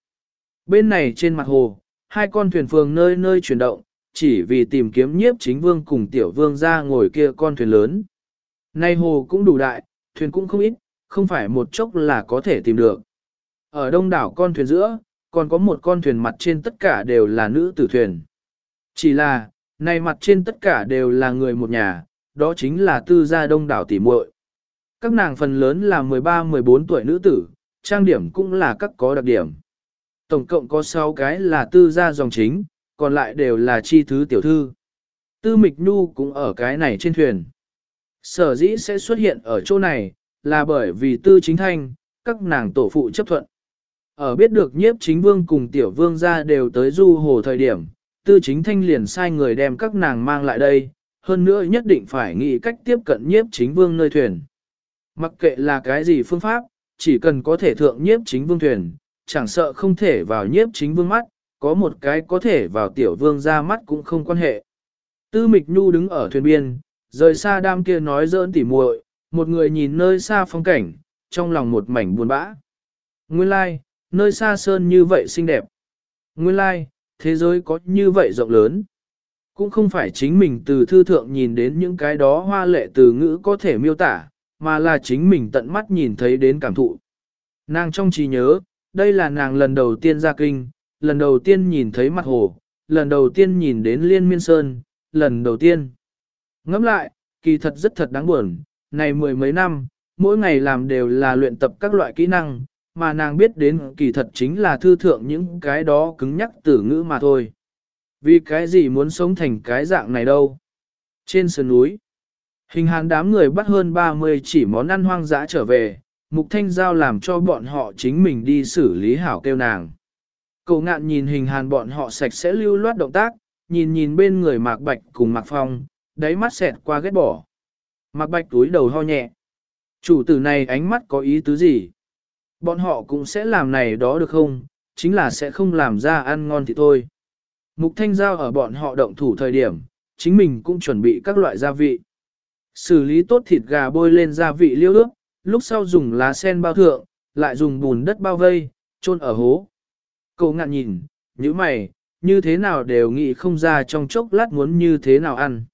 Bên này trên mặt hồ, hai con thuyền phường nơi nơi chuyển động, chỉ vì tìm kiếm nhiếp chính vương cùng tiểu vương ra ngồi kia con thuyền lớn. Nay hồ cũng đủ đại, thuyền cũng không ít, không phải một chốc là có thể tìm được. Ở đông đảo con thuyền giữa, còn có một con thuyền mặt trên tất cả đều là nữ tử thuyền. Chỉ là, này mặt trên tất cả đều là người một nhà, đó chính là tư gia đông đảo tỷ muội. Các nàng phần lớn là 13-14 tuổi nữ tử, trang điểm cũng là các có đặc điểm. Tổng cộng có 6 cái là tư gia dòng chính, còn lại đều là chi thứ tiểu thư. Tư Mịch Nhu cũng ở cái này trên thuyền. Sở dĩ sẽ xuất hiện ở chỗ này, là bởi vì tư chính thanh, các nàng tổ phụ chấp thuận. Ở biết được nhiếp chính vương cùng tiểu vương ra đều tới du hồ thời điểm, tư chính thanh liền sai người đem các nàng mang lại đây, hơn nữa nhất định phải nghĩ cách tiếp cận nhiếp chính vương nơi thuyền. Mặc kệ là cái gì phương pháp, chỉ cần có thể thượng nhiếp chính vương thuyền, chẳng sợ không thể vào nhiếp chính vương mắt, có một cái có thể vào tiểu vương ra mắt cũng không quan hệ. Tư Mịch Nhu đứng ở thuyền biên, rời xa đam kia nói dỡn tỉ muội, một người nhìn nơi xa phong cảnh, trong lòng một mảnh buồn bã. Nguyên lai, like, nơi xa sơn như vậy xinh đẹp. Nguyên lai, like, thế giới có như vậy rộng lớn. Cũng không phải chính mình từ thư thượng nhìn đến những cái đó hoa lệ từ ngữ có thể miêu tả, mà là chính mình tận mắt nhìn thấy đến cảm thụ. Nàng trong trí nhớ, đây là nàng lần đầu tiên ra kinh, lần đầu tiên nhìn thấy mặt hồ, lần đầu tiên nhìn đến liên miên sơn, lần đầu tiên. Ngẫm lại, kỳ thật rất thật đáng buồn, này mười mấy năm, mỗi ngày làm đều là luyện tập các loại kỹ năng, mà nàng biết đến kỳ thật chính là thư thượng những cái đó cứng nhắc từ ngữ mà thôi. Vì cái gì muốn sống thành cái dạng này đâu? Trên sườn núi, hình hàn đám người bắt hơn 30 chỉ món ăn hoang dã trở về, Mục Thanh Giao làm cho bọn họ chính mình đi xử lý hảo kêu nàng. Cậu ngạn nhìn hình hàn bọn họ sạch sẽ lưu loát động tác, nhìn nhìn bên người Mạc Bạch cùng Mạc Phong, đáy mắt xẹt qua ghét bỏ. Mạc Bạch túi đầu ho nhẹ. Chủ tử này ánh mắt có ý tứ gì? Bọn họ cũng sẽ làm này đó được không? Chính là sẽ không làm ra ăn ngon thì thôi. Mục Thanh Giao ở bọn họ động thủ thời điểm, chính mình cũng chuẩn bị các loại gia vị. Xử lý tốt thịt gà bôi lên gia vị liêu ước, lúc sau dùng lá sen bao thượng, lại dùng bùn đất bao vây, chôn ở hố. Cậu ngạn nhìn, như mày, như thế nào đều nghĩ không ra trong chốc lát muốn như thế nào ăn.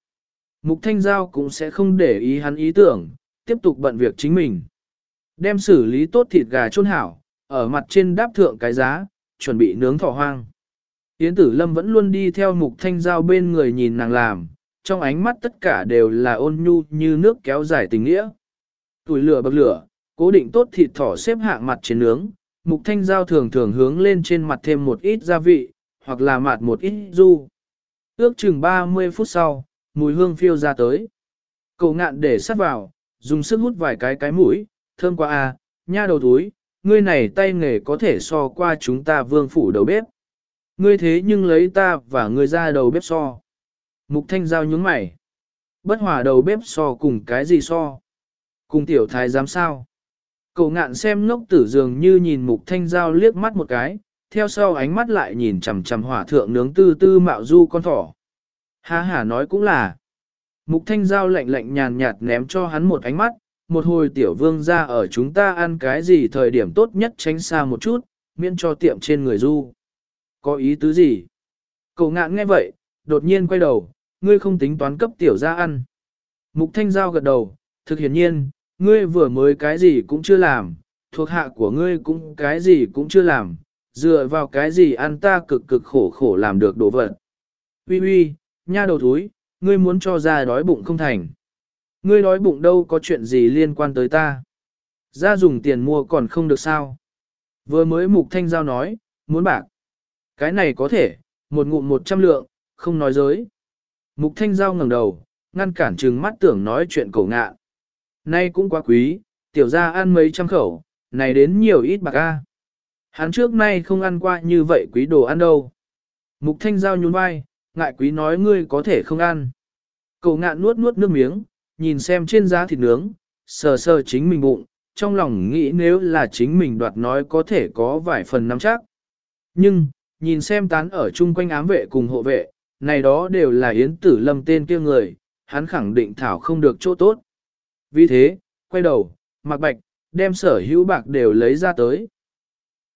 Mục Thanh Giao cũng sẽ không để ý hắn ý tưởng, tiếp tục bận việc chính mình. Đem xử lý tốt thịt gà chôn hảo, ở mặt trên đáp thượng cái giá, chuẩn bị nướng thỏ hoang. Yến tử lâm vẫn luôn đi theo mục thanh giao bên người nhìn nàng làm, trong ánh mắt tất cả đều là ôn nhu như nước kéo dài tình nghĩa. Tuổi lửa bậc lửa, cố định tốt thịt thỏ xếp hạng mặt trên nướng, mục thanh giao thường thường hướng lên trên mặt thêm một ít gia vị, hoặc là mạt một ít du. Ước chừng 30 phút sau, mùi hương phiêu ra tới. Cậu ngạn để sát vào, dùng sức hút vài cái cái mũi, thơm quá à, nha đầu túi, ngươi này tay nghề có thể so qua chúng ta vương phủ đầu bếp. Ngươi thế nhưng lấy ta và ngươi ra đầu bếp so. Mục thanh giao nhướng mày. Bất hòa đầu bếp so cùng cái gì so? Cùng tiểu thái giám sao? Cậu ngạn xem ngốc tử dường như nhìn mục thanh giao liếc mắt một cái, theo sau ánh mắt lại nhìn chằm chằm hỏa thượng nướng tư tư mạo du con thỏ. Ha ha nói cũng là. Mục thanh giao lạnh lạnh nhàn nhạt ném cho hắn một ánh mắt, một hồi tiểu vương ra ở chúng ta ăn cái gì thời điểm tốt nhất tránh xa một chút, miễn cho tiệm trên người du. Có ý tứ gì? Cậu ngạn nghe vậy, đột nhiên quay đầu, ngươi không tính toán cấp tiểu ra ăn. Mục thanh giao gật đầu, thực hiển nhiên, ngươi vừa mới cái gì cũng chưa làm, thuộc hạ của ngươi cũng cái gì cũng chưa làm, dựa vào cái gì ăn ta cực cực khổ khổ làm được đồ vật. Ui ui, nha đầu thúi, ngươi muốn cho ra đói bụng không thành. Ngươi đói bụng đâu có chuyện gì liên quan tới ta. Ra dùng tiền mua còn không được sao. Vừa mới mục thanh giao nói, muốn bạc. Cái này có thể, một ngụm một trăm lượng, không nói dối. Mục thanh giao ngẩng đầu, ngăn cản trừng mắt tưởng nói chuyện cổ ngạ. Nay cũng quá quý, tiểu gia ăn mấy trăm khẩu, này đến nhiều ít bạc a. Hắn trước nay không ăn qua như vậy quý đồ ăn đâu. Mục thanh giao nhún vai, ngại quý nói ngươi có thể không ăn. Cậu ngạn nuốt nuốt nước miếng, nhìn xem trên giá thịt nướng, sờ sờ chính mình bụng, trong lòng nghĩ nếu là chính mình đoạt nói có thể có vài phần nắm chắc. Nhưng, nhìn xem tán ở chung quanh ám vệ cùng hộ vệ, này đó đều là yến tử lâm tên kia người, hắn khẳng định thảo không được chỗ tốt. Vì thế, quay đầu, mặc bạch, đem sở hữu bạc đều lấy ra tới.